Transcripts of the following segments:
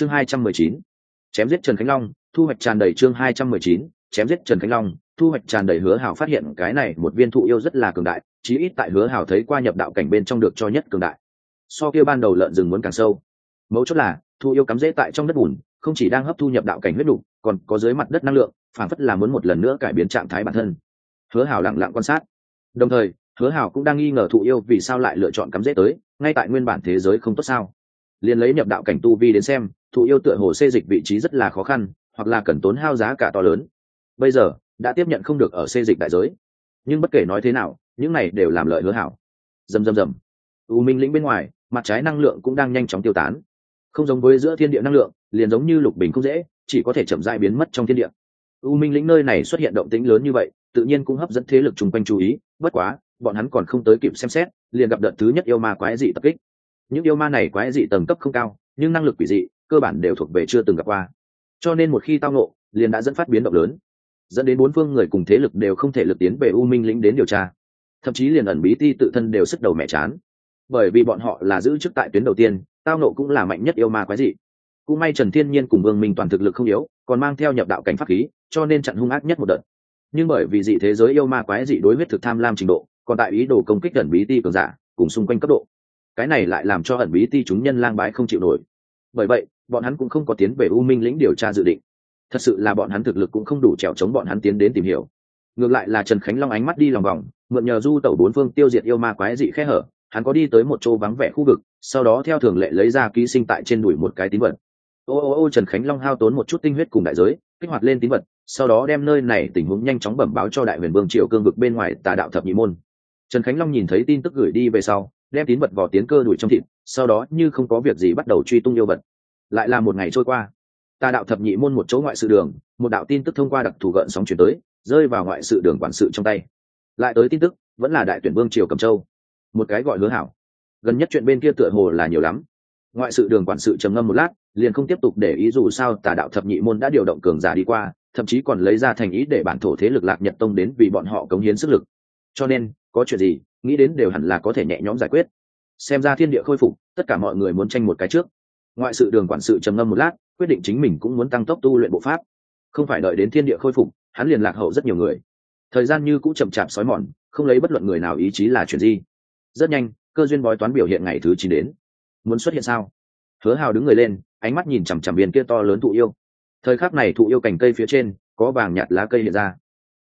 chương hai trăm mười chín chém giết trần khánh long thu hoạch tràn đầy chương hai trăm mười chín chém giết trần khánh long thu hoạch tràn đầy hứa hào phát hiện cái này một viên thụ yêu rất là cường đại chí ít tại hứa hào thấy qua nhập đạo cảnh bên trong được cho nhất cường đại. So kia ban đầu lợn rừng muốn càng sâu. Mấu chốt là thụ yêu cắm rễ tại trong đất bùn không chỉ đang hấp thu nhập đạo cảnh huyết đủ, còn có dưới mặt đất năng lượng phản phất là muốn một lần nữa cải biến trạng thái bản thân. Hứa hào lặng lặng quan sát. Đồng thời hứa hào cũng đang nghi ngờ thụ yêu vì sao lại lựa chọn cắm rễ tới ngay tại nguyên bản thế giới không tốt sao. Liền lấy nhập đạo cảnh tu vi đến xem thụ yêu tựa hồ xê dịch vị trí rất là khó khăn, hoặc là cần tốn hao giá cả to lớn. Bây giờ, đã tiếp nhận không được ở xê dịch đại giới. Nhưng bất kể nói thế nào, những này đều làm lợi hứa hảo. Dầm dầm dầm u minh lĩnh bên ngoài, mặt trái năng lượng cũng đang nhanh chóng tiêu tán. Không giống với giữa thiên địa năng lượng, liền giống như lục bình không dễ, chỉ có thể chậm dại biến mất trong thiên địa. U minh lĩnh nơi này xuất hiện động tĩnh lớn như vậy, tự nhiên cũng hấp dẫn thế lực chung quanh chú ý, bất quá, bọn hắn còn không tới kịp xem xét, liền gặp đợt thứ nhất yêu ma quái dị tập kích. Những yêu ma này quái dị tầng cấp không cao, nhưng năng lực quỷ dị cơ bản đều thuộc về chưa từng gặp qua. Cho nên một khi tao nộ liền đã dẫn phát biến động lớn. Dẫn đến bốn phương người cùng thế lực đều không thể lực tiến về u minh lĩnh đến điều tra. Thậm chí liền ẩn bí ti tự thân đều sức đầu mẹ chán. Bởi vì bọn họ là giữ chức tại tuyến đầu tiên, tao nộ cũng là mạnh nhất yêu ma quái dị. Cũng may trần thiên nhiên cùng vương minh toàn thực lực không yếu, còn mang theo nhập đạo cảnh pháp khí, cho nên chặn hung ác nhất một đợt. Nhưng bởi vì dị thế giới yêu ma quái dị đối huyết thực tham lam trình độ, còn tại ý đồ công kích ẩn bí ti cường giả, cùng xung quanh cấp độ. Cái này lại làm cho ẩn bí ti chúng nhân lang bái không chịu nổi. Bởi vậy bọn hắn cũng không có tiến về u minh lĩnh điều tra dự định. Thật sự là bọn hắn thực lực cũng không đủ trèo chống bọn hắn tiến đến tìm hiểu. Ngược lại là trần khánh long ánh mắt đi lòng vòng, mượn nhờ du tẩu bốn phương tiêu diệt yêu ma quái dị khe hở, hắn có đi tới một chỗ vắng vẻ khu vực, sau đó theo thường lệ lấy ra ký sinh tại trên đùi một cái tín vật. Ô ô ô, trần khánh long hao tốn một chút tinh huyết cùng đại giới, kích hoạt lên tín vật, sau đó đem nơi này tình huống nhanh chóng bẩm báo cho đại huyền vương triều cương vực bên ngoài tà đạo thập nhị môn. Trần khánh long nhìn thấy tin tức gửi đi về sau, đem tín vật vào tiến cơ đuổi trong thịt, sau đó như không có việc gì bắt đầu truy tung yêu vật lại là một ngày trôi qua. Tà đạo thập nhị môn một chỗ ngoại sự đường, một đạo tin tức thông qua đặc thù gợn sóng chuyển tới, rơi vào ngoại sự đường quản sự trong tay. Lại tới tin tức, vẫn là đại tuyển vương triều cầm châu. Một cái gọi hứa hảo. Gần nhất chuyện bên kia tựa hồ là nhiều lắm. Ngoại sự đường quản sự trầm ngâm một lát, liền không tiếp tục để ý dù sao tà đạo thập nhị môn đã điều động cường giả đi qua, thậm chí còn lấy ra thành ý để bản thổ thế lực lạc nhật tông đến vì bọn họ cống hiến sức lực. Cho nên, có chuyện gì, nghĩ đến đều hẳn là có thể nhẹ nhõm giải quyết. Xem ra thiên địa khôi phục, tất cả mọi người muốn tranh một cái trước ngoại sự đường quản sự trầm ngâm một lát, quyết định chính mình cũng muốn tăng tốc tu luyện bộ pháp. Không phải đợi đến thiên địa khôi phục, hắn liền lạc hậu rất nhiều người. Thời gian như cũng chậm chạp sói mòn, không lấy bất luận người nào ý chí là chuyện gì. Rất nhanh, cơ duyên bói toán biểu hiện ngày thứ chín đến. Muốn xuất hiện sao? Hứa hào đứng người lên, ánh mắt nhìn chằm chằm viên kia to lớn thụ yêu. Thời khắc này thụ yêu cành cây phía trên, có vàng nhạt lá cây hiện ra.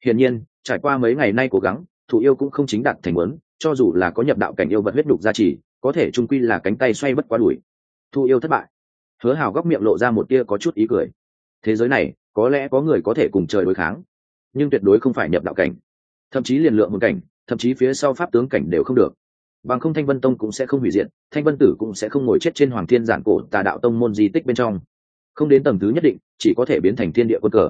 Hiển nhiên, trải qua mấy ngày nay cố gắng, thụ yêu cũng không chính đạt thành muốn, cho dù là có nhập đạo cảnh yêu vật huyết đục gia trì, có thể trung quy là cánh tay xoay bất quá đuổi. Thu yêu thất bại. Hứa hào góc miệng lộ ra một tia có chút ý cười. Thế giới này có lẽ có người có thể cùng trời đối kháng nhưng tuyệt đối không phải nhập đạo cảnh. Thậm chí liền lượng một cảnh thậm chí phía sau pháp tướng cảnh đều không được. Bằng không thanh vân tông cũng sẽ không hủy diện, thanh vân tử cũng sẽ không ngồi chết trên hoàng thiên giản cổ tà đạo tông môn di tích bên trong. Không đến tầng thứ nhất định chỉ có thể biến thành thiên địa quân cờ.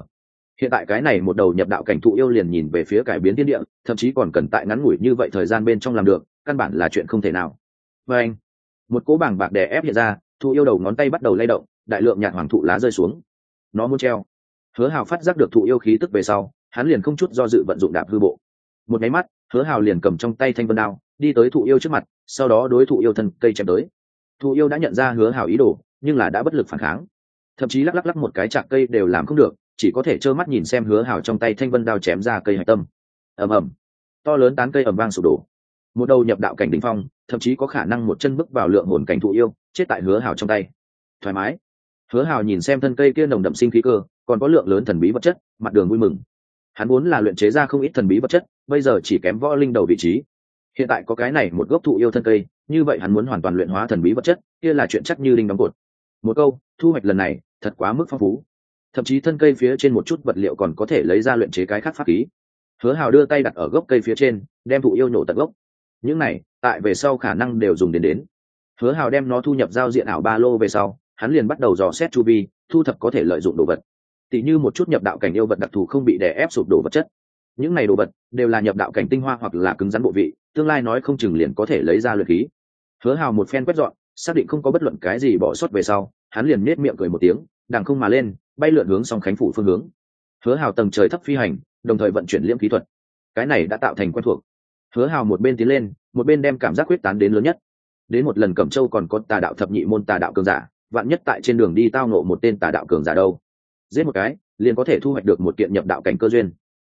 Hiện tại cái này một đầu nhập đạo cảnh thụ yêu liền nhìn về phía cải biến thiên địa thậm chí còn cần tại ngắn ngủi như vậy thời gian bên trong làm được căn bản là chuyện không thể nào. Và anh một cỗ bảng bạc đè ép hiện ra thụ yêu đầu ngón tay bắt đầu lay động, đại lượng nhạt hoàng thụ lá rơi xuống. Nó muốn treo. Hứa hào phát giác được thụ yêu khí tức về sau, hắn liền không chút do dự vận dụng đạp hư bộ. Một máy mắt, hứa hào liền cầm trong tay thanh vân đao, đi tới thụ yêu trước mặt, sau đó đối thụ yêu thân cây chém tới. Thụ yêu đã nhận ra hứa hào ý đồ, nhưng là đã bất lực phản kháng. Thậm chí lắc lắc lắc một cái chạc cây đều làm không được, chỉ có thể trơ mắt nhìn xem hứa hào trong tay thanh vân đao chém ra cây hạch tâm. Ầm ầm. To lớn tán cây ầm vang sụp đổ. Một đầu nhập đạo cảnh đ ỉ n h phong, thậm chí có khả năng một chân bước vào lượng hồn cảnh thụ yêu chết tại hứa hào trong tay. Thoải mái. Hứa hào nhìn xem thân cây kia nồng đậm sinh khí cơ, còn có lượng lớn thần bí vật chất, mặt đường vui mừng. Hắn muốn là luyện chế ra không ít thần bí vật chất, bây giờ chỉ kém võ linh đầu vị trí. Hiện tại có cái này một gốc thụ yêu thân cây, như vậy hắn muốn hoàn toàn luyện hóa thần bí vật chất, kia là chuyện chắc như linh đóng cột. Một câu, thu hoạch lần này, thật quá mức phong phú. Thậm chí thân cây phía trên một chút vật liệu còn có thể lấy ra luyện chế cái khác pháp khí. Hứa hào đưa tay đặt ở gốc cây phía trên, đem thụ yêu nhổ tận gốc. Những này, tại về sau khả năng đều dùng đến đến hứa hào đem nó thu nhập giao diện ảo ba lô về sau, hắn liền bắt đầu dò xét chu vi, thu thập có thể lợi dụng đồ vật. Tỉ như một chút nhập đạo cảnh yêu vật đặc thù không bị đè ép sụp đổ vật chất. Những này đồ vật đều là nhập đạo cảnh tinh hoa hoặc là cứng rắn bộ vị, tương lai nói không chừng liền có thể lấy ra lượt khí. Hứa hào một phen quét dọn, xác định không có bất luận cái gì bỏ sót về sau, hắn liền nết miệng cười một tiếng, đằng không mà lên, bay lượn hướng song khánh phủ phương hướng. Hứa hào tầng trời thấp phi hành, đồng thời vận chuyển liễm kỹ thuật. Cái này đã tạo thành quen thuộc. Hứa hào một bên tiến lên, một bên đem cảm giác quyết tán đến lớn nhất đến một lần cẩm châu còn có tà đạo thập nhị môn tà đạo cường giả, vạn nhất tại trên đường đi tao nộ một tên tà đạo cường giả đâu. Giết một cái, liền có thể thu hoạch được một kiện nhập đạo cảnh cơ duyên.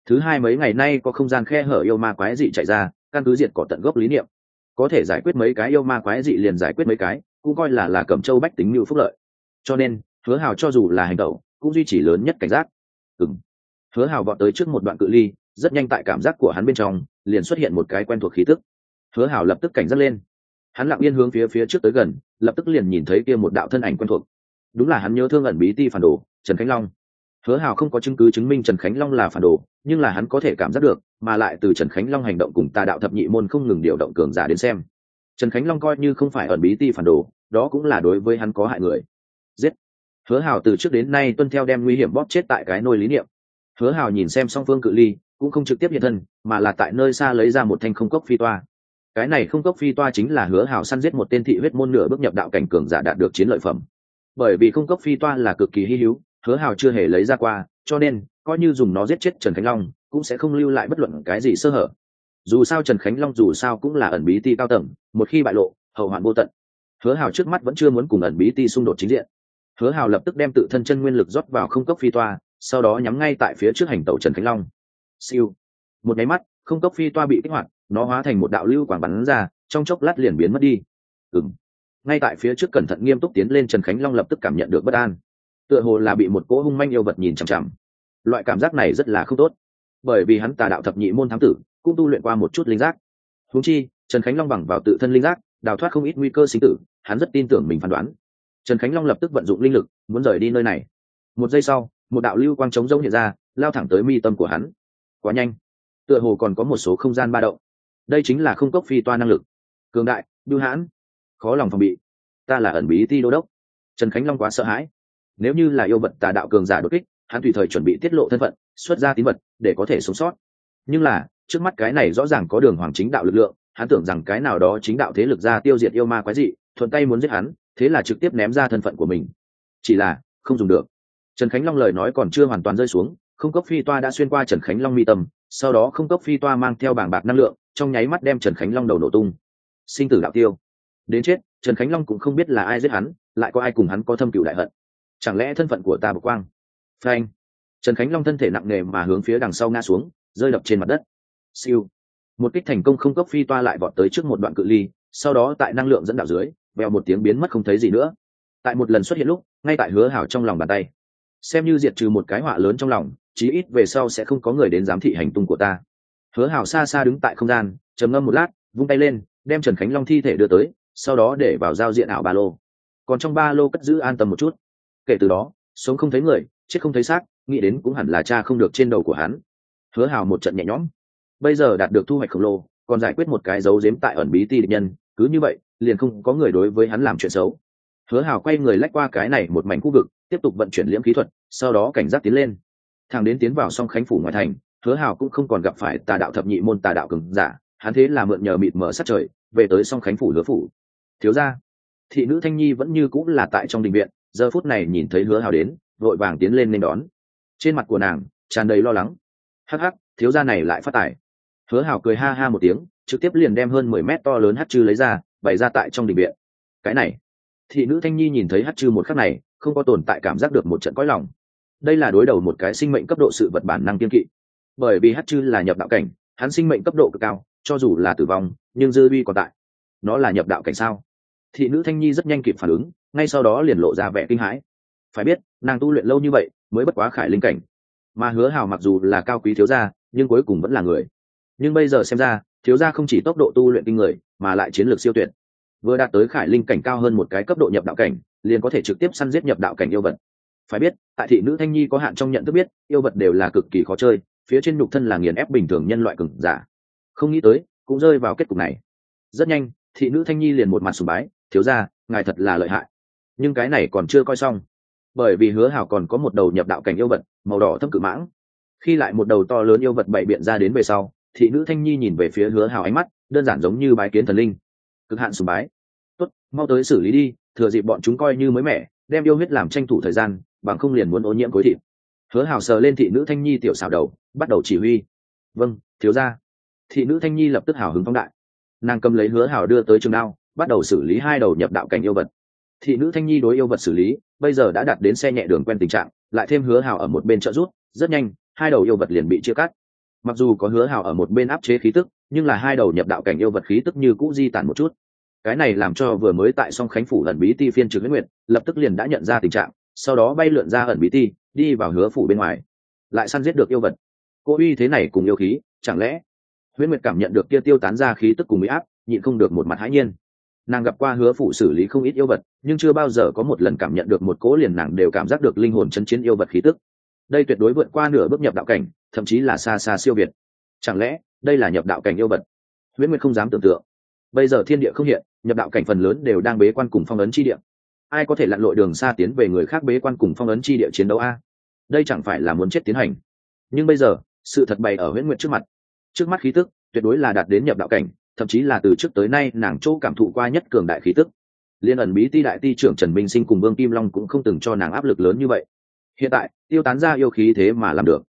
Thứ hai mấy ngày nay có không gian khe hở yêu ma quái dị chạy ra, căn cứ diệt cỏ tận gốc lý niệm. Có thể giải quyết mấy cái yêu ma quái dị liền giải quyết mấy cái, cũng coi là là cẩm châu bách tính như phúc lợi. Cho nên, hứa hào cho dù là hành động, cũng duy trì lớn nhất cảnh giác. Ừng hứa hào vọt tới trước một đoạn cự ly, rất nhanh tại cảm giác của hắn bên trong, liền xuất hiện một cái quen thuộc khí tức. Hứa hào lập tức cảnh giác lên hắn lặng yên hướng phía phía trước tới gần, lập tức liền nhìn thấy kia một đạo thân ảnh quen thuộc. Đúng là hắn nhớ thương ẩn bí ti phản đồ, trần khánh long. Hứa hào không có chứng cứ chứng minh trần khánh long là phản đồ, nhưng là hắn có thể cảm giác được, mà lại từ trần khánh long hành động cùng tà đạo thập nhị môn không ngừng điều động cường giả đến xem. Trần khánh long coi như không phải ẩn bí ti phản đồ, đó cũng là đối với hắn có hại người. Giết! Hứa hào từ trước đến nay tuân theo đem nguy hiểm bóp chết tại cái nôi lý niệm. Hứa hào nhìn xem song phương cự ly, cũng không trực tiếp hiện thân, mà là tại nơi xa lấy ra một thanh không cốc phi toa cái này không cốc phi toa chính là hứa hào săn giết một tên thị huyết môn nửa bước nhập đạo cảnh cường giả đạt được chiến lợi phẩm. Bởi vì không cốc phi toa là cực kỳ hy hữu, hứa hào chưa hề lấy ra qua, cho nên, coi như dùng nó giết chết trần khánh long, cũng sẽ không lưu lại bất luận cái gì sơ hở. Dù sao trần khánh long dù sao cũng là ẩn bí ti cao tầng, một khi bại lộ, hậu hoạn vô tận. Hứa hào trước mắt vẫn chưa muốn cùng ẩn bí ti xung đột chính diện. Hứa hào lập tức đem tự thân chân nguyên lực rót vào không cốc phi toa, sau đó nhắm ngay tại phía trước hành tàu trần khánh long. Siêu. Một nháy mắt, không cốc phi toa bị kích hoạt nó hóa thành một đạo lưu quảng bắn ra, trong chốc lát liền biến mất đi. Ừng ngay tại phía trước cẩn thận nghiêm túc tiến lên, trần khánh long lập tức cảm nhận được bất an. Tựa hồ là bị một cỗ hung manh yêu vật nhìn chằm chằm. Loại cảm giác này rất là không tốt. Bởi vì hắn tà đạo thập nhị môn thám tử, cũng tu luyện qua một chút linh giác. Húng chi, trần khánh long bằng vào tự thân linh giác, đào thoát không ít nguy cơ sinh tử, hắn rất tin tưởng mình phán đoán. Trần khánh long lập tức vận dụng linh lực, muốn rời đi nơi này. Một giây sau, một đạo lưu quang trống rỗng hiện ra, lao thẳng tới mi tâm của hắn. Quá nhanh. Tựa hồ còn có một số không gian ba động đây chính là không cốc phi toa năng lực. Cường đại, bưu hãn, khó lòng phòng bị. Ta là ẩn bí ti đô đốc. Trần khánh long quá sợ hãi. Nếu như là yêu vật tà đạo cường giả đột kích, hắn tùy thời chuẩn bị tiết lộ thân phận, xuất ra tín vật, để có thể sống sót. Nhưng là, trước mắt cái này rõ ràng có đường hoàng chính đạo lực lượng, hắn tưởng rằng cái nào đó chính đạo thế lực ra tiêu diệt yêu ma quái dị, thuận tay muốn giết hắn, thế là trực tiếp ném ra thân phận của mình. Chỉ là, không dùng được. Trần khánh long lời nói còn chưa hoàn toàn rơi xuống không cốc phi toa đã xuyên qua trần khánh long mi tâm, sau đó không cốc phi toa mang theo bảng bạc năng lượng, trong nháy mắt đem trần khánh long đầu nổ tung. Sinh tử đạo tiêu. Đến chết, trần khánh long cũng không biết là ai giết hắn, lại có ai cùng hắn có thâm cựu đại hận. Chẳng lẽ thân phận của ta bộc quang? Frank trần khánh long thân thể nặng nề mà hướng phía đằng sau ngã xuống, rơi đập trên mặt đất. Siêu. Một kích thành công không cốc phi toa lại vọt tới trước một đoạn cự ly, sau đó tại năng lượng dẫn đạo dưới, vèo một tiếng biến mất không thấy gì nữa. Tại một lần xuất hiện lúc, ngay tại hứa hảo trong lòng bàn tay. Xem như diệt trừ một cái họa lớn trong lòng chí ít về sau sẽ không có người đến giám thị hành tung của ta. Hứa hảo xa xa đứng tại không gian, trầm ngâm một lát, vung tay lên, đem trần khánh long thi thể đưa tới, sau đó để vào giao diện ảo ba lô. Còn trong ba lô cất giữ an tâm một chút. Kể từ đó, sống không thấy người, chết không thấy xác, nghĩ đến cũng hẳn là cha không được trên đầu của hắn. Hứa hào một trận nhẹ nhõm. Bây giờ đạt được thu hoạch khổng lồ, còn giải quyết một cái dấu dếm tại ẩn bí ti địch nhân, cứ như vậy, liền không có người đối với hắn làm chuyện xấu. Hứa hào quay người lách qua cái này một mảnh khu vực, tiếp tục vận chuyển liễm khí thuật, sau đó cảnh giác tiến lên thằng đến tiến vào song khánh phủ ngoại thành, hứa hào cũng không còn gặp phải tà đạo thập nhị môn tà đạo cường giả, hắn thế là mượn nhờ mịt mở sát trời, về tới song khánh phủ hứa phủ. Thiếu ra thị nữ thanh nhi vẫn như cũng là tại trong đình viện, giờ phút này nhìn thấy hứa hào đến, vội vàng tiến lên nên đón. Trên mặt của nàng, tràn đầy lo lắng. Hắc hắc, thiếu gia này lại phát tài. Hứa hào cười ha ha một tiếng, trực tiếp liền đem hơn mười mét to lớn hát chư lấy ra, bày ra tại trong đình viện. Cái này, thị nữ thanh nhi nhìn thấy hát chư một khắc này, không có tồn tại cảm giác được một trận cõi lòng đây là đối đầu một cái sinh mệnh cấp độ sự vật bản năng kiên kỵ. Bởi vì hát chư là nhập đạo cảnh, hắn sinh mệnh cấp độ cực cao, cho dù là tử vong, nhưng dư vi còn tại. Nó là nhập đạo cảnh sao? Thị nữ thanh nhi rất nhanh kịp phản ứng, ngay sau đó liền lộ ra vẻ kinh hãi. Phải biết, nàng tu luyện lâu như vậy, mới bất quá khải linh cảnh. Mà hứa hào mặc dù là cao quý thiếu gia, nhưng cuối cùng vẫn là người. Nhưng bây giờ xem ra, thiếu gia không chỉ tốc độ tu luyện kinh người, mà lại chiến lược siêu tuyệt. Vừa đạt tới khải linh cảnh cao hơn một cái cấp độ nhập đạo cảnh, liền có thể trực tiếp săn giết nhập đạo cảnh yêu vật phải biết, tại thị nữ thanh nhi có hạn trong nhận thức biết, yêu vật đều là cực kỳ khó chơi, phía trên nhục thân là nghiền ép bình thường nhân loại cường giả. Không nghĩ tới, cũng rơi vào kết cục này. Rất nhanh, thị nữ thanh nhi liền một mặt sùng bái, thiếu gia, ngài thật là lợi hại. Nhưng cái này còn chưa coi xong. Bởi vì hứa hảo còn có một đầu nhập đạo cảnh yêu vật, màu đỏ thâm cự mãng. Khi lại một đầu to lớn yêu vật bậy biện ra đến về sau, thị nữ thanh nhi nhìn về phía hứa hảo ánh mắt, đơn giản giống như bái kiến thần linh. Cực hạn sùng bái. Tốt, mau tới xử lý đi, thừa dịp bọn chúng coi như mới mẻ, đem yêu huyết làm tranh thủ thời gian bằng không liền muốn ô nhiễm khối thịt. Hứa hảo sờ lên thị nữ thanh nhi tiểu xào đầu, bắt đầu chỉ huy. Vâng thiếu ra thị nữ thanh nhi lập tức hào hứng phóng đại. Nàng cầm lấy hứa hảo đưa tới trường đao, bắt đầu xử lý hai đầu nhập đạo cảnh yêu vật. Thị nữ thanh nhi đối yêu vật xử lý, bây giờ đã đạt đến xe nhẹ đường quen tình trạng, lại thêm hứa hào ở một bên trợ rút rất nhanh, hai đầu yêu vật liền bị chia cắt. Mặc dù có hứa hào ở một bên áp chế khí tức, nhưng là hai đầu nhập đạo cảnh yêu vật khí tức như cũ di tản một chút. Cái này làm cho vừa mới tại song khánh phủ lần bí ti phiên trực huyết nguyệt, lập tức liền đã nhận ra tình trạng sau đó bay lượn ra ẩn bí ti, đi vào hứa phủ bên ngoài. Lại săn giết được yêu vật. Cô uy thế này cùng yêu khí, chẳng lẽ? Huyễn nguyệt cảm nhận được kia tiêu tán ra khí tức cùng bị áp, nhịn không được một mặt hãi nhiên. Nàng gặp qua hứa phủ xử lý không ít yêu vật, nhưng chưa bao giờ có một lần cảm nhận được một cố liền nàng đều cảm giác được linh hồn chân chiến yêu vật khí tức. Đây tuyệt đối vượt qua nửa bước nhập đạo cảnh, thậm chí là xa xa siêu việt. Chẳng lẽ, đây là nhập đạo cảnh yêu vật? Huyễn nguyệt không dám tưởng tượng. Bây giờ thiên địa không hiện, nhập đạo cảnh phần lớn đều đang bế quan cùng phong ấn chi địa ai có thể lặn lội đường xa tiến về người khác bế quan cùng phong ấn chi địa chiến đấu a? Đây chẳng phải là muốn chết tiến hành. Nhưng bây giờ, sự thật bày ở huyễn nguyện trước mặt. Trước mắt khí tức, tuyệt đối là đạt đến nhập đạo cảnh, thậm chí là từ trước tới nay nàng chỗ cảm thụ qua nhất cường đại khí tức. Liên ẩn bí ti đại ti trưởng trần minh sinh cùng vương kim long cũng không từng cho nàng áp lực lớn như vậy. Hiện tại, tiêu tán ra yêu khí thế mà làm được.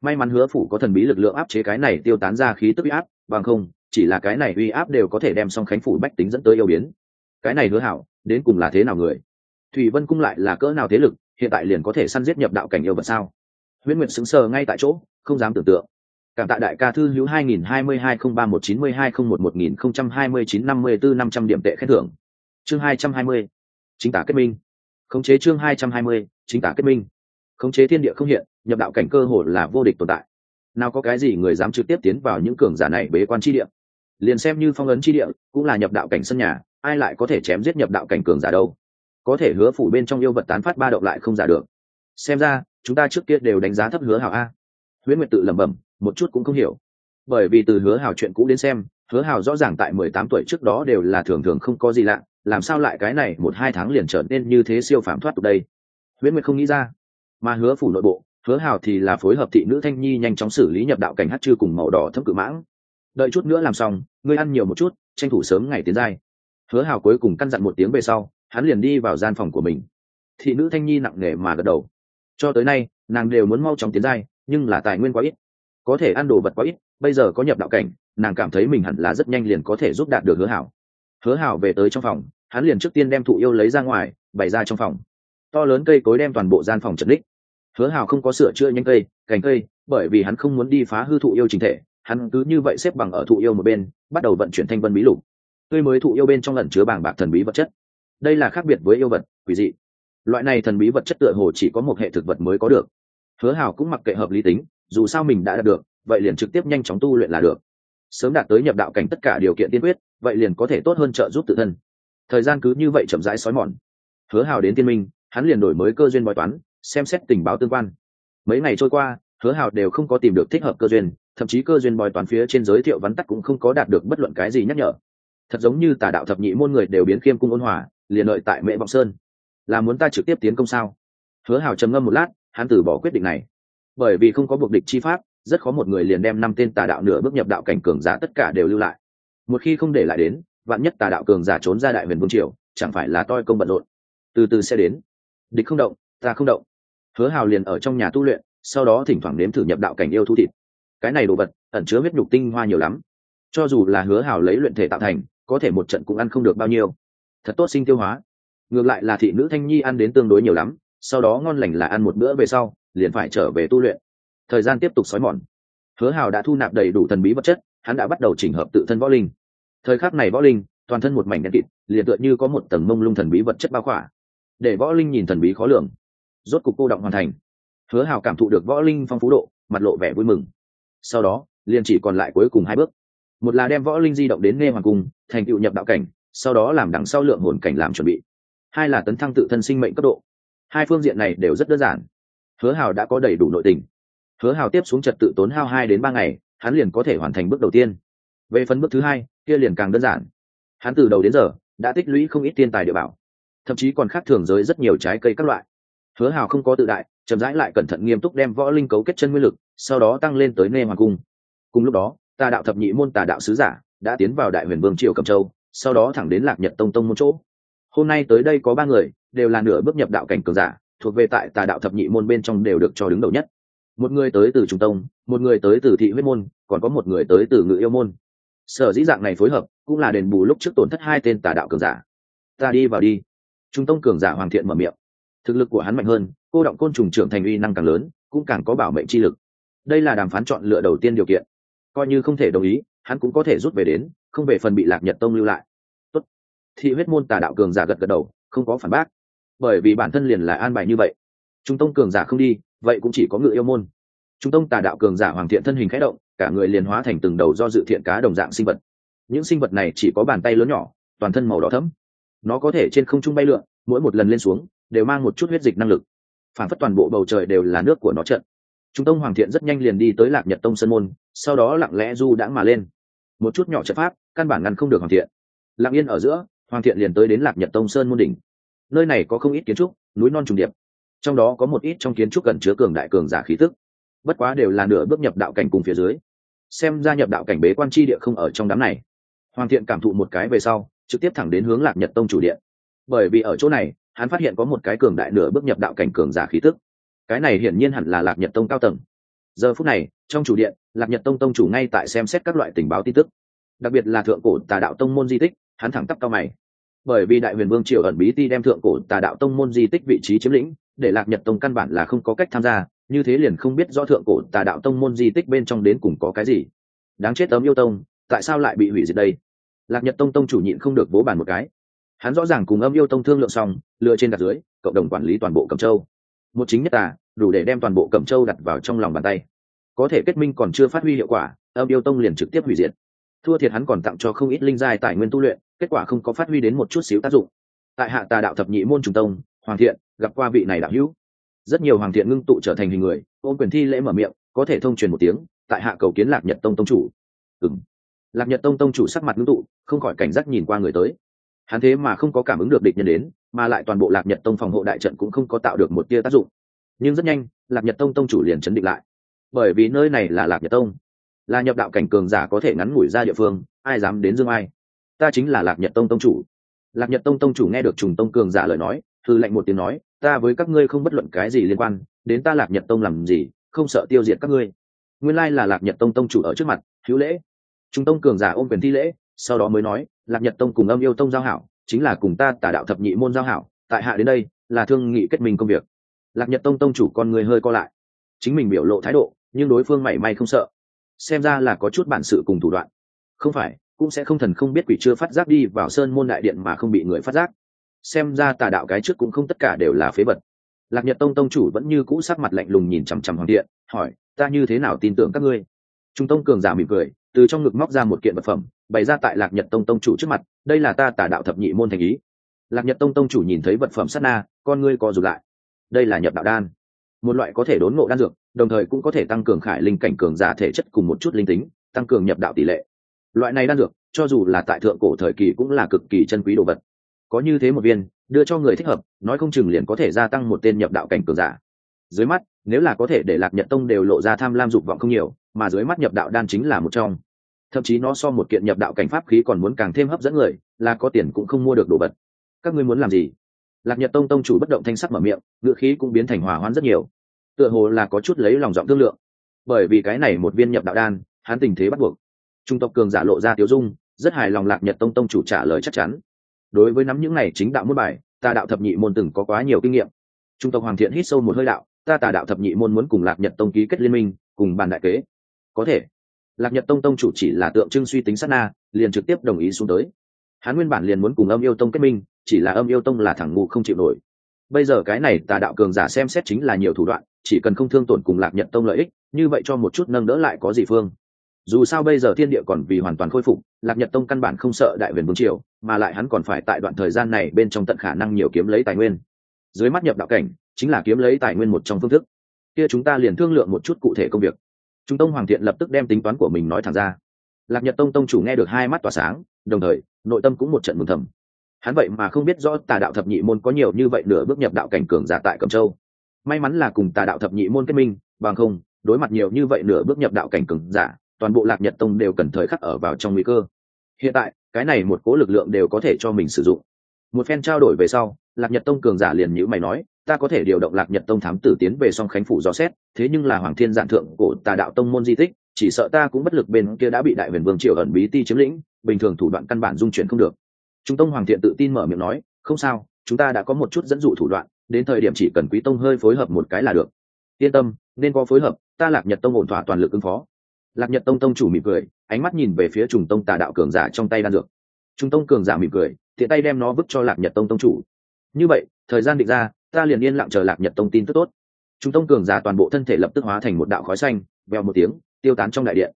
May mắn hứa phủ có thần bí lực lượng áp chế cái này tiêu tán ra khí tức uy áp, bằng không, chỉ là cái này uy áp đều có thể đem song khánh phủ bách tính dẫn tới yêu biến. Cái này hứa hảo, đến cùng là thế nào người? Thủy vân cung lại là cỡ nào thế lực, hiện tại liền có thể săn giết nhập đạo cảnh yêu vật sao? Huyễn nguyệt xứng sờ ngay tại chỗ, không dám tưởng tượng. Cảm tạ đại ca thư hữu 2022-03192-01-1029-54-500 điểm tệ khen thưởng. Chương 220 chính tả kết minh. Khống chế chương 220 chính tả kết minh. Khống chế thiên địa không hiện, nhập đạo cảnh cơ hồ là vô địch tồn tại. Nào có cái gì người dám trực tiếp tiến vào những cường giả này bế quan chi địa? Liền xem như phong ấn chi địa, cũng là nhập đạo cảnh sân nhà, ai lại có thể chém giết nhập đạo cảnh cường giả đâu? Có thể hứa phủ bên trong yêu vật tán phát ba động lại không giả được. Xem ra, chúng ta trước kia đều đánh giá thấp hứa hảo a. Huyễn nguyệt tự lẩm bẩm, một chút cũng không hiểu. Bởi vì từ hứa hảo chuyện cũ đến xem, hứa hảo rõ ràng tại mười tám tuổi trước đó đều là thường thường không có gì lạ, làm sao lại cái này một hai tháng liền trở nên như thế siêu phạm thoát tục đây? Huyễn nguyệt không nghĩ ra. Mà hứa phủ nội bộ, hứa hảo thì là phối hợp thị nữ thanh nhi nhanh chóng xử lý nhập đạo cảnh hát chư cùng màu đỏ thâm cự mãng. Đợi chút nữa làm xong, ngươi ăn nhiều một chút, tranh thủ sớm ngày tiến giai. Hứa hảo cuối cùng căn dặn một tiếng về sau hắn liền đi vào gian phòng của mình. Thị nữ thanh nhi nặng nề mà gật đầu. Cho tới nay, nàng đều muốn mau chóng tiến giai, nhưng là tài nguyên quá ít. Có thể ăn đồ vật quá ít, bây giờ có nhập đạo cảnh, nàng cảm thấy mình hẳn là rất nhanh liền có thể giúp đạt được hứa hảo. Hứa hảo về tới trong phòng, hắn liền trước tiên đem thụ yêu lấy ra ngoài, bày ra trong phòng. To lớn cây cối đem toàn bộ gian phòng trật đích hứa hảo không có sửa chữa nhanh cây, cành cây, bởi vì hắn không muốn đi phá hư thụ yêu trình thể, hắn cứ như vậy xếp bằng ở thụ yêu một bên, bắt đầu vận chuyển thanh vân bí lục. Tươi mới thụ yêu bên trong lần chứa bảng bạc thần bí vật chất đây là khác biệt với yêu vật, quỷ dị. Loại này thần bí vật chất tựa hồ chỉ có một hệ thực vật mới có được. Hứa Hào cũng mặc kệ hợp lý tính, dù sao mình đã đạt được, vậy liền trực tiếp nhanh chóng tu luyện là được. Sớm đạt tới nhập đạo cảnh tất cả điều kiện tiên quyết, vậy liền có thể tốt hơn trợ giúp tự thân. Thời gian cứ như vậy chậm rãi xói mòn. Hứa hào đến tiên minh, hắn liền đổi mới cơ duyên bói toán, xem xét tình báo tương quan. Mấy ngày trôi qua, hứa hào đều không có tìm được thích hợp cơ duyên, thậm chí cơ duyên bói toán phía trên giới thiệu vắn tắt cũng không có đạt được bất luận cái gì nhắc nhở. Thật giống như tà đạo thập nhị môn người đều biến khiêm cung ôn hòa liền lợi tại mễ vọng sơn. Là muốn ta trực tiếp tiến công sao? Hứa hào trầm ngâm một lát, hắn từ bỏ quyết định này. Bởi vì không có buộc địch chi pháp, rất khó một người liền đem năm tên tà đạo nửa bước nhập đạo cảnh cường giả tất cả đều lưu lại. Một khi không để lại đến, vạn nhất tà đạo cường giả trốn ra đại huyền vương triều, chẳng phải là toi công bận rộn. Từ từ sẽ đến. Địch không động, ta không động. Hứa hào liền ở trong nhà tu luyện, sau đó thỉnh thoảng nếm thử nhập đạo cảnh yêu thu thịt. Cái này đồ vật, ẩn chứa huyết nhục tinh hoa nhiều lắm. Cho dù là hứa hào lấy luyện thể tạo thành, có thể một trận cũng ăn không được bao nhiêu thật tốt sinh tiêu hóa. Ngược lại là thị nữ thanh nhi ăn đến tương đối nhiều lắm, sau đó ngon lành là ăn một bữa về sau, liền phải trở về tu luyện. Thời gian tiếp tục xói mòn. Hứa hào đã thu nạp đầy đủ thần bí vật chất, hắn đã bắt đầu chỉnh hợp tự thân võ linh. Thời khắc này võ linh, toàn thân một mảnh đen kịt, liền tựa như có một tầng mông lung thần bí vật chất bao khỏa. Để võ linh nhìn thần bí khó lường. Rốt cục cô động hoàn thành. Hứa hào cảm thụ được võ linh phong phú độ, mặt lộ vẻ vui mừng. Sau đó, liền chỉ còn lại cuối cùng hai bước. Một là đem võ linh di động đến nghe hoàng cung, thành tựu nhập đạo cảnh sau đó làm đằng sau lượng hồn cảnh làm chuẩn bị. Hai là tấn thăng tự thân sinh mệnh cấp độ. Hai phương diện này đều rất đơn giản. Hứa hào đã có đầy đủ nội tình. Hứa hào tiếp xuống trật tự tốn hao hai đến ba ngày, hắn liền có thể hoàn thành bước đầu tiên. Về phần bước thứ hai, kia liền càng đơn giản. Hắn từ đầu đến giờ, đã tích lũy không ít tiên tài địa bảo. Thậm chí còn khác thường giới rất nhiều trái cây các loại. Hứa hào không có tự đại, chậm rãi lại cẩn thận nghiêm túc đem võ linh cấu kết chân nguyên lực, sau đó tăng lên tới nê hoàng cung. Cùng lúc đó, tà đạo thập nhị môn tà đạo sứ giả đã tiến vào đại huyền vương triều cầm châu sau đó thẳng đến lạc nhật tông tông một chỗ. Hôm nay tới đây có ba người, đều là nửa bước nhập đạo cảnh cường giả, thuộc về tại tà đạo thập nhị môn bên trong đều được cho đứng đầu nhất. Một người tới từ trung tông, một người tới từ thị huyết môn, còn có một người tới từ ngự yêu môn. Sở dĩ dạng này phối hợp, cũng là đền bù lúc trước tổn thất hai tên tà đạo cường giả. Ta đi vào đi. Trung tông cường giả hoàng thiện mở miệng. Thực lực của hắn mạnh hơn, cô động côn trùng trưởng thành uy năng càng lớn, cũng càng có bảo mệnh chi lực. Đây là đàm phán chọn lựa đầu tiên điều kiện. Coi như không thể đồng ý, hắn cũng có thể rút về đến, không về phần bị lạc nhật tông lưu lại thị huyết môn tà đạo cường giả gật gật đầu, không có phản bác. Bởi vì bản thân liền là an bài như vậy. Trung tông cường giả không đi, vậy cũng chỉ có ngự yêu môn. Trung tông tà đạo cường giả hoàng thiện thân hình khẽ động, cả người liền hóa thành từng đầu do dự thiện cá đồng dạng sinh vật. Những sinh vật này chỉ có bàn tay lớn nhỏ, toàn thân màu đỏ thẫm. Nó có thể trên không trung bay lượn, mỗi một lần lên xuống, đều mang một chút huyết dịch năng lực. Phản phất toàn bộ bầu trời đều là nước của nó trận. Trung tông hoàng thiện rất nhanh liền đi tới lạc nhật tông sơn môn, sau đó lặng lẽ du đãng mà lên. Một chút nhỏ trận pháp, căn bản ngăn không được hoàng thiện. Lặng yên ở giữa hoàng thiện liền tới đến lạc nhật tông sơn môn đỉnh. Nơi này có không ít kiến trúc, núi non trùng điệp. Trong đó có một ít trong kiến trúc cần chứa cường đại cường giả khí tức. Bất quá đều là nửa bước nhập đạo cảnh cùng phía dưới. Xem ra nhập đạo cảnh bế quan tri địa không ở trong đám này. Hoàng thiện cảm thụ một cái về sau, trực tiếp thẳng đến hướng lạc nhật tông chủ điện. Bởi vì ở chỗ này, hắn phát hiện có một cái cường đại nửa bước nhập đạo cảnh cường giả khí tức. Cái này hiển nhiên hẳn là lạc nhật tông cao tầng. Giờ phút này, trong chủ điện, lạc nhật tông tông chủ ngay tại xem xét các loại tình báo tin tức. Đặc biệt là thượng cổ tà đạo tông môn di tích hắn thẳng tắp cao mày. Bởi vì đại huyền vương triều ẩn bí ti đem thượng cổ tà đạo tông môn di tích vị trí chiếm lĩnh, để lạc nhật tông căn bản là không có cách tham gia, như thế liền không biết do thượng cổ tà đạo tông môn di tích bên trong đến cùng có cái gì. Đáng chết ấm yêu tông, tại sao lại bị hủy diệt đây? Lạc nhật tông tông chủ nhịn không được vỗ bàn một cái. Hắn rõ ràng cùng âm yêu tông thương lượng xong, lựa trên đặt dưới, cộng đồng quản lý toàn bộ cẩm châu. Một chính nhất tà, đủ để đem toàn bộ cẩm châu đặt vào trong lòng bàn tay. Có thể kết minh còn chưa phát huy hiệu quả, âm yêu tông liền trực tiếp hủy diệt. Thua thiệt hắn còn tặng cho không ít linh giai tài nguyên tu luyện kết quả không có phát huy đến một chút xíu tác dụng. Tại hạ tà đạo thập nhị môn trung tông, hoàng thiện, gặp qua vị này đạo hữu. Rất nhiều hoàng thiện ngưng tụ trở thành hình người, ôm quyền thi lễ mở miệng, có thể thông truyền một tiếng, tại hạ cầu kiến lạc nhật tông tông chủ. Ừng lạc nhật tông tông chủ sắc mặt ngưng tụ, không khỏi cảnh giác nhìn qua người tới. Hắn thế mà không có cảm ứng được địch nhân đến, mà lại toàn bộ lạc nhật tông phòng hộ đại trận cũng không có tạo được một tia tác dụng. Nhưng rất nhanh, lạc nhật tông tông chủ liền chấn định lại. Bởi vì nơi này là lạc nhật tông, là nhập đạo cảnh cường giả có thể ngắn ngủi ra địa phương, ai dám đến dương ai ta chính là lạc nhật tông tông chủ. Lạc nhật tông tông chủ nghe được trùng tông cường giả lời nói thư lệnh một tiếng nói, ta với các ngươi không bất luận cái gì liên quan, đến ta lạc nhật tông làm gì, không sợ tiêu diệt các ngươi. Nguyên lai là lạc nhật tông tông chủ ở trước mặt, hữu lễ. Trung tông cường giả ôm quyền thi lễ, sau đó mới nói, lạc nhật tông cùng âm yêu tông giao hảo, chính là cùng ta tả đạo thập nhị môn giao hảo, tại hạ đến đây, là thương nghị kết minh công việc. Lạc nhật tông tông chủ con người hơi co lại. Chính mình biểu lộ thái độ, nhưng đối phương mảy may không sợ. Xem ra là có chút bản sự cùng thủ đoạn. Không phải cũng sẽ không thần không biết quỷ chưa phát giác đi vào sơn môn đại điện mà không bị người phát giác. Xem ra tà đạo cái trước cũng không tất cả đều là phế vật. Lạc nhật tông tông chủ vẫn như cũ sắc mặt lạnh lùng nhìn chằm chằm hoàng điện, hỏi, ta như thế nào tin tưởng các ngươi? Trung tông cường giả mỉm cười, từ trong ngực móc ra một kiện vật phẩm, bày ra tại lạc nhật tông tông chủ trước mặt, đây là ta tà đạo thập nhị môn thành ý. Lạc nhật tông tông chủ nhìn thấy vật phẩm sát na, con ngươi co rụt lại. Đây là nhập đạo đan. Một loại có thể đốn ngộ đan dược, đồng thời cũng có thể tăng cường khải linh cảnh cường giả thể chất cùng một chút linh tính, tăng cường nhập đạo tỷ lệ loại này đan dược, cho dù là tại thượng cổ thời kỳ cũng là cực kỳ chân quý đồ vật. Có như thế một viên, đưa cho người thích hợp, nói không chừng liền có thể gia tăng một tên nhập đạo cảnh cường giả. Dưới mắt, nếu là có thể để lạc nhật tông đều lộ ra tham lam dục vọng không nhiều, mà dưới mắt nhập đạo đan chính là một trong. Thậm chí nó so một kiện nhập đạo cảnh pháp khí còn muốn càng thêm hấp dẫn người, là có tiền cũng không mua được đồ vật. Các ngươi muốn làm gì? Lạc nhật tông tông chủ bất động thanh sắc mở miệng ngựa khí cũng biến thành hỏa hoãn rất nhiều. Tựa hồ là có chút lấy lòng giọng thương lượng. Bởi vì cái này một viên nhập đạo đan, hắn tình thế bắt buộc trung tộc cường giả lộ ra tiêu dung, rất hài lòng lạc nhật tông tông chủ trả lời chắc chắn. Đối với nắm những này chính đạo môn bài, ta đạo thập nhị môn từng có quá nhiều kinh nghiệm. Trung tộc hoàng thiện hít sâu một hơi đạo, ta tà đạo thập nhị môn muốn cùng lạc nhật tông ký kết liên minh, cùng bàn đại kế. Có thể. Lạc nhật tông tông chủ chỉ là tượng trưng suy tính sát na, liền trực tiếp đồng ý xuống tới. Hắn nguyên bản liền muốn cùng âm yêu tông kết minh, chỉ là âm yêu tông là thẳng ngu không chịu nổi. Bây giờ cái này tà đạo cường giả xem xét chính là nhiều thủ đoạn, chỉ cần không thương tổn cùng lạc nhật tông lợi ích, như vậy cho một chút nâng đỡ lại có gì phương dù sao bây giờ thiên địa còn vì hoàn toàn khôi phục, lạc nhật tông căn bản không sợ đại huyền vương triều, mà lại hắn còn phải tại đoạn thời gian này bên trong tận khả năng nhiều kiếm lấy tài nguyên. Dưới mắt nhập đạo cảnh, chính là kiếm lấy tài nguyên một trong phương thức. Kia chúng ta liền thương lượng một chút cụ thể công việc. Trung tông hoàng thiện lập tức đem tính toán của mình nói thẳng ra. Lạc nhật tông tông chủ nghe được hai mắt tỏa sáng, đồng thời, nội tâm cũng một trận mừng thầm. Hắn vậy mà không biết rõ tà đạo thập nhị môn có nhiều như vậy nửa bước nhập đạo cảnh cường giả tại cẩm châu. May mắn là cùng tà đạo thập nhị môn kết minh, bằng không, đối mặt nhiều như vậy nửa bước nhập đạo cảnh cường giả toàn bộ lạc nhật tông đều cần thời khắc ở vào trong nguy cơ. Hiện tại, cái này một cố lực lượng đều có thể cho mình sử dụng. Một phen trao đổi về sau, lạc nhật tông cường giả liền nhữ mày nói, ta có thể điều động lạc nhật tông thám tử tiến về song khánh phủ dò xét, thế nhưng là hoàng thiên giản thượng của tà đạo tông môn di tích, chỉ sợ ta cũng bất lực bên kia đã bị đại huyền vương triều ẩn bí ti chiếm lĩnh, bình thường thủ đoạn căn bản dung chuyển không được. Trung tông hoàng thiện tự tin mở miệng nói, không sao, chúng ta đã có một chút dẫn dụ thủ đoạn, đến thời điểm chỉ cần quý tông hơi phối hợp một cái là được. Yên tâm, nên có phối hợp, ta lạc nhật tông ổn thỏa toàn lực ứng phó lạc nhật tông tông chủ mỉm cười, ánh mắt nhìn về phía trùng tông tà đạo cường giả trong tay đan dược. Trung tông cường giả mỉm cười, tiện tay đem nó vứt cho lạc nhật tông tông chủ. Như vậy, thời gian định ra, ta liền yên lặng chờ lạc nhật tông tin tức tốt. Trung tông cường giả toàn bộ thân thể lập tức hóa thành một đạo khói xanh veo một tiếng, tiêu tán trong đại điện.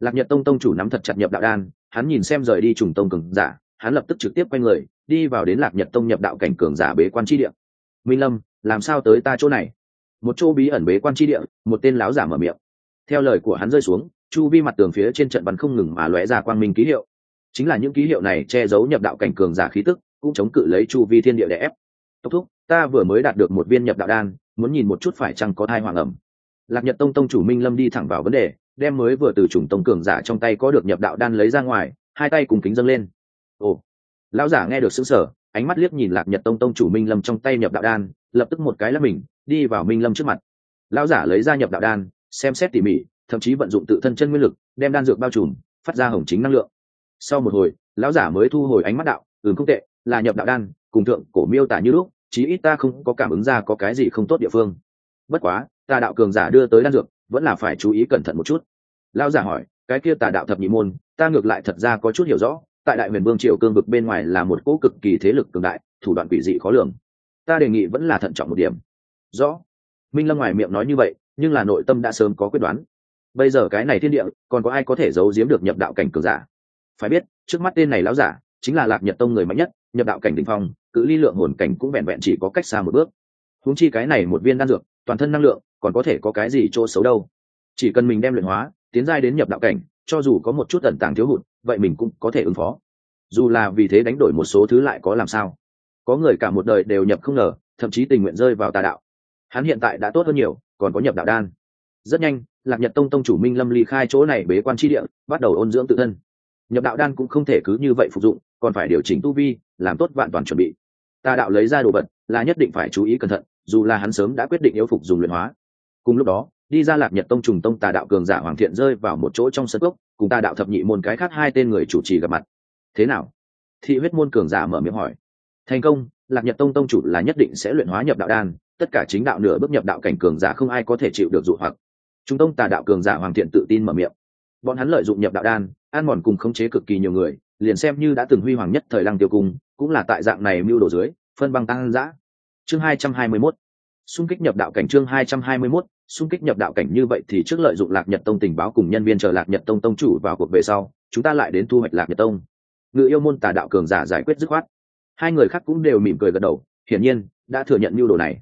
Lạc nhật tông tông chủ nắm thật chặt nhập đạo đan, hắn nhìn xem rời đi trùng tông cường giả, hắn lập tức trực tiếp quay người, đi vào đến lạc nhật tông nhập đạo cảnh cường giả bế quan tri địa. Minh lâm, làm sao tới ta chỗ này? Một chỗ bí ẩn bế quan tri địa, một tên láo giả mở miệng. Theo lời của hắn rơi xuống chu vi mặt tường phía trên trận bắn không ngừng mà lóe ra quang minh ký hiệu. Chính là những ký hiệu này che giấu nhập đạo cảnh cường giả khí tức, cũng chống cự lấy chu vi thiên địa đè ép. Tốc thúc, ta vừa mới đạt được một viên nhập đạo đan, muốn nhìn một chút phải chăng có thai hoàng ẩm. Lạc nhật tông tông chủ minh lâm đi thẳng vào vấn đề, đem mới vừa từ chủng tông cường giả trong tay có được nhập đạo đan lấy ra ngoài, hai tay cùng kính dâng lên. Ồ, lão giả nghe được xứng sở ánh mắt liếc nhìn lạc nhật tông tông chủ minh lâm trong tay nhập đạo đan, lập tức một cái là mình, đi vào minh lâm trước mặt. Lão giả lấy ra nhập đạo đan, xem xét tỉ mỉ thậm chí vận dụng tự thân chân nguyên lực, đem đan dược bao trùm, phát ra hồng chính năng lượng. Sau một hồi, lão giả mới thu hồi ánh mắt đạo ứng không tệ, là nhập đạo đan, cùng thượng cổ miêu tả như lúc, chí ít ta không có cảm ứng ra có cái gì không tốt địa phương. Bất quá tà đạo cường giả đưa tới đan dược, vẫn là phải chú ý cẩn thận một chút. Lão giả hỏi, cái kia tà đạo thập nhị môn, ta ngược lại thật ra có chút hiểu rõ, tại đại huyền vương triều cương vực bên ngoài là một cỗ cực kỳ thế lực cường đại, thủ đoạn quỷ dị khó lường. Ta đề nghị vẫn là thận trọng một điểm. Rõ. Minh lâm ngoài miệng nói như vậy, nhưng là nội tâm đã sớm có quyết đoán bây giờ cái này thiên địa, còn có ai có thể giấu giếm được nhập đạo cảnh cường giả? Phải biết, trước mắt tên này lão giả, chính là lạc nhật tông người mạnh nhất, nhập đạo cảnh đ ỉ n h phong, cự ly lượng hồn cảnh cũng vẹn vẹn chỉ có cách xa một bước. Húng chi cái này một viên đan dược, toàn thân năng lượng, còn có thể có cái gì chỗ xấu đâu? Chỉ cần mình đem luyện hóa, tiến giai đến nhập đạo cảnh, cho dù có một chút tận tàng thiếu hụt, vậy mình cũng có thể ứng phó. Dù là vì thế đánh đổi một số thứ lại có làm sao? Có người cả một đời đều nhập không ngờ, thậm chí tình nguyện rơi vào tà đạo. Hắn hiện tại đã tốt hơn nhiều, còn có nhập đạo đan. Rất nhanh lạc nhật tông tông chủ minh lâm ly khai chỗ này bế quan tri địa, bắt đầu ôn dưỡng tự thân. Nhập đạo đan cũng không thể cứ như vậy phục dụng, còn phải điều chỉnh tu vi, làm tốt vạn toàn chuẩn bị. Ta đạo lấy ra đồ vật, là nhất định phải chú ý cẩn thận, dù là hắn sớm đã quyết định yếu phục dùng luyện hóa. Cùng lúc đó, đi ra lạc nhật tông trùng tông tà đạo cường giả hoàng thiện rơi vào một chỗ trong sân cốc, cùng tà đạo thập nhị môn cái khác hai tên người chủ trì gặp mặt. Thế nào? Thị huyết môn cường giả mở miệng hỏi. Thành công, lạc nhật tông tông chủ là nhất định sẽ luyện hóa nhập đạo đan, tất cả chính đạo nửa bước nhập đạo cảnh cường giả không ai có thể chịu được dụ hoặc trung tông tà đạo cường giả hoàng thiện tự tin mở miệng. Bọn hắn lợi dụng nhập đạo đan an mòn cùng khống chế cực kỳ nhiều người, liền xem như đã từng huy hoàng nhất thời lăng tiêu cung, cũng là tại dạng này mưu đồ dưới, phân băng tăng giã chương hai trăm hai mươi mốt. Xung kích nhập đạo cảnh chương hai trăm hai mươi mốt. Xung kích nhập đạo cảnh như vậy thì trước lợi dụng lạc nhật tông tình báo cùng nhân viên chờ lạc nhật tông tông chủ vào cuộc về sau, chúng ta lại đến thu hoạch lạc nhật tông. Ngự yêu môn tà đạo cường giả giải quyết dứt khoát. Hai người khác cũng đều mỉm cười gật đầu, hiển nhiên, đã thừa nhận mưu đồ này.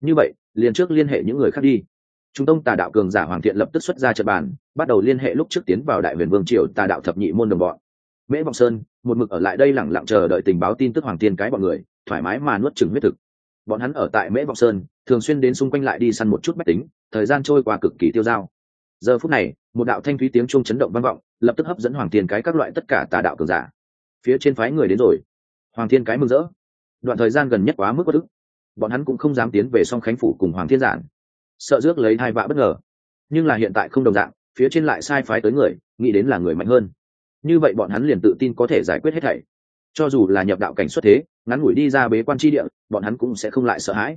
Như vậy, liền trước liên hệ những người khác đi trung tông tà đạo cường giả hoàng thiện lập tức xuất ra trận bàn, bắt đầu liên hệ lúc trước tiến vào đại huyền vương triều tà đạo thập nhị môn đồng bọn. Mễ vọng sơn, một mực ở lại đây lẳng lặng chờ đợi tình báo tin tức hoàng tiên cái bọn người, thoải mái mà nuốt chửng huyết thực. Bọn hắn ở tại mễ vọng sơn, thường xuyên đến xung quanh lại đi săn một chút bách tính, thời gian trôi qua cực kỳ tiêu dao. Giờ phút này, một đạo thanh thúy tiếng chuông chấn động vang vọng, lập tức hấp dẫn hoàng tiên cái các loại tất cả tà đạo cường giả. Phía trên phái người đến rồi. Hoàng thiên cái mừng rỡ. Đoạn thời gian gần nhất quá mức quá ức. Bọn hắn cũng không dám tiến về song khánh phủ cùng hoàng thiên giản sợ rước lấy hai vạ bất ngờ. Nhưng là hiện tại không đồng dạng, phía trên lại sai phái tới người, nghĩ đến là người mạnh hơn. Như vậy bọn hắn liền tự tin có thể giải quyết hết thảy. Cho dù là nhập đạo cảnh xuất thế, ngắn ngủi đi ra bế quan tri địa, bọn hắn cũng sẽ không lại sợ hãi.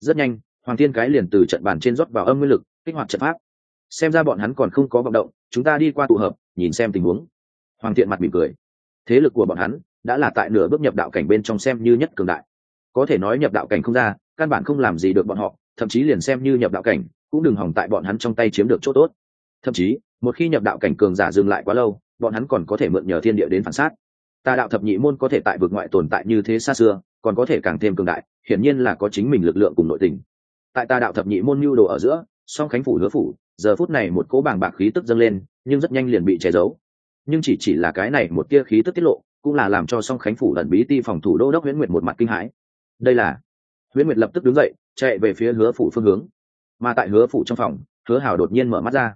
Rất nhanh, hoàng thiên cái liền từ trận bàn trên rót vào âm nguyên lực, kích hoạt trận pháp. Xem ra bọn hắn còn không có vọng động, chúng ta đi qua tụ hợp, nhìn xem tình huống. Hoàng thiện mặt mỉm cười. Thế lực của bọn hắn đã là tại nửa bước nhập đạo cảnh bên trong xem như nhất cường đại. Có thể nói nhập đạo cảnh không ra, căn bản không làm gì được bọn họ thậm chí liền xem như nhập đạo cảnh, cũng đừng hỏng tại bọn hắn trong tay chiếm được chỗ tốt. Thậm chí, một khi nhập đạo cảnh cường giả dừng lại quá lâu, bọn hắn còn có thể mượn nhờ thiên địa đến phản sát. Tà đạo thập nhị môn có thể tại vực ngoại tồn tại như thế xa xưa, còn có thể càng thêm cường đại, hiển nhiên là có chính mình lực lượng cùng nội tình. Tại tà đạo thập nhị môn mưu đồ ở giữa, song khánh phủ hứa phủ, giờ phút này một cỗ bàng bạc khí tức dâng lên, nhưng rất nhanh liền bị che giấu. Nhưng chỉ chỉ là cái này một tia khí tức tiết lộ, cũng là làm cho song khánh phủ lần bí ti phòng thủ đô đốc huyễn nguyệt một mặt kinh hãi. Đây là, huyễn nguyệt lập tức đứng dậy chạy về phía hứa phủ phương hướng. Mà tại hứa phủ trong phòng, hứa hảo đột nhiên mở mắt ra.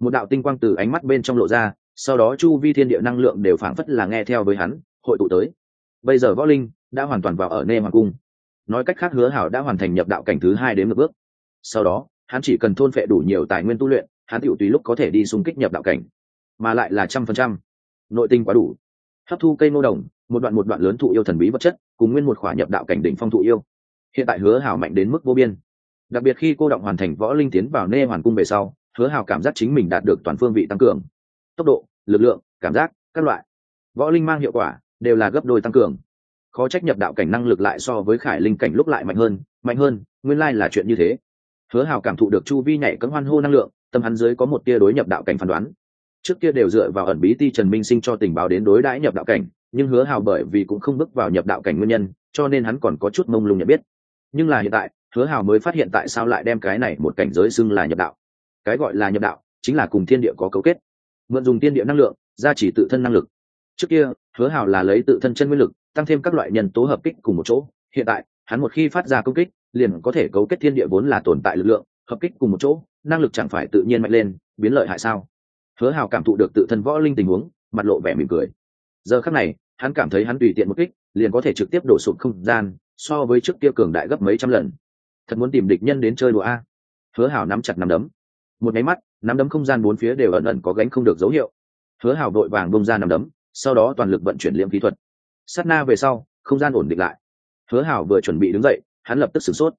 Một đạo tinh quang từ ánh mắt bên trong lộ ra, sau đó chu vi thiên địa năng lượng đều phảng phất là nghe theo với hắn, hội tụ tới. Bây giờ võ linh đã hoàn toàn vào ở nê hoàng cung. Nói cách khác hứa hảo đã hoàn thành nhập đạo cảnh thứ hai đến một bước. Sau đó, hắn chỉ cần thôn phệ đủ nhiều tài nguyên tu luyện, hắn tựu tùy lúc có thể đi xung kích nhập đạo cảnh. Mà lại là trăm phần trăm. Nội tinh quá đủ. Hấp thu cây ngô đồng, một đoạn một đoạn lớn thụ yêu thần bí vật chất, cùng nguyên một khỏa nhập đạo cảnh đỉnh phong thụ yêu hiện tại hứa hào mạnh đến mức vô biên. Đặc biệt khi cô động hoàn thành võ linh tiến vào nê hoàn cung về sau, hứa hào cảm giác chính mình đạt được toàn phương vị tăng cường. Tốc độ, lực lượng, cảm giác, các loại. Võ linh mang hiệu quả, đều là gấp đôi tăng cường. Khó trách nhập đạo cảnh năng lực lại so với khải linh cảnh lúc lại mạnh hơn mạnh hơn, nguyên lai là chuyện như thế. Hứa hào cảm thụ được chu vi nhảy cấm hoan hô năng lượng, tâm hắn dưới có một tia đối nhập đạo cảnh phán đoán. Trước kia đều dựa vào ẩn bí ti trần minh sinh cho tình báo đến đối đãi nhập đạo cảnh, nhưng hứa hào bởi vì cũng không bước vào nhập đạo cảnh nguyên nhân, cho nên hắn còn có chút mông lung nhận biết nhưng là hiện tại, hứa hào mới phát hiện tại sao lại đem cái này một cảnh giới xưng là nhập đạo. Cái gọi là nhập đạo, chính là cùng thiên địa có cấu kết. Mượn dùng tiên địa năng lượng, gia chỉ tự thân năng lực. Trước kia, hứa hào là lấy tự thân chân nguyên lực, tăng thêm các loại nhân tố hợp kích cùng một chỗ. Hiện tại, hắn một khi phát ra công kích, liền có thể cấu kết thiên địa vốn là tồn tại lực lượng, hợp kích cùng một chỗ, năng lực chẳng phải tự nhiên mạnh lên, biến lợi hại sao? Hứa hào cảm thụ được tự thân võ linh tình huống, mặt lộ vẻ mỉm cười. Giờ khắc này, hắn cảm thấy hắn tùy tiện một kích, liền có thể trực tiếp đổ sụt không gian so với trước kia cường đại gấp mấy trăm lần. Thật muốn tìm địch nhân đến chơi đùa a. Hứa Hảo nắm chặt nắm đấm. Một máy mắt, nắm đấm không gian bốn phía đều ẩn ẩn có gánh không được dấu hiệu. Hứa Hảo vội vàng bông ra nắm đấm, sau đó toàn lực vận chuyển liễm kỹ thuật. Sát na về sau, không gian ổn định lại. Hứa hảo vừa chuẩn bị đứng dậy, hắn lập tức sửng sốt.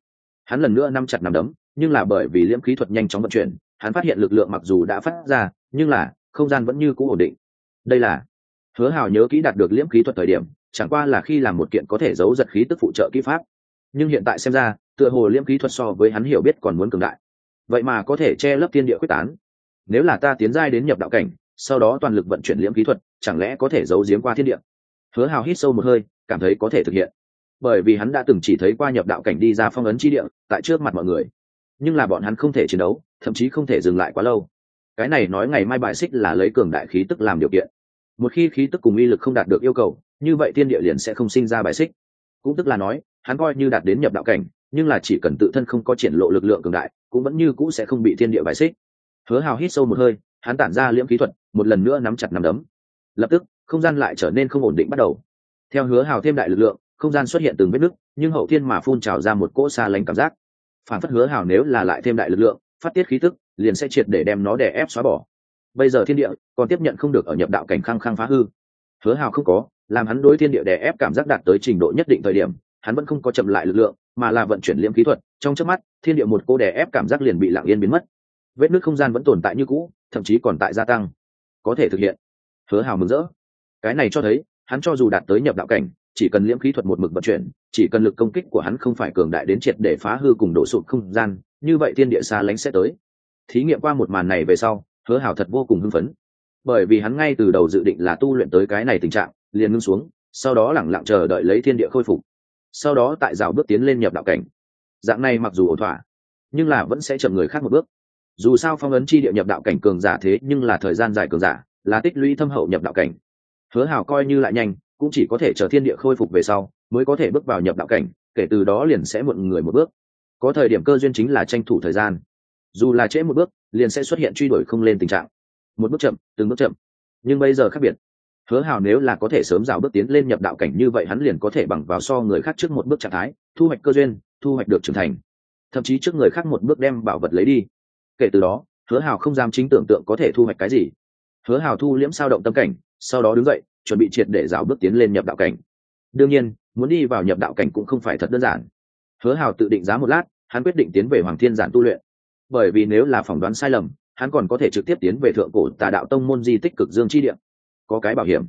Hắn lần nữa nắm chặt nắm đấm, nhưng là bởi vì liễm khí thuật nhanh chóng vận chuyển, hắn phát hiện lực lượng mặc dù đã phát ra, nhưng là không gian vẫn như cũ ổn định. Đây là hứa Hào nhớ kỹ đạt được liễm khí thuật thời điểm, chẳng qua là khi làm một kiện có thể giấu giật khí tức phụ trợ kỹ pháp. Nhưng hiện tại xem ra, tựa hồ liễm khí thuật so với hắn hiểu biết còn muốn cường đại. Vậy mà có thể che lấp thiên địa quyết tán. Nếu là ta tiến giai đến nhập đạo cảnh, sau đó toàn lực vận chuyển liễm khí thuật, chẳng lẽ có thể giấu giếm qua thiên địa? Hứa hào hít sâu một hơi, cảm thấy có thể thực hiện. Bởi vì hắn đã từng chỉ thấy qua nhập đạo cảnh đi ra phong ấn chi địa, tại trước mặt mọi người. Nhưng là bọn hắn không thể chiến đấu, thậm chí không thể dừng lại quá lâu. Cái này nói ngày mai bài xích là lấy cường đại khí tức làm điều kiện một khi khí tức cùng uy lực không đạt được yêu cầu, như vậy thiên địa liền sẽ không sinh ra bài xích. Cũng tức là nói, hắn coi như đạt đến nhập đạo cảnh, nhưng là chỉ cần tự thân không có triển lộ lực lượng cường đại, cũng vẫn như cũ sẽ không bị thiên địa bài xích. Hứa hào hít sâu một hơi, hắn tản ra liễm khí thuật, một lần nữa nắm chặt nắm đấm. Lập tức, không gian lại trở nên không ổn định bắt đầu. Theo hứa hào thêm đại lực lượng, không gian xuất hiện từng vết nứt, nhưng hậu thiên mà phun trào ra một cỗ xa lánh cảm giác. Phản phất hứa hào nếu là lại thêm đại lực lượng, phát tiết khí tức, liền sẽ triệt để đem nó đè ép xóa bỏ bây giờ thiên địa còn tiếp nhận không được ở nhập đạo cảnh khăng khăng phá hư. Hứa hào không có, làm hắn đối thiên địa đè ép cảm giác đạt tới trình độ nhất định thời điểm, hắn vẫn không có chậm lại lực lượng, mà là vận chuyển liễm kỹ thuật. Trong chớp mắt, thiên địa một cô đè ép cảm giác liền bị lặng yên biến mất. Vết nước không gian vẫn tồn tại như cũ, thậm chí còn tại gia tăng. Có thể thực hiện. Hứa hào mừng rỡ. Cái này cho thấy, hắn cho dù đạt tới nhập đạo cảnh, chỉ cần liễm khí thuật một mực vận chuyển, chỉ cần lực công kích của hắn không phải cường đại đến triệt để phá hư cùng đổ sụt không gian, như vậy thiên địa xa lánh sẽ tới. Thí nghiệm qua một màn này về sau hứa Hảo thật vô cùng hưng phấn. Bởi vì hắn ngay từ đầu dự định là tu luyện tới cái này tình trạng, liền ngưng xuống, sau đó lẳng lặng chờ đợi lấy thiên địa khôi phục. Sau đó tại rào bước tiến lên nhập đạo cảnh. Dạng này mặc dù ổn thỏa, nhưng là vẫn sẽ chậm người khác một bước. Dù sao phong ấn chi địa nhập đạo cảnh cường giả thế nhưng là thời gian dài cường giả, là tích lũy thâm hậu nhập đạo cảnh. Hứa hảo coi như lại nhanh, cũng chỉ có thể chờ thiên địa khôi phục về sau, mới có thể bước vào nhập đạo cảnh, kể từ đó liền sẽ muộn người một bước. Có thời điểm cơ duyên chính là tranh thủ thời gian dù là trễ một bước, liền sẽ xuất hiện truy đuổi không lên tình trạng. Một bước chậm, từng bước chậm. Nhưng bây giờ khác biệt. Hứa hào nếu là có thể sớm rào bước tiến lên nhập đạo cảnh như vậy, hắn liền có thể bằng vào so người khác trước một bước trạng thái, thu hoạch cơ duyên, thu hoạch được trưởng thành. Thậm chí trước người khác một bước đem bảo vật lấy đi. Kể từ đó, hứa hào không dám chính tưởng tượng có thể thu hoạch cái gì. Hứa hào thu liễm sao động tâm cảnh, sau đó đứng dậy, chuẩn bị triệt để rào bước tiến lên nhập đạo cảnh. Đương nhiên, muốn đi vào nhập đạo cảnh cũng không phải thật đơn giản. Hứa hào tự định giá một lát, hắn quyết định tiến về hoàng thiên giản tu luyện bởi vì nếu là phỏng đoán sai lầm, hắn còn có thể trực tiếp tiến về thượng cổ tà đạo tông môn di tích cực dương chi địa. Có cái bảo hiểm.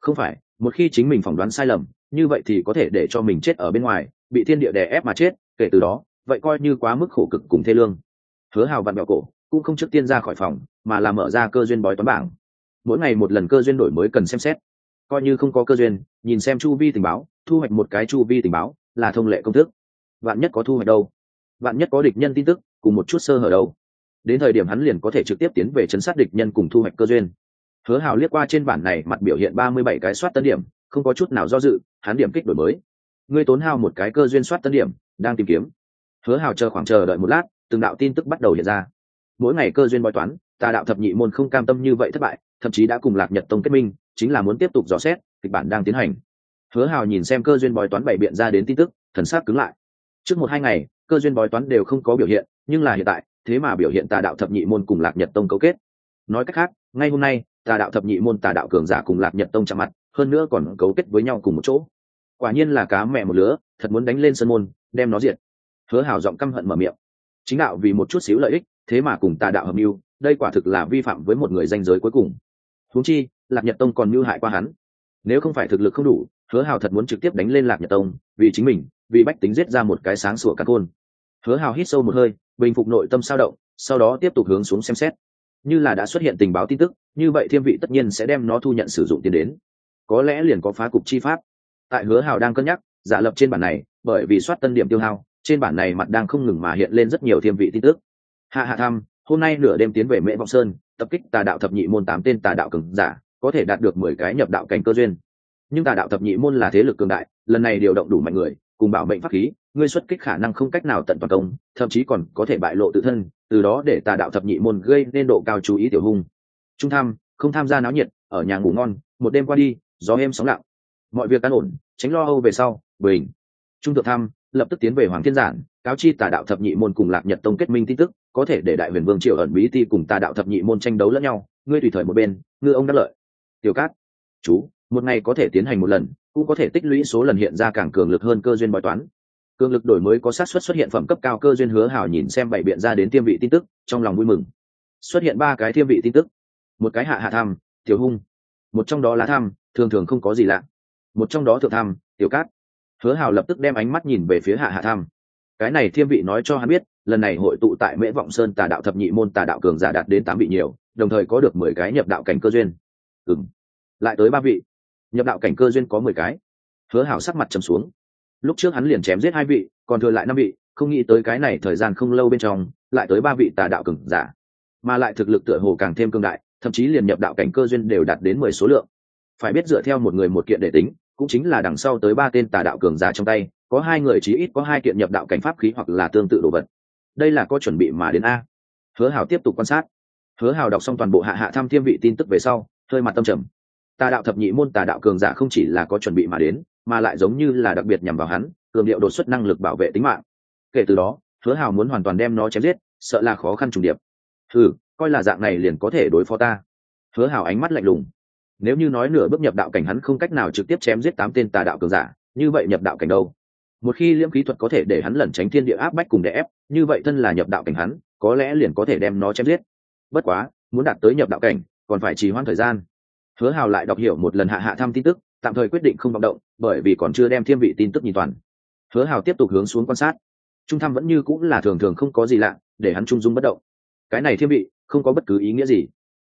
Không phải, một khi chính mình phỏng đoán sai lầm, như vậy thì có thể để cho mình chết ở bên ngoài, bị thiên địa đè ép mà chết, kể từ đó, vậy coi như quá mức khổ cực cùng thê lương. Hứa hào vặn bẹo cổ, cũng không trước tiên ra khỏi phòng, mà là mở ra cơ duyên bói toán bảng. Mỗi ngày một lần cơ duyên đổi mới cần xem xét. Coi như không có cơ duyên, nhìn xem chu vi tình báo, thu hoạch một cái chu vi tình báo là thông lệ công thức. Vạn nhất có thu hoạch đâu? Vạn nhất có địch nhân tin tức cùng một chút sơ hở đâu. Đến thời điểm hắn liền có thể trực tiếp tiến về chấn sát địch nhân cùng thu hoạch cơ duyên. Hứa hào liếc qua trên bản này, mặt biểu hiện ba mươi bảy cái soát tân điểm, không có chút nào do dự, hắn điểm kích đổi mới. Ngươi tốn hao một cái cơ duyên soát tân điểm, đang tìm kiếm. Hứa hào chờ khoảng chờ đợi một lát, từng đạo tin tức bắt đầu hiện ra. Mỗi ngày cơ duyên bói toán, tà đạo thập nhị môn không cam tâm như vậy thất bại, thậm chí đã cùng lạc nhật tông kết minh, chính là muốn tiếp tục dò xét, kịch bản đang tiến hành. Hứa hào nhìn xem cơ duyên bói toán bày biện ra đến tin tức, thần sát cứng lại. Trước một hai ngày, cơ duyên bói toán đều không có biểu hiện nhưng là hiện tại, thế mà biểu hiện tà đạo thập nhị môn cùng lạc nhật tông cấu kết. Nói cách khác, ngay hôm nay, tà đạo thập nhị môn tà đạo cường giả cùng lạc nhật tông chạm mặt, hơn nữa còn cấu kết với nhau cùng một chỗ. Quả nhiên là cá mẹ một lứa, thật muốn đánh lên sân môn, đem nó diệt. Hứa hảo giọng căm hận mở miệng. Chính đạo vì một chút xíu lợi ích, thế mà cùng tà đạo hợp mưu, đây quả thực là vi phạm với một người danh giới cuối cùng. Huống chi, lạc nhật tông còn mưu hại qua hắn. Nếu không phải thực lực không đủ, hứa hào thật muốn trực tiếp đánh lên lạc nhật tông, vì chính mình, vì bách tính giết ra một cái sáng sủa các côn. Hứa hào hít sâu một hơi bình phục nội tâm sao động, sau đó tiếp tục hướng xuống xem xét. Như là đã xuất hiện tình báo tin tức, như vậy thiên vị tất nhiên sẽ đem nó thu nhận sử dụng tiền đến. Có lẽ liền có phá cục chi pháp. Tại hứa hào đang cân nhắc, giả lập trên bản này, bởi vì soát tân điểm tiêu hao, trên bản này mặt đang không ngừng mà hiện lên rất nhiều thiên vị tin tức. Hạ hạ thăm, hôm nay nửa đêm tiến về mễ vọng sơn, tập kích tà đạo thập nhị môn tám tên tà đạo cường giả, có thể đạt được mười cái nhập đạo cảnh cơ duyên. Nhưng tà đạo thập nhị môn là thế lực cường đại, lần này điều động đủ mạnh người, cùng bảo mệnh pháp khí ngươi xuất kích khả năng không cách nào tận toàn công, thậm chí còn có thể bại lộ tự thân, từ đó để tà đạo thập nhị môn gây nên độ cao chú ý tiểu hung. Trung tham, không tham gia náo nhiệt, ở nhà ngủ ngon, một đêm qua đi, gió êm sóng lặng. Mọi việc an ổn, tránh lo âu về sau bình trung thượng tham, lập tức tiến về hoàng thiên giản, cáo chi tà đạo thập nhị môn cùng lạc nhật tông kết minh tin tức, có thể để đại huyền vương triều ẩn bí ti cùng tà đạo thập nhị môn tranh đấu lẫn nhau, ngươi tùy thời một bên, ngư ông đắc lợi. Tiểu cát, chú, một ngày có thể tiến hành một lần, cũng có thể tích lũy số lần hiện ra càng cường lực hơn cơ duyên bói toán cường lực đổi mới có sát xuất xuất hiện phẩm cấp cao cơ duyên hứa hào nhìn xem bảy biện ra đến tiêm vị tin tức, trong lòng vui mừng. Xuất hiện ba cái tiêm vị tin tức. Một cái hạ hạ tham, tiểu hung. Một trong đó lá tham, thường thường không có gì lạ. Một trong đó thượng tham, tiểu cát. Hứa hào lập tức đem ánh mắt nhìn về phía hạ hạ tham. Cái này thiêm vị nói cho hắn biết, lần này hội tụ tại mễ vọng sơn tà đạo thập nhị môn tà đạo cường giả đạt đến tám vị nhiều, đồng thời có được mười cái nhập đạo cảnh cơ duyên. Ừ lại tới ba vị. Nhập đạo cảnh cơ duyên có mười cái. Hứa hảo sắc mặt trầm xuống lúc trước hắn liền chém giết hai vị, còn thừa lại năm vị, không nghĩ tới cái này thời gian không lâu bên trong, lại tới ba vị tà đạo cường giả. Mà lại thực lực tựa hồ càng thêm cương đại, thậm chí liền nhập đạo cảnh cơ duyên đều đạt đến mười số lượng. Phải biết dựa theo một người một kiện để tính, cũng chính là đằng sau tới ba tên tà đạo cường giả trong tay, có hai người chí ít có hai kiện nhập đạo cảnh pháp khí hoặc là tương tự đồ vật. Đây là có chuẩn bị mà đến a. Hứa hào tiếp tục quan sát. Hứa hào đọc xong toàn bộ hạ hạ tham thiêm vị tin tức về sau, hơi mặt tâm trầm. Tà đạo thập nhị môn tà đạo cường giả không chỉ là có chuẩn bị mà đến mà lại giống như là đặc biệt nhằm vào hắn, cường điệu đột xuất năng lực bảo vệ tính mạng. Kể từ đó, hứa hào muốn hoàn toàn đem nó chém giết, sợ là khó khăn trùng điệp. Ừ coi là dạng này liền có thể đối phó ta. Hứa hào ánh mắt lạnh lùng. Nếu như nói nửa bước nhập đạo cảnh hắn không cách nào trực tiếp chém giết tám tên tà đạo cường giả, như vậy nhập đạo cảnh đâu? Một khi liễm khí thuật có thể để hắn lẩn tránh thiên địa áp bách cùng đè ép, như vậy thân là nhập đạo cảnh hắn, có lẽ liền có thể đem nó chém giết. Bất quá, muốn đạt tới nhập đạo cảnh, còn phải trì hoãn thời gian. Hứa hào lại đọc hiểu một lần hạ hạ thăm tin tức tạm thời quyết định không vọng động, bởi vì còn chưa đem thiên vị tin tức nhìn toàn. Hứa hào tiếp tục hướng xuống quan sát. Trung thăm vẫn như cũng là thường thường không có gì lạ, để hắn trung dung bất động. Cái này thiên vị, không có bất cứ ý nghĩa gì.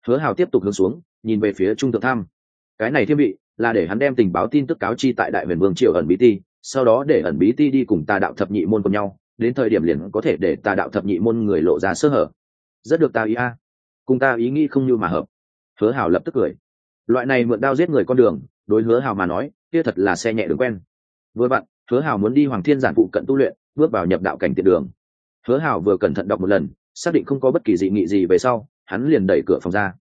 Hứa hào tiếp tục hướng xuống, nhìn về phía trung thượng Tham. cái này thiên vị, là để hắn đem tình báo tin tức cáo chi tại đại huyền vương triều ẩn bí ti, sau đó để ẩn bí ti đi cùng tà đạo thập nhị môn cùng nhau, đến thời điểm liền có thể để tà đạo thập nhị môn người lộ ra sơ hở. Rất được ta ý a. Cùng ta ý nghĩ không như mà hợp. Hứa hào lập tức cười. Loại này mượn đao giết người con đường đối hứa hào mà nói, kia thật là xe nhẹ đường quen. Vừa vặn, hứa hào muốn đi hoàng thiên giản phụ cận tu luyện, bước vào nhập đạo cảnh tiện đường. Hứa hào vừa cẩn thận đọc một lần, xác định không có bất kỳ dị nghị gì về sau, hắn liền đẩy cửa phòng ra.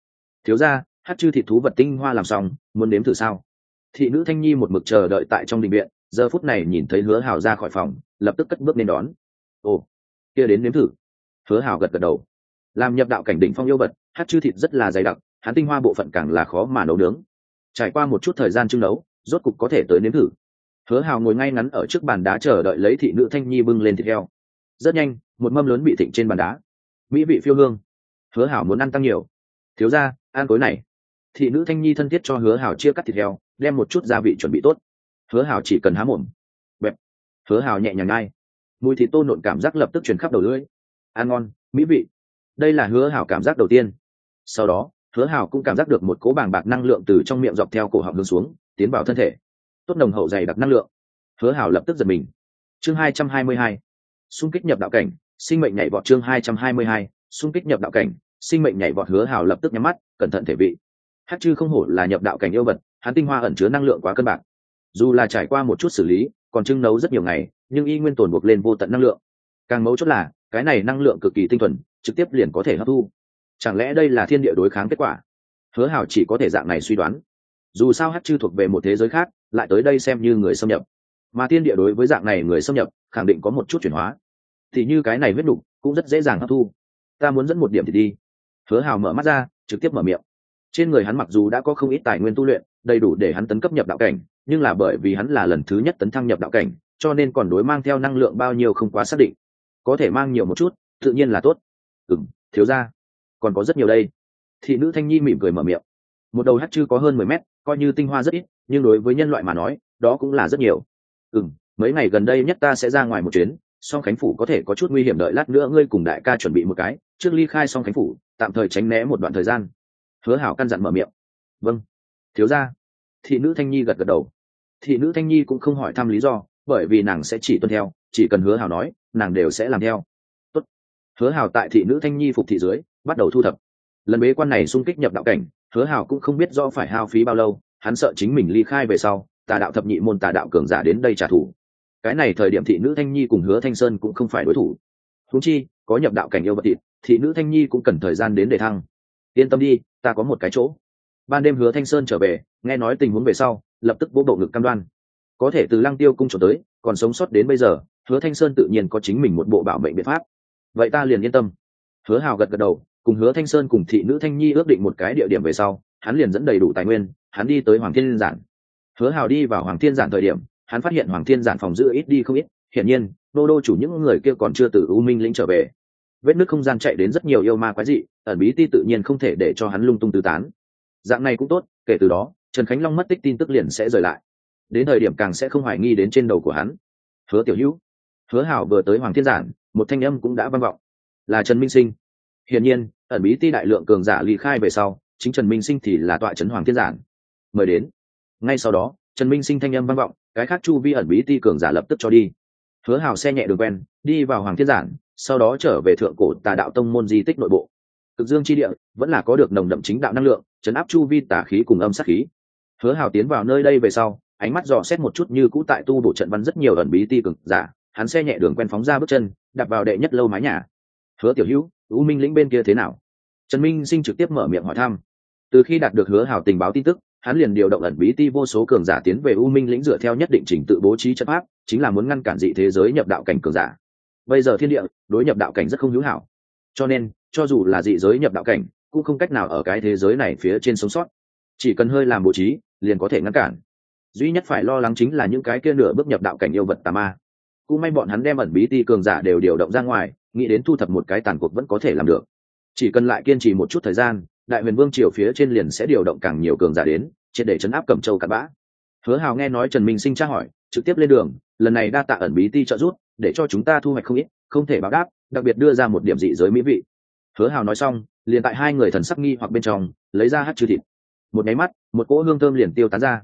Thiếu ra hát chư thị thú vật tinh hoa làm xong, muốn nếm thử sao? Thị nữ thanh nhi một mực chờ đợi tại trong đình viện, giờ phút này nhìn thấy hứa hào ra khỏi phòng, lập tức cất bước nên đón. Ồ, kia đến nếm thử. Hứa hào gật gật đầu. Làm nhập đạo cảnh đỉnh phong yêu vật, hát chư thịt rất là dày đặc, hắn tinh hoa bộ phận càng là khó mà nấu nướng trải qua một chút thời gian trưng nấu rốt cục có thể tới nếm thử. Hứa hào ngồi ngay ngắn ở trước bàn đá chờ đợi lấy thị nữ thanh nhi bưng lên thịt heo. Rất nhanh, một mâm lớn bị thịnh trên bàn đá. Mỹ vị phiêu hương. Hứa hảo muốn ăn tăng nhiều. Thiếu ra ăn cối này. Thị nữ thanh nhi thân thiết cho hứa hảo chia cắt thịt heo, đem một chút gia vị chuẩn bị tốt. Hứa hảo chỉ cần há mồm. Bẹp. Hứa hảo nhẹ nhàng ngay mùi thịt tô nộn cảm giác lập tức chuyển khắp đầu lưỡi. Ăn ngon, mỹ vị. Đây là hứa hảo cảm giác đầu tiên. Sau đó hứa hảo cũng cảm giác được một cố bàng bạc năng lượng từ trong miệng dọc theo cổ họng hướng xuống, tiến vào thân thể. Tốt nồng hậu dày đặc năng lượng. Hứa hảo lập tức giật mình. Chương hai trăm hai mươi hai. Xung kích nhập đạo cảnh, sinh mệnh nhảy vọt chương hai trăm hai mươi hai. Xung kích nhập đạo cảnh, sinh mệnh nhảy vọt hứa hảo lập tức nhắm mắt, cẩn thận thể vị. Hát chư không hổ là nhập đạo cảnh yêu vật, hắn tinh hoa ẩn chứa năng lượng quá cân bạc. Dù là trải qua một chút xử lý, còn trưng nấu rất nhiều ngày, nhưng y nguyên tồn buộc lên vô tận năng lượng. Càng mấu chốt là, cái này năng lượng cực kỳ tinh thuần, trực tiếp liền có thể hấp thu chẳng lẽ đây là thiên địa đối kháng kết quả? Hứa hảo chỉ có thể dạng này suy đoán. Dù sao hát chư thuộc về một thế giới khác, lại tới đây xem như người xâm nhập. Mà thiên địa đối với dạng này người xâm nhập, khẳng định có một chút chuyển hóa. Thì như cái này huyết đục, cũng rất dễ dàng hấp thu. Ta muốn dẫn một điểm thì đi. Hứa hào mở mắt ra, trực tiếp mở miệng. Trên người hắn mặc dù đã có không ít tài nguyên tu luyện, đầy đủ để hắn tấn cấp nhập đạo cảnh, nhưng là bởi vì hắn là lần thứ nhất tấn thăng nhập đạo cảnh, cho nên còn đối mang theo năng lượng bao nhiêu không quá xác định. Có thể mang nhiều một chút, tự nhiên là tốt. Ừ thiếu ra còn có rất nhiều đây. Thị nữ thanh nhi mỉm cười mở miệng. Một đầu hát chư có hơn mười mét, coi như tinh hoa rất ít, nhưng đối với nhân loại mà nói, đó cũng là rất nhiều. Ừ m mấy ngày gần đây nhất ta sẽ ra ngoài một chuyến, song khánh phủ có thể có chút nguy hiểm đợi lát nữa ngươi cùng đại ca chuẩn bị một cái, trước ly khai song khánh phủ, tạm thời tránh né một đoạn thời gian. Hứa hảo căn dặn mở miệng. Vâng. Thiếu ra thị nữ thanh nhi gật gật đầu. Thị nữ thanh nhi cũng không hỏi thăm lý do, bởi vì nàng sẽ chỉ tuân theo, chỉ cần hứa hảo nói, nàng đều sẽ làm theo. Tốt. hứa hảo tại thị nữ thanh nhi phục thị dưới bắt đầu thu thập. Lần bế quan này xung kích nhập đạo cảnh, hứa hào cũng không biết do phải hao phí bao lâu, hắn sợ chính mình ly khai về sau, tà đạo thập nhị môn tà đạo cường giả đến đây trả thù. Cái này thời điểm thị nữ thanh nhi cùng hứa thanh sơn cũng không phải đối thủ. Húng chi, có nhập đạo cảnh yêu vật thịt, thị nữ thanh nhi cũng cần thời gian đến để thăng. Yên tâm đi, ta có một cái chỗ. Ban đêm hứa thanh sơn trở về, nghe nói tình huống về sau, lập tức vỗ bộ ngực cam đoan. Có thể từ lăng tiêu cung trở tới, còn sống sót đến bây giờ, hứa thanh sơn tự nhiên có chính mình một bộ bảo mệnh biện pháp. Vậy ta liền yên tâm. Hứa hào gật gật đầu cùng hứa thanh sơn cùng thị nữ thanh nhi ước định một cái địa điểm về sau, hắn liền dẫn đầy đủ tài nguyên, hắn đi tới hoàng thiên giản. Hứa hào đi vào hoàng thiên giản thời điểm, hắn phát hiện hoàng thiên giản phòng giữ ít đi không ít, hiển nhiên, đô đô chủ những người kia còn chưa từ u minh lĩnh trở về. Vết nước không gian chạy đến rất nhiều yêu ma quái dị, ẩn bí ti tự nhiên không thể để cho hắn lung tung tứ tán. Dạng này cũng tốt, kể từ đó, trần khánh long mất tích tin tức liền sẽ rời lại. Đến thời điểm càng sẽ không hoài nghi đến trên đầu của hắn. Hứa tiểu hữu. Hứa hảo vừa tới hoàng thiên giản, một thanh âm cũng đã vang vọng. Là trần minh sinh hiển nhiên, ẩn bí ti đại lượng cường giả ly khai về sau, chính trần minh sinh thì là tọa trấn hoàng thiên giản. Mời đến. Ngay sau đó, trần minh sinh thanh âm vang vọng, cái khác chu vi ẩn bí ti cường giả lập tức cho đi. Hứa hào xe nhẹ đường quen, đi vào hoàng thiên giản, sau đó trở về thượng cổ tà đạo tông môn di tích nội bộ. Cực dương chi địa, vẫn là có được nồng đậm chính đạo năng lượng chấn áp chu vi tả khí cùng âm sát khí. Hứa hào tiến vào nơi đây về sau, ánh mắt dò xét một chút như cũ tại tu bổ trận văn rất nhiều ẩn bí ti cực giả. Hắn xe nhẹ đường quen phóng ra bước chân, đạp vào đệ nhất lâu mái nhà hứa tiểu hữu, u minh lĩnh bên kia thế nào? Trần minh sinh trực tiếp mở miệng hỏi thăm. Từ khi đạt được hứa hào tình báo tin tức, hắn liền điều động ẩn bí ti vô số cường giả tiến về u minh lĩnh dựa theo nhất định trình tự bố trí chất pháp, chính là muốn ngăn cản dị thế giới nhập đạo cảnh cường giả. Bây giờ thiên địa, đối nhập đạo cảnh rất không hữu hảo. Cho nên, cho dù là dị giới nhập đạo cảnh, cũng không cách nào ở cái thế giới này phía trên sống sót. Chỉ cần hơi làm bố trí, liền có thể ngăn cản. Duy nhất phải lo lắng chính là những cái kia nửa bước nhập đạo cảnh yêu vật tà ma cũng may bọn hắn đem ẩn bí ti cường giả đều điều động ra ngoài, nghĩ đến thu thập một cái tàn cuộc vẫn có thể làm được. Chỉ cần lại kiên trì một chút thời gian, đại huyền vương triều phía trên liền sẽ điều động càng nhiều cường giả đến, triệt để chấn áp cẩm châu cặn bã. Hứa hào nghe nói trần minh sinh tra hỏi, trực tiếp lên đường, lần này đa tạ ẩn bí ti trợ giúp, để cho chúng ta thu hoạch không ít, không thể báo đáp, đặc biệt đưa ra một điểm dị giới mỹ vị. Hứa hào nói xong, liền tại hai người thần sắc nghi hoặc bên trong, lấy ra hát chư thịt. Một nháy mắt, một cỗ hương thơm liền tiêu tán ra.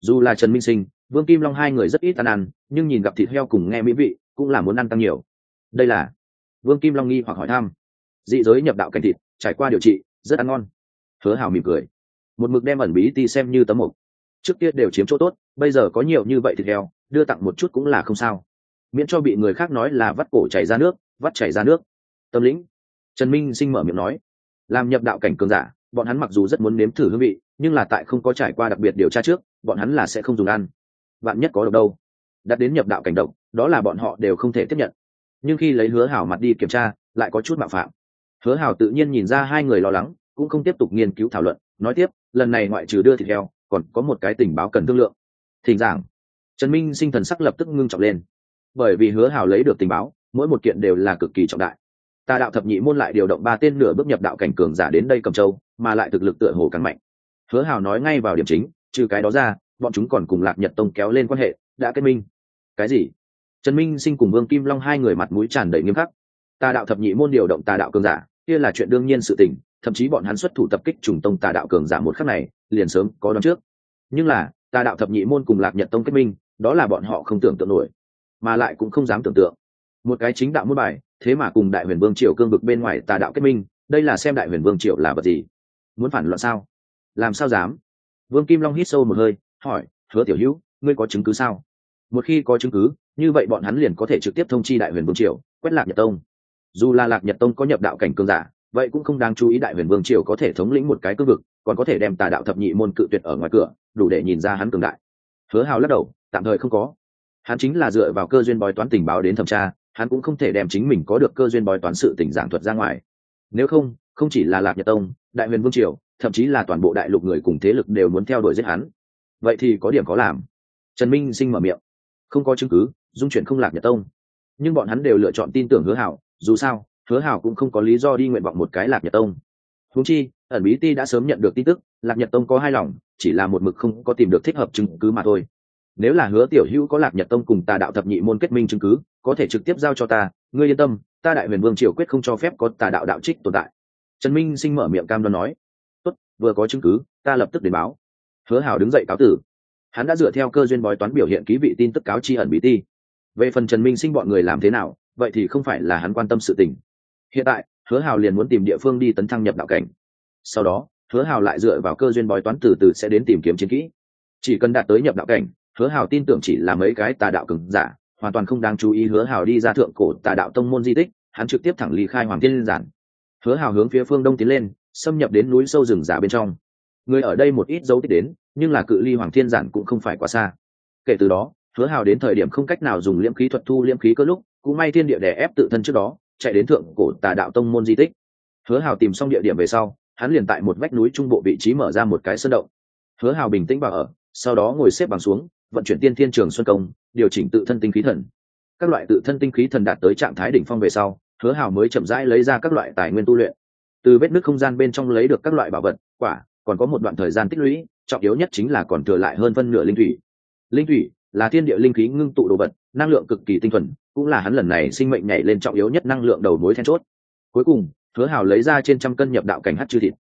Dù là trần minh sinh vương kim long hai người rất ít ăn ăn, nhưng nhìn gặp thịt heo cùng nghe mỹ vị, cũng là muốn ăn tăng nhiều. Đây là? Vương kim long nghi hoặc hỏi thăm. Dị giới nhập đạo cảnh thịt, trải qua điều trị, rất ăn ngon. Hứa hào mỉm cười. Một mực đem ẩn bí ti xem như tấm mục. Trước kia đều chiếm chỗ tốt, bây giờ có nhiều như vậy thịt heo, đưa tặng một chút cũng là không sao. Miễn cho bị người khác nói là vắt cổ chảy ra nước, vắt chảy ra nước. Tâm lĩnh. Trần minh sinh mở miệng nói. Làm nhập đạo cảnh cường giả, bọn hắn mặc dù rất muốn nếm thử hương vị, nhưng là tại không có trải qua đặc biệt điều tra trước, bọn hắn là sẽ không dùng ăn bạn nhất có độc đâu. Đặt đến nhập đạo cảnh độc, đó là bọn họ đều không thể tiếp nhận. Nhưng khi lấy hứa hảo mặt đi kiểm tra, lại có chút mạo phạm. Hứa hảo tự nhiên nhìn ra hai người lo lắng, cũng không tiếp tục nghiên cứu thảo luận, nói tiếp, lần này ngoại trừ đưa thịt heo, còn có một cái tình báo cần thương lượng. Thỉnh giảng. Trần minh sinh thần sắc lập tức ngưng trọng lên. Bởi vì hứa hảo lấy được tình báo, mỗi một kiện đều là cực kỳ trọng đại. Tà đạo thập nhị môn lại điều động ba tên nửa bước nhập đạo cảnh cường giả đến đây cầm châu, mà lại thực lực tựa hồ càng mạnh. Hứa hảo nói ngay vào điểm chính, trừ cái đó ra bọn chúng còn cùng lạc nhật tông kéo lên quan hệ, đã kết minh. Cái gì? Trần minh sinh cùng vương kim long hai người mặt mũi tràn đầy nghiêm khắc. Tà đạo thập nhị môn điều động tà đạo cường giả, kia là chuyện đương nhiên sự tình, thậm chí bọn hắn xuất thủ tập kích trùng tông tà đạo cường giả một khắc này, liền sớm có đón trước. Nhưng là, tà đạo thập nhị môn cùng lạc nhật tông kết minh, đó là bọn họ không tưởng tượng nổi, mà lại cũng không dám tưởng tượng. Một cái chính đạo môn bài, thế mà cùng đại huyền vương triều cương vực bên ngoài tà đạo kết minh, đây là xem đại huyền vương triều là vật gì? Muốn phản loạn sao? Làm sao dám? Vương kim long hít sâu một hơi hỏi, hứa tiểu hữu, ngươi có chứng cứ sao? Một khi có chứng cứ, như vậy bọn hắn liền có thể trực tiếp thông chi đại huyền vương triều, quét lạc nhật tông. Dù là lạc nhật tông có nhập đạo cảnh cương giả, vậy cũng không đáng chú ý đại huyền vương triều có thể thống lĩnh một cái cương vực, còn có thể đem tà đạo thập nhị môn cự tuyệt ở ngoài cửa, đủ để nhìn ra hắn cường đại. Hứa hào lắc đầu, tạm thời không có. Hắn chính là dựa vào cơ duyên bói toán tình báo đến thẩm tra, hắn cũng không thể đem chính mình có được cơ duyên bói toán sự tình giảng thuật ra ngoài. Nếu không không chỉ là lạc nhật tông, đại huyền vương triều, thậm chí là toàn bộ đại lục người cùng thế lực đều muốn theo đuổi giết hắn vậy thì có điểm có làm. Trần minh sinh mở miệng. Không có chứng cứ, dung chuyển không lạc nhật tông. Nhưng bọn hắn đều lựa chọn tin tưởng hứa hảo, dù sao, hứa hảo cũng không có lý do đi nguyện vọng một cái lạc nhật tông. Húng chi, ẩn bí ti đã sớm nhận được tin tức, lạc nhật tông có hai lòng, chỉ là một mực không có tìm được thích hợp chứng cứ mà thôi. Nếu là hứa tiểu hữu có lạc nhật tông cùng tà đạo thập nhị môn kết minh chứng cứ, có thể trực tiếp giao cho ta, ngươi yên tâm, ta đại huyền vương triều quyết không cho phép có tà đạo đạo trích tồn tại. Trần minh sinh mở miệng cam đoan nói, tốt, vừa có chứng cứ, ta lập tức đến báo hứa hào đứng dậy cáo tử. Hắn đã dựa theo cơ duyên bói toán biểu hiện ký vị tin tức cáo tri ẩn bí ti. Về phần trần minh sinh bọn người làm thế nào, vậy thì không phải là hắn quan tâm sự tình. Hiện tại, hứa hào liền muốn tìm địa phương đi tấn thăng nhập đạo cảnh. Sau đó, hứa hào lại dựa vào cơ duyên bói toán từ từ sẽ đến tìm kiếm chiến kỹ. Chỉ cần đạt tới nhập đạo cảnh, hứa hào tin tưởng chỉ là mấy cái tà đạo cứng giả, hoàn toàn không đáng chú ý hứa hào đi ra thượng cổ tà đạo tông môn di tích, hắn trực tiếp thẳng ly khai hoàng Thiên giản. Hứa hào hướng phía phương đông tiến lên, xâm nhập đến núi sâu rừng giả bên trong người ở đây một ít dấu tích đến, nhưng là cự ly hoàng thiên giản cũng không phải quá xa. Kể từ đó, hứa hào đến thời điểm không cách nào dùng liễm khí thuật thu liễm khí cơ lúc, cũng may thiên địa đè ép tự thân trước đó, chạy đến thượng cổ tà đạo tông môn di tích. Hứa hào tìm xong địa điểm về sau, hắn liền tại một vách núi trung bộ vị trí mở ra một cái sơn động. Hứa hào bình tĩnh vào ở, sau đó ngồi xếp bằng xuống, vận chuyển tiên thiên trường xuân công, điều chỉnh tự thân tinh khí thần. Các loại tự thân tinh khí thần đạt tới trạng thái đỉnh phong về sau, hứa hào mới chậm rãi lấy ra các loại tài nguyên tu luyện. Từ vết nước không gian bên trong lấy được các loại bảo vật, quả còn có một đoạn thời gian tích lũy, trọng yếu nhất chính là còn thừa lại hơn phân nửa linh thủy. Linh thủy là thiên địa linh khí ngưng tụ đồ vật, năng lượng cực kỳ tinh thuần, cũng là hắn lần này sinh mệnh nhảy lên trọng yếu nhất năng lượng đầu mối then chốt. Cuối cùng, hứa hào lấy ra trên trăm cân nhập đạo cảnh hát chư thịt.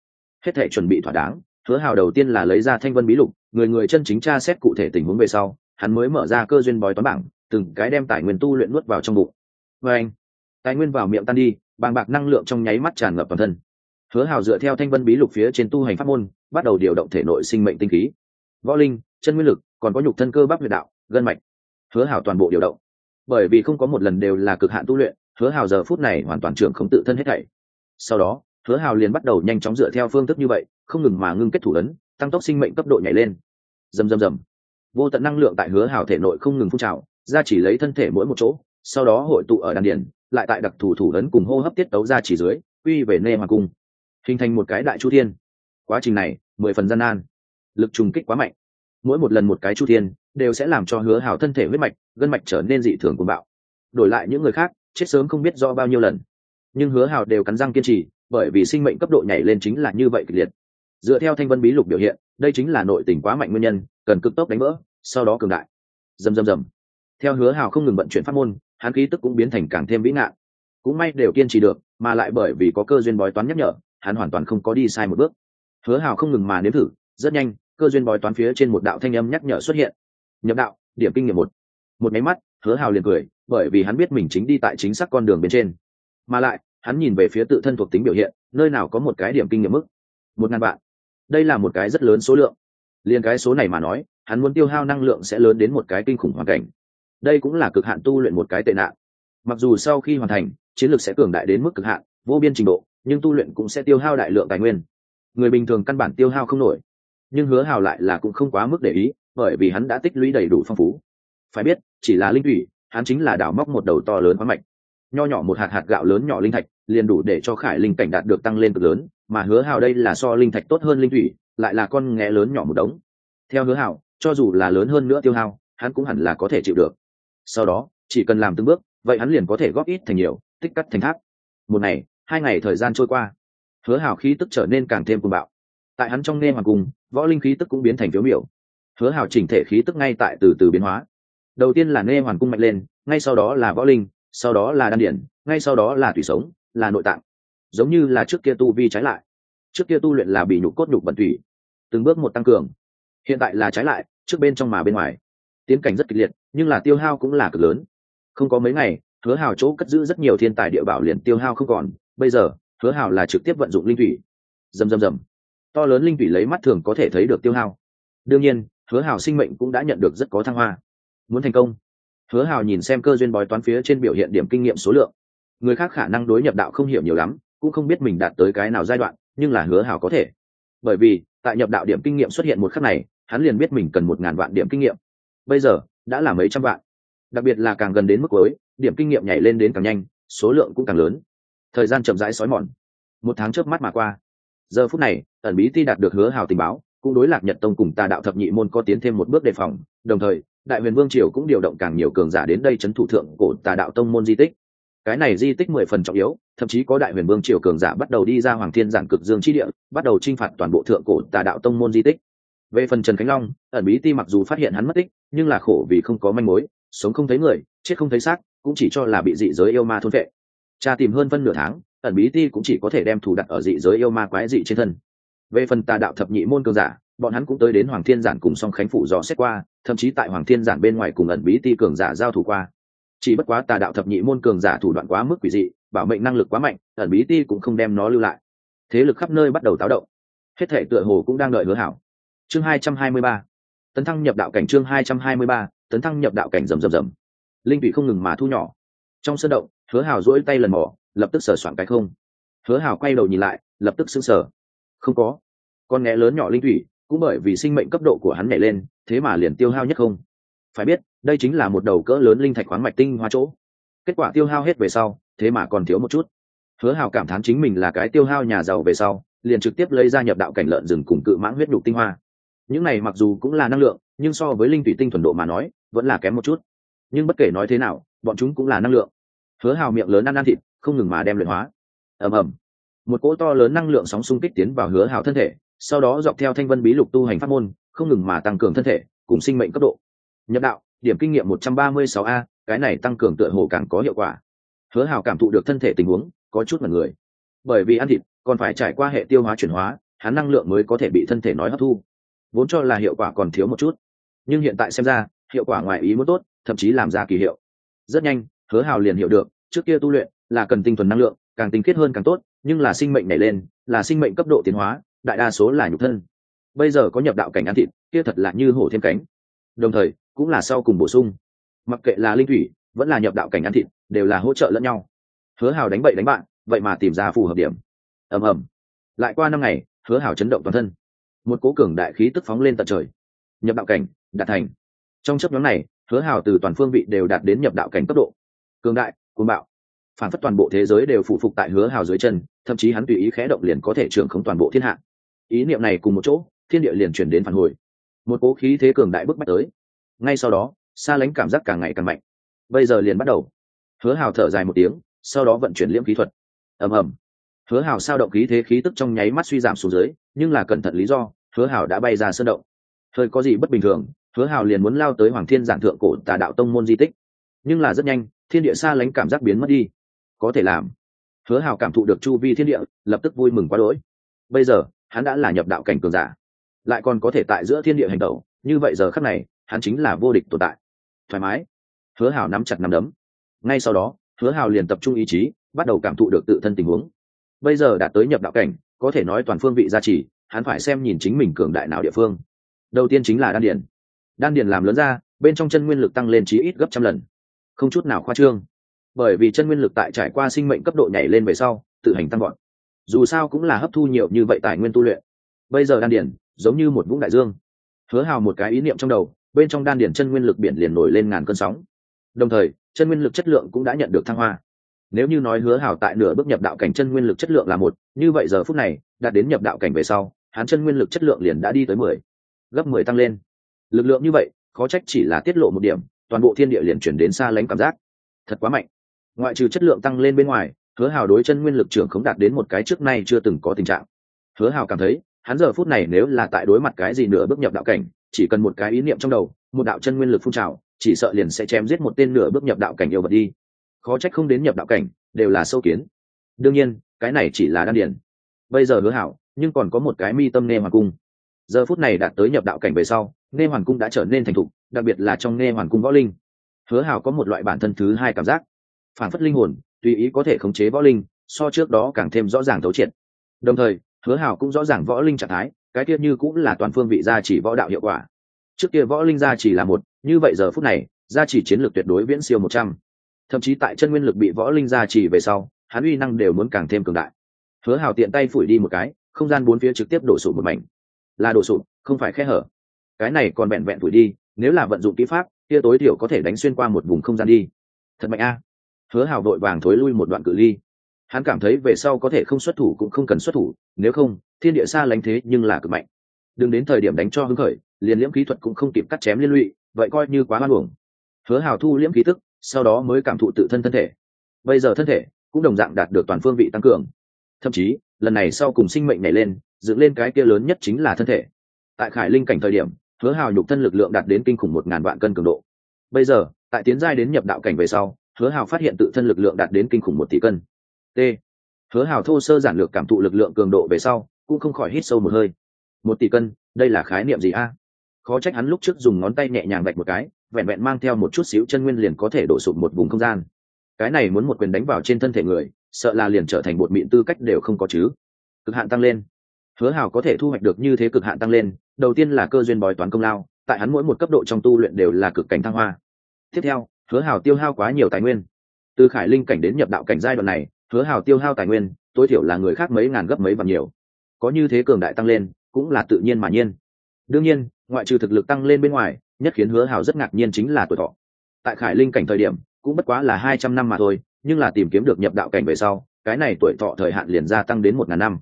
Hết thể chuẩn bị thỏa đáng, hứa hào đầu tiên là lấy ra thanh vân bí lục, người người chân chính tra xét cụ thể tình huống về sau, hắn mới mở ra cơ duyên bói toán bảng, từng cái đem tài nguyên tu luyện nuốt vào trong bụng. Vê anh, tài nguyên vào miệng tan đi, bàng bạc năng lượng trong nháy mắt tràn ngập toàn thân hứa hào dựa theo thanh vân bí lục phía trên tu hành pháp môn, bắt đầu điều động thể nội sinh mệnh tinh khí. Võ linh, chân nguyên lực, còn có nhục thân cơ bắp huyệt đạo, gân mạch. Hứa hào toàn bộ điều động. Bởi vì không có một lần đều là cực hạn tu luyện, hứa hào giờ phút này hoàn toàn trưởng không tự thân hết thảy. Sau đó, hứa hào liền bắt đầu nhanh chóng dựa theo phương thức như vậy, không ngừng mà ngưng kết thủ ấn, tăng tốc sinh mệnh cấp độ nhảy lên. Dầm dầm dầm vô tận năng lượng tại hứa hào thể nội không ngừng phun trào ra chỉ lấy thân thể mỗi một chỗ, sau đó hội tụ ở đan điển lại tại đặc thủ thủ ấn cùng hô hấp tiết tấu ra chỉ dưới, quy về nê hoàng cung hình thành một cái đại chu thiên. Quá trình này, mười phần gian nan. Lực trùng kích quá mạnh. Mỗi một lần một cái chu thiên, đều sẽ làm cho hứa hào thân thể huyết mạch, gân mạch trở nên dị thường cuồng bạo. Đổi lại những người khác, chết sớm không biết do bao nhiêu lần. Nhưng hứa hào đều cắn răng kiên trì, bởi vì sinh mệnh cấp độ nhảy lên chính là như vậy kịch liệt. Dựa theo thanh vân bí lục biểu hiện, đây chính là nội tình quá mạnh nguyên nhân, cần cực tốc đánh vỡ, sau đó cường đại. Dầm dầm dầm theo hứa hào không ngừng vận chuyển pháp môn, hắn khí tức cũng biến thành càng thêm vĩ ngạn. Cũng may đều kiên trì được, mà lại bởi vì có cơ duyên bói toán nhắc nhở hắn hoàn toàn không có đi sai một bước. Hứa hào không ngừng mà nếm thử, rất nhanh, cơ duyên bói toán phía trên một đạo thanh âm nhắc nhở xuất hiện. Nhập đạo, điểm kinh nghiệm một. Một máy mắt, hứa hào liền cười, bởi vì hắn biết mình chính đi tại chính xác con đường bên trên. Mà lại, hắn nhìn về phía tự thân thuộc tính biểu hiện, nơi nào có một cái điểm kinh nghiệm mức? Một ngàn vạn. Đây là một cái rất lớn số lượng. Liền cái số này mà nói, hắn muốn tiêu hao năng lượng sẽ lớn đến một cái kinh khủng hoàn cảnh. Đây cũng là cực hạn tu luyện một cái tệ nạn. Mặc dù sau khi hoàn thành, chiến lược sẽ cường đại đến mức cực hạn, vô biên trình độ nhưng tu luyện cũng sẽ tiêu hao đại lượng tài nguyên. Người bình thường căn bản tiêu hao không nổi. Nhưng hứa hào lại là cũng không quá mức để ý, bởi vì hắn đã tích lũy đầy đủ phong phú. Phải biết, chỉ là linh thủy, hắn chính là đào móc một đầu to lớn quá mạnh nho nhỏ một hạt hạt gạo lớn nhỏ linh thạch, liền đủ để cho khải linh cảnh đạt được tăng lên cực lớn, mà hứa hào đây là so linh thạch tốt hơn linh thủy, lại là con nghé lớn nhỏ một đống. Theo hứa hào, cho dù là lớn hơn nữa tiêu hao, hắn cũng hẳn là có thể chịu được. Sau đó, chỉ cần làm từng bước, vậy hắn liền có thể góp ít thành nhiều, tích cắt thành tháp một ngày hai ngày thời gian trôi qua, hứa hảo khí tức trở nên càng thêm cuồng bạo. Tại hắn trong nghe hoàng cung võ linh khí tức cũng biến thành phiếu miểu. Hứa hảo chỉnh thể khí tức ngay tại từ từ biến hóa. Đầu tiên là nghe hoàng cung mạnh lên, ngay sau đó là võ linh, sau đó là đan điển, ngay sau đó là thủy sống, là nội tạng. Giống như là trước kia tu vi trái lại. Trước kia tu luyện là bị nhục cốt nhục bẩn thủy. Từng bước một tăng cường. Hiện tại là trái lại, trước bên trong mà bên ngoài. Tiến cảnh rất kịch liệt, nhưng là tiêu hao cũng là cực lớn. Không có mấy ngày, hứa hào chỗ cất giữ rất nhiều thiên tài địa bảo liền tiêu hao không còn bây giờ, hứa hào là trực tiếp vận dụng linh thủy. Dầm dầm dầm. To lớn linh thủy lấy mắt thường có thể thấy được tiêu hao. Đương nhiên, hứa hào sinh mệnh cũng đã nhận được rất có thăng hoa. Muốn thành công, hứa hào nhìn xem cơ duyên bói toán phía trên biểu hiện điểm kinh nghiệm số lượng. Người khác khả năng đối nhập đạo không hiểu nhiều lắm, cũng không biết mình đạt tới cái nào giai đoạn, nhưng là hứa hào có thể. Bởi vì, tại nhập đạo điểm kinh nghiệm xuất hiện một khắc này, hắn liền biết mình cần một ngàn vạn điểm kinh nghiệm. Bây giờ, đã là mấy trăm vạn. Đặc biệt là càng gần đến mức cuối, điểm kinh nghiệm nhảy lên đến càng nhanh, số lượng cũng càng lớn thời gian chậm rãi sói mòn. Một tháng trước mắt mà qua. Giờ phút này, ẩn bí ti đạt được hứa hào tình báo, cũng đối lạc nhật tông cùng tà đạo thập nhị môn có tiến thêm một bước đề phòng. Đồng thời, đại huyền vương triều cũng điều động càng nhiều cường giả đến đây c thủ thượng cổ tà đạo tông môn di tích. Cái này di tích mười phần trọng yếu, thậm chí có đại huyền vương triều cường giả bắt đầu đi ra hoàng thiên giảng cực dương chi địa, bắt đầu t r i n h phạt toàn bộ thượng cổ tà đạo tông môn di tích. Về phần trần khánh long, ẩn bí ti mặc dù phát hiện hắn mất tích, nhưng là khổ vì không có manh mối, sống không thấy người, chết không thấy xác, cũng chỉ cho là bị dị giới yêu ma thôn vệ cha tìm hơn phân nửa tháng, ẩn bí ti cũng chỉ có thể đem thủ đặt ở dị giới yêu ma quái dị trên thân. Về phần tà đạo thập nhị môn cường giả, bọn hắn cũng tới đến hoàng thiên giản cùng song khánh phủ dò xét qua, thậm chí tại hoàng thiên giản bên ngoài cùng ẩn bí ti cường giả giao thủ qua. Chỉ bất quá tà đạo thập nhị môn cường giả thủ đoạn quá mức quỷ dị, bảo mệnh năng lực quá mạnh, ẩn bí ti cũng không đem nó lưu lại. Thế lực khắp nơi bắt đầu táo động. Hết thể tựa hồ cũng đang đợi hứa hảo. Chương hai trăm hai mươi ba. Tấn thăng nhập đạo cảnh chương hai trăm hai mươi ba, tấn thăng nhập đạo cảnh rầm rầm rầm. Linh thủy không ngừng mà thu nhỏ. Trong sân động hứa hảo dỗi tay lần mỏ lập tức sờ soạn cái không. Hứa hảo quay đầu nhìn lại, lập tức sững sờ. Không có. Con nghe lớn nhỏ linh thủy, cũng bởi vì sinh mệnh cấp độ của hắn nhảy lên, thế mà liền tiêu hao nhất không. Phải biết, đây chính là một đầu cỡ lớn linh thạch khoáng mạch tinh hoa chỗ. Kết quả tiêu hao hết về sau, thế mà còn thiếu một chút. Hứa hào cảm thán chính mình là cái tiêu hao nhà giàu về sau, liền trực tiếp lấy ra nhập đạo cảnh lợn rừng cùng cự mãng huyết nhục tinh hoa. Những này mặc dù cũng là năng lượng, nhưng so với linh thủy tinh thuần độ mà nói, vẫn là kém một chút. Nhưng bất kể nói thế nào, bọn chúng cũng là năng lượng hứa hào miệng lớn ăn ăn thịt, không ngừng mà đem luyện hóa. Ầm ầm. Một cỗ to lớn năng lượng sóng xung kích tiến vào hứa hào thân thể, sau đó dọc theo thanh vân bí lục tu hành pháp môn, không ngừng mà tăng cường thân thể, cùng sinh mệnh cấp độ. Nhập đạo, điểm kinh nghiệm 136 a, cái này tăng cường tựa hồ càng có hiệu quả. Hứa hào cảm thụ được thân thể tình huống, có chút mật người. Bởi vì ăn thịt, còn phải trải qua hệ tiêu hóa chuyển hóa, hắn năng lượng mới có thể bị thân thể nói hấp thu. Vốn cho là hiệu quả còn thiếu một chút. Nhưng hiện tại xem ra, hiệu quả ngoài ý muốn tốt, thậm chí làm ra kỳ hiệu. Rất nhanh, hứa hào liền hiểu được trước kia tu luyện là cần tinh thuần năng lượng, càng tinh khiết hơn càng tốt, nhưng là sinh mệnh nảy lên, là sinh mệnh cấp độ tiến hóa, đại đa số là nhục thân. Bây giờ có nhập đạo cảnh ăn thịt, kia thật là như hổ thêm cánh. Đồng thời, cũng là sau cùng bổ sung. Mặc kệ là linh thủy, vẫn là nhập đạo cảnh ăn thịt, đều là hỗ trợ lẫn nhau. Hứa hào đánh bậy đánh bạn, vậy mà tìm ra phù hợp điểm. Ầm ầm. Lại qua năm ngày, hứa hào chấn động toàn thân. Một cố cường đại khí tức phóng lên tận trời. Nhập đạo cảnh, đạt thành. Trong chấp nhóm này, hứa hào từ toàn phương vị đều đạt đến nhập đạo cảnh cấp độ. Cường đại cuồng bạo. Phản phất toàn bộ thế giới đều phụ phục tại hứa hào dưới chân, thậm chí hắn tùy ý khẽ động liền có thể trưởng không toàn bộ thiên hạ. Ý niệm này cùng một chỗ, thiên địa liền chuyển đến phản hồi. Một cố khí thế cường đại bức bách tới. Ngay sau đó, xa lánh cảm giác càng ngày càng mạnh. Bây giờ liền bắt đầu. Hứa hào thở dài một tiếng, sau đó vận chuyển liễm khí thuật. Ầm ầm. Hứa hào sao động khí thế khí tức trong nháy mắt suy giảm xuống dưới, nhưng là cẩn thận lý do, hứa hào đã bay ra sơn động. Hơi có gì bất bình thường, hứa hào liền muốn lao tới hoàng thiên giản thượng cổ tà đạo tông môn di tích. Nhưng là rất nhanh thiên địa xa lánh cảm giác biến mất đi. Có thể làm. Hứa hào cảm thụ được chu vi thiên địa, lập tức vui mừng quá đỗi. Bây giờ, hắn đã là nhập đạo cảnh cường giả. Lại còn có thể tại giữa thiên địa hành tẩu, như vậy giờ khắc này, hắn chính là vô địch tồn tại. Thoải mái. Hứa hào nắm chặt nắm đấm. Ngay sau đó, hứa hào liền tập trung ý chí, bắt đầu cảm thụ được tự thân tình huống. Bây giờ đã tới nhập đạo cảnh, có thể nói toàn phương vị gia trì, hắn phải xem nhìn chính mình cường đại nào địa phương. Đầu tiên chính là đan điền. Đan điền làm lớn ra, bên trong chân nguyên lực tăng lên chí ít gấp trăm lần không chút nào khoa trương. Bởi vì chân nguyên lực tại trải qua sinh mệnh cấp độ nhảy lên về sau, tự hành tăng gọn dù sao cũng là hấp thu nhiều như vậy tài nguyên tu luyện. Bây giờ đan điển, giống như một vũng đại dương. Hứa hào một cái ý niệm trong đầu, bên trong đan điển chân nguyên lực biển liền nổi lên ngàn cơn sóng. Đồng thời, chân nguyên lực chất lượng cũng đã nhận được thăng hoa. Nếu như nói hứa hào tại nửa bước nhập đạo cảnh chân nguyên lực chất lượng là một, như vậy giờ phút này, đạt đến nhập đạo cảnh về sau, hắn chân nguyên lực chất lượng liền đã đi tới mười, gấp mười tăng lên. Lực lượng như vậy, khó trách chỉ là tiết lộ một điểm toàn bộ thiên địa liền chuyển đến xa lánh cảm giác. Thật quá mạnh. Ngoại trừ chất lượng tăng lên bên ngoài, hứa hào đối chân nguyên lực trưởng không đạt đến một cái trước nay chưa từng có tình trạng. Hứa hào cảm thấy, hắn giờ phút này nếu là tại đối mặt cái gì nửa bước nhập đạo cảnh, chỉ cần một cái ý niệm trong đầu, một đạo chân nguyên lực phun trào, chỉ sợ liền sẽ chém giết một tên nửa bước nhập đạo cảnh yêu vật đi. Khó trách không đến nhập đạo cảnh, đều là sâu kiến. Đương nhiên, cái này chỉ là đan điển bây giờ hứa hảo nhưng còn có một cái mi tâm nghe hoàng cung giờ phút này đạt tới nhập đạo cảnh về sau nghe hoàng cung đã trở nên thành thục, đặc biệt là trong nghe hoàng cung võ linh. Hứa hào có một loại bản thân thứ hai cảm giác. Phản phất linh hồn, tùy ý có thể khống chế võ linh, so trước đó càng thêm rõ ràng thấu triệt. Đồng thời, hứa hào cũng rõ ràng võ linh trạng thái, cái tiết như cũng là toàn phương vị gia chỉ võ đạo hiệu quả. Trước kia võ linh gia chỉ là một, như vậy giờ phút này, gia chỉ chiến lược tuyệt đối viễn siêu một trăm. Thậm chí tại chân nguyên lực bị võ linh gia chỉ về sau, hắn uy năng đều muốn càng thêm cường đại. Hứa hào tiện tay phủi đi một cái, không gian bốn phía trực tiếp đổ sụp một mảnh là đổ sụp, không phải khe hở. Cái này còn vẹn vẹn phủi đi, nếu là vận dụng kỹ pháp, kia tối thiểu có thể đánh xuyên qua một vùng không gian đi. Thật mạnh a. Hứa hào đội vàng thối lui một đoạn cự ly. Hắn cảm thấy về sau có thể không xuất thủ cũng không cần xuất thủ, nếu không, thiên địa xa lánh thế nhưng là cực mạnh. Đừng đến thời điểm đánh cho hứng khởi, liền liễm khí thuật cũng không kịp cắt chém liên lụy, vậy coi như quá hoan hưởng hứa hào thu liễm khí tức, sau đó mới cảm thụ tự thân thân thể. Bây giờ thân thể cũng đồng dạng đạt được toàn phương vị tăng cường. Thậm chí, lần này sau cùng sinh mệnh nhảy lên dựng lên cái kia lớn nhất chính là thân thể. Tại khải linh cảnh thời điểm, hứa hào nhục thân lực lượng đạt đến kinh khủng một ngàn vạn cân cường độ. Bây giờ, tại tiến giai đến nhập đạo cảnh về sau, hứa hào phát hiện tự thân lực lượng đạt đến kinh khủng một tỷ cân. T. Hứa hào thô sơ giản lược cảm thụ lực lượng cường độ về sau, cũng không khỏi hít sâu một hơi. Một tỷ cân, đây là khái niệm gì a? Khó trách hắn lúc trước dùng ngón tay nhẹ nhàng gạch một cái, vẹn vẹn mang theo một chút xíu chân nguyên liền có thể đổ sụp một vùng không gian. Cái này muốn một quyền đánh vào trên thân thể người, sợ là liền trở thành bột mịn tư cách đều không có chứ. Cực hạn tăng lên hứa hào có thể thu hoạch được như thế cực hạn tăng lên, đầu tiên là cơ duyên bói toán công lao, tại hắn mỗi một cấp độ trong tu luyện đều là cực cảnh thăng hoa. Tiếp theo, hứa hào tiêu hao quá nhiều tài nguyên. Từ khải linh cảnh đến nhập đạo cảnh giai đoạn này, hứa hào tiêu hao tài nguyên, tối thiểu là người khác mấy ngàn gấp mấy bằng nhiều. Có như thế cường đại tăng lên, cũng là tự nhiên mà nhiên. Đương nhiên, ngoại trừ thực lực tăng lên bên ngoài, nhất khiến hứa hào rất ngạc nhiên chính là tuổi thọ. Tại khải linh cảnh thời điểm, cũng bất quá là hai trăm năm mà thôi, nhưng là tìm kiếm được nhập đạo cảnh về sau, cái này tuổi thọ thời hạn liền gia tăng đến một ngàn năm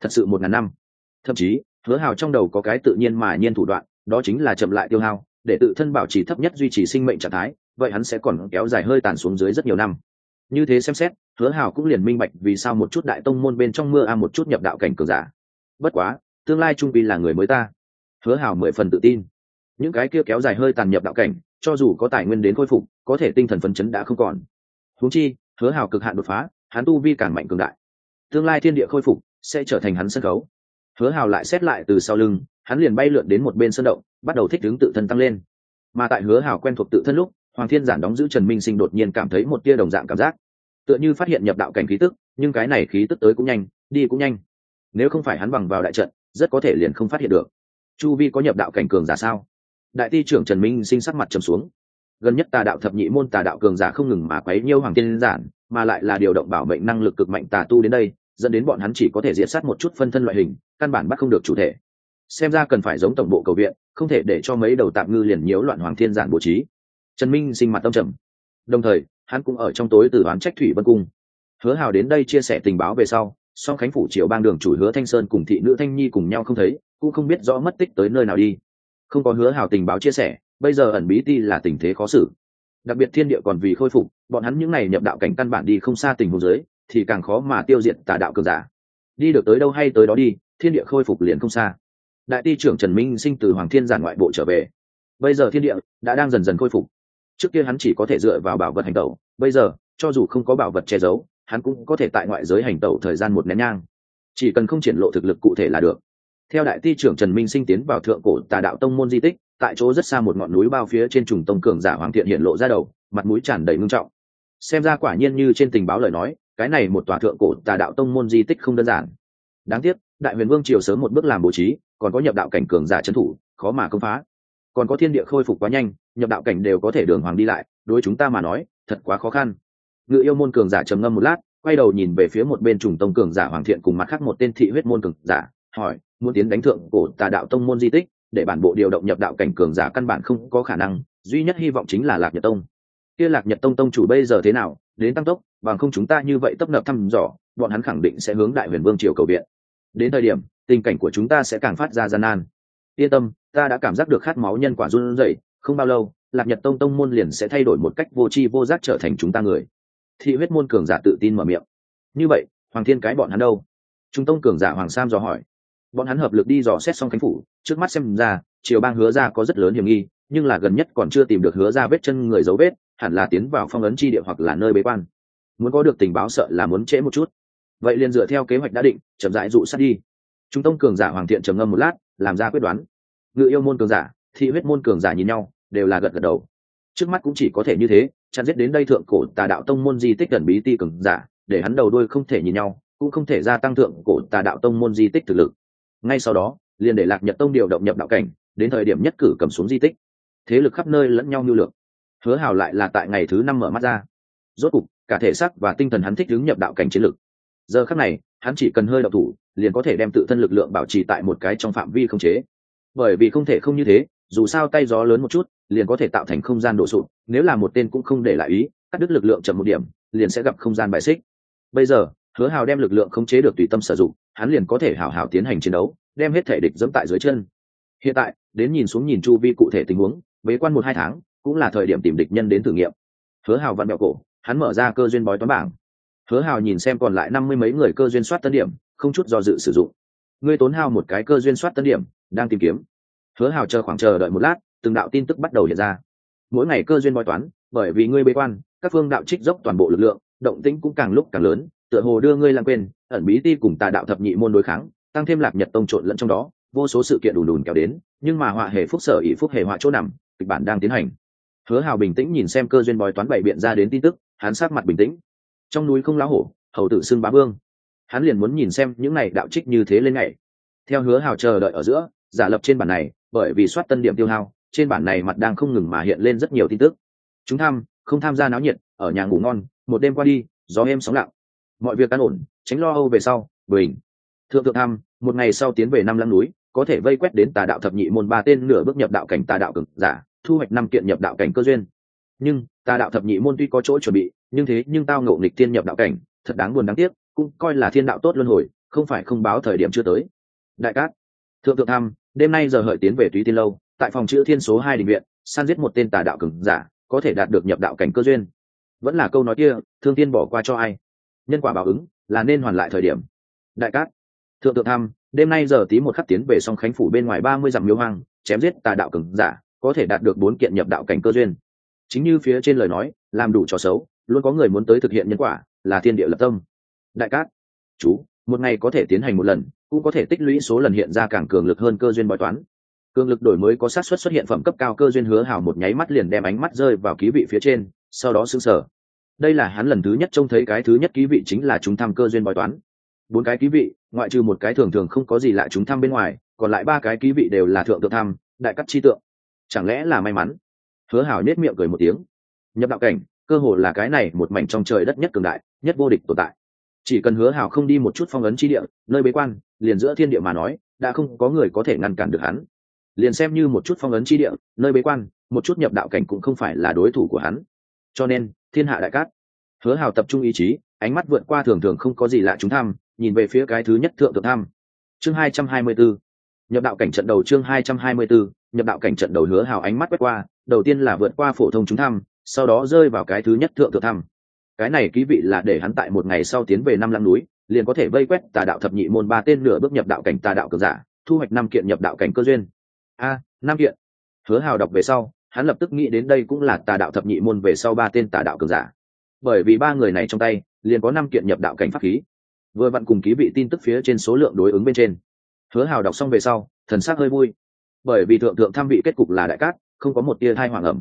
thật sự một ngàn năm. Thậm chí, hứa hào trong đầu có cái tự nhiên mà nhiên thủ đoạn, đó chính là chậm lại tiêu hao, để tự thân bảo trì thấp nhất duy trì sinh mệnh trạng thái, vậy hắn sẽ còn kéo dài hơi tàn xuống dưới rất nhiều năm. Như thế xem xét, hứa hào cũng liền minh bạch vì sao một chút đại tông môn bên trong mưa a một chút nhập đạo cảnh cường giả. Bất quá, tương lai trung vi là người mới ta. Hứa hào mười phần tự tin. Những cái kia kéo dài hơi tàn nhập đạo cảnh, cho dù có tài nguyên đến khôi phục, có thể tinh thần phấn chấn đã không còn. Huống chi, hứa hào cực hạn đột phá, hắn tu vi càng mạnh cường đại. Tương lai thiên địa khôi phục sẽ trở thành hắn sân khấu. Hứa hào lại xét lại từ sau lưng, hắn liền bay lượn đến một bên sân động, bắt đầu thích ứng tự thân tăng lên. Mà tại hứa hào quen thuộc tự thân lúc, hoàng thiên giản đóng giữ trần minh sinh đột nhiên cảm thấy một tia đồng dạng cảm giác. Tựa như phát hiện nhập đạo cảnh khí tức, nhưng cái này khí tức tới cũng nhanh, đi cũng nhanh. Nếu không phải hắn bằng vào đại trận, rất có thể liền không phát hiện được. Chu vi có nhập đạo cảnh cường giả sao? Đại ti trưởng trần minh sinh sắc mặt trầm xuống. Gần nhất tà đạo thập nhị môn tà đạo cường giả không ngừng mà quấy nhiêu hoàng Thiên giản, mà lại là điều động bảo mệnh năng lực cực mạnh tà tu đến đây dẫn đến bọn hắn chỉ có thể diệt sát một chút phân thân loại hình, căn bản bắt không được chủ thể. Xem ra cần phải giống tổng bộ cầu viện, không thể để cho mấy đầu tạm ngư liền nhiễu loạn hoàng thiên giản bố trí. Trần minh sinh mặt tâm trầm. Đồng thời, hắn cũng ở trong tối từ đoán trách thủy vân cung. Hứa hào đến đây chia sẻ tình báo về sau, song khánh phủ triều bang đường chủ hứa thanh sơn cùng thị nữ thanh nhi cùng nhau không thấy, cũng không biết rõ mất tích tới nơi nào đi. Không có hứa hào tình báo chia sẻ, bây giờ ẩn bí ti là tình thế khó xử. Đặc biệt thiên địa còn vì khôi phục, bọn hắn những n à y nhập đạo cảnh căn bản đi không xa tình hồ dưới thì càng khó mà tiêu diệt tà đạo cường giả. Đi được tới đâu hay tới đó đi, thiên địa khôi phục liền không xa. Đại ti trưởng trần minh sinh từ hoàng thiên giản ngoại bộ trở về. Bây giờ thiên địa đã đang dần dần khôi phục. Trước kia hắn chỉ có thể dựa vào bảo vật hành tẩu, bây giờ, cho dù không có bảo vật che giấu, hắn cũng có thể tại ngoại giới hành tẩu thời gian một nén nhang. Chỉ cần không triển lộ thực lực cụ thể là được. Theo đại ti trưởng trần minh sinh tiến vào thượng cổ tà đạo tông môn di tích, tại chỗ rất xa một ngọn núi bao phía trên trùng tông cường giả hoàng thiện hiện lộ ra đầu, mặt mũi tràn đầy ngưng trọng. Xem ra quả nhiên như trên tình báo lời nói cái này một tòa thượng cổ tà đạo tông môn di tích không đơn giản. Đáng tiếc, đại huyền vương triều sớm một bước làm bố trí, còn có nhập đạo cảnh cường giả trấn thủ, khó mà công phá. Còn có thiên địa khôi phục quá nhanh, nhập đạo cảnh đều có thể đường hoàng đi lại, đối chúng ta mà nói, thật quá khó khăn. Ngự yêu môn cường giả trầm ngâm một lát, quay đầu nhìn về phía một bên trùng tông cường giả hoàng thiện cùng mặt khác một tên thị huyết môn cường giả, hỏi, muốn tiến đánh thượng cổ tà đạo tông môn di tích, để bản bộ điều động nhập đạo cảnh cường giả căn bản không có khả năng, duy nhất hy vọng chính là lạc nhật tông. Kia lạc nhật tông tông chủ bây giờ thế nào? Đến tăng tốc bằng không chúng ta như vậy tấp nập thăm dò, bọn hắn khẳng định sẽ hướng đại huyền vương triều cầu viện. Đến thời điểm, tình cảnh của chúng ta sẽ càng phát ra gian nan. Yên tâm, ta đã cảm giác được khát máu nhân quả run rẩy, không bao lâu, lạc nhật tông tông môn liền sẽ thay đổi một cách vô tri vô giác trở thành chúng ta người. Thị huyết môn cường giả tự tin mở miệng. Như vậy, hoàng thiên cái bọn hắn đâu? Trung tông cường giả hoàng sam dò hỏi. Bọn hắn hợp lực đi dò xét xong khánh phủ, trước mắt xem ra, triều bang hứa ra có rất lớn hiểm nghi, nhưng là gần nhất còn chưa tìm được hứa ra vết chân người dấu vết, hẳn là tiến vào phong ấn chi địa hoặc là nơi bế quan muốn có được tình báo sợ là muốn trễ một chút. Vậy liền dựa theo kế hoạch đã định, chậm rãi dụ sát đi. Trung tông cường giả hoàng thiện trầm ngâm một lát, làm ra quyết đoán. Ngự yêu môn cường giả, thị huyết môn cường giả nhìn nhau, đều là gật gật đầu. Trước mắt cũng chỉ có thể như thế, chặn giết đến đây thượng cổ tà đạo tông môn di tích gần bí ti cường giả, để hắn đầu đuôi không thể nhìn nhau, cũng không thể gia tăng thượng cổ tà đạo tông môn di tích thực lực. Ngay sau đó, liền để lạc nhật tông điều động nhập đạo cảnh, đến thời điểm nhất cử cầm xuống di tích. Thế lực khắp nơi lẫn nhau nhu lược hứa hào lại là tại ngày thứ năm mở mắt ra. Rốt cục cả thể xác và tinh thần hắn thích ứng nhập đạo cảnh chiến lực. Giờ khắc này hắn chỉ cần hơi động thủ liền có thể đem tự thân lực lượng bảo trì tại một cái trong phạm vi không chế. Bởi vì không thể không như thế dù sao tay gió lớn một chút liền có thể tạo thành không gian đổ sụp, nếu là một tên cũng không để lại ý cắt đứt lực lượng chậm một điểm liền sẽ gặp không gian bài xích. Bây giờ hứa hào đem lực lượng khống chế được tùy tâm sử dụng hắn liền có thể hào hào tiến hành chiến đấu đem hết thể địch dẫm tại dưới chân. Hiện tại đến nhìn xuống nhìn chu vi cụ thể tình huống bế quan một hai tháng cũng là thời điểm tìm địch nhân đến thử nghiệm. Hứa hào vặn bẹo cổ hắn mở ra cơ duyên bói toán bảng. Hứa hào nhìn xem còn lại năm mươi mấy người cơ duyên soát tân điểm, không chút do dự sử dụng. Ngươi tốn hao một cái cơ duyên soát tân điểm, đang tìm kiếm. Hứa hào chờ khoảng chờ đợi một lát, từng đạo tin tức bắt đầu hiện ra. Mỗi ngày cơ duyên bói toán, bởi vì ngươi bế quan, các phương đạo trích dốc toàn bộ lực lượng, động tĩnh cũng càng lúc càng lớn, tựa hồ đưa ngươi làm quên, ẩn bí ti cùng tà đạo thập nhị môn đối kháng, tăng thêm lạc nhật tông trộn lẫn trong đó, vô số sự kiện đùn đùn kéo đến, nhưng mà họa hề phúc sở ỷ phúc hề họa chỗ nằm, kịch bản đang tiến hành. Hứa hào bình tĩnh nhìn xem cơ duyên bói toán bày biện ra đến tin tức hắn sát mặt bình tĩnh. Trong núi không lá hổ, hầu tử xưng bá vương. Hắn liền muốn nhìn xem những này đạo trích như thế lên ngày. Theo hứa hào chờ đợi ở giữa, giả lập trên bản này, bởi vì soát tân điểm tiêu hao, trên bản này mặt đang không ngừng mà hiện lên rất nhiều tin tức. Chúng tham, không tham gia náo nhiệt, ở nhà ngủ ngon, một đêm qua đi, gió êm sóng lặng. Mọi việc an ổn, tránh lo âu về sau bình thượng thượng tham, một ngày sau tiến về năm lăng núi, có thể vây quét đến tà đạo thập nhị môn ba tên nửa bước nhập đạo cảnh tà đạo cực giả, thu hoạch năm kiện nhập đạo cảnh cơ duyên nhưng, tà đạo thập nhị môn tuy có chỗ chuẩn bị, nhưng thế nhưng tao ngộ nghịch tiên nhập đạo cảnh, thật đáng buồn đáng tiếc, cũng coi là thiên đạo tốt luân hồi, không phải không báo thời điểm chưa tới. Đại cát, thượng thượng tham đêm nay giờ hợi tiến về túy tiên lâu, tại phòng chữ thiên số hai định viện, san giết một tên tà đạo cường giả, có thể đạt được nhập đạo cảnh cơ duyên. Vẫn là câu nói kia, thương tiên bỏ qua cho ai? Nhân quả báo ứng, là nên hoàn lại thời điểm. Đại cát, thượng thượng tham đêm nay giờ tí một khắc tiến về song khánh phủ bên ngoài ba mươi dặm miếu hoang, chém giết tà đạo cường giả, có thể đạt được bốn kiện nhập đạo cảnh cơ duyên chính như phía trên lời nói, làm đủ trò xấu, luôn có người muốn tới thực hiện nhân quả, là thiên địa lập tâm. Đại cát, chú, một ngày có thể tiến hành một lần, cũng có thể tích lũy số lần hiện ra càng cường lực hơn cơ duyên bói toán. Cường lực đổi mới có sát suất xuất hiện phẩm cấp cao cơ duyên hứa hào một nháy mắt liền đem ánh mắt rơi vào ký vị phía trên, sau đó xứng sở đây là hắn lần thứ nhất trông thấy cái thứ nhất ký vị chính là chúng thăm cơ duyên bói toán. Bốn cái ký vị, ngoại trừ một cái thường thường không có gì lạ chúng thăm bên ngoài, còn lại ba cái ký vị đều là thượng tượng thăm đại cắt chi tượng. Chẳng lẽ là may mắn? Hứa hảo nết miệng cười một tiếng. Nhập đạo cảnh, cơ hồ là cái này một mảnh trong trời đất nhất cường đại, nhất vô địch tồn tại. Chỉ cần hứa hảo không đi một chút phong ấn chi địa, nơi bế quan, liền giữa thiên địa mà nói, đã không có người có thể ngăn cản được hắn. Liền xem như một chút phong ấn chi địa, nơi bế quan, một chút nhập đạo cảnh cũng không phải là đối thủ của hắn. Cho nên, thiên hạ đại cát. Hứa hào tập trung ý chí, ánh mắt vượt qua thường thường không có gì lạ chúng tham, nhìn về phía cái thứ nhất thượng thượng tham. Chương hai trăm hai mươi 224 nhập đạo cảnh trận đầu chương hai trăm hai mươi 224 nhập đạo cảnh trận đầu hứa hào ánh mắt quét qua, đầu tiên là vượt qua phổ thông chúng tham sau đó rơi vào cái thứ nhất thượng thượng tham cái này ký vị là để hắn tại một ngày sau tiến về năm lăng núi, liền có thể vây quét tà đạo thập nhị môn ba tên nửa bước nhập đạo cảnh tà đạo cường giả, thu hoạch năm kiện nhập đạo cảnh cơ duyên. A, năm kiện. Hứa hào đọc về sau, hắn lập tức nghĩ đến đây cũng là tà đạo thập nhị môn về sau ba tên tà đạo cường giả. Bởi vì ba người này trong tay, liền có năm kiện nhập đạo cảnh pháp khí. Vừa vặn cùng ký vị tin tức phía trên số lượng đối ứng bên trên. Hứa hào đọc xong về sau, thần sắc hơi vui bởi vì thượng thượng tham vị kết cục là đại cát, không có một tia thai hoàng ẩm.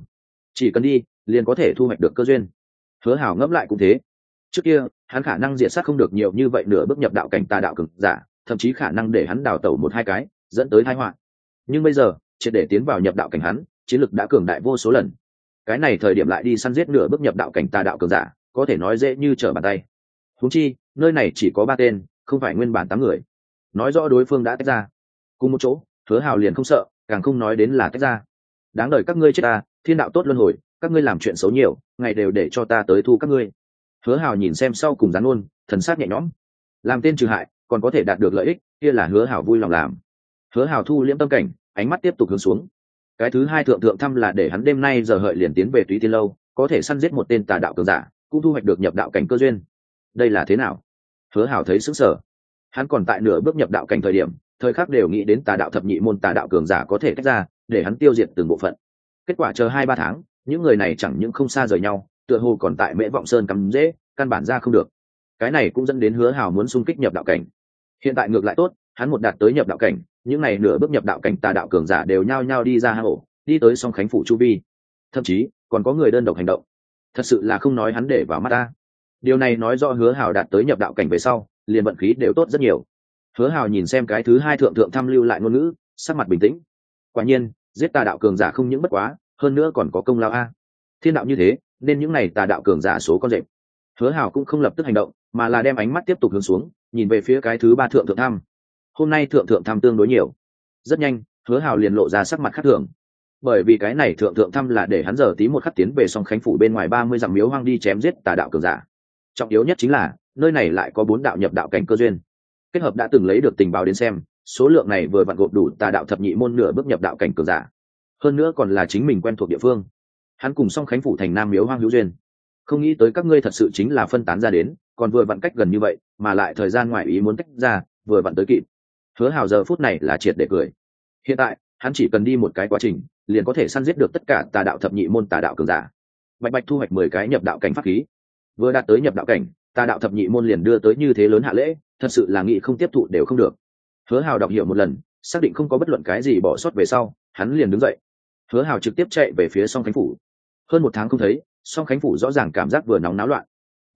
Chỉ cần đi, liền có thể thu hoạch được cơ duyên. Hứa hào ngẫm lại cũng thế. Trước kia, hắn khả năng diệt sát không được nhiều như vậy nửa bước nhập đạo cảnh tà đạo cực giả, thậm chí khả năng để hắn đào tẩu một hai cái, dẫn tới thái họa. Nhưng bây giờ, triệt để tiến vào nhập đạo cảnh hắn, chiến lực đã cường đại vô số lần. Cái này thời điểm lại đi săn giết nửa bước nhập đạo cảnh tà đạo cường giả, có thể nói dễ như trở bàn tay. Húng chi, nơi này chỉ có ba tên, không phải nguyên bản tám người. Nói rõ đối phương đã tách ra. Cùng một chỗ hứa hào liền không sợ, càng không nói đến là tách ra. Đáng đời các ngươi chết ta, thiên đạo tốt luân hồi, các ngươi làm chuyện xấu nhiều, ngày đều để cho ta tới thu các ngươi. Hứa hào nhìn xem sau cùng rán ôn thần sát nhẹ nhõm. Làm tên trừ hại, còn có thể đạt được lợi ích, kia là hứa hào vui lòng làm. Hứa hào thu liễm tâm cảnh, ánh mắt tiếp tục hướng xuống. Cái thứ hai thượng thượng thăm là để hắn đêm nay giờ hợi liền tiến về túy tiên lâu, có thể săn giết một tên tà đạo cường giả, cũng thu hoạch được nhập đạo cảnh cơ duyên. Đây là thế nào? Hứa hào thấy sững sờ. Hắn còn tại nửa bước nhập đạo cảnh thời điểm thời khắc đều nghĩ đến tà đạo thập nhị môn tà đạo cường giả có thể tách ra, để hắn tiêu diệt từng bộ phận. Kết quả chờ hai ba tháng, những người này chẳng những không xa rời nhau, tựa hồ còn tại mễ vọng sơn cắm dễ, căn bản ra không được. Cái này cũng dẫn đến hứa hào muốn xung kích nhập đạo cảnh. Hiện tại ngược lại tốt, hắn một đạt tới nhập đạo cảnh, những này nửa bước nhập đạo cảnh tà đạo cường giả đều nhao nhao đi ra hang ổ, đi tới song khánh phủ chu vi. Thậm chí, còn có người đơn độc hành động. Thật sự là không nói hắn để vào mắt ta. Điều này nói do hứa hào đạt tới nhập đạo cảnh về sau, liền vận khí đều tốt rất nhiều hứa hào nhìn xem cái thứ hai thượng thượng thăm lưu lại ngôn ngữ, sắc mặt bình tĩnh. Quả nhiên, giết tà đạo cường giả không những bất quá, hơn nữa còn có công lao a. Thiên đạo như thế, nên những n à y tà đạo cường giả số con rệp. Hứa hào cũng không lập tức hành động, mà là đem ánh mắt tiếp tục hướng xuống, nhìn về phía cái thứ ba thượng thượng thăm. Hôm nay thượng thượng thăm tương đối nhiều. Rất nhanh, hứa hào liền lộ ra sắc mặt khác thường. Bởi vì cái này thượng thượng thăm là để hắn giờ tí một khắc tiến về song khánh phủ bên ngoài ba mươi dặm miếu hoang đi chém giết tà đạo cường giả. Trọng yếu nhất chính là, nơi này lại có bốn đạo nhập đạo cảnh cơ duyên kết hợp đã từng lấy được tình báo đến xem, số lượng này vừa vặn gộp đủ tà đạo thập nhị môn nửa bước nhập đạo cảnh cường giả. Hơn nữa còn là chính mình quen thuộc địa phương. Hắn cùng song khánh phủ thành nam miếu hoang hữu duyên. Không nghĩ tới các ngươi thật sự chính là phân tán ra đến, còn vừa vặn cách gần như vậy, mà lại thời gian ngoài ý muốn tách ra, vừa vặn tới kịp. Hứa hào giờ phút này là triệt để cười. Hiện tại, hắn chỉ cần đi một cái quá trình, liền có thể săn giết được tất cả tà đạo thập nhị môn tà đạo cường giả. Bạch bạch thu hoạch mười cái nhập đạo cảnh pháp khí. Vừa đạt tới nhập đạo cảnh, tà đạo thập nhị môn liền đưa tới như thế lớn hạ lễ thật sự là nghị không tiếp thụ đều không được. Hứa hào đọc hiểu một lần, xác định không có bất luận cái gì bỏ sót về sau, hắn liền đứng dậy. Hứa hào trực tiếp chạy về phía song khánh phủ. Hơn một tháng không thấy, song khánh phủ rõ ràng cảm giác vừa nóng náo loạn.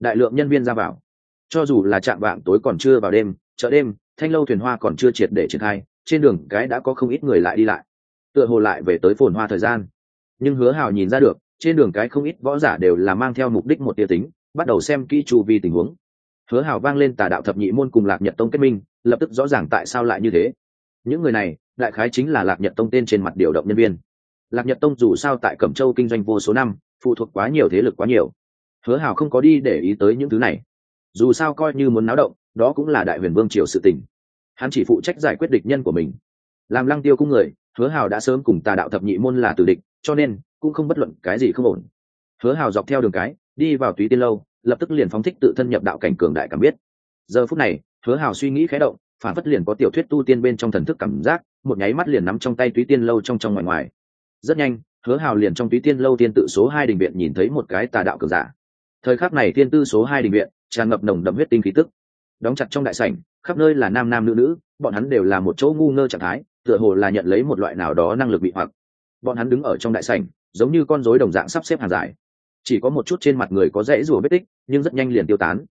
Đại lượng nhân viên ra vào. Cho dù là trạm vạng tối còn chưa vào đêm, chợ đêm, thanh lâu thuyền hoa còn chưa triệt để triển khai, trên đường cái đã có không ít người lại đi lại. Tựa hồ lại về tới phồn hoa thời gian. Nhưng hứa hào nhìn ra được, trên đường cái không ít võ giả đều là mang theo mục đích một tia tính, bắt đầu xem kỹ chu vi tình huống hứa hào vang lên tà đạo thập nhị môn cùng lạc nhật tông kết minh, lập tức rõ ràng tại sao lại như thế. Những người này, đại khái chính là lạc nhật tông tên trên mặt điều động nhân viên. Lạc nhật tông dù sao tại cẩm châu kinh doanh vô số năm, phụ thuộc quá nhiều thế lực quá nhiều. Hứa hào không có đi để ý tới những thứ này. Dù sao coi như muốn náo động, đó cũng là đại huyền vương triều sự tình. Hắn chỉ phụ trách giải quyết địch nhân của mình. Làm lăng tiêu cung người, hứa hào đã sớm cùng tà đạo thập nhị môn là tử địch, cho nên cũng không bất luận cái gì không ổn. Hứa hào dọc theo đường cái, đi vào túy tiên lâu lập tức liền phóng thích tự thân nhập đạo cảnh cường đại cảm biết. Giờ phút này, hứa hào suy nghĩ khé động, phản phất liền có tiểu thuyết tu tiên bên trong thần thức cảm giác, một nháy mắt liền nắm trong tay túy tiên lâu trong trong ngoài ngoài. Rất nhanh, hứa hào liền trong túy tiên lâu tiên tự số hai đình viện nhìn thấy một cái tà đạo cường giả. Thời khắc này tiên tư số hai đình viện, tràn ngập nồng đậm huyết tinh khí tức. Đóng chặt trong đại sảnh, khắp nơi là nam nam nữ nữ, bọn hắn đều là một chỗ ngu ngơ trạng thái, tựa hồ là nhận lấy một loại nào đó năng lực bị hoặc. Bọn hắn đứng ở trong đại sảnh, giống như con rối đồng dạng sắp xếp hàng dài chỉ có một chút trên mặt người có rễ rùa vết tích, nhưng rất nhanh liền tiêu tán.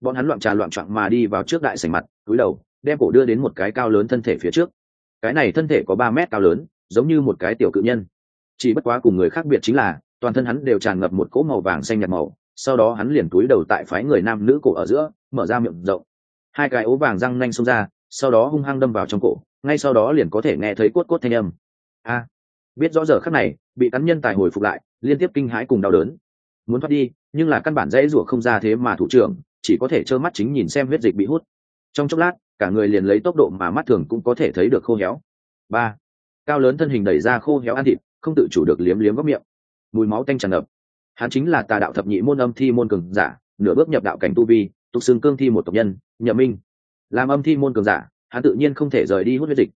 Bọn hắn loạn trà loạn trọn mà đi vào trước đại sảnh mặt cúi đầu, đem cổ đưa đến một cái cao lớn thân thể phía trước. Cái này thân thể có ba mét cao lớn, giống như một cái tiểu cự nhân. Chỉ bất quá cùng người khác biệt chính là, toàn thân hắn đều tràn ngập một cỗ màu vàng xanh nhạt màu, sau đó hắn liền túi đầu tại phái người nam nữ cổ ở giữa, mở ra miệng rộng. Hai cái ố vàng răng nanh xông ra, sau đó hung hăng đâm vào trong cổ, ngay sau đó liền có thể nghe thấy cốt cốt thanh âm. A, biết rõ giờ khắc này, bị cắn nhân tài hồi phục lại, liên tiếp kinh hãi cùng đau đớn muốn thoát đi, nhưng là căn bản dễ rủa không ra thế mà thủ trưởng, chỉ có thể trơ mắt chính nhìn xem huyết dịch bị hút. Trong chốc lát, cả người liền lấy tốc độ mà mắt thường cũng có thể thấy được khô héo. Ba, cao lớn thân hình đẩy ra khô héo ăn thịt, không tự chủ được liếm liếm góc miệng. Mùi máu tanh tràn ngập. Hắn chính là tà đạo thập nhị môn âm thi môn cường giả, nửa bước nhập đạo cảnh tu vi, tục xương cương thi một tộc nhân, nhậm minh. Làm âm thi môn cường giả, hắn tự nhiên không thể rời đi hút huyết dịch.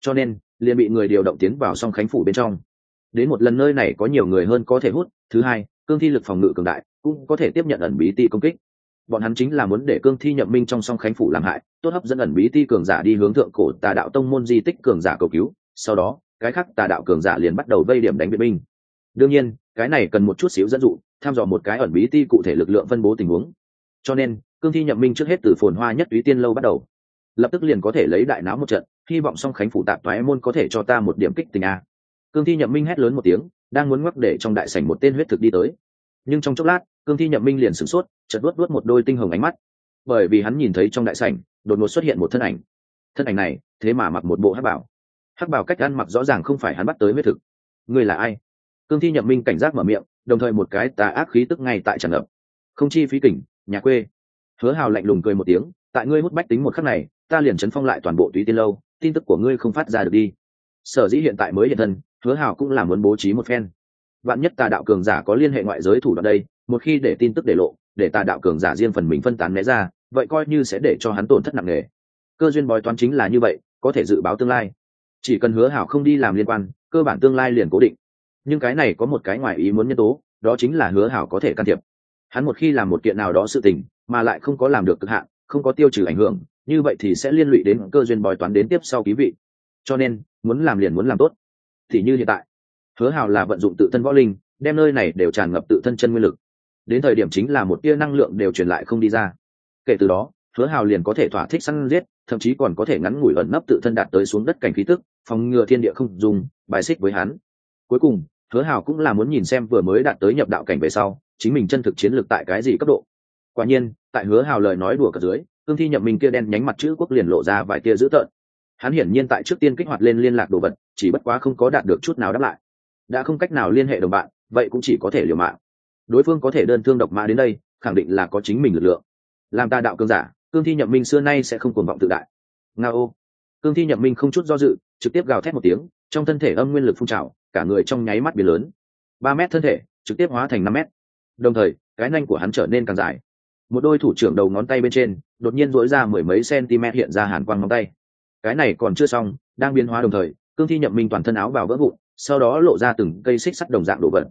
Cho nên, liền bị người điều động tiến vào song khánh phủ bên trong. Đến một lần nơi này có nhiều người hơn có thể hút, thứ hai cương thi lực phòng ngự cường đại, cũng có thể tiếp nhận ẩn bí ti công kích. Bọn hắn chính là muốn để cương thi nhậm minh trong song khánh phủ làm hại, tốt hấp dẫn ẩn bí ti cường giả đi hướng thượng cổ tà đạo tông môn di tích cường giả cầu cứu, sau đó, cái khác tà đạo cường giả liền bắt đầu vây điểm đánh viện binh. Đương nhiên, cái này cần một chút xíu dẫn dụ, tham dò một cái ẩn bí ti cụ thể lực lượng phân bố tình huống. Cho nên, cương thi nhậm minh trước hết từ phồn hoa nhất túy tiên lâu bắt đầu. Lập tức liền có thể lấy đại náo một trận, hy vọng song khánh phủ tạp toái môn có thể cho ta một điểm kích tình a cương thi nhậm minh hét lớn một tiếng, đang muốn ngoắc để trong đại sảnh một tên huyết thực đi tới. Nhưng trong chốc lát, cương thi nhậm minh liền sửng sốt chật luốt luốt một đôi tinh hồng ánh mắt. Bởi vì hắn nhìn thấy trong đại sảnh, đột ngột xuất hiện một thân ảnh. Thân ảnh này, thế mà mặc một bộ hắc bảo. Hắc bảo cách ăn mặc rõ ràng không phải hắn bắt tới huyết thực. Người là ai? Cương thi nhậm minh cảnh giác mở miệng, đồng thời một cái tà ác khí tức ngay tại tràn ngập. Không chi phí kỉnh, nhà quê. Hứa hào lạnh lùng cười một tiếng, tại ngươi hút bách tính một khắc này, ta liền chấn phong lại toàn bộ túy tiên lâu, tin tức của ngươi không phát ra được đi. Sở dĩ hiện tại mới hiện thân hứa Hảo cũng là muốn bố trí một phen. Vạn nhất tà đạo cường giả có liên hệ ngoại giới thủ đoạn đây, một khi để tin tức để lộ, để tà đạo cường giả riêng phần mình phân tán né ra, vậy coi như sẽ để cho hắn tổn thất nặng nề. Cơ duyên bói toán chính là như vậy, có thể dự báo tương lai. Chỉ cần hứa hảo không đi làm liên quan, cơ bản tương lai liền cố định. Nhưng cái này có một cái ngoài ý muốn nhân tố, đó chính là hứa hảo có thể can thiệp. Hắn một khi làm một kiện nào đó sự tình, mà lại không có làm được cực hạn, không có tiêu trừ ảnh hưởng, như vậy thì sẽ liên lụy đến cơ duyên bói toán đến tiếp sau ký vị. Cho nên, muốn làm liền muốn làm tốt thì như hiện tại. Hứa hào là vận dụng tự thân võ linh, đem nơi này đều tràn ngập tự thân chân nguyên lực. Đến thời điểm chính là một tia năng lượng đều truyền lại không đi ra. Kể từ đó, hứa hào liền có thể thỏa thích săn giết, thậm chí còn có thể ngắn ngủi ẩn nấp tự thân đạt tới xuống đất cảnh khí tức, phòng ngừa thiên địa không dùng, bài xích với hắn. Cuối cùng, hứa hào cũng là muốn nhìn xem vừa mới đạt tới nhập đạo cảnh về sau, chính mình chân thực chiến lược tại cái gì cấp độ. Quả nhiên, tại hứa hào lời nói đùa cờ dưới, cương thi nhậm mình kia đen nhánh mặt chữ quốc liền lộ ra vài tia dữ tợn hắn hiển nhiên tại trước tiên kích hoạt lên liên lạc đồ vật, chỉ bất quá không có đạt được chút nào đáp lại. Đã không cách nào liên hệ đồng bạn, vậy cũng chỉ có thể liều mạng. Đối phương có thể đơn thương độc mã đến đây, khẳng định là có chính mình lực lượng. Làm ta đạo cương giả, cương thi nhậm minh xưa nay sẽ không cuồng vọng tự đại. Nga ô. Cương thi nhậm minh không chút do dự, trực tiếp gào thét một tiếng, trong thân thể âm nguyên lực phun trào, cả người trong nháy mắt biến lớn. Ba mét thân thể, trực tiếp hóa thành năm mét. Đồng thời, cái nanh của hắn trở nên càng dài. Một đôi thủ trưởng đầu ngón tay bên trên, đột nhiên dỗi ra mười mấy cm hiện ra hàn quang ngón tay cái này còn chưa xong, đang biến hóa đồng thời, cương thi nhậm minh toàn thân áo vào vỡ vụn, sau đó lộ ra từng cây xích sắt đồng dạng đổ vật.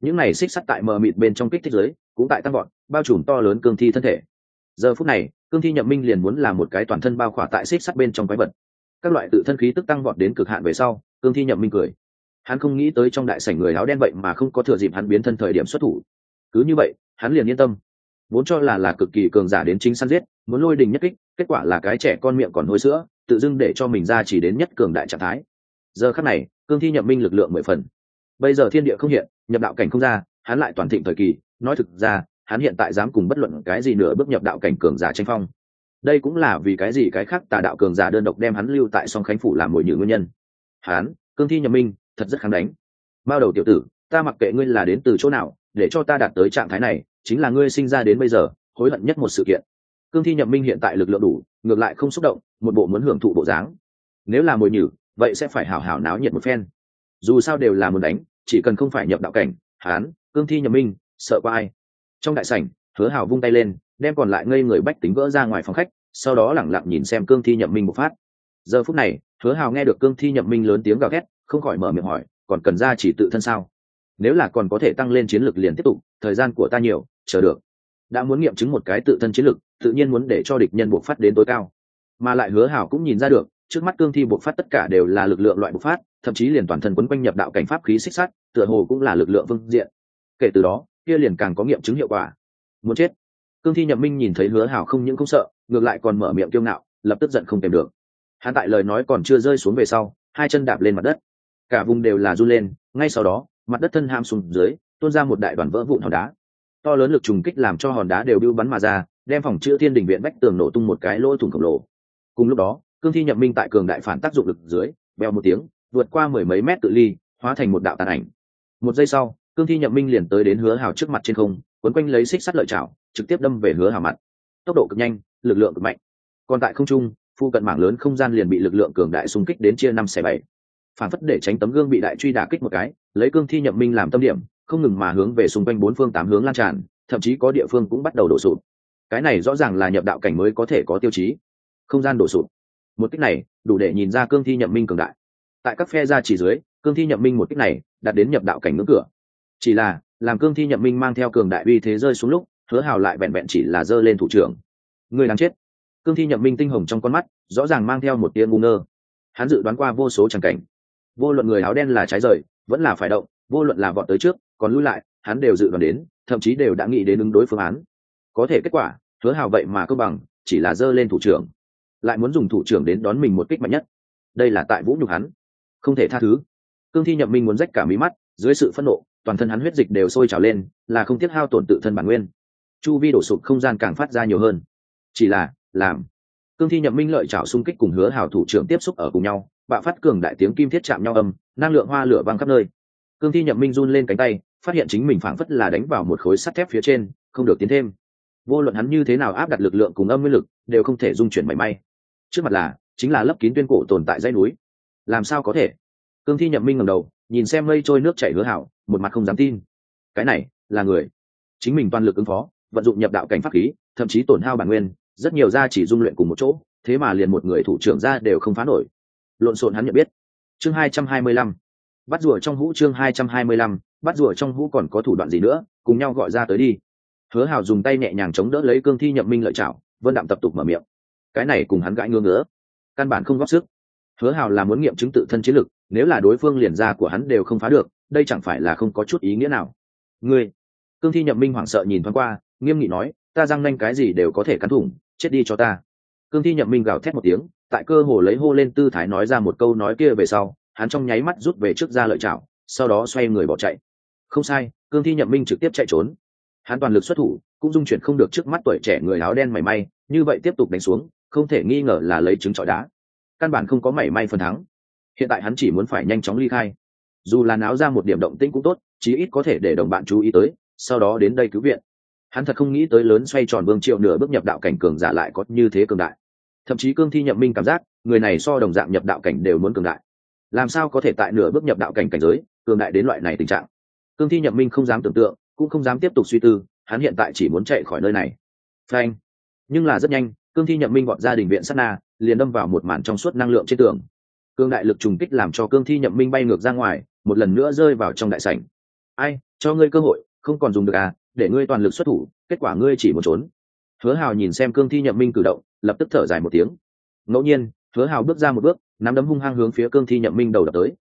Những này xích sắt tại mờ mịt bên trong kích thích giới, cũng tại tăng gọn bao trùm to lớn cương thi thân thể. Giờ phút này, cương thi nhậm minh liền muốn làm một cái toàn thân bao khỏa tại xích sắt bên trong quái vật. Các loại tự thân khí tức tăng vọt đến cực hạn về sau, cương thi nhậm minh cười. Hắn không nghĩ tới trong đại sảnh người áo đen vậy mà không có thừa dịp hắn biến thân thời điểm xuất thủ. Cứ như vậy, hắn liền yên tâm vốn cho là là cực kỳ cường giả đến chính săn giết, muốn lôi đình nhất kích, kết quả là cái trẻ con miệng còn hôi sữa, tự dưng để cho mình ra chỉ đến nhất cường đại trạng thái. Giờ khắc này, cương thi nhập minh lực lượng mười phần. Bây giờ thiên địa không hiện, nhập đạo cảnh không ra, hắn lại toàn thịnh thời kỳ, nói thực ra, hắn hiện tại dám cùng bất luận cái gì nữa bước nhập đạo cảnh cường giả tranh phong. Đây cũng là vì cái gì cái khác tà đạo cường giả đơn độc đem hắn lưu tại song khánh phủ làm mồi nhử nguyên nhân. Hắn, cương thi nhập minh, thật rất kháng đánh. Bao đầu tiểu tử, ta mặc kệ ngươi là đến từ chỗ nào để cho ta đạt tới trạng thái này, chính là ngươi sinh ra đến bây giờ, hối hận nhất một sự kiện. Cương thi nhậm minh hiện tại lực lượng đủ, ngược lại không xúc động, một bộ muốn hưởng thụ bộ dáng. Nếu là mồi nhử, vậy sẽ phải hảo hảo náo nhiệt một phen. Dù sao đều là muốn đánh, chỉ cần không phải nhập đạo cảnh, hán, cương thi nhậm minh, sợ qua ai. Trong đại sảnh, hứa hảo vung tay lên, đem còn lại ngây người bách tính vỡ ra ngoài phòng khách, sau đó lẳng lặng nhìn xem cương thi nhậm minh một phát. Giờ phút này, hứa hào nghe được cương thi nhậm minh lớn tiếng gào ghét không khỏi mở miệng hỏi, còn cần ra chỉ tự thân sao? Nếu là còn có thể tăng lên chiến lược liền tiếp tục, thời gian của ta nhiều, chờ được. Đã muốn nghiệm chứng một cái tự thân chiến lược, tự nhiên muốn để cho địch nhân buộc phát đến tối cao. Mà lại hứa hảo cũng nhìn ra được, trước mắt cương thi buộc phát tất cả đều là lực lượng loại bộc phát, thậm chí liền toàn thân quấn quanh nhập đạo cảnh pháp khí xích sắt, tựa hồ cũng là lực lượng phương diện. Kể từ đó, kia liền càng có nghiệm chứng hiệu quả. Muốn chết. Cương thi nhậm minh nhìn thấy hứa hảo không những không sợ, ngược lại còn mở miệng kiêu ngạo, lập tức giận không kèm được. Hắn tại lời nói còn chưa rơi xuống về sau, hai chân đạp lên mặt đất. Cả vùng đều là run lên, ngay sau đó mặt đất thân ham xuống dưới, tuôn ra một đại đoàn vỡ vụn hòn đá. To lớn lực trùng kích làm cho hòn đá đều bưu bắn mà ra, đem phòng chữa thiên đình viện bách tường nổ tung một cái lỗ thủng khổng lồ. Cùng lúc đó, cương thi nhập minh tại cường đại phản tác dụng lực dưới, bèo một tiếng, vượt qua mười mấy mét tự ly, hóa thành một đạo tàn ảnh. Một giây sau, cương thi nhậm minh liền tới đến hứa hào trước mặt trên không, quấn quanh lấy xích sắt lợi chảo, trực tiếp đâm về hứa hào mặt. Tốc độ cực nhanh, lực lượng cực mạnh. Còn tại không trung, phu cận mảng lớn không gian liền bị lực lượng cường đại xung kích đến chia năm xẻ bảy. Phản phất để tránh tấm gương bị đại truy đả kích một cái lấy cương thi nhậm minh làm tâm điểm, không ngừng mà hướng về xung quanh bốn phương tám hướng lan tràn, thậm chí có địa phương cũng bắt đầu đổ sụp. Cái này rõ ràng là nhập đạo cảnh mới có thể có tiêu chí. Không gian đổ sụp. Một cách này, đủ để nhìn ra cương thi nhậm minh cường đại. Tại các phe ra chỉ dưới, cương thi nhậm minh một cách này, đạt đến nhập đạo cảnh ngưỡng cửa. Chỉ là, làm cương thi nhậm minh mang theo cường đại uy thế rơi xuống lúc, hứa hào lại vẹn vẹn chỉ là giơ lên thủ trưởng. Người đáng chết. Cương thi nhậm minh tinh hồng trong con mắt, rõ ràng mang theo một tia ngu ngơ. Hắn dự đoán qua vô số tràng cảnh. Vô luận người áo đen là trái rời vẫn là phải động, vô luận là vọt tới trước, còn lui lại, hắn đều dự đoán đến, thậm chí đều đã nghĩ đến ứng đối phương án. Có thể kết quả, hứa hào vậy mà cơ bằng, chỉ là dơ lên thủ trưởng. Lại muốn dùng thủ trưởng đến đón mình một kích mạnh nhất. Đây là tại vũ nhục hắn. Không thể tha thứ. Cương thi nhậm minh muốn rách cả mí mắt, dưới sự phẫn nộ, toàn thân hắn huyết dịch đều sôi trào lên, là không tiếc hao tổn tự thân bản nguyên. Chu vi đổ sụp không gian càng phát ra nhiều hơn. Chỉ là, làm. Cương thi nhậm minh lợi trào xung kích cùng hứa hào thủ trưởng tiếp xúc ở cùng nhau bạo phát cường đại tiếng kim thiết chạm nhau âm, năng lượng hoa lửa văng khắp nơi. Cương thi nhậm minh run lên cánh tay, phát hiện chính mình phảng phất là đánh vào một khối sắt thép phía trên, không được tiến thêm. Vô luận hắn như thế nào áp đặt lực lượng cùng âm nguyên lực, đều không thể dung chuyển mảy may. Trước mặt là, chính là lấp kín tuyên cổ tồn tại dãy núi. Làm sao có thể? Cương thi nhậm minh ngầm đầu, nhìn xem mây trôi nước chảy hứa hảo, một mặt không dám tin. Cái này, là người. Chính mình toàn lực ứng phó, vận dụng nhập đạo cảnh pháp khí, thậm chí tổn hao bản nguyên, rất nhiều gia chỉ dung luyện cùng một chỗ, thế mà liền một người thủ trưởng ra đều không phá nổi lộn xộn hắn nhận biết. Chương hai trăm hai mươi lăm. Bắt rùa trong hũ chương hai trăm hai mươi lăm. Bắt rùa trong hũ còn có thủ đoạn gì nữa? Cùng nhau gọi ra tới đi. Hứa hào dùng tay nhẹ nhàng chống đỡ lấy cương thi nhậm minh lợi chảo, vân đạm tập tục mở miệng. Cái này cùng hắn gãi ngứa ngứa. Căn bản không góp sức. Hứa hào là muốn nghiệm chứng tự thân chiến lực, nếu là đối phương liền ra của hắn đều không phá được, đây chẳng phải là không có chút ý nghĩa nào. Ngươi. Cương thi nhậm minh hoảng sợ nhìn thoáng qua, nghiêm nghị nói, ta răng nanh cái gì đều có thể cắn thủng, chết đi cho ta. Cương thi nhậm minh gào thét một tiếng tại cơ hồ lấy hô lên tư thái nói ra một câu nói kia về sau, hắn trong nháy mắt rút về trước ra lợi chảo, sau đó xoay người bỏ chạy. Không sai, cương thi nhậm minh trực tiếp chạy trốn. Hắn toàn lực xuất thủ, cũng dung chuyển không được trước mắt tuổi trẻ người áo đen mảy may, như vậy tiếp tục đánh xuống, không thể nghi ngờ là lấy trứng trọi đá. Căn bản không có mảy may phần thắng. Hiện tại hắn chỉ muốn phải nhanh chóng ly khai. Dù là náo ra một điểm động tĩnh cũng tốt, chí ít có thể để đồng bạn chú ý tới, sau đó đến đây cứu viện. Hắn thật không nghĩ tới lớn xoay tròn vương triệu nửa bước nhập đạo cảnh cường giả lại có như thế cường đại thậm chí cương thi nhậm minh cảm giác, người này so đồng dạng nhập đạo cảnh đều muốn cường đại. Làm sao có thể tại nửa bước nhập đạo cảnh cảnh giới, cường đại đến loại này tình trạng? Cương thi nhậm minh không dám tưởng tượng, cũng không dám tiếp tục suy tư, hắn hiện tại chỉ muốn chạy khỏi nơi này. Phanh. Nhưng là rất nhanh, cương thi nhậm minh gọn gia đình viện sát na, liền đâm vào một màn trong suốt năng lượng trên tường. Cương đại lực trùng kích làm cho cương thi nhậm minh bay ngược ra ngoài, một lần nữa rơi vào trong đại sảnh. Ai, cho ngươi cơ hội, không còn dùng được à để ngươi toàn lực xuất thủ, kết quả ngươi chỉ muốn trốn. Hứa hào nhìn xem cương thi nhậm minh cử động lập tức thở dài một tiếng. Ngẫu nhiên, hứa hào bước ra một bước, nắm đấm hung hăng hướng phía cương thi nhậm minh đầu đập tới.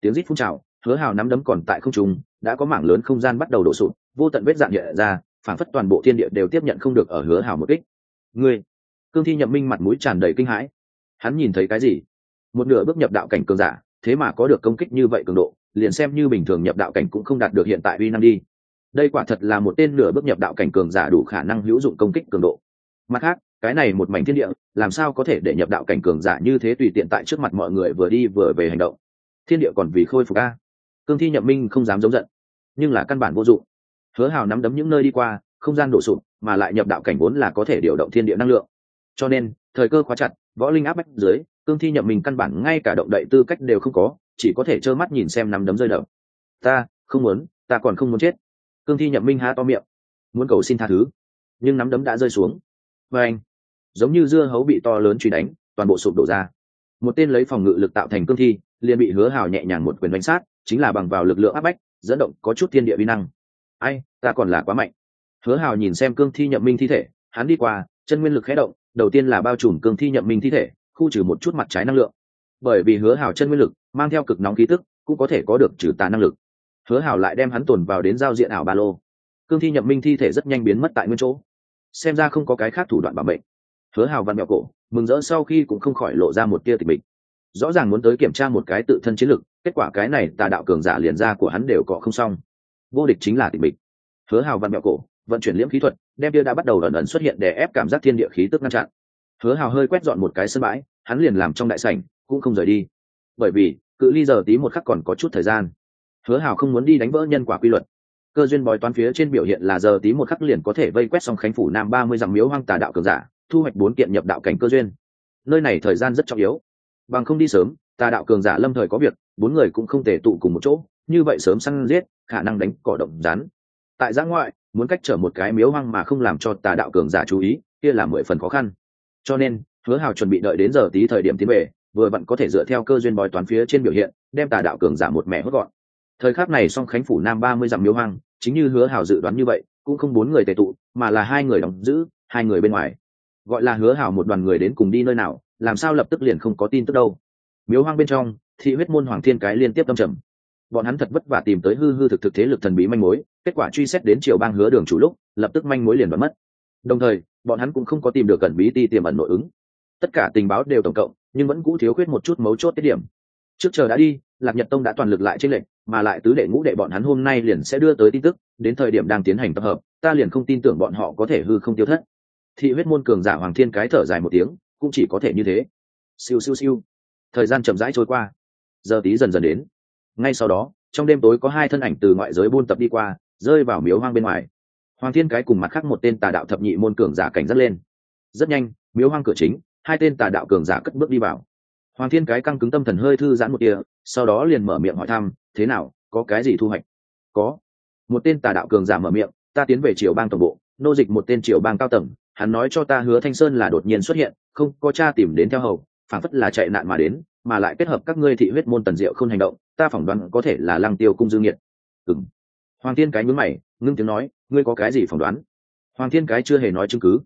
Tiếng rít phun trào, hứa hào nắm đấm còn tại không trung, đã có mảng lớn không gian bắt đầu đổ sụt vô tận vết dạn nhẹ ra phản phất toàn bộ thiên địa đều tiếp nhận không được ở hứa hào một kích. Ngươi! Cương thi nhậm minh mặt mũi tràn đầy kinh hãi. Hắn nhìn thấy cái gì? Một nửa bước nhập đạo cảnh cường giả, thế mà có được công kích như vậy cường độ, liền xem như bình thường nhập đạo cảnh cũng không đạt được hiện tại uy năng đi. Đây quả thật là một tên nửa bước nhập đạo cảnh cường giả đủ khả năng hữu dụng công kích cường độ mặt khác, cái này một mảnh thiên địa, làm sao có thể để nhập đạo cảnh cường giả như thế tùy tiện tại trước mặt mọi người vừa đi vừa về hành động? Thiên địa còn vì khôi phục a. Cương thi nhậm minh không dám giống giận, nhưng là căn bản vô dụng. Hứa hào nắm đấm những nơi đi qua, không gian đổ sụp, mà lại nhập đạo cảnh vốn là có thể điều động thiên địa năng lượng. Cho nên, thời cơ khóa chặt, võ linh áp bách dưới, cương thi nhậm minh căn bản ngay cả động đậy tư cách đều không có, chỉ có thể trơ mắt nhìn xem nắm đấm rơi đầu ta không muốn, ta còn không muốn chết. Cương thi nhậm minh há to miệng, muốn cầu xin tha thứ, nhưng nắm đấm đã rơi xuống vê anh, giống như dưa hấu bị to lớn truy đánh, toàn bộ sụp đổ ra. Một tên lấy phòng ngự lực tạo thành cương thi, liền bị hứa hào nhẹ nhàng một quyền đánh sát, chính là bằng vào lực lượng áp bách, dẫn động có chút thiên địa vi năng. Ai, ta còn là quá mạnh. Hứa hào nhìn xem cương thi nhậm minh thi thể, hắn đi qua, chân nguyên lực khé động, đầu tiên là bao trùm cương thi nhậm minh thi thể, khu trừ một chút mặt trái năng lượng. Bởi vì hứa hào chân nguyên lực, mang theo cực nóng khí tức, cũng có thể có được trừ tà năng lực. Hứa hào lại đem hắn tồn vào đến giao diện ảo ba lô. Cương thi nhậm minh thi thể rất nhanh biến mất tại nguyên chỗ xem ra không có cái khác thủ đoạn bảo mệnh. Hứa hào văn mẹo cổ, mừng rỡ sau khi cũng không khỏi lộ ra một tia tịch mịch. Rõ ràng muốn tới kiểm tra một cái tự thân chiến lực, kết quả cái này tà đạo cường giả liền ra của hắn đều cọ không xong. Vô địch chính là tịch mịch. Hứa hào văn mẹo cổ, vận chuyển liễm khí thuật, đem tia đã bắt đầu ẩn ẩn xuất hiện để ép cảm giác thiên địa khí tức ngăn chặn. Hứa hào hơi quét dọn một cái sân bãi, hắn liền làm trong đại sảnh, cũng không rời đi. Bởi vì, cự ly giờ tí một khắc còn có chút thời gian. Hứa hào không muốn đi đánh vỡ nhân quả quy luật cơ duyên bói toán phía trên biểu hiện là giờ tí một khắc liền có thể vây quét xong khánh phủ nam ba mươi dặm miếu hoang tà đạo cường giả, thu hoạch bốn kiện nhập đạo cảnh cơ duyên. Nơi này thời gian rất trọng yếu. Bằng không đi sớm, tà đạo cường giả lâm thời có việc, bốn người cũng không thể tụ cùng một chỗ, như vậy sớm săn giết, khả năng đánh cỏ động rán tại giã ngoại, muốn cách trở một cái miếu hoang mà không làm cho tà đạo cường giả chú ý, kia là mười phần khó khăn. Cho nên, hứa hào chuẩn bị đợi đến giờ tí thời điểm tiến về, vừa vặn có thể dựa theo cơ duyên bói toán phía trên biểu hiện, đem tà đạo cường giả một mẹ hốt gọn. Thời khắc này song khánh phủ nam ba mươi dặm miếu hoang chính như hứa Hảo dự đoán như vậy, cũng không bốn người tề tụ, mà là hai người đóng giữ, hai người bên ngoài. Gọi là hứa Hảo một đoàn người đến cùng đi nơi nào, làm sao lập tức liền không có tin tức đâu. Miếu hoang bên trong, thị huyết môn hoàng thiên cái liên tiếp tâm trầm. Bọn hắn thật vất vả tìm tới hư hư thực thực thế lực thần bí manh mối, kết quả truy xét đến triều bang hứa đường chủ lúc, lập tức manh mối liền đoán mất. Đồng thời, bọn hắn cũng không có tìm được cẩn bí ti tiềm ẩn nội ứng. Tất cả tình báo đều tổng cộng, nhưng vẫn cũ thiếu khuyết một chút mấu chốt tiết điểm. Trước chờ đã đi, lạc nhật tông đã toàn lực lại trên lệnh mà lại tứ đệ ngũ đệ bọn hắn hôm nay liền sẽ đưa tới tin tức, đến thời điểm đang tiến hành tập hợp, ta liền không tin tưởng bọn họ có thể hư không tiêu thất. Thị huyết môn cường giả hoàng thiên cái thở dài một tiếng, cũng chỉ có thể như thế. Siêu siêu siêu. Thời gian chậm rãi trôi qua. Giờ tí dần dần đến. Ngay sau đó, trong đêm tối có hai thân ảnh từ ngoại giới buôn tập đi qua, rơi vào miếu hoang bên ngoài. Hoàng thiên cái cùng mặt khác một tên tà đạo thập nhị môn cường giả cảnh dắt lên. Rất nhanh, miếu hoang cửa chính, hai tên tà đạo cường giả cất bước đi vào hoàng thiên cái căng cứng tâm thần hơi thư giãn một tia, sau đó liền mở miệng hỏi thăm, thế nào, có cái gì thu hoạch? Có. Một tên tà đạo cường giả mở miệng, ta tiến về triều bang tổng bộ, nô dịch một tên triều bang cao tầng, hắn nói cho ta hứa thanh sơn là đột nhiên xuất hiện, không có cha tìm đến theo hầu, phản phất là chạy nạn mà đến, mà lại kết hợp các ngươi thị huyết môn tần diệu không hành động, ta phỏng đoán có thể là lăng tiêu cung dương nhiệt ừng hoàng thiên cái nhướng mày, ngưng tiếng nói, ngươi có cái gì phỏng đoán? Hoàng thiên cái chưa hề nói chứng cứ,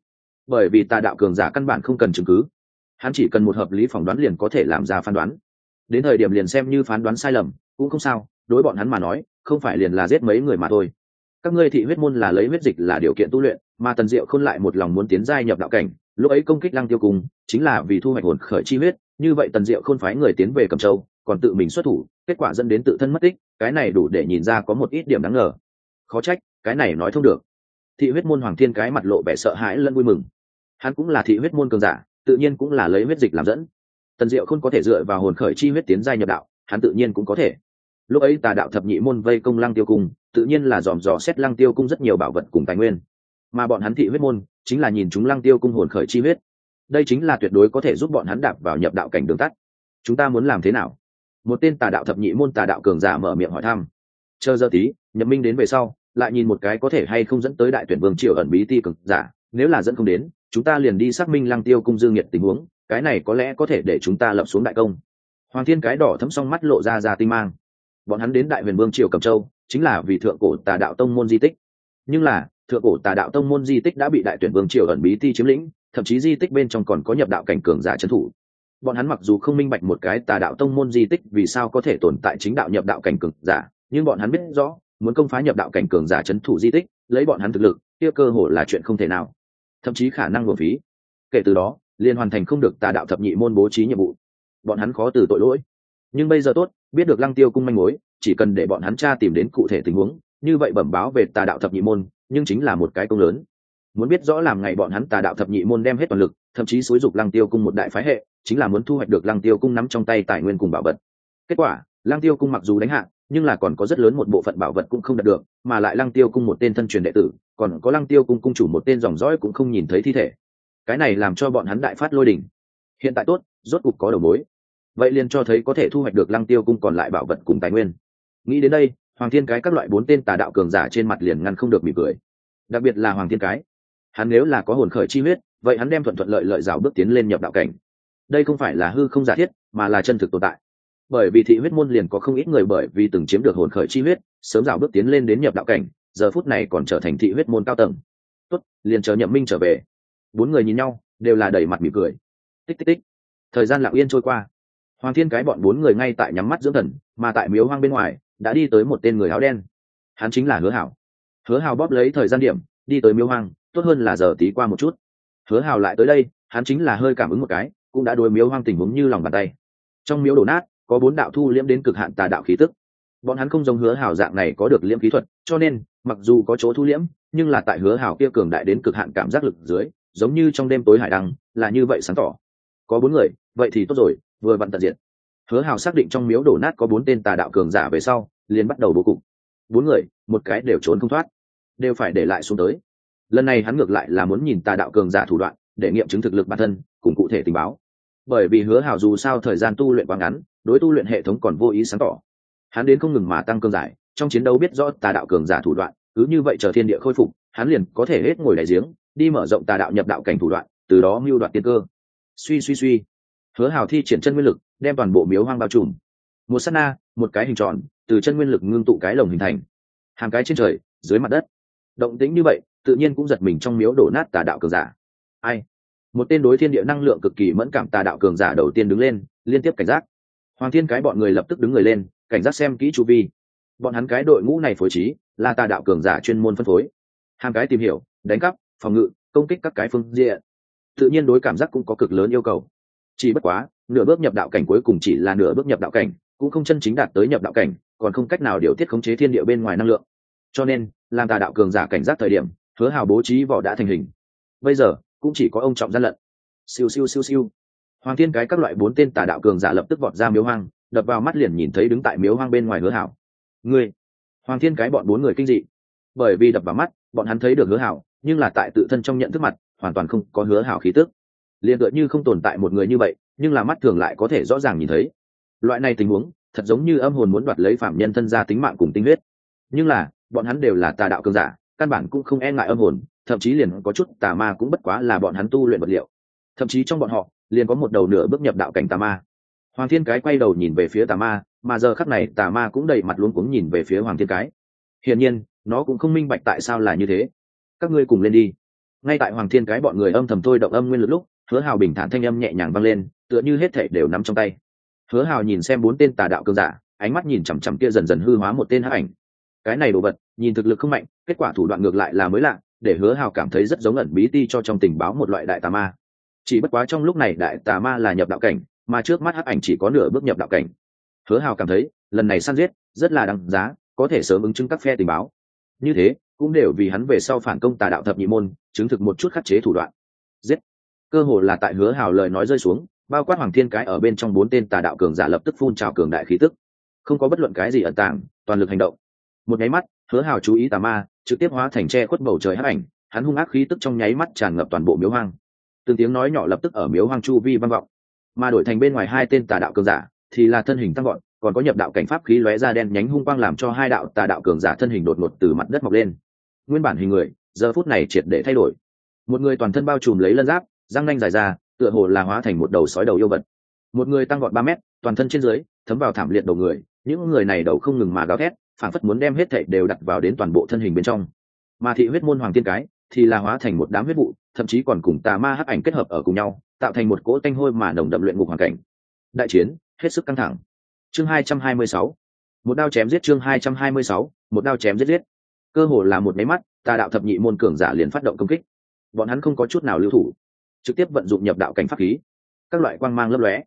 bởi vì tà đạo cường giả căn bản không cần chứng cứ hắn chỉ cần một hợp lý phỏng đoán liền có thể làm ra phán đoán. Đến thời điểm liền xem như phán đoán sai lầm, cũng không sao, đối bọn hắn mà nói, không phải liền là giết mấy người mà thôi. Các ngươi thị huyết môn là lấy huyết dịch là điều kiện tu luyện, mà tần diệu khôn lại một lòng muốn tiến giai nhập đạo cảnh, lúc ấy công kích lăng tiêu cung, chính là vì thu hoạch hồn khởi chi huyết, như vậy tần diệu khôn phái người tiến về cầm châu, còn tự mình xuất thủ, kết quả dẫn đến tự thân mất tích, cái này đủ để nhìn ra có một ít điểm đáng ngờ. Khó trách, cái này nói thông được. Thị huyết môn hoàng thiên cái mặt lộ vẻ sợ hãi lẫn vui mừng. Hắn cũng là thị huyết môn cường giả tự nhiên cũng là lấy huyết dịch làm dẫn. Tần diệu không có thể dựa vào hồn khởi chi huyết tiến gia nhập đạo, hắn tự nhiên cũng có thể. Lúc ấy tà đạo thập nhị môn vây công lăng tiêu cung, tự nhiên là dòm dò xét lăng tiêu cung rất nhiều bảo vật cùng tài nguyên. Mà bọn hắn thị huyết môn, chính là nhìn chúng lăng tiêu cung hồn khởi chi huyết. Đây chính là tuyệt đối có thể giúp bọn hắn đạp vào nhập đạo cảnh đường tắt. Chúng ta muốn làm thế nào? Một tên tà đạo thập nhị môn tà đạo cường giả mở miệng hỏi thăm. Chờ giờ tí, nhậm minh đến về sau, lại nhìn một cái có thể hay không dẫn tới đại tuyển vương triều ẩn bí ti cường giả, nếu là dẫn không đến chúng ta liền đi xác minh lăng tiêu cung dương nhiệt tình huống, cái này có lẽ có thể để chúng ta lập xuống đại công. Hoàng thiên cái đỏ thấm xong mắt lộ ra ra tinh mang. Bọn hắn đến đại huyền vương triều cầm châu, chính là vì thượng cổ tà đạo tông môn di tích. Nhưng là, thượng cổ tà đạo tông môn di tích đã bị đại tuyển vương triều ẩn bí thi chiếm lĩnh, thậm chí di tích bên trong còn có nhập đạo cảnh cường giả trấn thủ. Bọn hắn mặc dù không minh bạch một cái tà đạo tông môn di tích vì sao có thể tồn tại chính đạo nhập đạo cảnh cường giả, nhưng bọn hắn biết rõ, muốn công phá nhập đạo cảnh cường giả trấn thủ di tích, lấy bọn hắn thực lực, kia cơ hồ là chuyện không thể nào thậm chí khả năng nguồn phí. Kể từ đó, liền hoàn thành không được tà đạo thập nhị môn bố trí nhiệm vụ. Bọn hắn khó từ tội lỗi. Nhưng bây giờ tốt, biết được lăng tiêu cung manh mối, chỉ cần để bọn hắn tra tìm đến cụ thể tình huống, như vậy bẩm báo về tà đạo thập nhị môn, nhưng chính là một cái công lớn. Muốn biết rõ làm ngày bọn hắn tà đạo thập nhị môn đem hết toàn lực, thậm chí xúi dục lăng tiêu cung một đại phái hệ, chính là muốn thu hoạch được lăng tiêu cung nắm trong tay tài nguyên cùng bảo vật. Kết quả, lăng tiêu cung mặc dù đánh hạ nhưng là còn có rất lớn một bộ phận bảo vật cũng không đạt được, mà lại lăng tiêu cung một tên thân truyền đệ tử, còn có lăng tiêu cung cung chủ một tên dòng dõi cũng không nhìn thấy thi thể. Cái này làm cho bọn hắn đại phát lôi đình. hiện tại tốt, rốt cục có đầu mối. Vậy liền cho thấy có thể thu hoạch được lăng tiêu cung còn lại bảo vật cùng tài nguyên. Nghĩ đến đây, hoàng thiên cái các loại bốn tên tà đạo cường giả trên mặt liền ngăn không được mỉm cười. Đặc biệt là hoàng thiên cái, hắn nếu là có hồn khởi chi huyết, vậy hắn đem thuận thuận lợi lợi rào bước tiến lên nhập đạo cảnh. Đây không phải là hư không giả thiết, mà là chân thực tồn tại bởi vì thị huyết môn liền có không ít người bởi vì từng chiếm được hồn khởi chi huyết, sớm rào bước tiến lên đến nhập đạo cảnh, giờ phút này còn trở thành thị huyết môn cao tầng. Tuất liền chờ nhậm minh trở về. Bốn người nhìn nhau, đều là đầy mặt mỉm cười. Tích tích tích. Thời gian lặng yên trôi qua. Hoàng thiên cái bọn bốn người ngay tại nhắm mắt dưỡng thần, mà tại miếu hoang bên ngoài, đã đi tới một tên người áo đen. Hắn chính là hứa hảo. Hứa hảo bóp lấy thời gian điểm, đi tới miếu hoang, tốt hơn là giờ tí qua một chút. Hứa hảo lại tới đây, hắn chính là hơi cảm ứng một cái, cũng đã đối miếu hoang tình huống như lòng bàn tay. Trong miếu đổ nát có bốn đạo thu liễm đến cực hạn tà đạo khí tức. Bọn hắn không giống hứa hảo dạng này có được liễm khí thuật, cho nên, mặc dù có chỗ thu liễm, nhưng là tại hứa hảo kia cường đại đến cực hạn cảm giác lực dưới, giống như trong đêm tối hải đăng, là như vậy sáng tỏ. Có bốn người, vậy thì tốt rồi, vừa vặn tận diện hứa hảo xác định trong miếu đổ nát có bốn tên tà đạo cường giả về sau, liền bắt đầu bố cục. Bốn người, một cái đều trốn không thoát, đều phải để lại xuống tới. Lần này hắn ngược lại là muốn nhìn tà đạo cường giả thủ đoạn, để nghiệm chứng thực lực bản thân, cùng cụ thể tình báo bởi vì hứa hào dù sao thời gian tu luyện quá ngắn, đối tu luyện hệ thống còn vô ý sáng tỏ. Hắn đến không ngừng mà tăng cường giải, trong chiến đấu biết rõ tà đạo cường giả thủ đoạn, cứ như vậy chờ thiên địa khôi phục, hắn liền có thể hết ngồi đại giếng, đi mở rộng tà đạo nhập đạo cảnh thủ đoạn, từ đó mưu đoạt tiên cơ. Suy suy suy. Hứa hào thi triển chân nguyên lực, đem toàn bộ miếu hoang bao trùm. Một sát na, một cái hình tròn, từ chân nguyên lực ngưng tụ cái lồng hình thành. Hàng cái trên trời, dưới mặt đất. Động tĩnh như vậy, tự nhiên cũng giật mình trong miếu đổ nát tà đạo cường giả. Ai? Một tên đối thiên địa năng lượng cực kỳ mẫn cảm tà đạo cường giả đầu tiên đứng lên, liên tiếp cảnh giác. Hoàng thiên cái bọn người lập tức đứng người lên, cảnh giác xem kỹ chu vi. Bọn hắn cái đội ngũ này phối trí là tà đạo cường giả chuyên môn phân phối. Hàng cái tìm hiểu, đánh cắp, phòng ngự, công kích các cái phương diện. Tự nhiên đối cảm giác cũng có cực lớn yêu cầu. Chỉ bất quá, nửa bước nhập đạo cảnh cuối cùng chỉ là nửa bước nhập đạo cảnh, cũng không chân chính đạt tới nhập đạo cảnh, còn không cách nào điều tiết khống chế thiên địa bên ngoài năng lượng. Cho nên, làm tà đạo cường giả cảnh giác thời điểm, hứa hào bố trí vỏ đã thành hình. Bây giờ cũng chỉ có ông trọng gian lận. Siêu siêu siêu siêu. Hoàng thiên cái các loại bốn tên tà đạo cường giả lập tức vọt ra miếu hoang, đập vào mắt liền nhìn thấy đứng tại miếu hoang bên ngoài hứa hảo. Người hoàng thiên cái bọn bốn người kinh dị. Bởi vì đập vào mắt, bọn hắn thấy được hứa hảo, nhưng là tại tự thân trong nhận thức mặt, hoàn toàn không có hứa hảo khí tức. Liền tựa như không tồn tại một người như vậy, nhưng là mắt thường lại có thể rõ ràng nhìn thấy. Loại này tình huống, thật giống như âm hồn muốn đoạt lấy phạm nhân thân ra tính mạng cùng tinh huyết. Nhưng là, bọn hắn đều là tà đạo cường giả, căn bản cũng không e ngại âm hồn thậm chí liền có chút tà ma cũng bất quá là bọn hắn tu luyện vật liệu. Thậm chí trong bọn họ, liền có một đầu nửa bước nhập đạo cảnh tà ma. Hoàng thiên cái quay đầu nhìn về phía tà ma, mà giờ khắc này tà ma cũng đầy mặt luống cuống nhìn về phía hoàng thiên cái. Hiển nhiên, nó cũng không minh bạch tại sao là như thế. Các ngươi cùng lên đi. Ngay tại hoàng thiên cái bọn người âm thầm thôi động âm nguyên lực lúc, hứa hào bình thản thanh âm nhẹ nhàng vang lên, tựa như hết thảy đều nắm trong tay. Hứa hào nhìn xem bốn tên tà đạo cơn giả, ánh mắt nhìn chằm chằm kia dần dần hư hóa một tên hắc ảnh. Cái này đồ vật, nhìn thực lực không mạnh, kết quả thủ đoạn ngược lại là mới lạ để hứa hào cảm thấy rất giống ẩn bí ti cho trong tình báo một loại đại tà ma. Chỉ bất quá trong lúc này đại tà ma là nhập đạo cảnh, mà trước mắt hắc ảnh chỉ có nửa bước nhập đạo cảnh. Hứa hào cảm thấy, lần này săn giết, rất là đáng giá, có thể sớm ứng chứng các phe tình báo. Như thế, cũng đều vì hắn về sau phản công tà đạo thập nhị môn, chứng thực một chút khắc chế thủ đoạn. Giết. Cơ hồ là tại hứa hào lời nói rơi xuống, bao quát hoàng thiên cái ở bên trong bốn tên tà đạo cường giả lập tức phun trào cường đại khí tức. Không có bất luận cái gì ẩn tàng, toàn lực hành động. Một nháy mắt hứa hào chú ý tà ma, trực tiếp hóa thành tre khuất bầu trời hấp ảnh, hắn hung ác khí tức trong nháy mắt tràn ngập toàn bộ miếu hoang. Từng tiếng nói nhỏ lập tức ở miếu hoang chu vi vang vọng. Mà đổi thành bên ngoài hai tên tà đạo cường giả, thì là thân hình tăng gọn còn có nhập đạo cảnh pháp khí lóe ra đen nhánh hung quang làm cho hai đạo tà đạo cường giả thân hình đột ngột từ mặt đất mọc lên. Nguyên bản hình người, giờ phút này triệt để thay đổi. Một người toàn thân bao trùm lấy lân giáp, răng nanh dài ra, tựa hồ là hóa thành một đầu sói đầu yêu vật. Một người tăng gọn ba mét, toàn thân trên dưới, thấm vào thảm liệt đầu người, những người này đầu không ngừng mà gào thét phản phất muốn đem hết thảy đều đặt vào đến toàn bộ thân hình bên trong. Mà thị huyết môn hoàng tiên cái thì là hóa thành một đám huyết vụ, thậm chí còn cùng tà ma hắc ảnh kết hợp ở cùng nhau, tạo thành một cỗ tanh hôi mà nồng đậm luyện ngục hoàn cảnh. Đại chiến, hết sức căng thẳng. Chương 226 một đao chém giết chương 226 một đao chém giết giết. Cơ hồ là một máy mắt, tà đạo thập nhị môn cường giả liền phát động công kích. Bọn hắn không có chút nào lưu thủ, trực tiếp vận dụng nhập đạo cảnh pháp khí. Các loại quang mang lấp lóe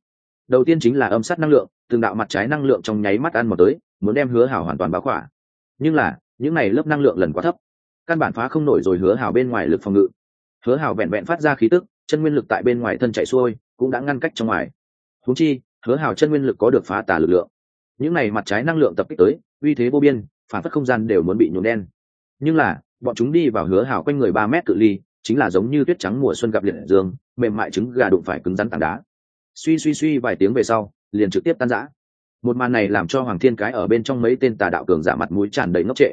đầu tiên chính là âm sát năng lượng, từng đạo mặt trái năng lượng trong nháy mắt ăn một tới, muốn đem hứa hảo hoàn toàn báo khỏa. Nhưng là, những này lớp năng lượng lần quá thấp, căn bản phá không nổi rồi hứa hảo bên ngoài lực phòng ngự. Hứa hảo vẹn vẹn phát ra khí tức, chân nguyên lực tại bên ngoài thân chạy xuôi, cũng đã ngăn cách trong ngoài. Húng chi, hứa hảo chân nguyên lực có được phá tả lực lượng. Những này mặt trái năng lượng tập kích tới, uy thế vô biên, phản phất không gian đều muốn bị nhuộm đen. Nhưng là, bọn chúng đi vào hứa hảo quanh người ba mét cự ly, chính là giống như tuyết trắng mùa xuân gặp liệt dương, mềm mại trứng gà đụng phải cứng rắn tảng đá suy suy suy vài tiếng về sau, liền trực tiếp tan rã. Một màn này làm cho hoàng thiên cái ở bên trong mấy tên tà đạo cường giả mặt mũi tràn đầy ngốc trệ.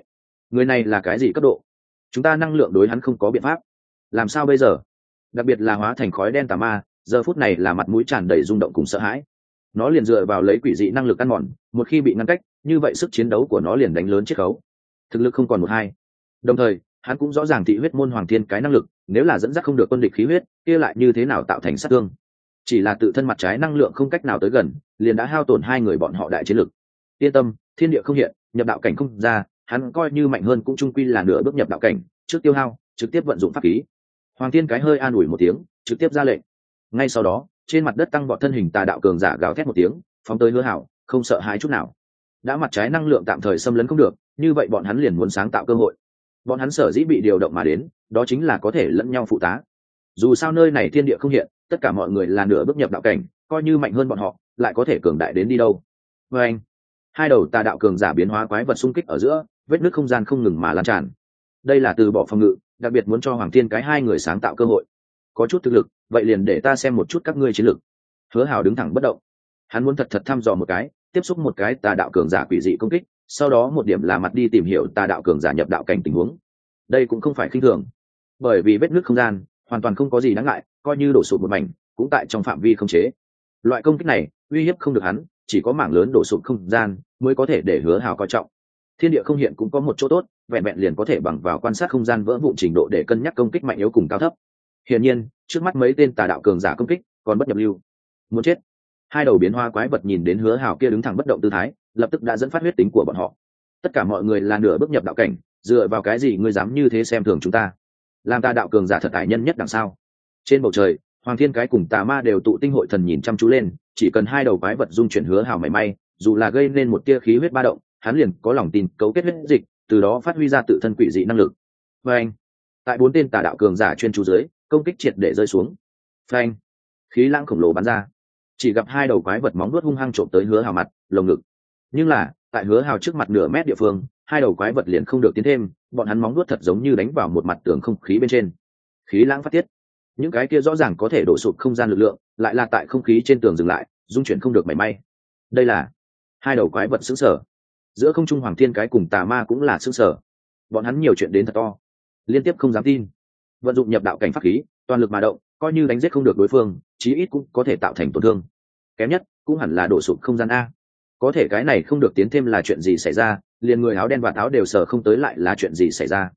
Người này là cái gì cấp độ? Chúng ta năng lượng đối hắn không có biện pháp. Làm sao bây giờ? Đặc biệt là hóa thành khói đen tà ma, giờ phút này là mặt mũi tràn đầy rung động cùng sợ hãi. Nó liền dựa vào lấy quỷ dị năng lực ăn mòn, một khi bị ngăn cách, như vậy sức chiến đấu của nó liền đánh lớn chiết khấu. Thực lực không còn một hai. Đồng thời, hắn cũng rõ ràng thị huyết môn hoàng thiên cái năng lực, nếu là dẫn dắt không được quân địch khí huyết, kia lại như thế nào tạo thành sát thương? Chỉ là tự thân mặt trái năng lượng không cách nào tới gần, liền đã hao tổn hai người bọn họ đại chiến lực. Yên tâm, thiên địa không hiện, nhập đạo cảnh không ra, hắn coi như mạnh hơn cũng trung quy là nửa bước nhập đạo cảnh, trước tiêu hao, trực tiếp vận dụng pháp khí. Hoàng thiên cái hơi an ủi một tiếng, trực tiếp ra lệnh. Ngay sau đó, trên mặt đất tăng vọt thân hình tà đạo cường giả gào thét một tiếng, phóng tới hứa hảo, không sợ hãi chút nào. Đã mặt trái năng lượng tạm thời xâm lấn không được, như vậy bọn hắn liền muốn sáng tạo cơ hội. Bọn hắn sở dĩ bị điều động mà đến, đó chính là có thể lẫn nhau phụ tá. Dù sao nơi này thiên địa không hiện tất cả mọi người là nửa bước nhập đạo cảnh, coi như mạnh hơn bọn họ, lại có thể cường đại đến đi đâu. Vê anh, hai đầu tà đạo cường giả biến hóa quái vật xung kích ở giữa, vết nước không gian không ngừng mà lan tràn. Đây là từ bỏ phòng ngự, đặc biệt muốn cho hoàng thiên cái hai người sáng tạo cơ hội. Có chút thực lực, vậy liền để ta xem một chút các ngươi chiến lực. Hứa hào đứng thẳng bất động. Hắn muốn thật thật thăm dò một cái, tiếp xúc một cái tà đạo cường giả quỷ dị công kích, sau đó một điểm là mặt đi tìm hiểu tà đạo cường giả nhập đạo cảnh tình huống. Đây cũng không phải khinh thường. Bởi vì vết nước không gian, hoàn toàn không có gì đáng ngại coi như đổ sụp một mảnh, cũng tại trong phạm vi không chế. Loại công kích này, uy hiếp không được hắn, chỉ có mảng lớn đổ sụp không gian mới có thể để hứa hào coi trọng. Thiên địa không hiện cũng có một chỗ tốt, vẹn vẹn liền có thể bằng vào quan sát không gian vỡ vụn trình độ để cân nhắc công kích mạnh yếu cùng cao thấp. Hiển nhiên, trước mắt mấy tên tà đạo cường giả công kích còn bất nhập lưu. Muốn chết. Hai đầu biến hoa quái vật nhìn đến hứa hào kia đứng thẳng bất động tư thái, lập tức đã dẫn phát huyết tính của bọn họ. Tất cả mọi người là nửa bước nhập đạo cảnh, dựa vào cái gì ngươi dám như thế xem thường chúng ta? Làm ta đạo cường giả thật tài nhân nhất đằng sau trên bầu trời, hoàng thiên cái cùng tà ma đều tụ tinh hội thần nhìn chăm chú lên, chỉ cần hai đầu quái vật dung chuyển hứa hào mảy may, dù là gây nên một tia khí huyết ba động, hắn liền có lòng tin cấu kết huyết dịch, từ đó phát huy ra tự thân quỷ dị năng lực. Và anh tại bốn tên tà đạo cường giả chuyên chú dưới, công kích triệt để rơi xuống. Phanh khí lãng khổng lồ bắn ra. Chỉ gặp hai đầu quái vật móng nuốt hung hăng trộm tới hứa hào mặt, lồng ngực. Nhưng là, tại hứa hào trước mặt nửa mét địa phương, hai đầu quái vật liền không được tiến thêm, bọn hắn móng nuốt thật giống như đánh vào một mặt tường không khí bên trên. Khí lãng phát tiết những cái kia rõ ràng có thể đổ sụp không gian lực lượng, lại là tại không khí trên tường dừng lại, dung chuyển không được mảy may. Đây là hai đầu quái vật xứng sở. Giữa không trung hoàng thiên cái cùng tà ma cũng là xứng sở. Bọn hắn nhiều chuyện đến thật to. Liên tiếp không dám tin. Vận dụng nhập đạo cảnh pháp khí, toàn lực mà động, coi như đánh giết không được đối phương, chí ít cũng có thể tạo thành tổn thương. Kém nhất, cũng hẳn là đổ sụp không gian a. Có thể cái này không được tiến thêm là chuyện gì xảy ra, liền người áo đen và áo đều sờ không tới lại là chuyện gì xảy ra.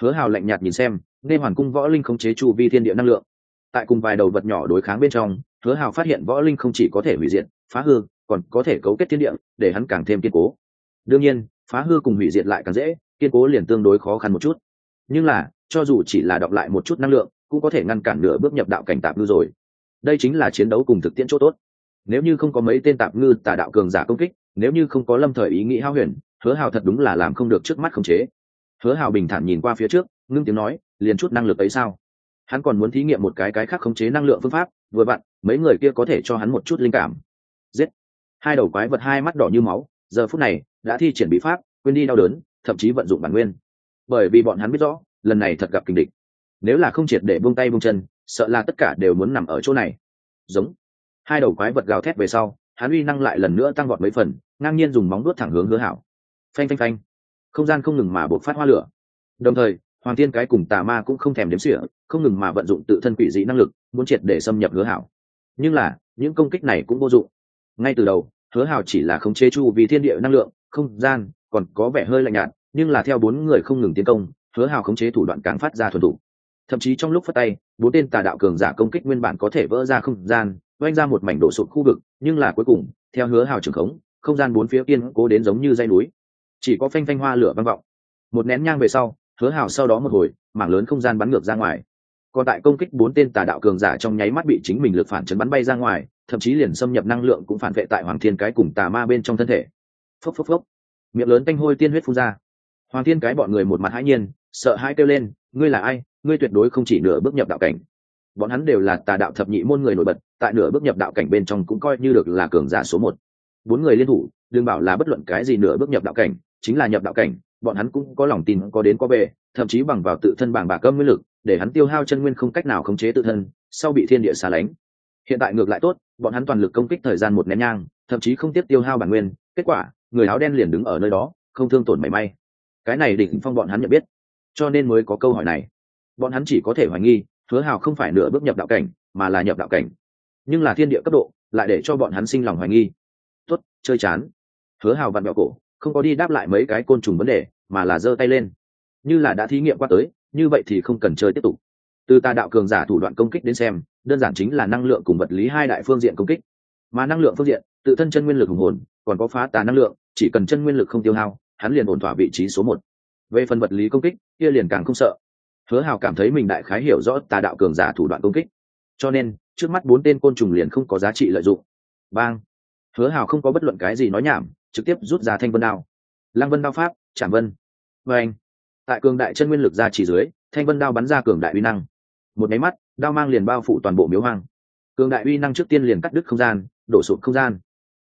Hứa hào lạnh nhạt nhìn xem nên hoàn cung võ linh không chế chu vi thiên địa năng lượng. Tại cùng vài đầu vật nhỏ đối kháng bên trong, hứa hào phát hiện võ linh không chỉ có thể hủy diệt, phá hư, còn có thể cấu kết thiên địa, để hắn càng thêm kiên cố. Đương nhiên, phá hư cùng hủy diệt lại càng dễ, kiên cố liền tương đối khó khăn một chút. Nhưng là, cho dù chỉ là đọc lại một chút năng lượng, cũng có thể ngăn cản nửa bước nhập đạo cảnh tạp ngư rồi. Đây chính là chiến đấu cùng thực tiễn chỗ tốt. Nếu như không có mấy tên tạp ngư tà đạo cường giả công kích, nếu như không có lâm thời ý nghĩ hao huyền, hứa hào thật đúng là làm không được trước mắt khống chế. Hứa hào bình thản nhìn qua phía trước ngưng tiếng nói, liền chút năng lực ấy sao? Hắn còn muốn thí nghiệm một cái cái khác khống chế năng lượng phương pháp, vừa vặn, mấy người kia có thể cho hắn một chút linh cảm. Giết! Hai đầu quái vật hai mắt đỏ như máu, giờ phút này, đã thi triển bí pháp, quên đi đau đớn, thậm chí vận dụng bản nguyên. Bởi vì bọn hắn biết rõ, lần này thật gặp kình địch. Nếu là không triệt để buông tay buông chân, sợ là tất cả đều muốn nằm ở chỗ này. Giống! Hai đầu quái vật gào thét về sau, hắn uy năng lại lần nữa tăng vọt mấy phần, ngang nhiên dùng móng đuốt thẳng hướng hứa hảo. Phanh phanh phanh! Không gian không ngừng mà buộc phát hoa lửa. Đồng thời hoàng Thiên cái cùng tà ma cũng không thèm đếm xỉa, không ngừng mà vận dụng tự thân quỷ dị năng lực, muốn triệt để xâm nhập hứa hảo. Nhưng là, những công kích này cũng vô dụng. Ngay từ đầu, hứa hảo chỉ là khống chế chu vì thiên địa năng lượng, không gian, còn có vẻ hơi lạnh nhạt, nhưng là theo bốn người không ngừng tiến công, hứa hảo khống chế thủ đoạn càng phát ra thuần thủ thậm chí trong lúc phát tay, bốn tên tà đạo cường giả công kích nguyên bản có thể vỡ ra không gian oanh ra một mảnh đổ sụp khu vực, nhưng là cuối cùng, theo hứa hào trường khống, không gian bốn phía kiên cố đến giống như dây núi. Chỉ có phanh phanh hoa lửa vang vọng. Một nén nhang về sau hứa hào sau đó một hồi, mảng lớn không gian bắn ngược ra ngoài. Còn tại công kích bốn tên tà đạo cường giả trong nháy mắt bị chính mình lực phản chấn bắn bay ra ngoài, thậm chí liền xâm nhập năng lượng cũng phản vệ tại hoàng thiên cái cùng tà ma bên trong thân thể. Phốc phốc phốc. Miệng lớn tanh hôi tiên huyết phun ra. Hoàng thiên cái bọn người một mặt hãi nhiên, sợ hãi kêu lên, ngươi là ai? Ngươi tuyệt đối không chỉ nửa bước nhập đạo cảnh. Bọn hắn đều là tà đạo thập nhị môn người nổi bật, tại nửa bước nhập đạo cảnh bên trong cũng coi như được là cường giả số một. Bốn người liên thủ, đừng bảo là bất luận cái gì nửa bước nhập đạo cảnh, chính là nhập đạo cảnh bọn hắn cũng có lòng tin có đến có về, thậm chí bằng vào tự thân bảng bạc cơm nguyên lực, để hắn tiêu hao chân nguyên không cách nào khống chế tự thân, sau bị thiên địa xa lánh. Hiện tại ngược lại tốt, bọn hắn toàn lực công kích thời gian một nén nhang, thậm chí không tiếp tiêu hao bản nguyên, kết quả, người áo đen liền đứng ở nơi đó, không thương tổn mảy may. Cái này đỉnh phong bọn hắn nhận biết. Cho nên mới có câu hỏi này. Bọn hắn chỉ có thể hoài nghi, hứa hào không phải nửa bước nhập đạo cảnh, mà là nhập đạo cảnh. Nhưng là thiên địa cấp độ, lại để cho bọn hắn sinh lòng hoài nghi. Tuất chơi chán. Hứa hào vặn mẹo cổ, không có đi đáp lại mấy cái côn trùng vấn đề mà là giơ tay lên. Như là đã thí nghiệm qua tới, như vậy thì không cần chơi tiếp tục. Từ tà đạo cường giả thủ đoạn công kích đến xem, đơn giản chính là năng lượng cùng vật lý hai đại phương diện công kích. Mà năng lượng phương diện, tự thân chân nguyên lực hùng hồn, còn có phá tà năng lượng, chỉ cần chân nguyên lực không tiêu hao, hắn liền ổn thỏa vị trí số một. Về phần vật lý công kích, kia liền càng không sợ. Hứa hào cảm thấy mình đại khái hiểu rõ tà đạo cường giả thủ đoạn công kích. Cho nên, trước mắt bốn tên côn trùng liền không có giá trị lợi dụng. Bang! Hứa hào không có bất luận cái gì nói nhảm, trực tiếp rút ra thanh vân đao lăng vân đao pháp chạm vân. Vê anh, tại cường đại chân nguyên lực ra chỉ dưới, thanh vân đao bắn ra cường đại uy năng. Một máy mắt, đao mang liền bao phủ toàn bộ miếu hoang. Cường đại uy năng trước tiên liền cắt đứt không gian, đổ sụt không gian.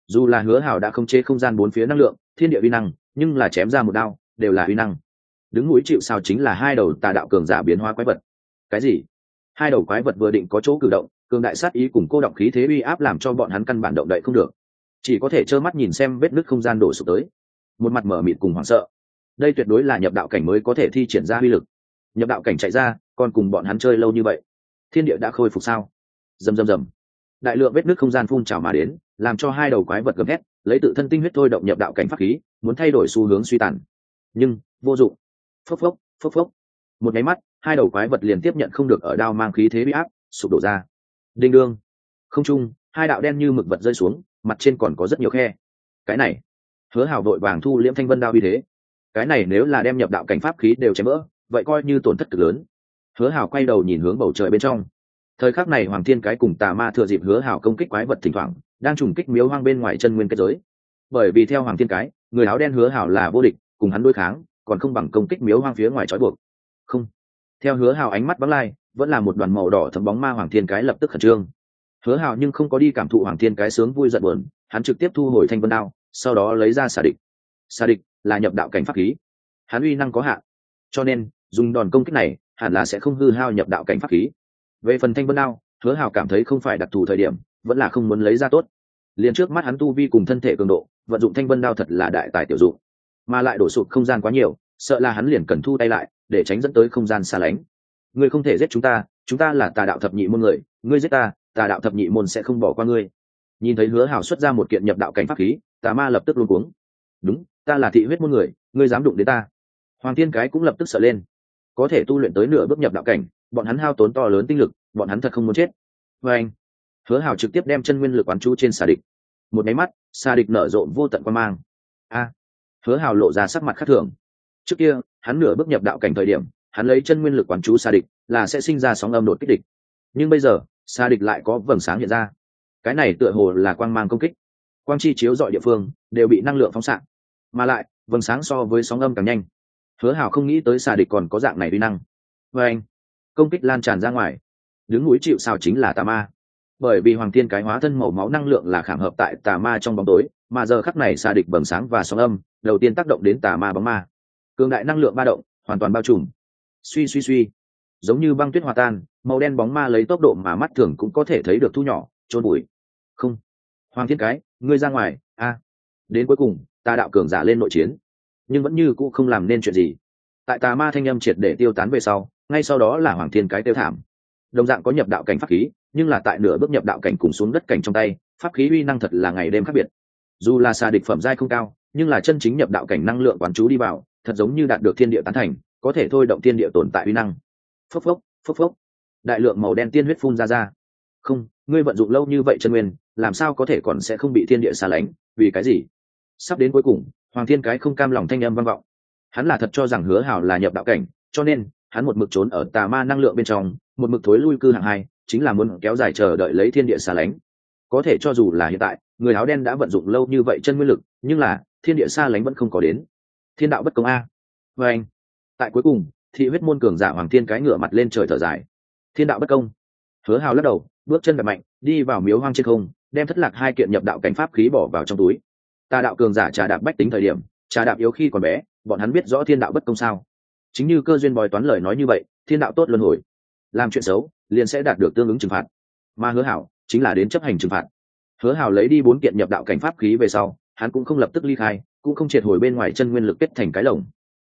Dù là hứa Hảo đã không chế không gian bốn phía năng lượng, thiên địa uy năng, nhưng là chém ra một đao, đều là uy năng. Đứng núi chịu sao chính là hai đầu tà đạo cường giả biến hóa quái vật. Cái gì? Hai đầu quái vật vừa định có chỗ cử động, cường đại sát ý cùng cô động khí thế uy áp làm cho bọn hắn căn bản động đậy không được. Chỉ có thể trơ mắt nhìn xem vết nứt không gian đổ sụp tới một mặt mở mịt cùng hoảng sợ. Đây tuyệt đối là nhập đạo cảnh mới có thể thi triển ra uy lực. Nhập đạo cảnh chạy ra còn cùng bọn hắn chơi lâu như vậy, thiên địa đã khôi phục sao? Rầm rầm rầm. Đại lượng vết nước không gian phun trào mà đến, làm cho hai đầu quái vật gầm hét lấy tự thân tinh huyết thôi động nhập đạo cảnh pháp khí, muốn thay đổi xu hướng suy tàn. Nhưng, vô dụng. Phốc phốc phốc phốc. Một nháy mắt, hai đầu quái vật liền tiếp nhận không được ở đao mang khí thế bị áp, sụp đổ ra. Đinh đương. Không trung, hai đạo đen như mực vật rơi xuống, mặt trên còn có rất nhiều khe. Cái này hứa hào đội vàng thu liễm thanh vân đao uy thế. Cái này nếu là đem nhập đạo cảnh pháp khí đều chém vỡ, vậy coi như tổn thất cực lớn. Hứa hào quay đầu nhìn hướng bầu trời bên trong. Thời khắc này hoàng thiên cái cùng tà ma thừa dịp hứa hào công kích quái vật thỉnh thoảng, đang trùng kích miếu hoang bên ngoài chân nguyên kết giới. Bởi vì theo hoàng thiên cái, người áo đen hứa hào là vô địch, cùng hắn đối kháng, còn không bằng công kích miếu hoang phía ngoài trói buộc. Không. Theo hứa hào ánh mắt bắn lai, vẫn là một đoàn màu đỏ thấm bóng ma hoàng thiên cái lập tức khẩn trương. Hứa hào nhưng không có đi cảm thụ hoàng thiên cái sướng vui giận buồn, hắn trực tiếp thu hồi thanh vân đao sau đó lấy ra xà địch. Xà địch là nhập đạo cảnh pháp khí. Hắn uy năng có hạn. Cho nên, dùng đòn công kích này, hẳn là sẽ không hư hao nhập đạo cảnh pháp khí. Về phần thanh vân đao, hứa hào cảm thấy không phải đặc thù thời điểm, vẫn là không muốn lấy ra tốt. Liền trước mắt hắn tu vi cùng thân thể cường độ, vận dụng thanh vân đao thật là đại tài tiểu dụng. Mà lại đổ sụt không gian quá nhiều, sợ là hắn liền cần thu tay lại, để tránh dẫn tới không gian xa lánh. Ngươi không thể giết chúng ta chúng ta là tà đạo thập nhị môn người, ngươi giết ta, tà đạo thập nhị môn sẽ không bỏ qua ngươi. Nhìn thấy hứa hào xuất ra một kiện nhập đạo cảnh pháp khí tà ma lập tức luôn cuống. Đúng, ta là thị huyết môn người, ngươi dám đụng đến ta. Hoàng thiên cái cũng lập tức sợ lên. Có thể tu luyện tới nửa bước nhập đạo cảnh, bọn hắn hao tốn to lớn tinh lực, bọn hắn thật không muốn chết. Vê anh, hứa hào trực tiếp đem chân nguyên lực quán chú trên xà địch. Một máy mắt, xà địch nở rộ vô tận quan mang. A, hứa hào lộ ra sắc mặt khác thường. Trước kia, hắn nửa bước nhập đạo cảnh thời điểm, hắn lấy chân nguyên lực quán chú xà địch là sẽ sinh ra sóng âm đột kích địch. Nhưng bây giờ, xà địch lại có vầng sáng hiện ra. Cái này tựa hồ là quang mang công kích quang chi chiếu dọi địa phương, đều bị năng lượng phóng xạ. Mà lại, vầng sáng so với sóng âm càng nhanh. Hứa Hảo không nghĩ tới xà địch còn có dạng này uy năng. Vê anh, công kích lan tràn ra ngoài. Đứng núi chịu sao chính là tà ma. Bởi vì hoàng thiên cái hóa thân màu máu năng lượng là khảm hợp tại tà ma trong bóng tối, mà giờ khắc này xà địch bầm sáng và sóng âm, đầu tiên tác động đến tà ma bóng ma. Cường đại năng lượng ba động, hoàn toàn bao trùm. Suy suy suy. Giống như băng tuyết hòa tan, màu đen bóng ma lấy tốc độ mà mắt thường cũng có thể thấy được thu nhỏ trôn bụi. Không hoàng thiên cái, ngươi ra ngoài, a. Đến cuối cùng, ta đạo cường giả lên nội chiến. Nhưng vẫn như cũ không làm nên chuyện gì. Tại tà ma thanh âm triệt để tiêu tán về sau, ngay sau đó là hoàng thiên cái tiêu thảm. Đồng dạng có nhập đạo cảnh pháp khí, nhưng là tại nửa bước nhập đạo cảnh cùng xuống đất cảnh trong tay, pháp khí uy năng thật là ngày đêm khác biệt. Dù là xà địch phẩm giai không cao, nhưng là chân chính nhập đạo cảnh năng lượng quán chú đi vào, thật giống như đạt được thiên địa tán thành, có thể thôi động thiên địa tồn tại uy năng. Phốc phốc phốc phốc. Đại lượng màu đen tiên huyết phun ra ra. Không ngươi vận dụng lâu như vậy chân nguyên, làm sao có thể còn sẽ không bị thiên địa xa lánh? Vì cái gì? Sắp đến cuối cùng, hoàng thiên cái không cam lòng thanh âm vang vọng. Hắn là thật cho rằng hứa hảo là nhập đạo cảnh, cho nên, hắn một mực trốn ở tà ma năng lượng bên trong, một mực thối lui cư hạng hai, chính là muốn kéo dài chờ đợi lấy thiên địa xa lánh. Có thể cho dù là hiện tại, người áo đen đã vận dụng lâu như vậy chân nguyên lực, nhưng là, thiên địa xa lánh vẫn không có đến. Thiên đạo bất công a. Vê anh tại cuối cùng, thị huyết môn cường giả hoàng thiên cái ngửa mặt lên trời thở dài. Thiên đạo bất công hứa hào lắc đầu, bước chân đập mạnh, đi vào miếu hoang trên không, đem thất lạc hai kiện nhập đạo cảnh pháp khí bỏ vào trong túi. Tà đạo cường giả trà đạp bách tính thời điểm, trà đạp yếu khi còn bé, bọn hắn biết rõ thiên đạo bất công sao. Chính như cơ duyên bòi toán lời nói như vậy, thiên đạo tốt luân hồi. Làm chuyện xấu, liền sẽ đạt được tương ứng trừng phạt. Mà hứa hảo chính là đến chấp hành trừng phạt. Hứa hảo lấy đi bốn kiện nhập đạo cảnh pháp khí về sau, hắn cũng không lập tức ly khai, cũng không triệt hồi bên ngoài chân nguyên lực kết thành cái lồng.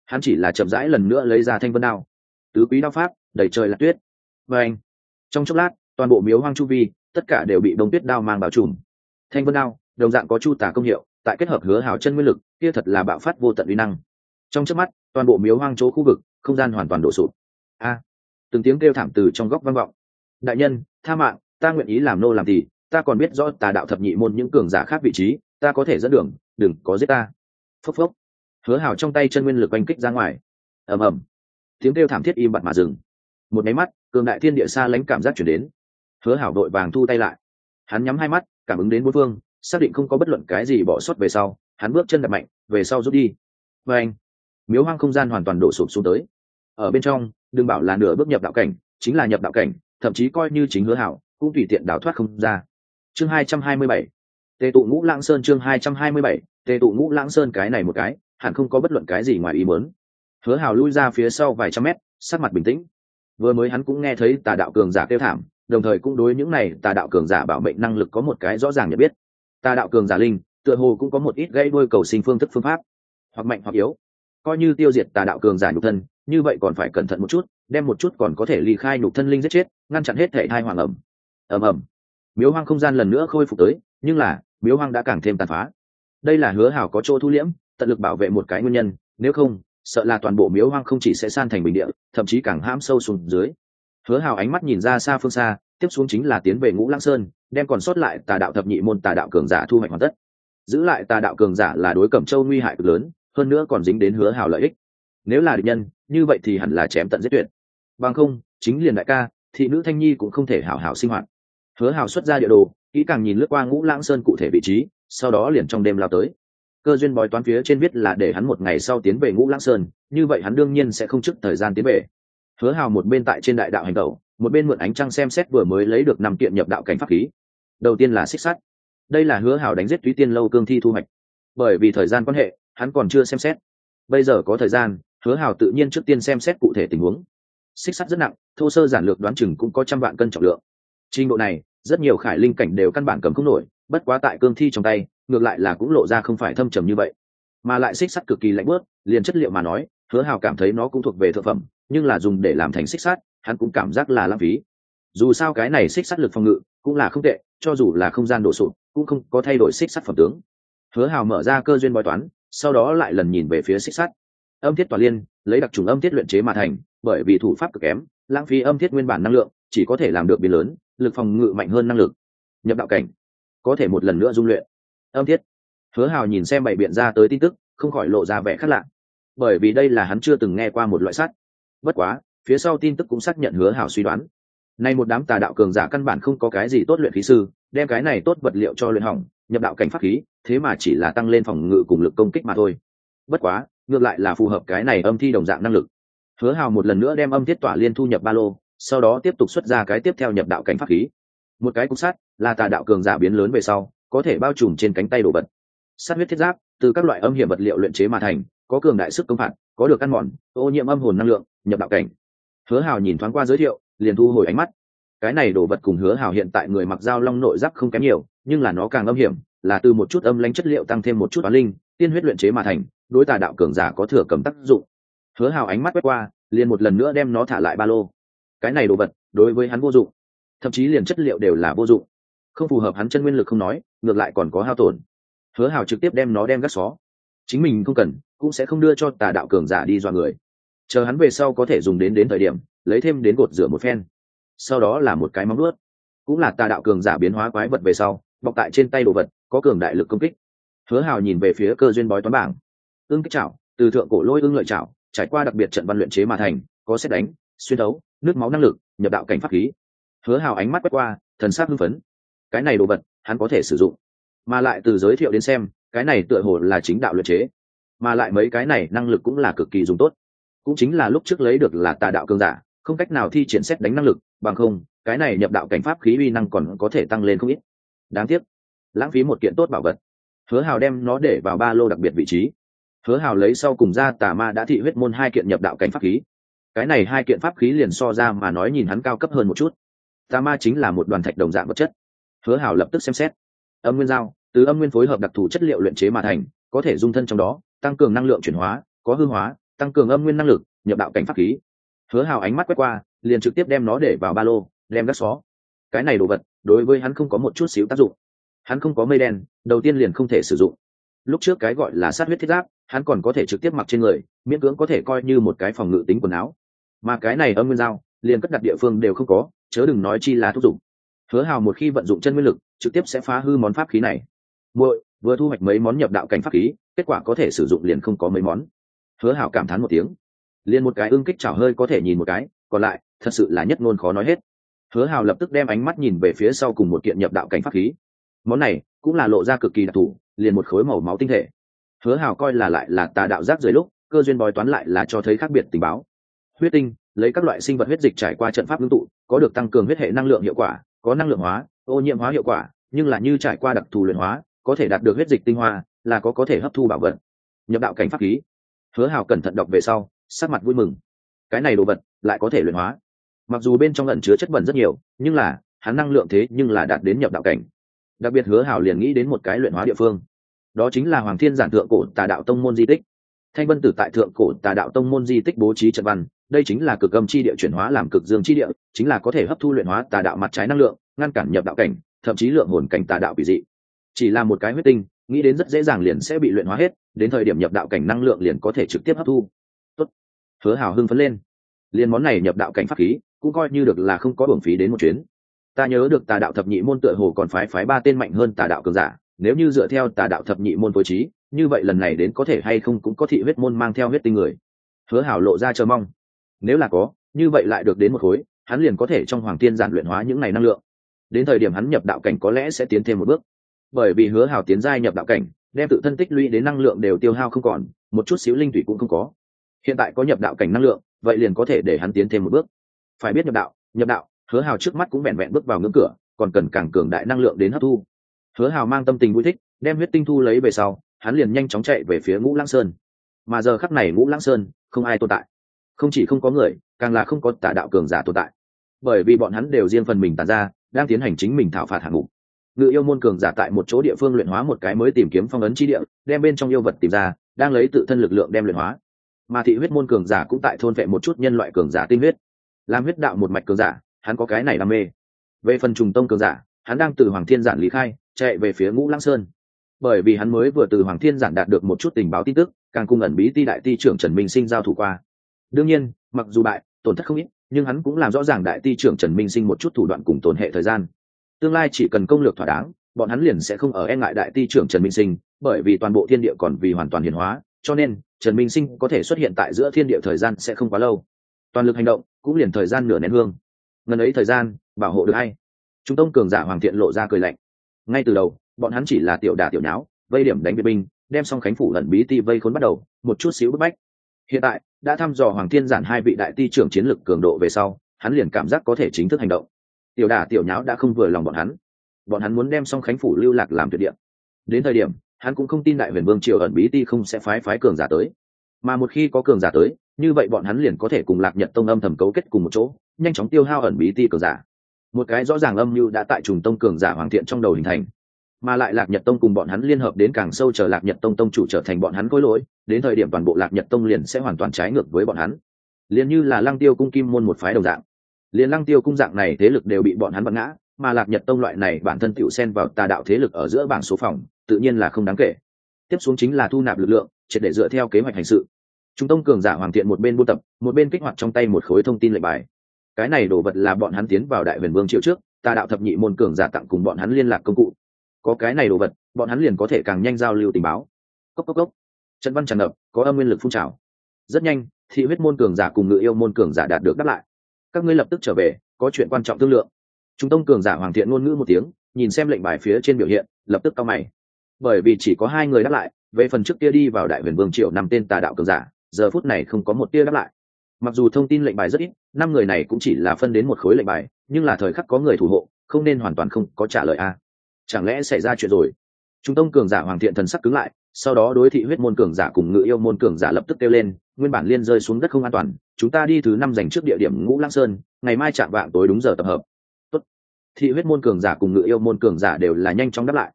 Hắn chỉ là chậm rãi lần nữa lấy ra thanh vân đao. Tứ quý đao pháp đẩy trời là tuyết. Và anh trong chốc lát, toàn bộ miếu hoang chu vi, tất cả đều bị đông tuyết đao mang bao trùm. Thanh vân đao, đồng dạng có chu tả công hiệu, tại kết hợp hứa hảo chân nguyên lực, kia thật là bạo phát vô tận uy năng. Trong trước mắt, toàn bộ miếu hoang chỗ khu vực, không gian hoàn toàn đổ sụp. A! Từng tiếng kêu thảm từ trong góc vang vọng. Đại nhân, tha mạng, ta nguyện ý làm nô làm gì ta còn biết rõ tà đạo thập nhị môn những cường giả khác vị trí, ta có thể dẫn đường, đừng có giết ta. Phốc phốc. Hứa hảo trong tay chân nguyên lực oanh kích ra ngoài. Ầm ầm. Tiếng kêu thảm thiết im bặt mà dừng một máy mắt, cường đại thiên địa xa lánh cảm giác chuyển đến. Hứa hảo đội vàng thu tay lại. Hắn nhắm hai mắt, cảm ứng đến bốn phương, xác định không có bất luận cái gì bỏ sót về sau, hắn bước chân đập mạnh, về sau rút đi. Và anh, miếu hoang không gian hoàn toàn đổ sụp xuống tới. Ở bên trong, đừng bảo là nửa bước nhập đạo cảnh, chính là nhập đạo cảnh, thậm chí coi như chính hứa hảo, cũng tùy tiện đào thoát không ra. Chương hai trăm hai mươi bảy, tề tụ ngũ lãng sơn chương hai trăm hai mươi bảy, tề tụ ngũ lãng sơn cái này một cái, hẳn không có bất luận cái gì ngoài ý muốn. Hứa hảo lui ra phía sau vài trăm mét, sắc mặt bình tĩnh vừa mới hắn cũng nghe thấy tà đạo cường giả kêu thảm, đồng thời cũng đối những này tà đạo cường giả bảo mệnh năng lực có một cái rõ ràng nhận biết. Tà đạo cường giả linh, tựa hồ cũng có một ít gây đuôi cầu sinh phương thức phương pháp, hoặc mạnh hoặc yếu. Coi như tiêu diệt tà đạo cường giả nhục thân, như vậy còn phải cẩn thận một chút, đem một chút còn có thể ly khai nhục thân linh giết chết, ngăn chặn hết thể thai hoàng ẩm. Ẩm ẩm miếu hoang không gian lần nữa khôi phục tới, nhưng là, miếu hoang đã càng thêm tàn phá. Đây là hứa hảo có chỗ thu liễm, tận lực bảo vệ một cái nguyên nhân, nếu không sợ là toàn bộ miếu hoang không chỉ sẽ san thành bình địa, thậm chí càng hãm sâu xuống dưới. Hứa Hào ánh mắt nhìn ra xa phương xa, tiếp xuống chính là tiến về ngũ lãng sơn, đem còn sót lại tà đạo thập nhị môn tà đạo cường giả thu hoạch hoàn tất. Giữ lại tà đạo cường giả là đối cẩm châu nguy hại cực lớn, hơn nữa còn dính đến hứa Hào lợi ích. Nếu là địch nhân, như vậy thì hẳn là chém tận giết tuyệt. Bằng không, chính liền đại ca, thị nữ thanh nhi cũng không thể hảo hảo sinh hoạt. Hứa Hào xuất ra địa đồ, kỹ càng nhìn lướt qua ngũ lãng sơn cụ thể vị trí, sau đó liền trong đêm lao tới cơ duyên bói toán phía trên viết là để hắn một ngày sau tiến về ngũ lãng sơn, như vậy hắn đương nhiên sẽ không trước thời gian tiến về. Hứa hào một bên tại trên đại đạo hành tẩu, một bên mượn ánh trăng xem xét vừa mới lấy được năm kiện nhập đạo cảnh pháp khí. Đầu tiên là xích sắt. Đây là hứa hào đánh giết túy tiên lâu cương thi thu hoạch. Bởi vì thời gian quan hệ, hắn còn chưa xem xét. Bây giờ có thời gian, hứa hào tự nhiên trước tiên xem xét cụ thể tình huống. Xích sắt rất nặng, thô sơ giản lược đoán chừng cũng có trăm vạn cân trọng lượng. Trình độ này, rất nhiều khải linh cảnh đều căn bản cầm không nổi, bất quá tại cương thi trong tay ngược lại là cũng lộ ra không phải thâm trầm như vậy. Mà lại xích sắt cực kỳ lạnh bớt liền chất liệu mà nói, hứa hào cảm thấy nó cũng thuộc về thực phẩm, nhưng là dùng để làm thành xích sắt, hắn cũng cảm giác là lãng phí. Dù sao cái này xích sắt lực phòng ngự cũng là không tệ, cho dù là không gian đổ sụp, cũng không có thay đổi xích sắt phẩm tướng. Hứa hào mở ra cơ duyên bói toán, sau đó lại lần nhìn về phía xích sắt. Âm thiết toàn liên, lấy đặc trùng âm thiết luyện chế mà thành, bởi vì thủ pháp cực kém, lãng phí âm thiết nguyên bản năng lượng, chỉ có thể làm được biến lớn, lực phòng ngự mạnh hơn năng lực. Nhập đạo cảnh, có thể một lần nữa dung luyện âm thiết. Hứa hào nhìn xem bảy biện ra tới tin tức, không khỏi lộ ra vẻ khác lạ. Bởi vì đây là hắn chưa từng nghe qua một loại sắt. Bất quá, phía sau tin tức cũng xác nhận hứa hào suy đoán. Nay một đám tà đạo cường giả căn bản không có cái gì tốt luyện khí sư, đem cái này tốt vật liệu cho luyện hỏng, nhập đạo cảnh pháp khí, thế mà chỉ là tăng lên phòng ngự cùng lực công kích mà thôi. Bất quá, ngược lại là phù hợp cái này âm thi đồng dạng năng lực. Hứa hào một lần nữa đem âm thiết tỏa liên thu nhập ba lô, sau đó tiếp tục xuất ra cái tiếp theo nhập đạo cảnh pháp khí. Một cái cục sắt, là tà đạo cường giả biến lớn về sau có thể bao trùm trên cánh tay đồ vật. Sát huyết thiết giáp, từ các loại âm hiểm vật liệu luyện chế mà thành, có cường đại sức công phạt, có được căn mòn, ô nhiễm âm hồn năng lượng, nhập đạo cảnh. Hứa hào nhìn thoáng qua giới thiệu, liền thu hồi ánh mắt. Cái này đồ vật cùng hứa hào hiện tại người mặc dao long nội giáp không kém nhiều, nhưng là nó càng âm hiểm, là từ một chút âm lãnh chất liệu tăng thêm một chút toán linh, tiên huyết luyện chế mà thành, đối tà đạo cường giả có thừa cầm tác dụng. Hứa hào ánh mắt quét qua, liền một lần nữa đem nó thả lại ba lô. Cái này đồ vật, đối với hắn vô dụng, thậm chí liền chất liệu đều là vô dụng. Không phù hợp hắn chân nguyên lực không nói ngược lại còn có hao tổn. Hứa hào trực tiếp đem nó đem gắt xó. Chính mình không cần, cũng sẽ không đưa cho tà đạo cường giả đi dọa người. Chờ hắn về sau có thể dùng đến đến thời điểm, lấy thêm đến gột rửa một phen. Sau đó là một cái móng ướt cũng là tà đạo cường giả biến hóa quái vật về sau, bọc tại trên tay đồ vật, có cường đại lực công kích. Hứa hào nhìn về phía cơ duyên bói toán bảng. Ương kích chảo, từ thượng cổ lôi ương lợi chảo, trải qua đặc biệt trận văn luyện chế mà thành, có xét đánh, xuyên đấu nước máu năng lực, nhập đạo cảnh pháp khí. Hứa hào ánh mắt quét qua, thần sắc hưng phấn. Cái này đồ vật hắn có thể sử dụng. Mà lại từ giới thiệu đến xem, cái này tựa hồ là chính đạo luyện chế. Mà lại mấy cái này năng lực cũng là cực kỳ dùng tốt. Cũng chính là lúc trước lấy được là tà đạo cường giả, không cách nào thi triển xét đánh năng lực, bằng không, cái này nhập đạo cảnh pháp khí uy năng còn có thể tăng lên không ít. Đáng tiếc, lãng phí một kiện tốt bảo vật. Hứa hào đem nó để vào ba lô đặc biệt vị trí. Hứa hào lấy sau cùng ra tà ma đã thị huyết môn hai kiện nhập đạo cảnh pháp khí. Cái này hai kiện pháp khí liền so ra mà nói nhìn hắn cao cấp hơn một chút. Tà ma chính là một đoàn thạch đồng dạng vật chất hứa Hảo lập tức xem xét. Âm nguyên Dao, từ âm nguyên phối hợp đặc thù chất liệu luyện chế mà thành có thể dung thân trong đó tăng cường năng lượng chuyển hóa có hư hóa tăng cường âm nguyên năng lực nhập đạo cảnh pháp khí. Hứa Hảo ánh mắt quét qua liền trực tiếp đem nó để vào ba lô đem gác xó. Cái này đồ vật đối với hắn không có một chút xíu tác dụng. Hắn không có mây đen đầu tiên liền không thể sử dụng. Lúc trước cái gọi là sát huyết thiết giáp hắn còn có thể trực tiếp mặc trên người miễn cưỡng có thể coi như một cái phòng ngự tính quần áo. Mà cái này âm nguyên dao liền cất đặt địa phương đều không có chớ đừng nói chi là thúc dụng hứa hào một khi vận dụng chân nguyên lực, trực tiếp sẽ phá hư món pháp khí này. Muội, vừa thu hoạch mấy món nhập đạo cảnh pháp khí, kết quả có thể sử dụng liền không có mấy món. Hứa hào cảm thán một tiếng. Liền một cái ưng kích chảo hơi có thể nhìn một cái, còn lại, thật sự là nhất ngôn khó nói hết. Hứa hào lập tức đem ánh mắt nhìn về phía sau cùng một kiện nhập đạo cảnh pháp khí. Món này, cũng là lộ ra cực kỳ đặc thù, liền một khối màu máu tinh thể. Hứa hào coi là lại là tà đạo giác dưới lúc, cơ duyên bói toán lại là cho thấy khác biệt tình báo. Huyết tinh, lấy các loại sinh vật huyết dịch trải qua trận pháp ngưng tụ, có được tăng cường huyết hệ năng lượng hiệu quả có năng lượng hóa, ô nhiễm hóa hiệu quả, nhưng là như trải qua đặc thù luyện hóa, có thể đạt được huyết dịch tinh hoa, là có có thể hấp thu bảo vật. Nhập đạo cảnh pháp khí. Hứa hào cẩn thận đọc về sau, sắc mặt vui mừng. Cái này đồ vật lại có thể luyện hóa. Mặc dù bên trong lẩn chứa chất bẩn rất nhiều, nhưng là, hắn năng lượng thế nhưng là đạt đến nhập đạo cảnh. Đặc biệt hứa hảo liền nghĩ đến một cái luyện hóa địa phương. Đó chính là hoàng thiên giản thượng cổ tà đạo tông môn di tích. Thanh vân tử tại thượng cổ tà đạo tông môn di tích bố trí trận văn đây chính là cực âm chi địa chuyển hóa làm cực dương chi địa, chính là có thể hấp thu luyện hóa tà đạo mặt trái năng lượng, ngăn cản nhập đạo cảnh, thậm chí lượng hồn cảnh tà đạo bị dị. Chỉ là một cái huyết tinh, nghĩ đến rất dễ dàng liền sẽ bị luyện hóa hết, đến thời điểm nhập đạo cảnh năng lượng liền có thể trực tiếp hấp thu. Tốt. hứa hào hưng phấn lên. Liền món này nhập đạo cảnh pháp khí, cũng coi như được là không có hưởng phí đến một chuyến. Ta nhớ được tà đạo thập nhị môn tựa hồ còn phái phái ba tên mạnh hơn tà đạo cường giả, nếu như dựa theo tà đạo thập nhị môn phối trí, như vậy lần này đến có thể hay không cũng có thị huyết môn mang theo huyết tinh người. Hứa hảo lộ ra chờ mong nếu là có, như vậy lại được đến một khối, hắn liền có thể trong hoàng tiên giản luyện hóa những này năng lượng. Đến thời điểm hắn nhập đạo cảnh có lẽ sẽ tiến thêm một bước. Bởi vì hứa hào tiến giai nhập đạo cảnh, đem tự thân tích lũy đến năng lượng đều tiêu hao không còn, một chút xíu linh thủy cũng không có. Hiện tại có nhập đạo cảnh năng lượng, vậy liền có thể để hắn tiến thêm một bước. Phải biết nhập đạo nhập đạo, hứa hào trước mắt cũng vẹn vẹn bước vào ngưỡng cửa, còn cần càng cường đại năng lượng đến hấp thu. Hứa hào mang tâm tình vui thích, đem huyết tinh thu lấy về sau, hắn liền nhanh chóng chạy về phía ngũ lãng sơn. Mà giờ khắc này ngũ lãng sơn, không ai tồn tại không chỉ không có người, càng là không có tả đạo cường giả tồn tại. Bởi vì bọn hắn đều riêng phần mình tàn ra, đang tiến hành chính mình thảo phạt hạng mục. Ngự yêu môn cường giả tại một chỗ địa phương luyện hóa một cái mới tìm kiếm phong ấn chi địa, đem bên trong yêu vật tìm ra, đang lấy tự thân lực lượng đem luyện hóa. Mà thị huyết môn cường giả cũng tại thôn vệ một chút nhân loại cường giả tinh huyết. Làm huyết đạo một mạch cường giả, hắn có cái này đam mê. Về phần trùng tông cường giả, hắn đang từ hoàng thiên giản lý khai, chạy về phía ngũ lăng sơn. Bởi vì hắn mới vừa từ hoàng thiên giản đạt được một chút tình báo tin tức, càng cung ẩn bí ti đại ti trưởng trần minh sinh giao thủ qua đương nhiên, mặc dù bại, tổn thất không ít, nhưng hắn cũng làm rõ ràng đại ti trưởng trần minh sinh một chút thủ đoạn cùng tổn hệ thời gian. Tương lai chỉ cần công lược thỏa đáng, bọn hắn liền sẽ không ở e ngại đại ti trưởng trần minh sinh, bởi vì toàn bộ thiên địa còn vì hoàn toàn hiển hóa, cho nên, trần minh sinh có thể xuất hiện tại giữa thiên địa thời gian sẽ không quá lâu. Toàn lực hành động, cũng liền thời gian nửa nén hương. Ngần ấy thời gian, bảo hộ được hay chúng tông cường giả hoàng thiện lộ ra cười lạnh. Ngay từ đầu, bọn hắn chỉ là tiểu đà tiểu nháo, vây điểm đánh vệ binh, đem xong khánh phủ lẩn bí ti vây khốn bắt đầu, một chút xíu bức bách. Hiện tại đã thăm dò hoàng thiên giản hai vị đại ti trưởng chiến lực cường độ về sau, hắn liền cảm giác có thể chính thức hành động. Tiểu đà tiểu nháo đã không vừa lòng bọn hắn. Bọn hắn muốn đem xong khánh phủ lưu lạc làm tuyệt địa. Đến thời điểm, hắn cũng không tin đại huyền vương triều ẩn bí ti không sẽ phái phái cường giả tới. Mà một khi có cường giả tới, như vậy bọn hắn liền có thể cùng lạc nhật tông âm thầm cấu kết cùng một chỗ, nhanh chóng tiêu hao ẩn bí ti cường giả. Một cái rõ ràng âm mưu đã tại trùng tông cường giả hoàng thiện trong đầu hình thành mà lại lạc nhật tông cùng bọn hắn liên hợp đến càng sâu chờ lạc nhật tông tông chủ trở thành bọn hắn cối lỗi, đến thời điểm toàn bộ lạc nhật tông liền sẽ hoàn toàn trái ngược với bọn hắn. Liền như là lăng tiêu cung kim môn một phái đồng dạng. Liền lăng tiêu cung dạng này thế lực đều bị bọn hắn bật ngã, mà lạc nhật tông loại này bản thân tựu xen vào tà đạo thế lực ở giữa bảng số phòng, tự nhiên là không đáng kể. Tiếp xuống chính là thu nạp lực lượng, triệt để dựa theo kế hoạch hành sự. Trung tông cường giả hoàng thiện một bên buôn tập, một bên kích hoạt trong tay một khối thông tin lệnh bài. Cái này đồ vật là bọn hắn tiến vào đại huyền vương triệu trước, tà đạo thập nhị môn cường giả tặng cùng bọn hắn liên lạc công cụ có cái này đồ vật, bọn hắn liền có thể càng nhanh giao lưu tình báo. Cốc cốc cốc. Trận văn tràn ngập, có âm nguyên lực phun trào. Rất nhanh, thị huyết môn cường giả cùng ngự yêu môn cường giả đạt được đáp lại. Các ngươi lập tức trở về, có chuyện quan trọng thương lượng. Chúng tông cường giả hoàng thiện ngôn ngữ một tiếng, nhìn xem lệnh bài phía trên biểu hiện, lập tức cao mày. Bởi vì chỉ có hai người đáp lại, về phần trước kia đi vào đại huyền vương triệu năm tên tà đạo cường giả, giờ phút này không có một tia đáp lại. Mặc dù thông tin lệnh bài rất ít, năm người này cũng chỉ là phân đến một khối lệnh bài, nhưng là thời khắc có người thủ hộ, không nên hoàn toàn không có trả lời a chẳng lẽ xảy ra chuyện rồi? Trung tông cường giả hoàng thiện thần sắc cứng lại, sau đó đối thị huyết môn cường giả cùng ngự yêu môn cường giả lập tức kêu lên, nguyên bản liên rơi xuống đất không an toàn, chúng ta đi thứ năm dành trước địa điểm ngũ lăng sơn, ngày mai chạm vạng tối đúng giờ tập hợp. Tốt. thị huyết môn cường giả cùng ngự yêu môn cường giả đều là nhanh chóng đáp lại.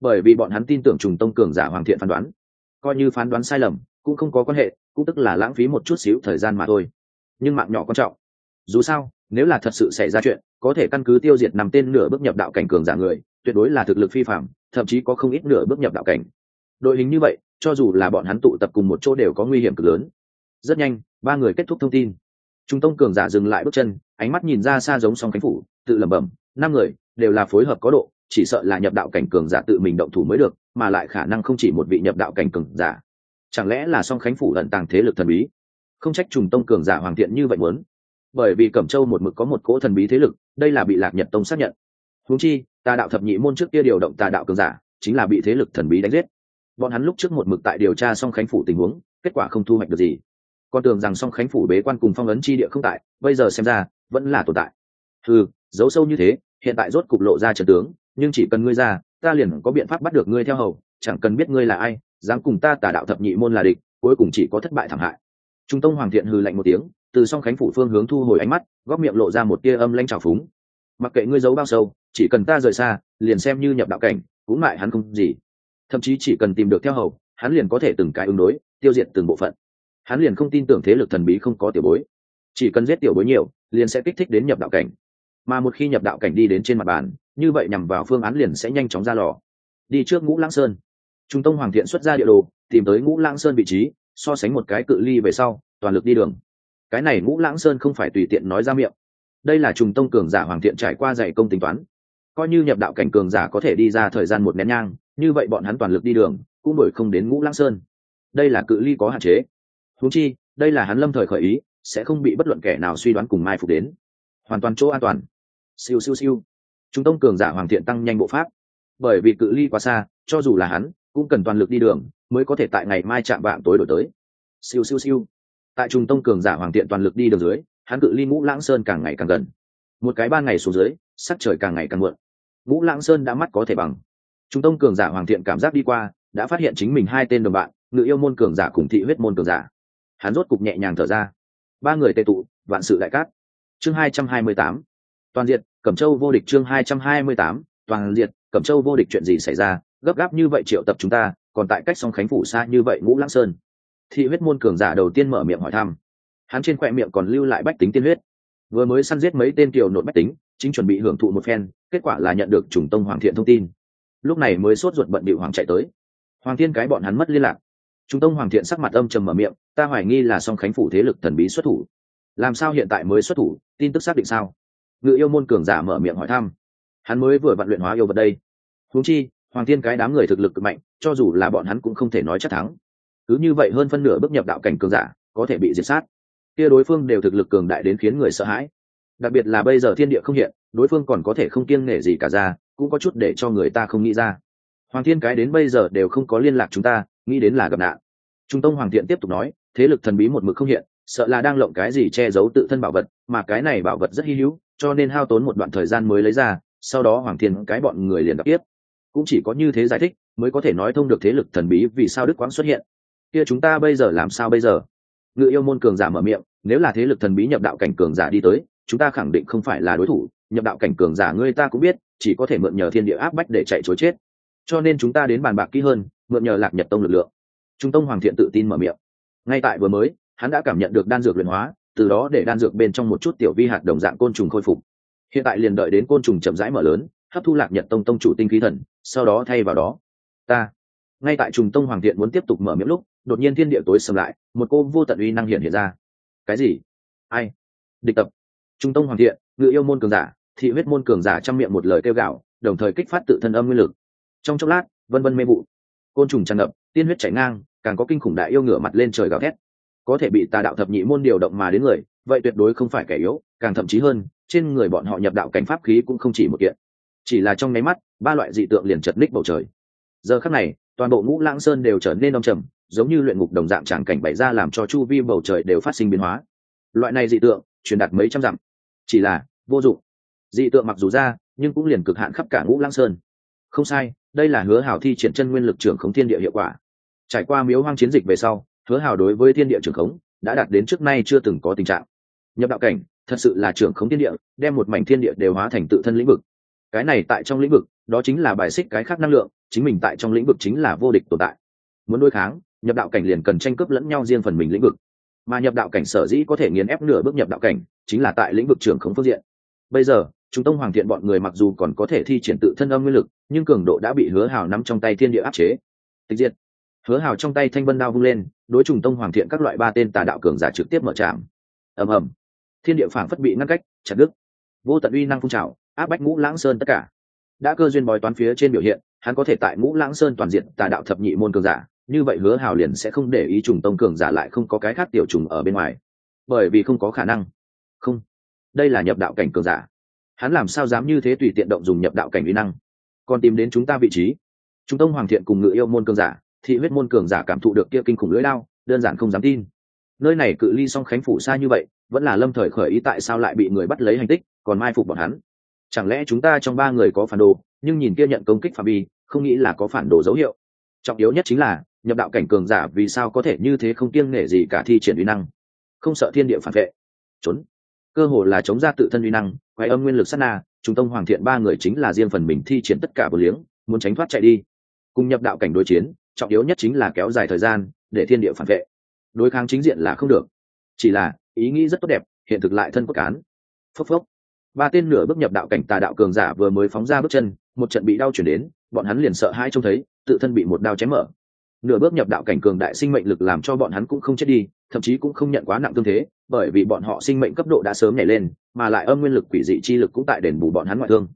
Bởi vì bọn hắn tin tưởng trùng tông cường giả hoàng thiện phán đoán. Coi như phán đoán sai lầm, cũng không có quan hệ, cũng tức là lãng phí một chút xíu thời gian mà thôi. Nhưng mạng nhỏ quan trọng. Dù sao, nếu là thật sự xảy ra chuyện, có thể căn cứ tiêu diệt nằm tên nửa bước nhập đạo cảnh cường giả người tuyệt đối là thực lực phi phạm, thậm chí có không ít nửa bước nhập đạo cảnh. Đội hình như vậy, cho dù là bọn hắn tụ tập cùng một chỗ đều có nguy hiểm cực lớn. Rất nhanh, ba người kết thúc thông tin. Trung tông cường giả dừng lại bước chân, ánh mắt nhìn ra xa giống song cánh phủ, tự lẩm bẩm, năm người, đều là phối hợp có độ, chỉ sợ là nhập đạo cảnh cường giả tự mình động thủ mới được, mà lại khả năng không chỉ một vị nhập đạo cảnh cường giả. Chẳng lẽ là song khánh phủ lận tàng thế lực thần bí? Không trách trùng tông cường giả hoàng thiện như vậy muốn. Bởi vì cẩm châu một mực có một cỗ thần bí thế lực, đây là bị lạc nhật tông xác nhận. Húng chi tà đạo thập nhị môn trước kia điều động tà đạo cường giả, chính là bị thế lực thần bí đánh giết. Bọn hắn lúc trước một mực tại điều tra song khánh phủ tình huống, kết quả không thu hoạch được gì. Con tưởng rằng song khánh phủ bế quan cùng phong ấn chi địa không tại, bây giờ xem ra, vẫn là tồn tại. Ừ giấu sâu như thế, hiện tại rốt cục lộ ra trần tướng, nhưng chỉ cần ngươi ra, ta liền có biện pháp bắt được ngươi theo hầu, chẳng cần biết ngươi là ai, dám cùng ta tà đạo thập nhị môn là địch, cuối cùng chỉ có thất bại thảm hại. Trung tông hoàng thiện hừ lạnh một tiếng, từ song khánh phủ phương hướng thu hồi ánh mắt, góc miệng lộ ra một tia âm lanh trào phúng. Mặc kệ ngươi giấu bao sâu chỉ cần ta rời xa, liền xem như nhập đạo cảnh, cũng mại hắn không gì. Thậm chí chỉ cần tìm được theo hầu, hắn liền có thể từng cái ứng đối, tiêu diệt từng bộ phận. Hắn liền không tin tưởng thế lực thần bí không có tiểu bối. Chỉ cần giết tiểu bối nhiều, liền sẽ kích thích đến nhập đạo cảnh. Mà một khi nhập đạo cảnh đi đến trên mặt bàn, như vậy nhằm vào phương án liền sẽ nhanh chóng ra lò. Đi trước ngũ lãng sơn. Trung tông hoàng thiện xuất ra địa đồ, tìm tới ngũ lãng sơn vị trí, so sánh một cái cự ly về sau, toàn lực đi đường. Cái này ngũ lãng sơn không phải tùy tiện nói ra miệng. Đây là trùng tông cường giả hoàng thiện trải qua dạy công tính toán coi như nhập đạo cảnh cường giả có thể đi ra thời gian một nén nhang, như vậy bọn hắn toàn lực đi đường, cũng đổi không đến ngũ lãng sơn. Đây là cự ly có hạn chế. Húng chi, đây là hắn lâm thời khởi ý, sẽ không bị bất luận kẻ nào suy đoán cùng mai phục đến. Hoàn toàn chỗ an toàn. Siêu siêu siêu. Trung tông cường giả hoàng thiện tăng nhanh bộ pháp. Bởi vì cự ly quá xa, cho dù là hắn, cũng cần toàn lực đi đường, mới có thể tại ngày mai chạm vạng tối đổi tới. Siêu siêu siêu. Tại trung tông cường giả hoàng thiện toàn lực đi đường dưới, hắn cự ly ngũ lãng sơn càng ngày càng gần. Một cái ba ngày xuống dưới, sắc trời càng ngày càng muộn ngũ lãng sơn đã mắt có thể bằng. Trung tông cường giả hoàng thiện cảm giác đi qua, đã phát hiện chính mình hai tên đồng bạn, ngự yêu môn cường giả cùng thị huyết môn cường giả. Hắn rốt cục nhẹ nhàng thở ra. Ba người tệ tụ, vạn sự đại cát. Chương hai trăm hai mươi tám. Toàn diện cẩm châu vô địch chương hai trăm hai mươi tám. Toàn diện cẩm châu vô địch chuyện gì xảy ra? Gấp gáp như vậy triệu tập chúng ta, còn tại cách song khánh phủ xa như vậy ngũ lãng sơn. Thị huyết môn cường giả đầu tiên mở miệng hỏi thăm. Hắn trên khoe miệng còn lưu lại bách tính tiên huyết vừa mới săn giết mấy tên kiều nội bách tính, chính chuẩn bị hưởng thụ một phen, kết quả là nhận được chủng tông hoàng thiện thông tin. Lúc này mới sốt ruột bận bị hoàng chạy tới. Hoàng thiên cái bọn hắn mất liên lạc. Trung tông hoàng thiện sắc mặt âm trầm mở miệng, ta hoài nghi là song khánh phủ thế lực thần bí xuất thủ. Làm sao hiện tại mới xuất thủ? Tin tức xác định sao? Ngự yêu môn cường giả mở miệng hỏi thăm. Hắn mới vừa vận luyện hóa yêu vật đây. Huống chi, hoàng thiên cái đám người thực lực cực mạnh, cho dù là bọn hắn cũng không thể nói chắc thắng. Cứ như vậy hơn phân nửa bước nhập đạo cảnh cường giả, có thể bị diệt sát kia đối phương đều thực lực cường đại đến khiến người sợ hãi. Đặc biệt là bây giờ thiên địa không hiện, đối phương còn có thể không kiêng nể gì cả ra, cũng có chút để cho người ta không nghĩ ra. Hoàng thiên cái đến bây giờ đều không có liên lạc chúng ta, nghĩ đến là gặp nạn. Trung tông hoàng thiện tiếp tục nói, thế lực thần bí một mực không hiện, sợ là đang lộng cái gì che giấu tự thân bảo vật, mà cái này bảo vật rất hy hữu, cho nên hao tốn một đoạn thời gian mới lấy ra, sau đó hoàng thiên cái bọn người liền gặp tiếp. Cũng chỉ có như thế giải thích, mới có thể nói thông được thế lực thần bí vì sao đức quang xuất hiện. Kia chúng ta bây giờ làm sao bây giờ? Ngự yêu môn cường giả mở miệng, nếu là thế lực thần bí nhập đạo cảnh cường giả đi tới, chúng ta khẳng định không phải là đối thủ. Nhập đạo cảnh cường giả ngươi ta cũng biết, chỉ có thể mượn nhờ thiên địa áp bách để chạy chối chết. Cho nên chúng ta đến bàn bạc kỹ hơn, mượn nhờ lạc nhật tông lực lượng. Trung tông hoàng thiện tự tin mở miệng. Ngay tại vừa mới, hắn đã cảm nhận được đan dược luyện hóa, từ đó để đan dược bên trong một chút tiểu vi hạt đồng dạng côn trùng khôi phục. Hiện tại liền đợi đến côn trùng chậm rãi mở lớn, hấp thu lạc nhật tông tông chủ tinh khí thần, sau đó thay vào đó, ta ngay tại trùng tông hoàng thiện muốn tiếp tục mở miệng lúc, đột nhiên thiên địa tối sầm lại, một cô vô tận uy năng hiện hiện ra. Cái gì? Ai? Địch tập. Trung tông hoàng thiện ngự yêu môn cường giả, thị huyết môn cường giả trong miệng một lời kêu gạo đồng thời kích phát tự thân âm nguyên lực. Trong chốc lát, vân vân mê vụ. Côn trùng tràn ngập, tiên huyết chảy ngang, càng có kinh khủng đại yêu ngửa mặt lên trời gào thét. Có thể bị tà đạo thập nhị môn điều động mà đến người, vậy tuyệt đối không phải kẻ yếu, càng thậm chí hơn, trên người bọn họ nhập đạo cảnh pháp khí cũng không chỉ một kiện. Chỉ là trong nháy mắt, ba loại dị tượng liền chật ních bầu trời. Giờ khắc này toàn bộ ngũ lãng sơn đều trở nên đông trầm, giống như luyện ngục đồng dạng tràng cảnh bày ra làm cho chu vi bầu trời đều phát sinh biến hóa. Loại này dị tượng, truyền đạt mấy trăm dặm. Chỉ là, vô dụng. Dị tượng mặc dù ra, nhưng cũng liền cực hạn khắp cả ngũ lãng sơn. Không sai, đây là hứa hảo thi triển chân nguyên lực trưởng khống thiên địa hiệu quả. Trải qua miếu hoang chiến dịch về sau, hứa hảo đối với thiên địa trưởng khống đã đạt đến trước nay chưa từng có tình trạng. Nhập đạo cảnh, thật sự là trưởng khống thiên địa, đem một mảnh thiên địa đều hóa thành tự thân lĩnh vực. Cái này tại trong lĩnh vực, đó chính là bài xích cái khác năng lượng chính mình tại trong lĩnh vực chính là vô địch tồn tại. Muốn đối kháng, nhập đạo cảnh liền cần tranh cướp lẫn nhau riêng phần mình lĩnh vực. Mà nhập đạo cảnh sở dĩ có thể nghiền ép nửa bước nhập đạo cảnh, chính là tại lĩnh vực trưởng khống phương diện. Bây giờ, chúng tông hoàng thiện bọn người mặc dù còn có thể thi triển tự thân âm nguyên lực, nhưng cường độ đã bị hứa hào nắm trong tay thiên địa áp chế. Tịch diệt. Hứa hào trong tay thanh vân đao vung lên, đối trùng tông hoàng thiện các loại ba tên tà đạo cường giả trực tiếp mở trạm. Ầm ầm. Thiên địa phảng phất bị ngăn cách, chặt đứt. Vô tận uy năng phun trào, áp bách ngũ lãng sơn tất cả. Đã cơ duyên bói toán phía trên biểu hiện hắn có thể tại ngũ lãng sơn toàn diện tà đạo thập nhị môn cường giả, như vậy hứa hào liền sẽ không để ý trùng tông cường giả lại không có cái khác tiểu trùng ở bên ngoài. Bởi vì không có khả năng. Không. Đây là nhập đạo cảnh cường giả. Hắn làm sao dám như thế tùy tiện động dùng nhập đạo cảnh uy năng? Còn tìm đến chúng ta vị trí. Trung tông hoàng thiện cùng ngự yêu môn cường giả, thị huyết môn cường giả cảm thụ được kia kinh khủng lưỡi lao đơn giản không dám tin. Nơi này cự ly song khánh phủ xa như vậy, vẫn là lâm thời khởi ý tại sao lại bị người bắt lấy hành tích, còn mai phục bọn hắn. Chẳng lẽ chúng ta trong ba người có phản đồ, nhưng nhìn kia nhận công kích phạm vi không nghĩ là có phản đồ dấu hiệu. Trọng yếu nhất chính là, nhập đạo cảnh cường giả vì sao có thể như thế không kiêng nể gì cả thi triển uy năng? Không sợ thiên địa phản vệ. Trốn. Cơ hồ là chống ra tự thân uy năng quay âm nguyên lực sát na trung tông hoàng thiện ba người chính là riêng phần mình thi triển tất cả bờ liếng, muốn tránh thoát chạy đi. Cùng nhập đạo cảnh đối chiến, trọng yếu nhất chính là kéo dài thời gian, để thiên địa phản vệ. Đối kháng chính diện là không được. Chỉ là, ý nghĩ rất tốt đẹp, hiện thực lại thân cốt cán. Phốc phốc ba tên nửa bước nhập đạo cảnh tà đạo cường giả vừa mới phóng ra bước chân, một trận bị đau chuyển đến, bọn hắn liền sợ hai trông thấy, tự thân bị một đao chém mở. Nửa bước nhập đạo cảnh cường đại sinh mệnh lực làm cho bọn hắn cũng không chết đi, thậm chí cũng không nhận quá nặng tương thế, bởi vì bọn họ sinh mệnh cấp độ đã sớm nhảy lên, mà lại âm nguyên lực quỷ dị chi lực cũng tại đền bù bọn hắn ngoại thương.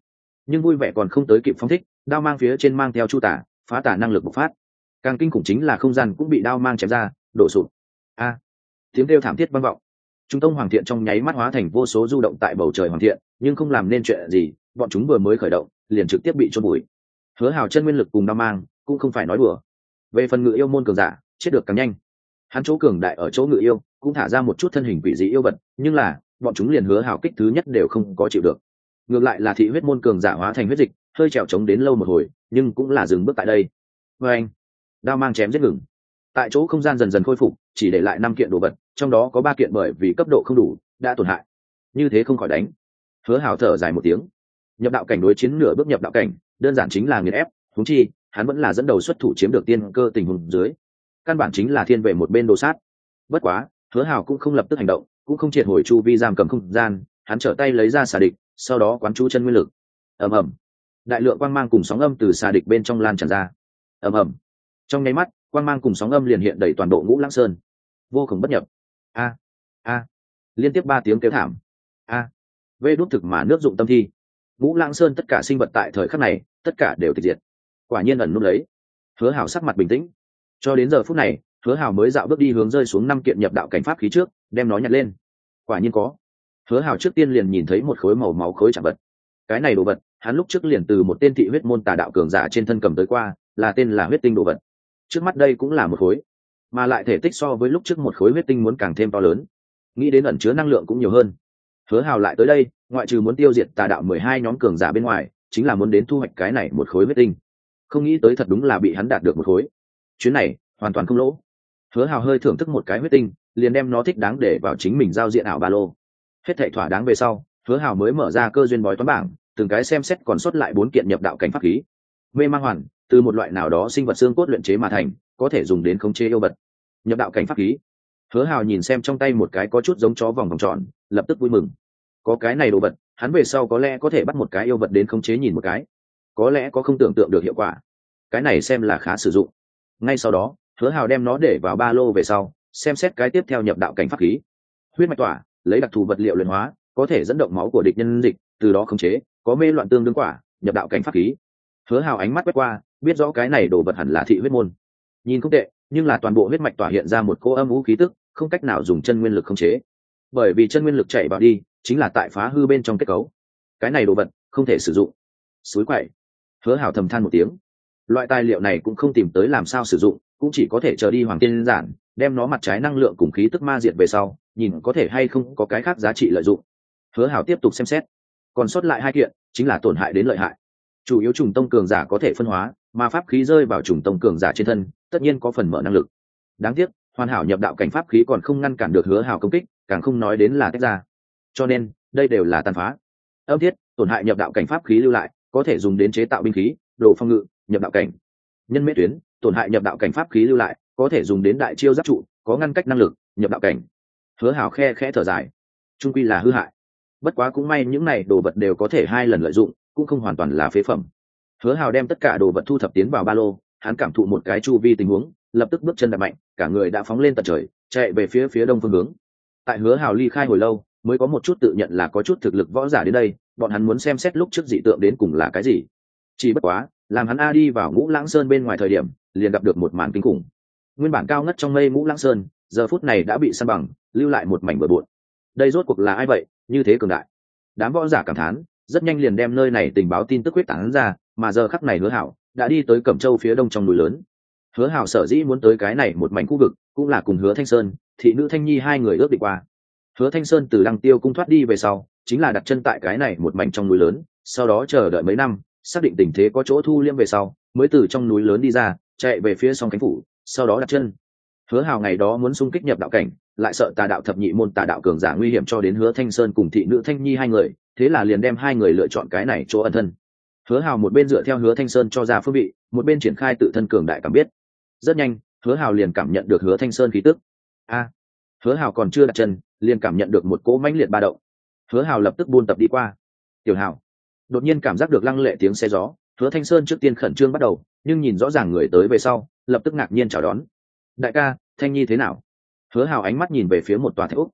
Nhưng vui vẻ còn không tới kịp phong thích, đao mang phía trên mang theo chu tả, phá tả năng lực bộc phát. Càng kinh khủng chính là không gian cũng bị đao mang chém ra, đổ sụt a! Tiếng kêu thảm thiết vang vọng trung tông hoàng thiện trong nháy mắt hóa thành vô số du động tại bầu trời hoàng thiện, nhưng không làm nên chuyện gì, bọn chúng vừa mới khởi động, liền trực tiếp bị trôn bụi hứa hào chân nguyên lực cùng đao mang, cũng không phải nói đùa. Về phần ngự yêu môn cường giả, chết được càng nhanh. Hắn chỗ cường đại ở chỗ ngự yêu, cũng thả ra một chút thân hình quỷ dị yêu vật, nhưng là, bọn chúng liền hứa hào kích thứ nhất đều không có chịu được. Ngược lại là thị huyết môn cường giả hóa thành huyết dịch, hơi trèo trống đến lâu một hồi, nhưng cũng là dừng bước tại đây. Vê anh. Đao mang chém giết ngừng. Tại chỗ không gian dần dần khôi phục, chỉ để lại năm kiện đồ vật trong đó có ba kiện bởi vì cấp độ không đủ, đã tổn hại. Như thế không khỏi đánh. Hứa hào thở dài một tiếng. Nhập đạo cảnh đối chiến nửa bước nhập đạo cảnh, đơn giản chính là nghiền ép thúng chi, hắn vẫn là dẫn đầu xuất thủ chiếm được tiên cơ tình huống dưới. Căn bản chính là thiên về một bên đồ sát. Bất quá, hứa hào cũng không lập tức hành động, cũng không triệt hồi chu vi giam cầm không gian, hắn trở tay lấy ra xà địch, sau đó quán chú chân nguyên lực. Ầm ầm. Đại lượng quang mang cùng sóng âm từ xà địch bên trong lan tràn ra. Ầm ầm. Trong nháy mắt, quang mang cùng sóng âm liền hiện đẩy toàn bộ ngũ lãng sơn. Vô cùng bất nhập a a. Liên tiếp ba tiếng kêu thảm. A. Vê đốt thực mà nước dụng tâm thi. Ngũ lãng sơn tất cả sinh vật tại thời khắc này, tất cả đều tịch diệt. Quả nhiên ẩn nút lấy. Hứa hảo sắc mặt bình tĩnh. Cho đến giờ phút này, hứa hảo mới dạo bước đi hướng rơi xuống năm kiện nhập đạo cảnh pháp khí trước, đem nó nhặt lên. Quả nhiên có. Hứa hảo trước tiên liền nhìn thấy một khối màu máu khối chạm vật. Cái này đồ vật, hắn lúc trước liền từ một tên thị huyết môn tà đạo cường giả trên thân cầm tới qua, là tên là huyết tinh đồ vật. Trước mắt đây cũng là một khối mà lại thể tích so với lúc trước một khối huyết tinh muốn càng thêm to lớn. Nghĩ đến ẩn chứa năng lượng cũng nhiều hơn. Hứa hào lại tới đây, ngoại trừ muốn tiêu diệt tà đạo mười hai nhóm cường giả bên ngoài, chính là muốn đến thu hoạch cái này một khối huyết tinh. Không nghĩ tới thật đúng là bị hắn đạt được một khối. Chuyến này hoàn toàn không lỗ. Hứa hào hơi thưởng thức một cái huyết tinh, liền đem nó thích đáng để vào chính mình giao diện ảo ba lô. Hết thệ thỏa đáng về sau, hứa hào mới mở ra cơ duyên bói toán bảng, từng cái xem xét còn sót lại bốn kiện nhập đạo cảnh pháp khí. Mê mang hoàn, từ một loại nào đó sinh vật xương cốt luyện chế mà thành có thể dùng đến khống chế yêu vật. Nhập đạo cảnh pháp khí. Hứa hào nhìn xem trong tay một cái có chút giống chó vòng vòng tròn, lập tức vui mừng. Có cái này đồ vật, hắn về sau có lẽ có thể bắt một cái yêu vật đến khống chế nhìn một cái. Có lẽ có không tưởng tượng được hiệu quả. Cái này xem là khá sử dụng. Ngay sau đó, hứa hào đem nó để vào ba lô về sau, xem xét cái tiếp theo nhập đạo cảnh pháp khí. Huyết mạch tỏa, lấy đặc thù vật liệu luyện hóa, có thể dẫn động máu của địch nhân dịch, từ đó khống chế, có mê loạn tương đương quả, nhập đạo cảnh pháp khí. Hứa hào ánh mắt quét qua, biết rõ cái này đồ vật hẳn là thị huyết môn nhìn không tệ, nhưng là toàn bộ huyết mạch tỏa hiện ra một cô âm vũ khí tức, không cách nào dùng chân nguyên lực khống chế. Bởi vì chân nguyên lực chạy vào đi, chính là tại phá hư bên trong kết cấu. Cái này đồ vật, không thể sử dụng. Suối quậy. Hứa Hảo thầm than một tiếng. Loại tài liệu này cũng không tìm tới làm sao sử dụng, cũng chỉ có thể chờ đi hoàng tiên giản, đem nó mặt trái năng lượng cùng khí tức ma diệt về sau, nhìn có thể hay không có cái khác giá trị lợi dụng. Hứa hảo tiếp tục xem xét. Còn sót lại hai kiện, chính là tổn hại đến lợi hại. Chủ yếu trùng tông cường giả có thể phân hóa, mà pháp khí rơi vào trùng tông cường giả trên thân tất nhiên có phần mở năng lực. Đáng tiếc, hoàn hảo nhập đạo cảnh pháp khí còn không ngăn cản được hứa hào công kích, càng không nói đến là tách ra. Cho nên, đây đều là tàn phá. Âm thiết, tổn hại nhập đạo cảnh pháp khí lưu lại, có thể dùng đến chế tạo binh khí, đồ phong ngự, nhập đạo cảnh. Nhân mễ tuyến, tổn hại nhập đạo cảnh pháp khí lưu lại, có thể dùng đến đại chiêu giáp trụ, có ngăn cách năng lực, nhập đạo cảnh. Hứa hào khe khẽ thở dài. Trung quy là hư hại. Bất quá cũng may những này đồ vật đều có thể hai lần lợi dụng, cũng không hoàn toàn là phế phẩm. Hứa hào đem tất cả đồ vật thu thập tiến vào ba lô hắn cảm thụ một cái chu vi tình huống, lập tức bước chân đập mạnh, cả người đã phóng lên tận trời, chạy về phía phía đông phương hướng. Tại hứa hào ly khai hồi lâu, mới có một chút tự nhận là có chút thực lực võ giả đến đây, bọn hắn muốn xem xét lúc trước dị tượng đến cùng là cái gì. Chỉ bất quá, làm hắn a đi vào ngũ lãng sơn bên ngoài thời điểm, liền gặp được một màn kinh khủng. Nguyên bản cao ngất trong mây ngũ lãng sơn, giờ phút này đã bị săn bằng, lưu lại một mảnh bừa bộn. Đây rốt cuộc là ai vậy? Như thế cường đại. Đám võ giả cảm thán, rất nhanh liền đem nơi này tình báo tin tức quyết tán ra, mà giờ khắc này hứa hảo đã đi tới cẩm châu phía đông trong núi lớn. Hứa hảo sở dĩ muốn tới cái này một mảnh khu vực, cũng là cùng hứa thanh sơn, thị nữ thanh nhi hai người ước định qua. Hứa thanh sơn từ lăng tiêu cung thoát đi về sau, chính là đặt chân tại cái này một mảnh trong núi lớn, sau đó chờ đợi mấy năm, xác định tình thế có chỗ thu liêm về sau, mới từ trong núi lớn đi ra, chạy về phía sông cánh phủ, sau đó đặt chân. Hứa hào ngày đó muốn xung kích nhập đạo cảnh, lại sợ tà đạo thập nhị môn tà đạo cường giả nguy hiểm cho đến hứa thanh sơn cùng thị nữ thanh nhi hai người, thế là liền đem hai người lựa chọn cái này chỗ ẩn thân hứa hào một bên dựa theo hứa thanh sơn cho ra phương vị, một bên triển khai tự thân cường đại cảm biết. Rất nhanh, hứa hào liền cảm nhận được hứa thanh sơn khí tức. A! Hứa hào còn chưa đặt chân, liền cảm nhận được một cỗ mãnh liệt ba động. Hứa hào lập tức buôn tập đi qua. Tiểu hào. Đột nhiên cảm giác được lăng lệ tiếng xe gió, hứa thanh sơn trước tiên khẩn trương bắt đầu, nhưng nhìn rõ ràng người tới về sau, lập tức ngạc nhiên chào đón. Đại ca, thanh nhi thế nào? Hứa hào ánh mắt nhìn về phía một tòa thạch úc.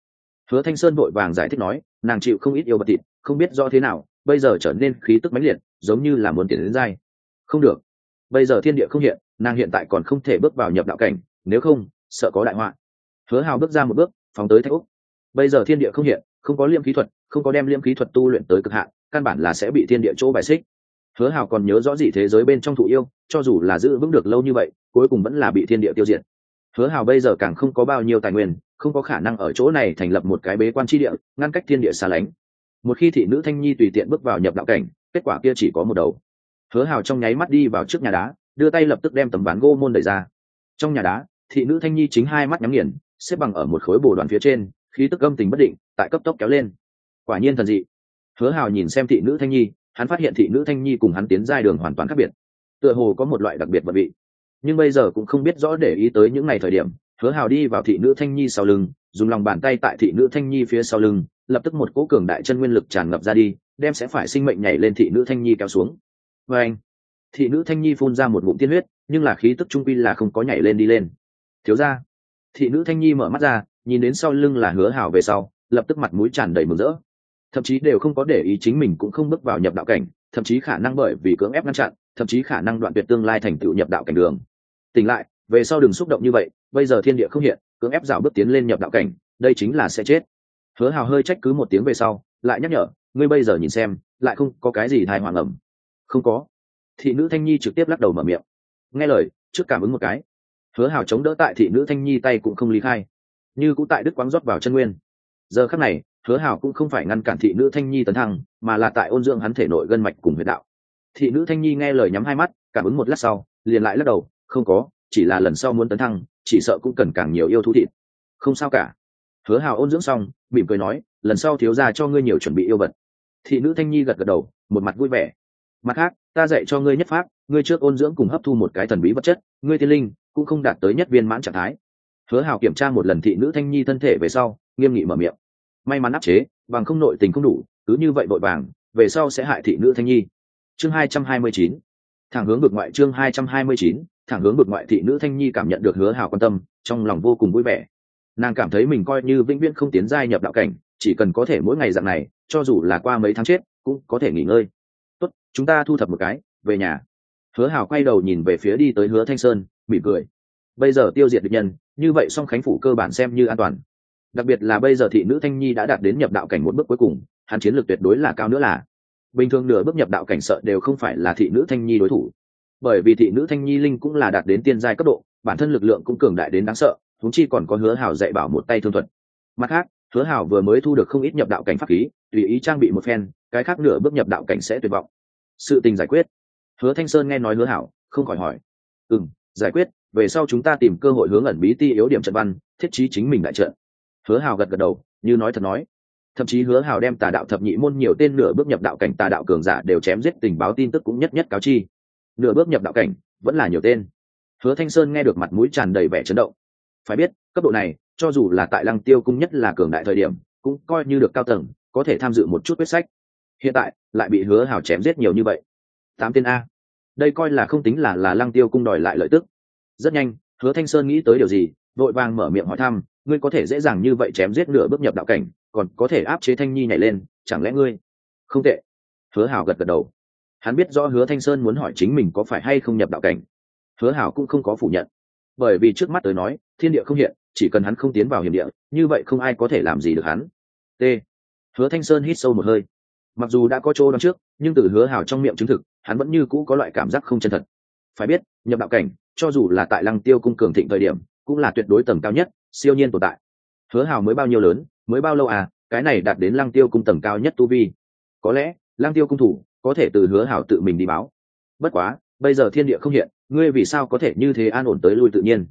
Hứa thanh sơn vội vàng giải thích nói, nàng chịu không ít yêu bất thịt, không biết do thế nào bây giờ trở nên khí tức mãnh liệt, giống như là muốn tiến đến dai. Không được. Bây giờ thiên địa không hiện, nàng hiện tại còn không thể bước vào nhập đạo cảnh, nếu không, sợ có đại họa. Hứa hào bước ra một bước, phóng tới thạch úc. Bây giờ thiên địa không hiện, không có liêm khí thuật, không có đem liêm khí thuật tu luyện tới cực hạn, căn bản là sẽ bị thiên địa chỗ bài xích. Hứa hào còn nhớ rõ gì thế giới bên trong thụ yêu, cho dù là giữ vững được lâu như vậy, cuối cùng vẫn là bị thiên địa tiêu diệt. Hứa hào bây giờ càng không có bao nhiêu tài nguyên, không có khả năng ở chỗ này thành lập một cái bế quan tri địa, ngăn cách thiên địa xa lánh một khi thị nữ thanh nhi tùy tiện bước vào nhập đạo cảnh, kết quả kia chỉ có một đầu. Hứa hào trong nháy mắt đi vào trước nhà đá, đưa tay lập tức đem tấm ván gỗ môn đẩy ra. Trong nhà đá, thị nữ thanh nhi chính hai mắt nhắm nghiền, xếp bằng ở một khối bồ đoàn phía trên, khí tức âm tình bất định, tại cấp tốc kéo lên. Quả nhiên thần dị. Hứa hào nhìn xem thị nữ thanh nhi, hắn phát hiện thị nữ thanh nhi cùng hắn tiến giai đường hoàn toàn khác biệt. Tựa hồ có một loại đặc biệt vật vị. Nhưng bây giờ cũng không biết rõ để ý tới những ngày thời điểm, hứa hào đi vào thị nữ thanh nhi sau lưng, dùng lòng bàn tay tại thị nữ thanh nhi phía sau lưng lập tức một cỗ cường đại chân nguyên lực tràn ngập ra đi, đem sẽ phải sinh mệnh nhảy lên thị nữ thanh nhi kéo xuống. Và anh, thị nữ thanh nhi phun ra một ngụm tiên huyết, nhưng là khí tức trung quy là không có nhảy lên đi lên. Thiếu ra thị nữ thanh nhi mở mắt ra, nhìn đến sau lưng là hứa hào về sau, lập tức mặt mũi tràn đầy mừng rỡ. Thậm chí đều không có để ý chính mình cũng không bước vào nhập đạo cảnh, thậm chí khả năng bởi vì cưỡng ép ngăn chặn, thậm chí khả năng đoạn tuyệt tương lai thành tựu nhập đạo cảnh đường. Tỉnh lại, về sau đừng xúc động như vậy, bây giờ thiên địa không hiện, cưỡng ép dạo bước tiến lên nhập đạo cảnh, đây chính là sẽ chết hứa hào hơi trách cứ một tiếng về sau, lại nhắc nhở, ngươi bây giờ nhìn xem, lại không có cái gì thai hoàng ẩm. Không có. Thị nữ thanh nhi trực tiếp lắc đầu mở miệng. Nghe lời, trước cảm ứng một cái. Hứa hào chống đỡ tại thị nữ thanh nhi tay cũng không lý khai. Như cũng tại đức quáng rót vào chân nguyên. Giờ khắc này, hứa hào cũng không phải ngăn cản thị nữ thanh nhi tấn thăng, mà là tại ôn dưỡng hắn thể nội gân mạch cùng huyệt đạo. Thị nữ thanh nhi nghe lời nhắm hai mắt, cảm ứng một lát sau, liền lại lắc đầu, không có, chỉ là lần sau muốn tấn thăng, chỉ sợ cũng cần càng nhiều yêu thú thịt. Không sao cả hứa hào ôn dưỡng xong, mỉm cười nói, lần sau thiếu ra cho ngươi nhiều chuẩn bị yêu vật. Thị nữ thanh nhi gật gật đầu, một mặt vui vẻ. Mặt khác, ta dạy cho ngươi nhất pháp, ngươi trước ôn dưỡng cùng hấp thu một cái thần bí vật chất, ngươi tiên linh cũng không đạt tới nhất viên mãn trạng thái. Hứa hào kiểm tra một lần thị nữ thanh nhi thân thể về sau, nghiêm nghị mở miệng. May mắn áp chế, bằng không nội tình không đủ, cứ như vậy vội vàng, về sau sẽ hại thị nữ thanh nhi. Chương hai trăm hai mươi chín. Thẳng hướng vực ngoại chương hai trăm hai mươi chín, thẳng hướng vực ngoại thị nữ thanh nhi cảm nhận được hứa hào quan tâm, trong lòng vô cùng vui vẻ nàng cảm thấy mình coi như vĩnh viễn không tiến giai nhập đạo cảnh, chỉ cần có thể mỗi ngày dạng này, cho dù là qua mấy tháng chết, cũng có thể nghỉ ngơi. Tốt, chúng ta thu thập một cái, về nhà. Hứa hào quay đầu nhìn về phía đi tới hứa thanh sơn, mỉm cười. Bây giờ tiêu diệt địch nhân, như vậy song khánh phủ cơ bản xem như an toàn. Đặc biệt là bây giờ thị nữ thanh nhi đã đạt đến nhập đạo cảnh một bước cuối cùng, hắn chiến lược tuyệt đối là cao nữa là. Bình thường nửa bước nhập đạo cảnh sợ đều không phải là thị nữ thanh nhi đối thủ. Bởi vì thị nữ thanh nhi linh cũng là đạt đến tiên giai cấp độ, bản thân lực lượng cũng cường đại đến đáng sợ thúng chi còn có hứa hảo dạy bảo một tay thương thuật. Mặt khác, hứa hảo vừa mới thu được không ít nhập đạo cảnh pháp khí, tùy ý trang bị một phen, cái khác nửa bước nhập đạo cảnh sẽ tuyệt vọng. Sự tình giải quyết. Hứa thanh sơn nghe nói hứa hảo, không khỏi hỏi. Ừ m giải quyết, về sau chúng ta tìm cơ hội hướng ẩn bí ti yếu điểm trận văn, thiết trí chính mình đại trận. Hứa hảo gật gật đầu, như nói thật nói. Thậm chí hứa hảo đem tà đạo thập nhị môn nhiều tên nửa bước nhập đạo cảnh tà đạo cường giả đều chém giết tình báo tin tức cũng nhất nhất cáo chi. Nửa bước nhập đạo cảnh, vẫn là nhiều tên. Hứa thanh sơn nghe được mặt mũi tràn đầy vẻ chấn động phải biết, cấp độ này, cho dù là tại lăng tiêu cung nhất là cường đại thời điểm, cũng coi như được cao tầng, có thể tham dự một chút quyết sách. Hiện tại, lại bị hứa hào chém giết nhiều như vậy. Tám tên a. Đây coi là không tính là là lăng tiêu cung đòi lại lợi tức. Rất nhanh, hứa thanh sơn nghĩ tới điều gì, vội vàng mở miệng hỏi thăm, ngươi có thể dễ dàng như vậy chém giết nửa bước nhập đạo cảnh, còn có thể áp chế thanh nhi nhảy lên, chẳng lẽ ngươi không tệ. Hứa hảo gật gật đầu. Hắn biết rõ hứa thanh sơn muốn hỏi chính mình có phải hay không nhập đạo cảnh. Hứa hảo cũng không có phủ nhận bởi vì trước mắt tới nói, thiên địa không hiện, chỉ cần hắn không tiến vào hiểm địa, như vậy không ai có thể làm gì được hắn. T. Hứa thanh sơn hít sâu một hơi. Mặc dù đã có chỗ đón trước, nhưng từ hứa hảo trong miệng chứng thực, hắn vẫn như cũ có loại cảm giác không chân thật. Phải biết, nhập đạo cảnh, cho dù là tại lăng tiêu cung cường thịnh thời điểm, cũng là tuyệt đối tầng cao nhất, siêu nhiên tồn tại. Hứa hào mới bao nhiêu lớn, mới bao lâu à cái này đạt đến lăng tiêu cung tầng cao nhất tu vi. Có lẽ, lăng tiêu cung thủ, có thể từ hứa hào tự mình đi báo. Bất quá, bây giờ thiên địa không hiện ngươi vì sao có thể như thế an ổn tới lui tự nhiên?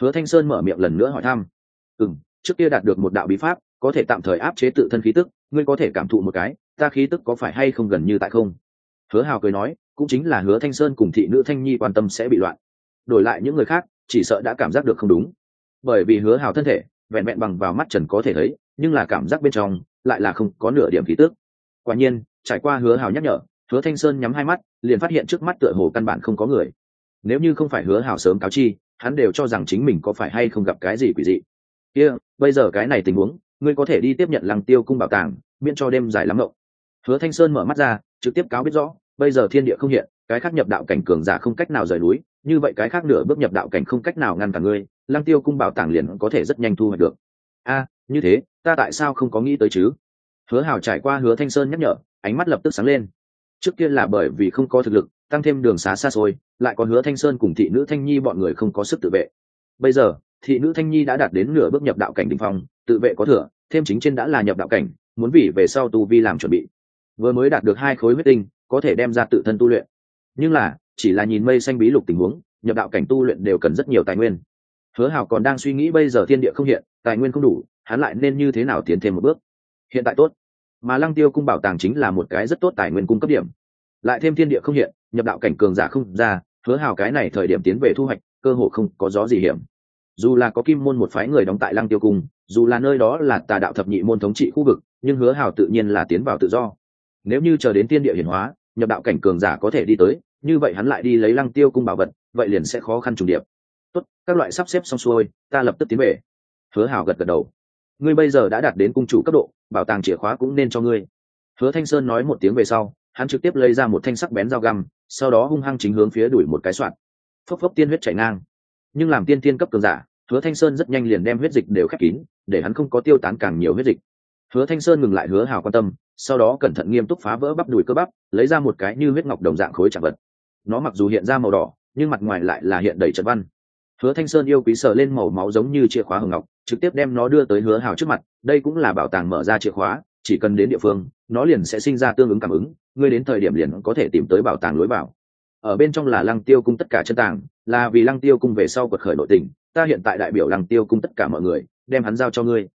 Hứa thanh sơn mở miệng lần nữa hỏi thăm. Ừ m trước kia đạt được một đạo bí pháp, có thể tạm thời áp chế tự thân khí tức, ngươi có thể cảm thụ một cái, ta khí tức có phải hay không gần như tại không? Hứa hào cười nói, cũng chính là hứa thanh sơn cùng thị nữ thanh nhi quan tâm sẽ bị loạn. Đổi lại những người khác, chỉ sợ đã cảm giác được không đúng. Bởi vì hứa hào thân thể, vẹn vẹn bằng vào mắt trần có thể thấy, nhưng là cảm giác bên trong, lại là không có nửa điểm khí tức. quả nhiên, trải qua hứa hào nhắc nhở, hứa thanh sơn nhắm hai mắt, liền phát hiện trước mắt tựa hồ căn bản không có người nếu như không phải hứa Hảo sớm cáo chi hắn đều cho rằng chính mình có phải hay không gặp cái gì quỷ dị. Kia、yeah, bây giờ cái này tình huống ngươi có thể đi tiếp nhận lăng tiêu cung bảo tàng miễn cho đêm dài lắm ngộng hứa thanh sơn mở mắt ra trực tiếp cáo biết rõ bây giờ thiên địa không hiện cái khác nhập đạo cảnh cường giả không cách nào rời núi như vậy cái khác nửa bước nhập đạo cảnh không cách nào ngăn cả ngươi lăng tiêu cung bảo tàng liền có thể rất nhanh thu hoạch được. A như thế ta tại sao không có nghĩ tới chứ? Hứa hào trải qua hứa thanh sơn nhắc nhở ánh mắt lập tức sáng lên. Trước kia là bởi vì không có thực lực tăng thêm đường xá xa xôi, lại có hứa thanh sơn cùng thị nữ thanh nhi bọn người không có sức tự vệ. Bây giờ, thị nữ thanh nhi đã đạt đến nửa bước nhập đạo cảnh đ ỉ n h phong, tự vệ có thừa, thêm chính trên đã là nhập đạo cảnh, muốn vì về sau tu vi làm chuẩn bị. Vừa mới đạt được hai khối huyết tinh, có thể đem ra tự thân tu luyện. Nhưng là, chỉ là nhìn mây xanh bí lục tình huống, nhập đạo cảnh tu luyện đều cần rất nhiều tài nguyên. Hứa hào còn đang suy nghĩ bây giờ thiên địa không hiện, tài nguyên không đủ, hắn lại nên như thế nào tiến thêm một bước? Hiện tại tốt. Mà lăng tiêu cung bảo tàng chính là một cái rất tốt tài nguyên cung cấp điểm. Lại thêm thiên địa không hiện nhập đạo cảnh cường giả không ra, hứa hào cái này thời điểm tiến về thu hoạch, cơ hội không có gió gì hiểm. Dù là có kim môn một phái người đóng tại lăng tiêu cung, dù là nơi đó là tà đạo thập nhị môn thống trị khu vực, nhưng hứa hào tự nhiên là tiến vào tự do. Nếu như chờ đến tiên địa hiển hóa, nhập đạo cảnh cường giả có thể đi tới, như vậy hắn lại đi lấy lăng tiêu cung bảo vật, vậy liền sẽ khó khăn trùng điệp. Tốt, các loại sắp xếp xong xuôi, ta lập tức tiến về. Hứa hào gật gật đầu. Ngươi bây giờ đã đạt đến cung chủ cấp độ, bảo tàng chìa khóa cũng nên cho ngươi. Hứa thanh sơn nói một tiếng về sau hắn trực tiếp lấy ra một thanh sắc bén dao găm, sau đó hung hăng chính hướng phía đuổi một cái soạn. Phốc phốc tiên huyết chảy ngang. Nhưng làm tiên tiên cấp cường giả, hứa thanh sơn rất nhanh liền đem huyết dịch đều khép kín, để hắn không có tiêu tán càng nhiều huyết dịch. Hứa thanh sơn ngừng lại hứa hào quan tâm, sau đó cẩn thận nghiêm túc phá vỡ bắp đùi cơ bắp, lấy ra một cái như huyết ngọc đồng dạng khối chạm vật. Nó mặc dù hiện ra màu đỏ, nhưng mặt ngoài lại là hiện đầy trật văn. Hứa thanh sơn yêu quý sờ lên màu máu giống như chìa khóa hồng ngọc, trực tiếp đem nó đưa tới hứa hào trước mặt, đây cũng là bảo tàng mở ra chìa khóa chỉ cần đến địa phương, nó liền sẽ sinh ra tương ứng cảm ứng, ngươi đến thời điểm liền có thể tìm tới bảo tàng lối vào. Ở bên trong là lăng tiêu cung tất cả chân tàng, là vì lăng tiêu cung về sau quật khởi nội tình, ta hiện tại đại biểu lăng tiêu cung tất cả mọi người, đem hắn giao cho ngươi.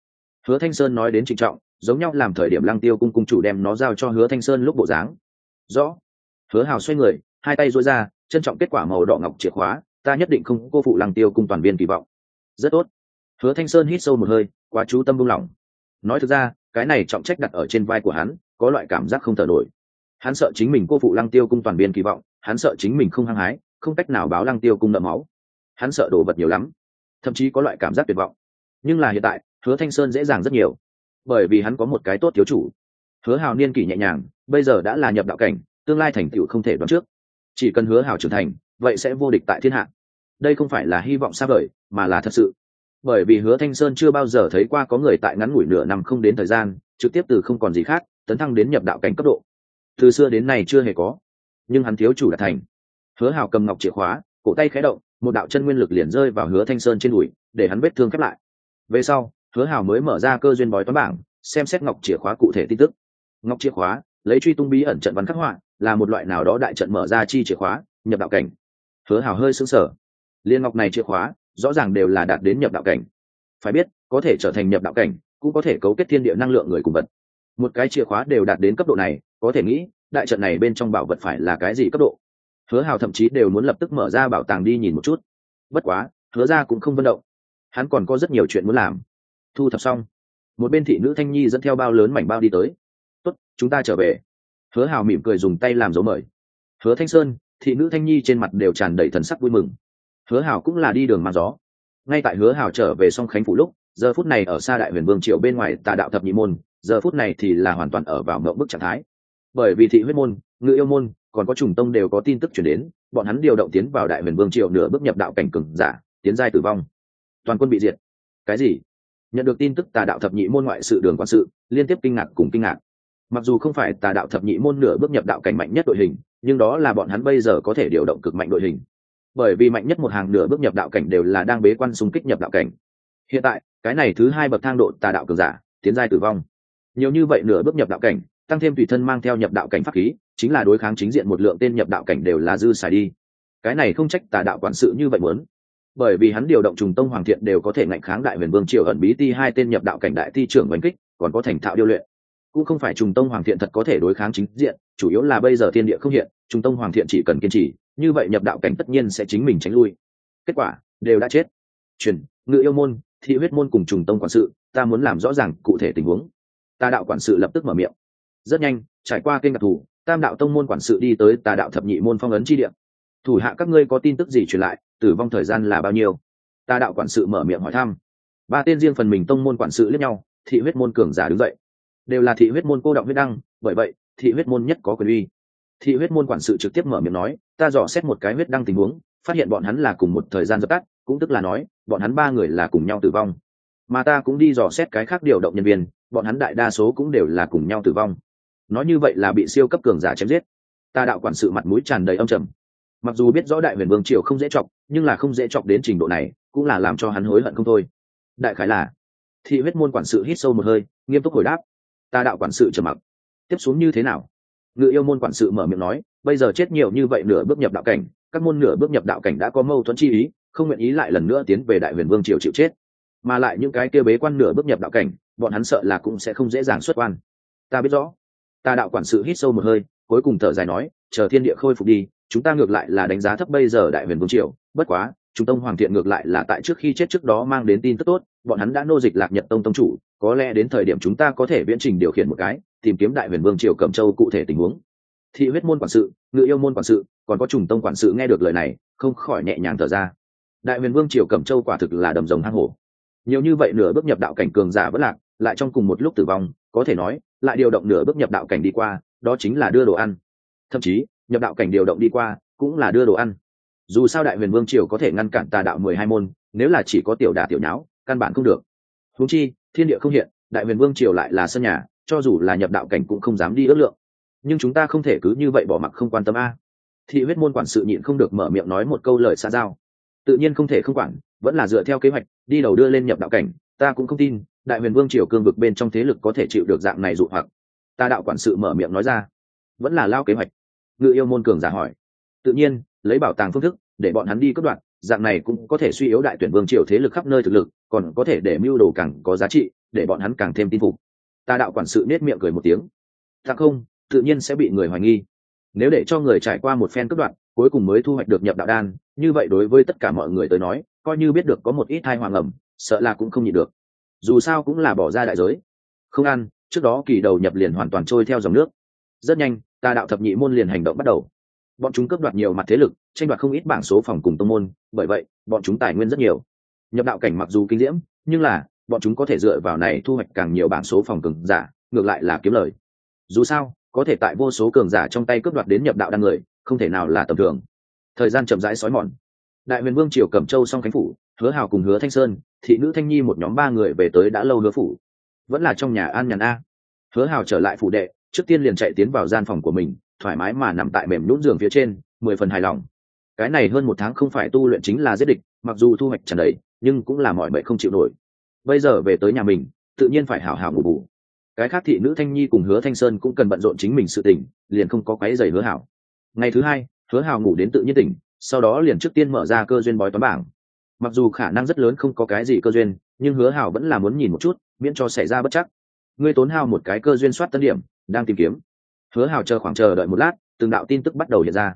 Hứa thanh sơn nói đến trịnh trọng, giống nhau làm thời điểm lăng tiêu cung cung chủ đem nó giao cho hứa thanh sơn lúc bộ dáng. Rõ. Hứa hào xoay người, hai tay dối ra, trân trọng kết quả màu đỏ ngọc chìa khóa, ta nhất định không cô phụ lăng tiêu cung toàn viên kỳ vọng. Rất tốt. Hứa thanh sơn hít sâu một hơi, quá chú tâm buông lỏng. Nói thực ra cái này trọng trách đặt ở trên vai của hắn, có loại cảm giác không thở nổi. Hắn sợ chính mình cô phụ lăng tiêu cung toàn biên kỳ vọng, hắn sợ chính mình không hăng hái, không cách nào báo lăng tiêu cung nợ máu. Hắn sợ đổ vật nhiều lắm, thậm chí có loại cảm giác tuyệt vọng. Nhưng là hiện tại, hứa thanh sơn dễ dàng rất nhiều, bởi vì hắn có một cái tốt thiếu chủ. Hứa hào niên kỷ nhẹ nhàng, bây giờ đã là nhập đạo cảnh, tương lai thành tựu không thể đoán trước. Chỉ cần hứa hào trưởng thành, vậy sẽ vô địch tại thiên hạ. Đây không phải là hy vọng xa vời, mà là thật sự bởi vì hứa thanh sơn chưa bao giờ thấy qua có người tại ngắn ngủi nửa năm không đến thời gian, trực tiếp từ không còn gì khác, tấn thăng đến nhập đạo cảnh cấp độ. Từ xưa đến nay chưa hề có, nhưng hắn thiếu chủ đã thành. Hứa hào cầm ngọc chìa khóa, cổ tay khé động, một đạo chân nguyên lực liền rơi vào hứa thanh sơn trên đùi, để hắn vết thương khép lại. Về sau, hứa hào mới mở ra cơ duyên bói toán bảng, xem xét ngọc chìa khóa cụ thể tin tức. Ngọc chìa khóa, lấy truy tung bí ẩn trận văn khắc họa, là một loại nào đó đại trận mở ra chi chìa khóa, nhập đạo cảnh. Hứa hào hơi sững sờ. Liên ngọc này chìa khóa rõ ràng đều là đạt đến nhập đạo cảnh. Phải biết, có thể trở thành nhập đạo cảnh, cũng có thể cấu kết thiên địa năng lượng người cùng vật. Một cái chìa khóa đều đạt đến cấp độ này, có thể nghĩ, đại trận này bên trong bảo vật phải là cái gì cấp độ? Hứa hào thậm chí đều muốn lập tức mở ra bảo tàng đi nhìn một chút. Bất quá, hứa ra cũng không vận động. Hắn còn có rất nhiều chuyện muốn làm. Thu thập xong, một bên thị nữ thanh nhi dẫn theo bao lớn mảnh bao đi tới. Tốt, chúng ta trở về. Hứa hào mỉm cười dùng tay làm dấu mời. Hứa thanh sơn. Thị nữ thanh nhi trên mặt đều tràn đầy thần sắc vui mừng hứa Hảo cũng là đi đường mang gió. Ngay tại hứa Hảo trở về song khánh phủ lúc, giờ phút này ở xa đại huyền vương triều bên ngoài tà đạo thập nhị môn, giờ phút này thì là hoàn toàn ở vào mậu bức trạng thái. Bởi vì thị huyết môn, ngự yêu môn, còn có trùng tông đều có tin tức chuyển đến, bọn hắn điều động tiến vào đại huyền vương triều nửa bước nhập đạo cảnh cừng giả, tiến giai tử vong. Toàn quân bị diệt. Cái gì? Nhận được tin tức tà đạo thập nhị môn ngoại sự đường quan sự, liên tiếp kinh ngạc cùng kinh ngạc. Mặc dù không phải tà đạo thập nhị môn nửa bước nhập đạo cảnh mạnh nhất đội hình, nhưng đó là bọn hắn bây giờ có thể điều động cực mạnh đội hình bởi vì mạnh nhất một hàng nửa bước nhập đạo cảnh đều là đang bế quan xung kích nhập đạo cảnh. Hiện tại, cái này thứ hai bậc thang độ tà đạo cường giả, tiến giai tử vong. Nhiều như vậy nửa bước nhập đạo cảnh, tăng thêm tùy thân mang theo nhập đạo cảnh pháp khí, chính là đối kháng chính diện một lượng tên nhập đạo cảnh đều là dư xài đi. Cái này không trách tà đạo quản sự như vậy muốn. Bởi vì hắn điều động trùng tông hoàng thiện đều có thể ngạnh kháng đại huyền vương triều ẩn bí ti hai tên nhập đạo cảnh đại thi trưởng đánh kích, còn có thành thạo điêu luyện. Cũng không phải trùng tông hoàng thiện thật có thể đối kháng chính diện, chủ yếu là bây giờ thiên địa không hiện, trùng tông hoàng thiện chỉ cần kiên trì như vậy nhập đạo cảnh tất nhiên sẽ chính mình tránh lui. Kết quả, đều đã chết. Truyền, ngự yêu môn, thị huyết môn cùng trùng tông quản sự, ta muốn làm rõ ràng cụ thể tình huống. Ta đạo quản sự lập tức mở miệng. Rất nhanh, trải qua kênh đặc thù, tam đạo tông môn quản sự đi tới tà đạo thập nhị môn phong ấn chi điểm thủ hạ các ngươi có tin tức gì truyền lại, tử vong thời gian là bao nhiêu? Tà đạo quản sự mở miệng hỏi thăm. Ba tên riêng phần mình tông môn quản sự lẫn nhau, thị huyết môn cường giả đứng dậy. Đều là thị huyết môn cô động huyết đăng, bởi vậy, thị huyết môn nhất có quyền uy thị huyết môn quản sự trực tiếp mở miệng nói, ta dò xét một cái huyết đăng tình huống, phát hiện bọn hắn là cùng một thời gian dập tắt, cũng tức là nói, bọn hắn ba người là cùng nhau tử vong. Mà ta cũng đi dò xét cái khác điều động nhân viên, bọn hắn đại đa số cũng đều là cùng nhau tử vong. Nói như vậy là bị siêu cấp cường giả chém giết. Ta đạo quản sự mặt mũi tràn đầy âm trầm. Mặc dù biết rõ đại huyền vương triều không dễ chọc, nhưng là không dễ chọc đến trình độ này, cũng là làm cho hắn hối hận không thôi. Đại khái là, thị huyết môn quản sự hít sâu một hơi, nghiêm túc hồi đáp. Ta đạo quản sự trầm mặc. Tiếp xuống như thế nào? Ngự yêu môn quản sự mở miệng nói, bây giờ chết nhiều như vậy nửa bước nhập đạo cảnh, các môn nửa bước nhập đạo cảnh đã có mâu thuẫn chi ý, không nguyện ý lại lần nữa tiến về đại huyền vương triều chịu chết. Mà lại những cái kia bế quan nửa bước nhập đạo cảnh, bọn hắn sợ là cũng sẽ không dễ dàng xuất quan. Ta biết rõ. Ta đạo quản sự hít sâu một hơi, cuối cùng thở dài nói, chờ thiên địa khôi phục đi, chúng ta ngược lại là đánh giá thấp bây giờ đại huyền vương triều, bất quá trung tông hoàng thiện ngược lại là tại trước khi chết trước đó mang đến tin tức tốt, bọn hắn đã nô dịch lạc nhật tông tông chủ, có lẽ đến thời điểm chúng ta có thể viễn trình điều khiển một cái tìm kiếm đại huyền vương triều cẩm châu cụ thể tình huống. Thị huyết môn quản sự, ngự yêu môn quản sự, còn có trùng tông quản sự nghe được lời này, không khỏi nhẹ nhàng thở ra. Đại huyền vương triều cẩm châu quả thực là đầm rồng hang hổ. Nhiều như vậy nửa bước nhập đạo cảnh cường giả vẫn lạc, lại trong cùng một lúc tử vong, có thể nói, lại điều động nửa bước nhập đạo cảnh đi qua, đó chính là đưa đồ ăn. Thậm chí, nhập đạo cảnh điều động đi qua, cũng là đưa đồ ăn. Dù sao đại huyền vương triều có thể ngăn cản tà đạo mười hai môn, nếu là chỉ có tiểu đà tiểu nháo, căn bản không được. Húng chi, thiên địa không hiện, đại huyền vương triều lại là sân nhà cho dù là nhập đạo cảnh cũng không dám đi ước lượng. Nhưng chúng ta không thể cứ như vậy bỏ mặc không quan tâm a. Thị huyết môn quản sự nhịn không được mở miệng nói một câu lời xa giao. Tự nhiên không thể không quản, vẫn là dựa theo kế hoạch, đi đầu đưa lên nhập đạo cảnh, ta cũng không tin, đại huyền vương triều cương vực bên trong thế lực có thể chịu được dạng này dụ hoặc. Ta đạo quản sự mở miệng nói ra. Vẫn là lao kế hoạch. Ngự yêu môn cường giả hỏi. Tự nhiên, lấy bảo tàng phương thức, để bọn hắn đi cất đoạn dạng này cũng có thể suy yếu đại tuyển vương triều thế lực khắp nơi thực lực, còn có thể để mưu đồ càng có giá trị, để bọn hắn càng thêm tin phục ta đạo quản sự nết miệng cười một tiếng. Tặng không, tự nhiên sẽ bị người hoài nghi. Nếu để cho người trải qua một phen cướp đoạn cuối cùng mới thu hoạch được nhập đạo đan, như vậy đối với tất cả mọi người tới nói, coi như biết được có một ít thai hoàng ẩm sợ là cũng không nhịn được. Dù sao cũng là bỏ ra đại giới. Không ăn, trước đó kỳ đầu nhập liền hoàn toàn trôi theo dòng nước. Rất nhanh ta đạo thập nhị môn liền hành động bắt đầu. Bọn chúng cướp đoạt nhiều mặt thế lực, tranh đoạt không ít bảng số phòng cùng tông môn, bởi vậy, bọn chúng tài nguyên rất nhiều. Nhập đạo cảnh mặc dù kinh diễm, nhưng là bọn chúng có thể dựa vào này thu hoạch càng nhiều bảng số phòng cường giả, ngược lại là kiếm lời. Dù sao, có thể tại vô số cường giả trong tay cướp đoạt đến nhập đạo đăng người, không thể nào là tầm thường. Thời gian chậm rãi xói mòn. Đại huyền vương triều cẩm châu song khánh phủ, hứa hào cùng hứa thanh sơn, thị nữ thanh nhi một nhóm ba người về tới đã lâu hứa phủ. Vẫn là trong nhà an nhàn a. Hứa hào trở lại phủ đệ, trước tiên liền chạy tiến vào gian phòng của mình, thoải mái mà nằm tại mềm nhũn giường phía trên, mười phần hài lòng. Cái này hơn một tháng không phải tu luyện chính là giết địch, mặc dù thu hoạch trần đầy, nhưng cũng là mọi mệnh không chịu nổi bây giờ về tới nhà mình, tự nhiên phải hảo hảo ngủ bù. Cái khác thị nữ thanh nhi cùng hứa thanh sơn cũng cần bận rộn chính mình sự tỉnh liền không có quấy giày hứa hảo. Ngày thứ hai, hứa hảo ngủ đến tự nhiên tỉnh, sau đó liền trước tiên mở ra cơ duyên bói toán bảng. Mặc dù khả năng rất lớn không có cái gì cơ duyên, nhưng hứa hảo vẫn là muốn nhìn một chút, miễn cho xảy ra bất chắc. Ngươi tốn hao một cái cơ duyên soát tân điểm, đang tìm kiếm. Hứa hảo chờ khoảng chờ đợi một lát, từng đạo tin tức bắt đầu hiện ra.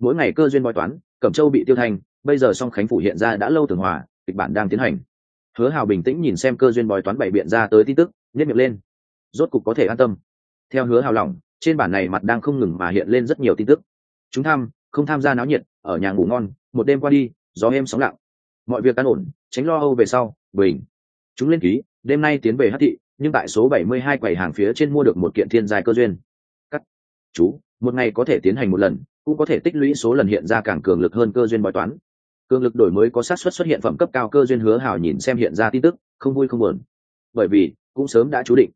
Mỗi ngày cơ duyên bói toán, cẩm châu bị tiêu thành bây giờ song khánh phủ hiện ra đã lâu tường hòa, kịch bản đang tiến hành hứa Hào bình tĩnh nhìn xem cơ duyên bói toán bảy biện ra tới tin tức nhét miệng lên. Rốt cục có thể an tâm. Theo hứa hào lòng, trên bản này mặt đang không ngừng mà hiện lên rất nhiều tin tức. Chúng tham, không tham gia náo nhiệt, ở nhà ngủ ngon, một đêm qua đi, gió êm sóng lặng. Mọi việc an ổn, tránh lo âu về sau bình chúng lên ký, đêm nay tiến về hát thị, nhưng tại số 72 quầy hàng phía trên mua được một kiện thiên dài cơ duyên. Cắt. Chú, một ngày có thể tiến hành một lần, cũng có thể tích lũy số lần hiện ra càng cường lực hơn cơ duyên bói toán cường lực đổi mới có sát xuất xuất hiện phẩm cấp cao cơ duyên hứa hào nhìn xem hiện ra tin tức, không vui không buồn. Bởi vì, cũng sớm đã chú định.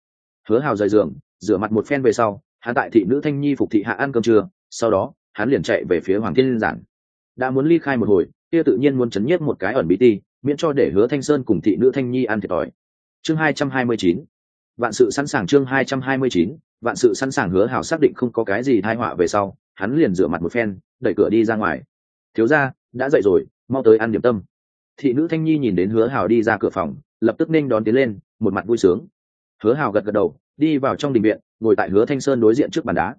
Hứa hào rời giường, rửa mặt một phen về sau, hắn tại thị nữ thanh nhi phục thị hạ ăn cơm trưa, sau đó, hắn liền chạy về phía hoàng thiên liên giản. Đã muốn ly khai một hồi, kia tự nhiên muốn chấn nhiếp một cái ẩn bí ti, miễn cho để hứa thanh sơn cùng thị nữ thanh nhi ăn thiệt thòi. Chương hai trăm hai mươi chín, vạn sự sẵn sàng chương hai trăm hai mươi chín, vạn sự sẵn sàng hứa hào xác định không có cái gì thai họa về sau, hắn liền rửa mặt một phen, đẩy cửa đi ra ngoài. Thiếu ra đã dậy rồi, mau tới ăn điểm tâm. Thị nữ thanh nhi nhìn đến hứa hào đi ra cửa phòng, lập tức nên đón tiến lên, một mặt vui sướng. Hứa hào gật gật đầu, đi vào trong đình viện, ngồi tại hứa thanh sơn đối diện trước bàn đá.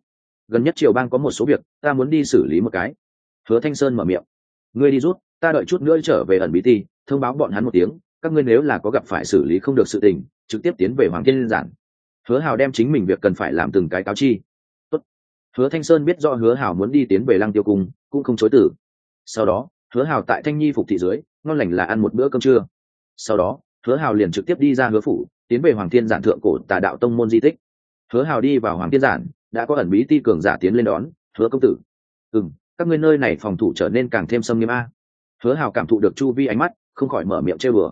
Gần nhất triều bang có một số việc, ta muốn đi xử lý một cái. Hứa thanh sơn mở miệng. Ngươi đi rút, ta đợi chút nữa trở về ẩn bí ti, thông báo bọn hắn một tiếng, các ngươi nếu là có gặp phải xử lý không được sự tình, trực tiếp tiến về hoàng thiên giản. Hứa hào đem chính mình việc cần phải làm từng cái cáo chi. Tốt. hứa thanh sơn biết rõ hứa hào muốn đi tiến về lăng tiêu cung, cũng không chối tử sau đó, hứa hào tại thanh nhi phục thị dưới, ngon lành là ăn một bữa cơm trưa. Sau đó, hứa hào liền trực tiếp đi ra hứa phủ, tiến về hoàng thiên giản thượng cổ tà đạo tông môn di tích. Hứa hào đi vào hoàng thiên giản, đã có ẩn bí ti cường giả tiến lên đón, hứa công tử. Ừ m các ngươi nơi này phòng thủ trở nên càng thêm sâm nghiêm a. Hứa hào cảm thụ được chu vi ánh mắt, không khỏi mở miệng chơi bừa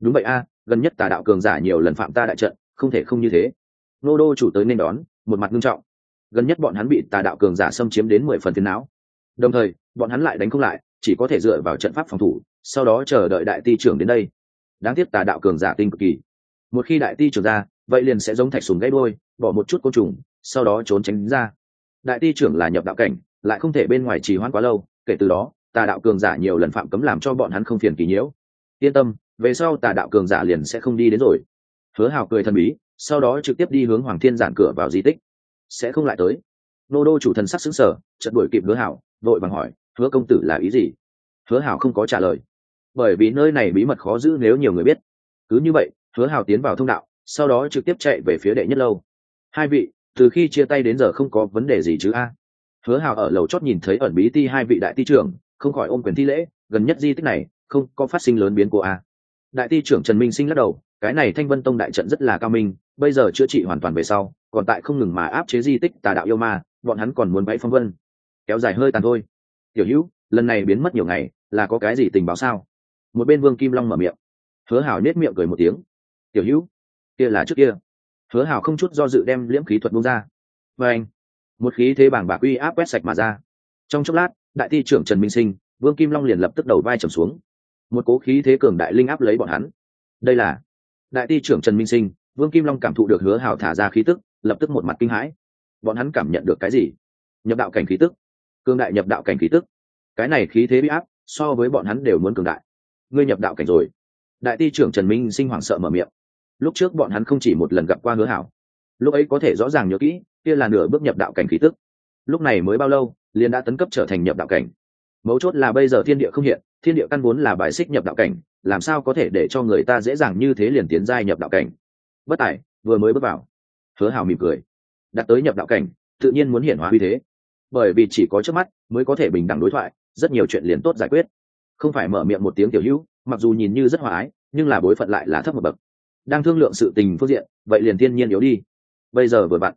đúng vậy a, gần nhất tà đạo cường giả nhiều lần phạm ta đại trận, không thể không như thế. Nô đô chủ tới nên đón, một mặt nghiêm trọng. Gần nhất bọn hắn bị tà đạo cường giả xâm chiếm đến mười phần tiền não. Đồng thời bọn hắn lại đánh không lại, chỉ có thể dựa vào trận pháp phòng thủ, sau đó chờ đợi đại ti trưởng đến đây. Đáng tiếc tà đạo cường giả tinh cực kỳ. Một khi đại ti trưởng ra, vậy liền sẽ giống thạch sùng gãy đôi bỏ một chút côn trùng, sau đó trốn tránh ra. Đại ti trưởng là nhập đạo cảnh, lại không thể bên ngoài trì hoãn quá lâu, kể từ đó, tà đạo cường giả nhiều lần phạm cấm làm cho bọn hắn không phiền kỳ nhiễu. Yên tâm, về sau tà đạo cường giả liền sẽ không đi đến rồi. Hứa hào cười thần bí, sau đó trực tiếp đi hướng hoàng thiên giản cửa vào di tích. Sẽ không lại tới. Nô đô chủ thần sắc xứng sở chật đuổi kịp hứa hảo vội vàng hỏi hứa công tử là ý gì? Hứa hảo không có trả lời. Bởi vì nơi này bí mật khó giữ nếu nhiều người biết. Cứ như vậy, hứa hảo tiến vào thông đạo, sau đó trực tiếp chạy về phía đệ nhất lâu. Hai vị, từ khi chia tay đến giờ không có vấn đề gì chứ a? Hứa hảo ở lầu chót nhìn thấy ẩn bí ti hai vị đại ti trưởng, không khỏi ôm quyền thi lễ, gần nhất di tích này, không có phát sinh lớn biến của a. Đại ti trưởng trần minh sinh lắc đầu, cái này thanh vân tông đại trận rất là cao minh, bây giờ chữa trị hoàn toàn về sau, còn tại không ngừng mà áp chế di tích tà đạo yêu ma, bọn hắn còn muốn bẫy phong vân. Kéo dài hơi tàn thôi tiểu hữu, lần này biến mất nhiều ngày, là có cái gì tình báo sao? Một bên vương kim long mở miệng. Hứa Hảo nết miệng cười một tiếng. Tiểu hữu, kia là trước kia. Hứa Hảo không chút do dự đem liễm khí thuật bung ra. Và anh. Một khí thế bảng bạc uy áp quét sạch mà ra. Trong chốc lát, đại ti trưởng trần minh sinh, vương kim long liền lập tức đầu vai trầm xuống. Một cố khí thế cường đại linh áp lấy bọn hắn. Đây là đại ti trưởng trần minh sinh, vương kim long cảm thụ được hứa Hảo thả ra khí tức, lập tức một mặt kinh hãi. Bọn hắn cảm nhận được cái gì? Nhập đạo cảnh khí tức cương đại nhập đạo cảnh khí tức. Cái này khí thế bị áp, so với bọn hắn đều muốn cường đại. Ngươi nhập đạo cảnh rồi. Đại ti trưởng trần minh sinh hoảng sợ mở miệng. Lúc trước bọn hắn không chỉ một lần gặp qua hứa hảo. Lúc ấy có thể rõ ràng nhớ kỹ, kia là nửa bước nhập đạo cảnh khí tức. Lúc này mới bao lâu, liền đã tấn cấp trở thành nhập đạo cảnh. Mấu chốt là bây giờ thiên địa không hiện, thiên địa căn vốn là bài xích nhập đạo cảnh, làm sao có thể để cho người ta dễ dàng như thế liền tiến giai nhập đạo cảnh? Bất tài, vừa mới bước vào. Hứa hảo mỉm cười. Đặt tới nhập đạo cảnh, tự nhiên muốn hiển hóa uy thế bởi vì chỉ có trước mắt mới có thể bình đẳng đối thoại, rất nhiều chuyện liền tốt giải quyết. Không phải mở miệng một tiếng tiểu hữu, mặc dù nhìn như rất hòa ái, nhưng là bối phận lại là thấp một bậc. Đang thương lượng sự tình phương diện, vậy liền thiên nhiên yếu đi. Bây giờ vừa vặn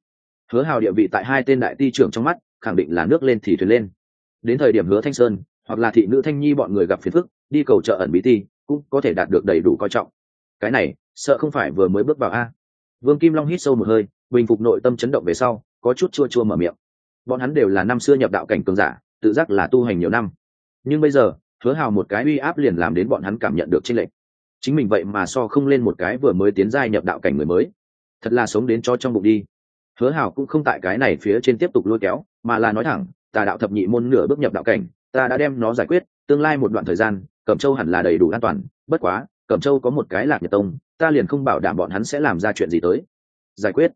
hứa hào địa vị tại hai tên đại ti trưởng trong mắt, khẳng định là nước lên thì thuyền lên. Đến thời điểm hứa thanh sơn, hoặc là thị nữ thanh nhi bọn người gặp phiền phức, đi cầu trợ ẩn bí ti, cũng có thể đạt được đầy đủ coi trọng. Cái này, sợ không phải vừa mới bước vào a. Vương kim long hít sâu một hơi, bình phục nội tâm chấn động về sau, có chút chua chua mở miệng bọn hắn đều là năm xưa nhập đạo cảnh cường giả, tự giác là tu hành nhiều năm. Nhưng bây giờ, hứa hào một cái uy áp liền làm đến bọn hắn cảm nhận được tranh lệch. Chính mình vậy mà so không lên một cái vừa mới tiến giai nhập đạo cảnh người mới. Thật là sống đến cho trong bụng đi. Hứa hào cũng không tại cái này phía trên tiếp tục lôi kéo, mà là nói thẳng, tà đạo thập nhị môn nửa bước nhập đạo cảnh, ta đã đem nó giải quyết, tương lai một đoạn thời gian, cẩm châu hẳn là đầy đủ an toàn, bất quá, cẩm châu có một cái lạc nhật tông, ta liền không bảo đảm bọn hắn sẽ làm ra chuyện gì tới. Giải quyết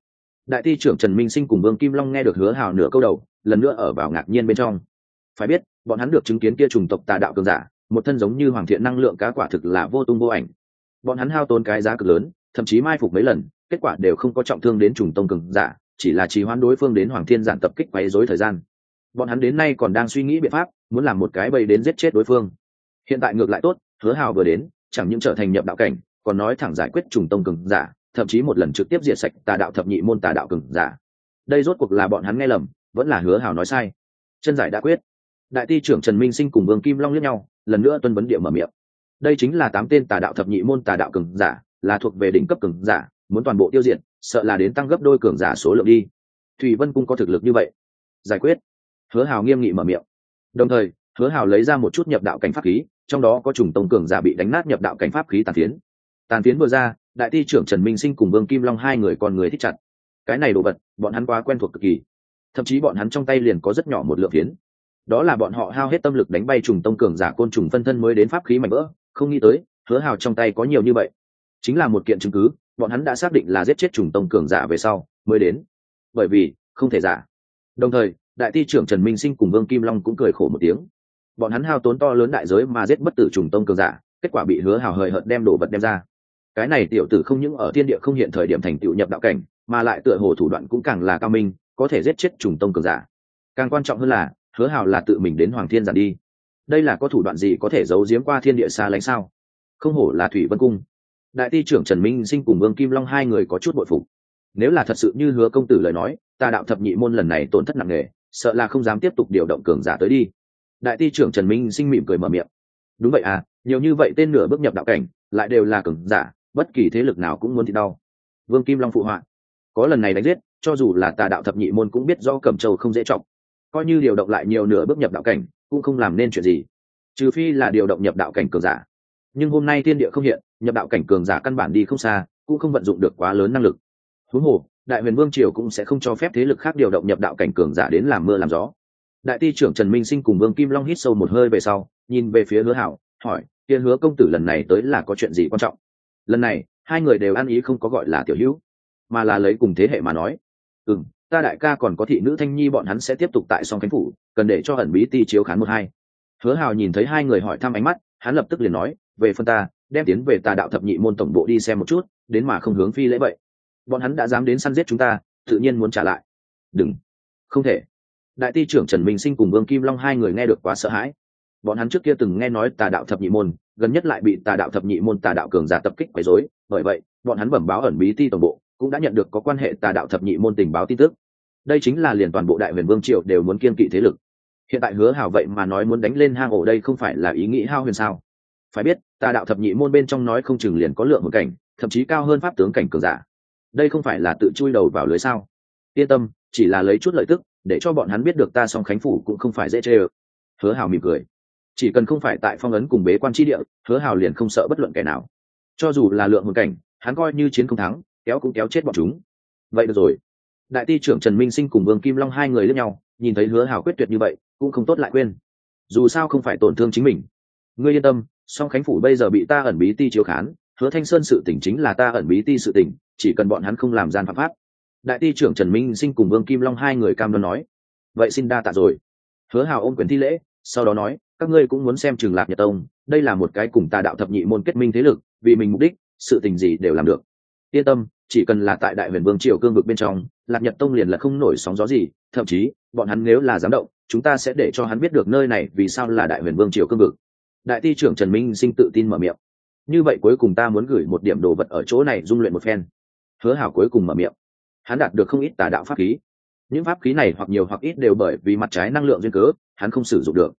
đại thi trưởng trần minh sinh cùng vương kim long nghe được hứa hào nửa câu đầu, lần nữa ở vào ngạc nhiên bên trong. Phải biết, bọn hắn được chứng kiến kia trùng tộc tà đạo cường giả, một thân giống như hoàng thiện năng lượng cá quả thực là vô tung vô ảnh. Bọn hắn hao tốn cái giá cực lớn, thậm chí mai phục mấy lần, kết quả đều không có trọng thương đến trùng tông cường giả, chỉ là trì hoãn đối phương đến hoàng thiên giản tập kích quấy rối thời gian. Bọn hắn đến nay còn đang suy nghĩ biện pháp, muốn làm một cái bầy đến giết chết đối phương. Hiện tại ngược lại tốt, hứa hào vừa đến, chẳng những trở thành nhập đạo cảnh, còn nói thẳng giải quyết trùng tông cường giả thậm chí một lần trực tiếp diệt sạch tà đạo thập nhị môn tà đạo cường giả. Đây rốt cuộc là bọn hắn nghe lầm, vẫn là hứa hào nói sai. Chân giải đã quyết. Đại ti trưởng trần minh sinh cùng vương kim long liếc nhau, lần nữa tuân vấn địa mở miệng. Đây chính là tám tên tà đạo thập nhị môn tà đạo cường giả, là thuộc về đỉnh cấp cường giả, muốn toàn bộ tiêu diệt, sợ là đến tăng gấp đôi cường giả số lượng đi. Thủy vân cung có thực lực như vậy. Giải quyết. Hứa hào nghiêm nghị mở miệng. Đồng thời, hứa hào lấy ra một chút nhập đạo cảnh pháp khí, trong đó có trùng tông cường giả bị đánh nát nhập đạo cảnh pháp khí tàn tiến tàn phiến vừa ra, đại ti trưởng trần minh sinh cùng vương kim long hai người còn người thích chặt. Cái này đồ vật, bọn hắn quá quen thuộc cực kỳ. Thậm chí bọn hắn trong tay liền có rất nhỏ một lượng phiến. Đó là bọn họ hao hết tâm lực đánh bay trùng tông cường giả côn trùng phân thân mới đến pháp khí mạnh vỡ, không nghĩ tới, hứa hào trong tay có nhiều như vậy. Chính là một kiện chứng cứ, bọn hắn đã xác định là giết chết trùng tông cường giả về sau, mới đến. Bởi vì, không thể giả. Đồng thời, đại ti trưởng trần minh sinh cùng vương kim long cũng cười khổ một tiếng. Bọn hắn hao tốn to lớn đại giới mà giết bất tử trùng tông cường giả, kết quả bị hứa hào hời hợt đem đồ vật đem ra cái này tiểu tử không những ở thiên địa không hiện thời điểm thành tựu nhập đạo cảnh, mà lại tựa hồ thủ đoạn cũng càng là cao minh, có thể giết chết trùng tông cường giả. Càng quan trọng hơn là, hứa hào là tự mình đến hoàng thiên giản đi. Đây là có thủ đoạn gì có thể giấu giếm qua thiên địa xa lánh sao? Không hổ là thủy vân cung. Đại ti trưởng trần minh sinh cùng vương kim long hai người có chút bội phục. Nếu là thật sự như hứa công tử lời nói, ta đạo thập nhị môn lần này tổn thất nặng nề, sợ là không dám tiếp tục điều động cường giả tới đi. Đại ti trưởng trần minh sinh mỉm cười mở miệng. Đúng vậy à nhiều như vậy tên nửa bước nhập đạo cảnh, lại đều là cường giả bất kỳ thế lực nào cũng muốn thì đau. Vương kim long phụ họa. Có lần này đánh giết, cho dù là tà đạo thập nhị môn cũng biết do cẩm châu không dễ trọng. Coi như điều động lại nhiều nửa bước nhập đạo cảnh, cũng không làm nên chuyện gì. Trừ phi là điều động nhập đạo cảnh cường giả. Nhưng hôm nay thiên địa không hiện, nhập đạo cảnh cường giả căn bản đi không xa, cũng không vận dụng được quá lớn năng lực. Thú hồ, đại huyền vương triều cũng sẽ không cho phép thế lực khác điều động nhập đạo cảnh cường giả đến làm mưa làm gió. Đại ti trưởng trần minh sinh cùng vương kim long hít sâu một hơi về sau, nhìn về phía hứa hảo, hỏi, kia hứa công tử lần này tới là có chuyện gì quan trọng? Lần này, hai người đều ăn ý không có gọi là tiểu hữu, mà là lấy cùng thế hệ mà nói. Ừ ta đại ca còn có thị nữ thanh nhi bọn hắn sẽ tiếp tục tại song khánh phủ, cần để cho ẩn bí ti chiếu khán một hai. Hứa hào nhìn thấy hai người hỏi thăm ánh mắt, hắn lập tức liền nói, về phân ta, đem tiến về tà đạo thập nhị môn tổng bộ đi xem một chút, đến mà không hướng phi lễ vậy. Bọn hắn đã dám đến săn giết chúng ta, tự nhiên muốn trả lại. Đừng. Không thể. Đại ti trưởng trần minh sinh cùng vương kim long hai người nghe được quá sợ hãi. Bọn hắn trước kia từng nghe nói tà đạo thập nhị môn gần nhất lại bị tà đạo thập nhị môn tà đạo cường giả tập kích quấy rối, bởi vậy, bọn hắn bẩm báo ẩn bí ti tổng bộ, cũng đã nhận được có quan hệ tà đạo thập nhị môn tình báo tin tức. Đây chính là liền toàn bộ đại huyền vương triều đều muốn kiên kỵ thế lực. Hiện tại hứa hảo vậy mà nói muốn đánh lên hang ổ đây không phải là ý nghĩ hao huyền sao? Phải biết, tà đạo thập nhị môn bên trong nói không chừng liền có lượng một cảnh, thậm chí cao hơn pháp tướng cảnh cường giả. Đây không phải là tự chui đầu vào lưới sao? Yên tâm, chỉ là lấy chút lợi tức, để cho bọn hắn biết được ta song khánh phủ cũng không phải dễ chê ơ. Hứa hảo mỉm cười chỉ cần không phải tại phong ấn cùng bế quan tri địa, hứa hào liền không sợ bất luận kẻ nào. Cho dù là lượng hồn cảnh, hắn coi như chiến không thắng, kéo cũng kéo chết bọn chúng. Vậy được rồi. Đại ti trưởng trần minh sinh cùng vương kim long hai người lẫn nhau, nhìn thấy hứa hào quyết tuyệt như vậy, cũng không tốt lại quên. Dù sao không phải tổn thương chính mình. Ngươi yên tâm, song khánh phủ bây giờ bị ta ẩn bí ti chiếu khán, hứa thanh sơn sự tỉnh chính là ta ẩn bí ti sự tỉnh chỉ cần bọn hắn không làm gian phạm pháp. Đại ti trưởng trần minh sinh cùng vương kim long hai người cam đoan nói. Vậy xin đa tạ rồi. Hứa hào ôm quyền thi lễ sau đó nói, các ngươi cũng muốn xem trường lạc nhật tông, đây là một cái cùng tà đạo thập nhị môn kết minh thế lực, vì mình mục đích, sự tình gì đều làm được. Yên tâm, chỉ cần là tại đại huyền vương triều cương vực bên trong, lạc nhật tông liền là không nổi sóng gió gì, thậm chí, bọn hắn nếu là dám động, chúng ta sẽ để cho hắn biết được nơi này vì sao là đại huyền vương triều cương vực. Đại ti trưởng trần minh sinh tự tin mở miệng. Như vậy cuối cùng ta muốn gửi một điểm đồ vật ở chỗ này dung luyện một phen. Hứa hảo cuối cùng mở miệng. Hắn đạt được không ít tà đạo pháp khí những pháp khí này hoặc nhiều hoặc ít đều bởi vì mặt trái năng lượng duyên cớ, hắn không sử dụng được.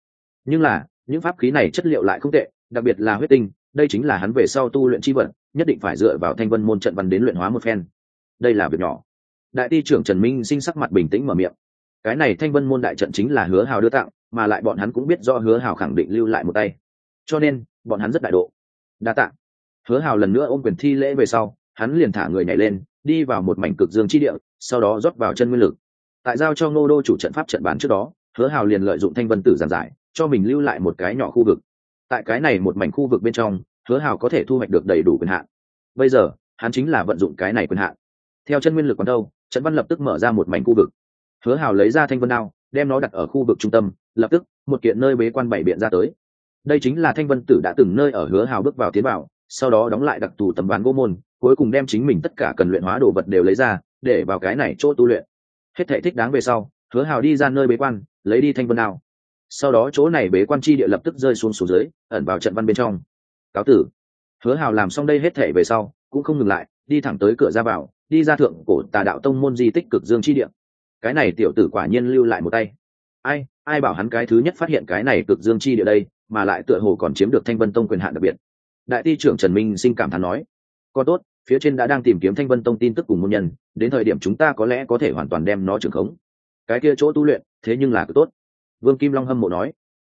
Nhưng là, những pháp khí này chất liệu lại không tệ, đặc biệt là huyết tinh, đây chính là hắn về sau tu luyện chi vật, nhất định phải dựa vào thanh vân môn trận văn đến luyện hóa một phen. Đây là việc nhỏ. Đại ti trưởng trần minh sinh sắc mặt bình tĩnh mở miệng. Cái này thanh vân môn đại trận chính là hứa hào đưa tặng, mà lại bọn hắn cũng biết do hứa hào khẳng định lưu lại một tay. Cho nên, bọn hắn rất đại độ. Đa tạng hứa hào lần nữa ôm quyền thi lễ về sau, hắn liền thả người nhảy lên, đi vào một mảnh cực dương chi địa, sau đó rót vào chân nguyên lực tại giao cho ngô đô chủ trận pháp trận bán trước đó, hứa hào liền lợi dụng thanh vân tử giàn giải, cho mình lưu lại một cái nhỏ khu vực. Tại cái này một mảnh khu vực bên trong, hứa hào có thể thu hoạch được đầy đủ quyền hạn. Bây giờ, hắn chính là vận dụng cái này quyền hạn. Theo chân nguyên lực còn đâu, trận văn lập tức mở ra một mảnh khu vực. Hứa hào lấy ra thanh vân đao, đem nó đặt ở khu vực trung tâm, lập tức, một kiện nơi bế quan bảy biện ra tới. Đây chính là thanh vân tử đã từng nơi ở hứa hào bước vào tiến vào, sau đó đóng lại đặc thù tầm ván gỗ môn, cuối cùng đem chính mình tất cả cần luyện hóa đồ vật đều lấy ra, để vào cái này chỗ tu luyện hết thể thích đáng về sau, hứa hào đi ra nơi bế quan, lấy đi thanh vân đao. Sau đó chỗ này bế quan chi địa lập tức rơi xuống xuống dưới, ẩn vào trận văn bên trong. Cáo tử. Hứa hào làm xong đây hết thể về sau, cũng không ngừng lại, đi thẳng tới cửa ra vào, đi ra thượng cổ tà đạo tông môn di tích cực dương chi địa. Cái này tiểu tử quả nhiên lưu lại một tay. Ai ai bảo hắn cái thứ nhất phát hiện cái này cực dương chi địa đây, mà lại tựa hồ còn chiếm được thanh vân tông quyền hạn đặc biệt. Đại ti trưởng trần minh sinh cảm thán nói có tốt phía trên đã đang tìm kiếm thanh vân tông tin tức cùng môn nhân, đến thời điểm chúng ta có lẽ có thể hoàn toàn đem nó trưởng khống. Cái kia chỗ tu luyện, thế nhưng là cứ tốt. Vương kim long hâm mộ nói.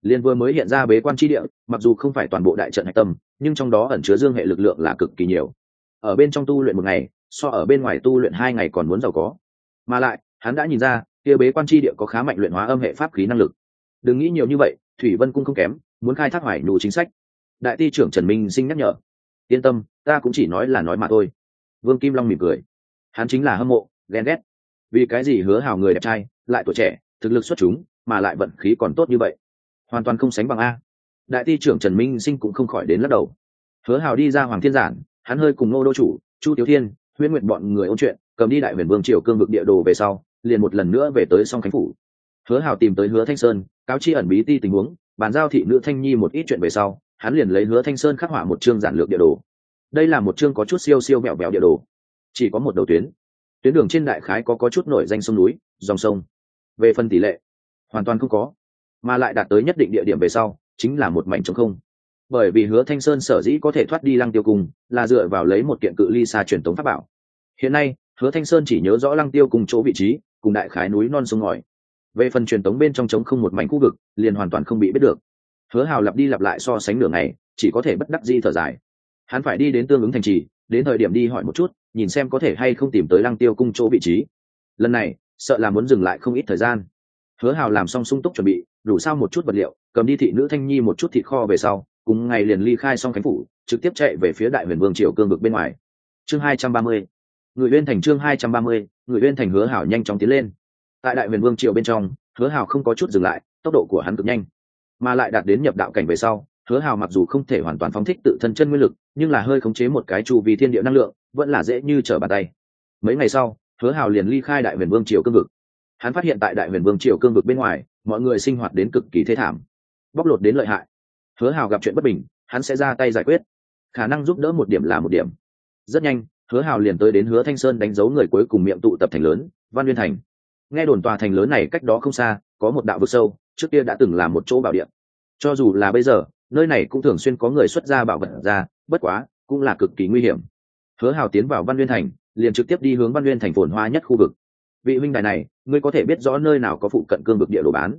Liên vừa mới hiện ra bế quan tri địa, mặc dù không phải toàn bộ đại trận hạch tâm, nhưng trong đó ẩn chứa dương hệ lực lượng là cực kỳ nhiều. Ở bên trong tu luyện một ngày, so ở bên ngoài tu luyện hai ngày còn muốn giàu có. Mà lại, hắn đã nhìn ra, kia bế quan tri địa có khá mạnh luyện hóa âm hệ pháp khí năng lực. Đừng nghĩ nhiều như vậy, thủy vân cung không kém, muốn khai thác hoài nụ chính sách. Đại ti trưởng trần minh sinh nhắc nhở yên tâm, ta cũng chỉ nói là nói mà thôi. Vương kim long mỉm cười. Hắn chính là hâm mộ, ghen ghét. Vì cái gì hứa hào người đẹp trai, lại tuổi trẻ, thực lực xuất chúng, mà lại vận khí còn tốt như vậy? Hoàn toàn không sánh bằng a. Đại ti trưởng trần minh sinh cũng không khỏi đến lắc đầu. Hứa hào đi ra hoàng thiên giản, hắn hơi cùng ngô đô chủ, chu tiểu thiên, huyễn nguyện bọn người ôn chuyện, cầm đi đại huyền vương triều cương vực địa đồ về sau, liền một lần nữa về tới song khánh phủ. Hứa hào tìm tới hứa thanh sơn, cáo chi ẩn bí ti tình huống, bàn giao thị nữ thanh nhi một ít chuyện về sau hắn liền lấy hứa thanh sơn khắc họa một chương giản lược địa đồ. Đây là một chương có chút siêu siêu mẹo mẹo địa đồ. Chỉ có một đầu tuyến. Tuyến đường trên đại khái có có chút nổi danh sông núi, dòng sông. Về phần tỷ lệ, hoàn toàn không có. Mà lại đạt tới nhất định địa điểm về sau, chính là một mảnh trống không. Bởi vì hứa thanh sơn sở dĩ có thể thoát đi lăng tiêu cung, là dựa vào lấy một kiện cự ly xa truyền tống pháp bảo. Hiện nay, hứa thanh sơn chỉ nhớ rõ lăng tiêu cùng chỗ vị trí, cùng đại khái núi non sông ngòi. Về phần truyền tống bên trong trống không một mảnh khu vực, liền hoàn toàn không bị biết được hứa hào lặp đi lặp lại so sánh nửa ngày, chỉ có thể bất đắc di thở dài. Hắn phải đi đến tương ứng thành trì, đến thời điểm đi hỏi một chút, nhìn xem có thể hay không tìm tới lăng tiêu cung chỗ vị trí. Lần này, sợ là muốn dừng lại không ít thời gian. Hứa hào làm xong sung túc chuẩn bị, đủ sao một chút vật liệu, cầm đi thị nữ thanh nhi một chút thịt kho về sau, cùng ngày liền ly khai xong khánh phủ, trực tiếp chạy về phía đại huyền vương triều cương vực bên ngoài. Chương hai trăm ba mươi. Người uyên thành chương hai trăm ba mươi, người uyên thành hứa hảo nhanh chóng tiến lên. Tại đại huyền vương triều bên trong, hứa hảo không có chút dừng lại, tốc độ của hắn cực nhanh mà lại đạt đến nhập đạo cảnh về sau, hứa hào mặc dù không thể hoàn toàn phóng thích tự thân chân nguyên lực, nhưng là hơi khống chế một cái chu vi thiên địa năng lượng, vẫn là dễ như trở bàn tay. Mấy ngày sau, hứa hào liền ly khai đại huyền vương triều cương vực. Hắn phát hiện tại đại huyền vương triều cương vực bên ngoài, mọi người sinh hoạt đến cực kỳ thế thảm. Bóc lột đến lợi hại. Hứa hào gặp chuyện bất bình, hắn sẽ ra tay giải quyết. Khả năng giúp đỡ một điểm là một điểm. Rất nhanh, hứa hào liền tới đến hứa thanh sơn đánh dấu người cuối cùng miệng tụ tập thành lớn, văn nguyên thành. Nghe đồn tòa thành lớn này cách đó không xa có một đạo vực sâu, trước kia đã từng là một chỗ bảo điện cho dù là bây giờ, nơi này cũng thường xuyên có người xuất ra bảo vật ra, bất quá, cũng là cực kỳ nguy hiểm. Hứa hào tiến vào văn nguyên thành, liền trực tiếp đi hướng văn nguyên thành phồn hoa nhất khu vực. Vị huynh đài này, ngươi có thể biết rõ nơi nào có phụ cận cương vực địa đồ bán.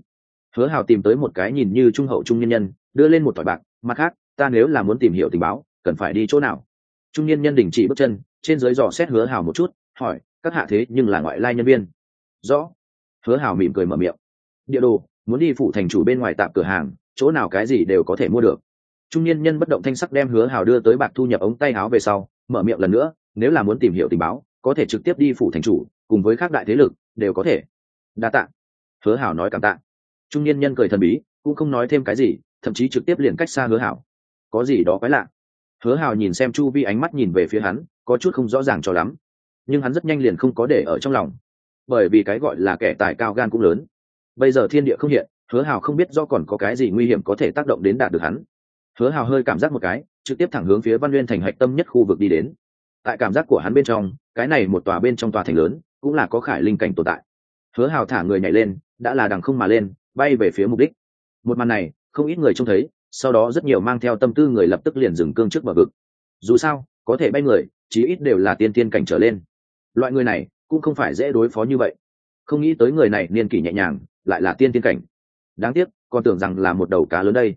Hứa hào tìm tới một cái nhìn như trung hậu trung nhân nhân, đưa lên một tỏi bạc, mặt khác, ta nếu là muốn tìm hiểu tình báo, cần phải đi chỗ nào? Trung nhân nhân đình chỉ bước chân, trên dưới dò xét hứa hào một chút, hỏi, các hạ thế nhưng là ngoại lai nhân viên. Rõ. Hứa hào mỉm cười mở miệng địa đồ, muốn đi phụ thành chủ bên ngoài tạm cửa hàng, chỗ nào cái gì đều có thể mua được. Trung niên nhân bất động thanh sắc đem hứa hào đưa tới bạc thu nhập ống tay áo về sau, mở miệng lần nữa, nếu là muốn tìm hiểu tình báo, có thể trực tiếp đi phủ thành chủ, cùng với các đại thế lực, đều có thể. Đa tạ. Hứa hảo nói cảm tạ. Trung niên nhân cười thần bí, cũng không nói thêm cái gì, thậm chí trực tiếp liền cách xa hứa hảo có gì đó quái lạ. Hứa hảo nhìn xem chu vi ánh mắt nhìn về phía hắn, có chút không rõ ràng cho lắm. Nhưng hắn rất nhanh liền không có để ở trong lòng. Bởi vì cái gọi là kẻ tài cao gan cũng lớn bây giờ thiên địa không hiện, hứa hào không biết do còn có cái gì nguy hiểm có thể tác động đến đạt được hắn. Hứa hào hơi cảm giác một cái, trực tiếp thẳng hướng phía văn nguyên thành hạch tâm nhất khu vực đi đến. Tại cảm giác của hắn bên trong, cái này một tòa bên trong tòa thành lớn, cũng là có khải linh cảnh tồn tại. Hứa hào thả người nhảy lên, đã là đằng không mà lên, bay về phía mục đích. Một màn này, không ít người trông thấy, sau đó rất nhiều mang theo tâm tư người lập tức liền dừng cương trước bờ vực. Dù sao, có thể bay người, chí ít đều là tiên tiên cảnh trở lên. Loại người này, cũng không phải dễ đối phó như vậy. Không nghĩ tới người này niên kỷ nhẹ nhàng lại là tiên tiên cảnh. Đáng tiếc, còn tưởng rằng là một đầu cá lớn đây.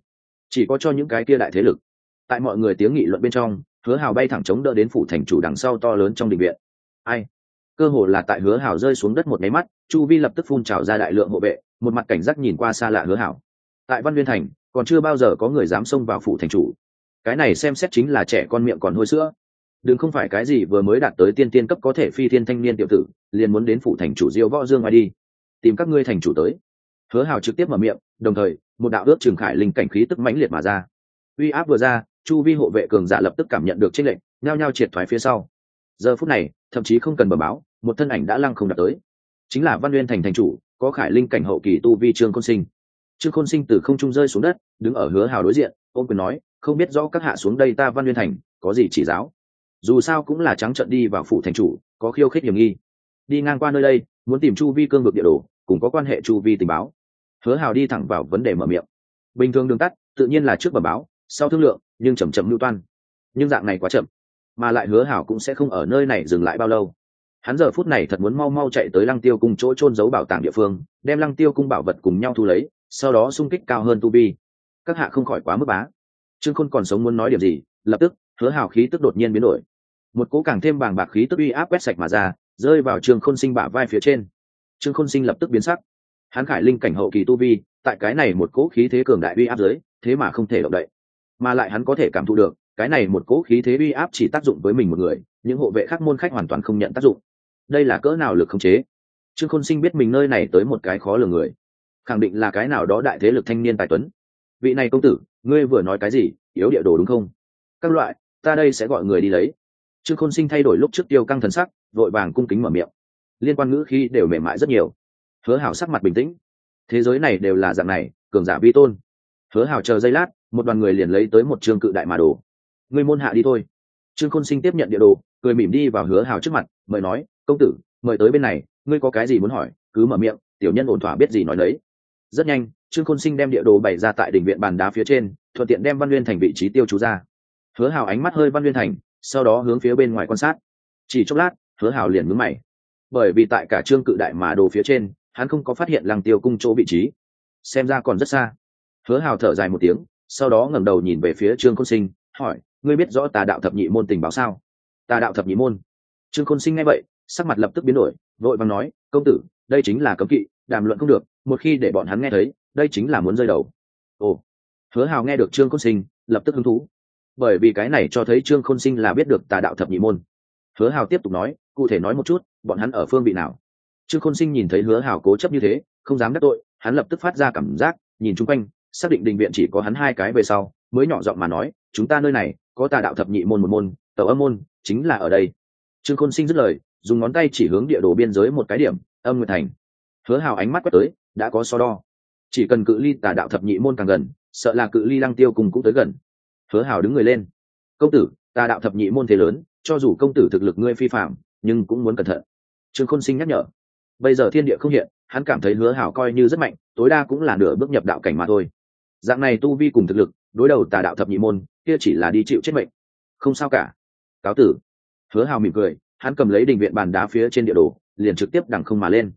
Chỉ có cho những cái kia đại thế lực. Tại mọi người tiếng nghị luận bên trong, hứa hào bay thẳng chống đỡ đến phủ thành chủ đằng sau to lớn trong đình viện. Ai? Cơ hồ là tại hứa hào rơi xuống đất một máy mắt, chu vi lập tức phun trào ra đại lượng hộ vệ, một mặt cảnh giác nhìn qua xa lạ hứa hảo tại văn nguyên thành, còn chưa bao giờ có người dám xông vào phủ thành chủ. Cái này xem xét chính là trẻ con miệng còn hôi sữa. Đừng không phải cái gì vừa mới đạt tới tiên tiên cấp có thể phi thiên thanh niên tiểu tử, liền muốn đến phủ thành chủ diêu võ dương ai đi tìm các ngươi thành chủ tới. Hứa hào trực tiếp mở miệng, đồng thời, một đạo ước trường khải linh cảnh khí tức mãnh liệt mà ra. Uy áp vừa ra, chu vi hộ vệ cường giả lập tức cảm nhận được tranh lệnh nhao nhao triệt thoái phía sau. Giờ phút này, thậm chí không cần bờ báo, một thân ảnh đã lăng không đạt tới. Chính là văn nguyên thành thành chủ, có khải linh cảnh hậu kỳ tu vi trương khôn sinh. Trương khôn sinh từ không trung rơi xuống đất, đứng ở hứa hào đối diện ôm quyền nói, không biết rõ các hạ xuống đây ta văn nguyên thành, có gì chỉ giáo? Dù sao cũng là trắng trận đi vào phủ thành chủ, có khiêu khích hiểm nghi. Đi ngang qua nơi đây muốn tìm chu vi cương vực địa đồ, cùng có quan hệ chu vi tình báo. Hứa hào đi thẳng vào vấn đề mở miệng. Bình thường đường tắt, tự nhiên là trước bờ báo, sau thương lượng, nhưng chầm chậm lưu toan. Nhưng dạng này quá chậm, mà lại hứa hảo cũng sẽ không ở nơi này dừng lại bao lâu. Hắn giờ phút này thật muốn mau mau chạy tới lăng tiêu cung chỗ trôn giấu bảo tàng địa phương, đem lăng tiêu cung bảo vật cùng nhau thu lấy, sau đó sung kích cao hơn tu vi. Các hạ không khỏi quá mức bá. Trương khôn còn sống muốn nói điểm gì, lập tức, hứa hào khí tức đột nhiên biến đổi. Một cố càng thêm bàng bạc khí tức uy áp quét sạch mà ra rơi vào trương khôn sinh bả vai phía trên. Trương khôn sinh lập tức biến sắc. Hắn khải linh cảnh hậu kỳ tu vi, tại cái này một cỗ khí thế cường đại uy áp dưới, thế mà không thể động đậy. Mà lại hắn có thể cảm thụ được, cái này một cỗ khí thế uy áp chỉ tác dụng với mình một người, những hộ vệ khác môn khách hoàn toàn không nhận tác dụng. Đây là cỡ nào lực không chế? Trương khôn sinh biết mình nơi này tới một cái khó lường người. Khẳng định là cái nào đó đại thế lực thanh niên tài tuấn. Vị này công tử, ngươi vừa nói cái gì? Yếu địa đồ đúng không? Các loại, ta đây sẽ gọi người đi lấy. Trương khôn sinh thay đổi lúc trước tiêu căng thần sắc vội vàng cung kính mở miệng. Liên quan ngữ khi đều mềm mại rất nhiều. Hứa hảo sắc mặt bình tĩnh. Thế giới này đều là dạng này, cường giả vi tôn. Hứa hảo chờ giây lát, một đoàn người liền lấy tới một chương cự đại mà đồ ngươi môn hạ đi thôi. Trương khôn sinh tiếp nhận địa đồ, cười mỉm đi vào hứa hào trước mặt, mời nói, công tử, mời tới bên này, ngươi có cái gì muốn hỏi, cứ mở miệng, tiểu nhân ổn thỏa biết gì nói đấy. Rất nhanh, trương khôn sinh đem địa đồ bày ra tại đỉnh viện bàn đá phía trên, thuận tiện đem văn nguyên thành vị trí tiêu chú ra. Hứa hào ánh mắt hơi văn nguyên thành, sau đó hướng phía bên ngoài quan sát. Chỉ chốc lát hứa hào liền mướn mày. Bởi vì tại cả trương cự đại mà đồ phía trên, hắn không có phát hiện lăng tiêu cung chỗ vị trí. Xem ra còn rất xa. Hứa hào thở dài một tiếng, sau đó ngẩng đầu nhìn về phía trương côn sinh, hỏi, ngươi biết rõ tà đạo thập nhị môn tình báo sao? Tà đạo thập nhị môn? Trương côn sinh nghe vậy, sắc mặt lập tức biến đổi, vội vàng nói, công tử, đây chính là cấm kỵ, đàm luận không được, một khi để bọn hắn nghe thấy, đây chính là muốn rơi đầu. Ồ. Hứa hào nghe được trương côn sinh, lập tức hứng thú. Bởi vì cái này cho thấy trương khôn sinh là biết được tà đạo thập nhị môn. Hứa hào tiếp tục nói cụ thể nói một chút, bọn hắn ở phương vị nào? Trương khôn sinh nhìn thấy hứa Hảo cố chấp như thế, không dám đắc tội, hắn lập tức phát ra cảm giác, nhìn chung quanh, xác định đình viện chỉ có hắn hai cái về sau, mới nhỏ giọng mà nói, chúng ta nơi này, có tà đạo thập nhị môn một môn, tàu âm môn, chính là ở đây. Trương khôn sinh dứt lời, dùng ngón tay chỉ hướng địa đồ biên giới một cái điểm, âm nguyệt thành. Hứa hào ánh mắt quét tới, đã có so đo. Chỉ cần cự ly tà đạo thập nhị môn càng gần, sợ là cự ly lăng tiêu cùng cũng tới gần. Hứa hào đứng người lên. Công tử, tà đạo thập nhị môn thế lớn, cho dù công tử thực lực ngươi phi phạm nhưng cũng muốn cẩn thận. Trương khôn sinh nhắc nhở, bây giờ thiên địa không hiện, hắn cảm thấy hứa hảo coi như rất mạnh, tối đa cũng là nửa bước nhập đạo cảnh mà thôi. Dạng này tu vi cùng thực lực, đối đầu tà đạo thập nhị môn, kia chỉ là đi chịu chết mệnh. Không sao cả. Cáo tử. Hứa hào mỉm cười, hắn cầm lấy đình viện bàn đá phía trên địa đồ, liền trực tiếp đằng không mà lên.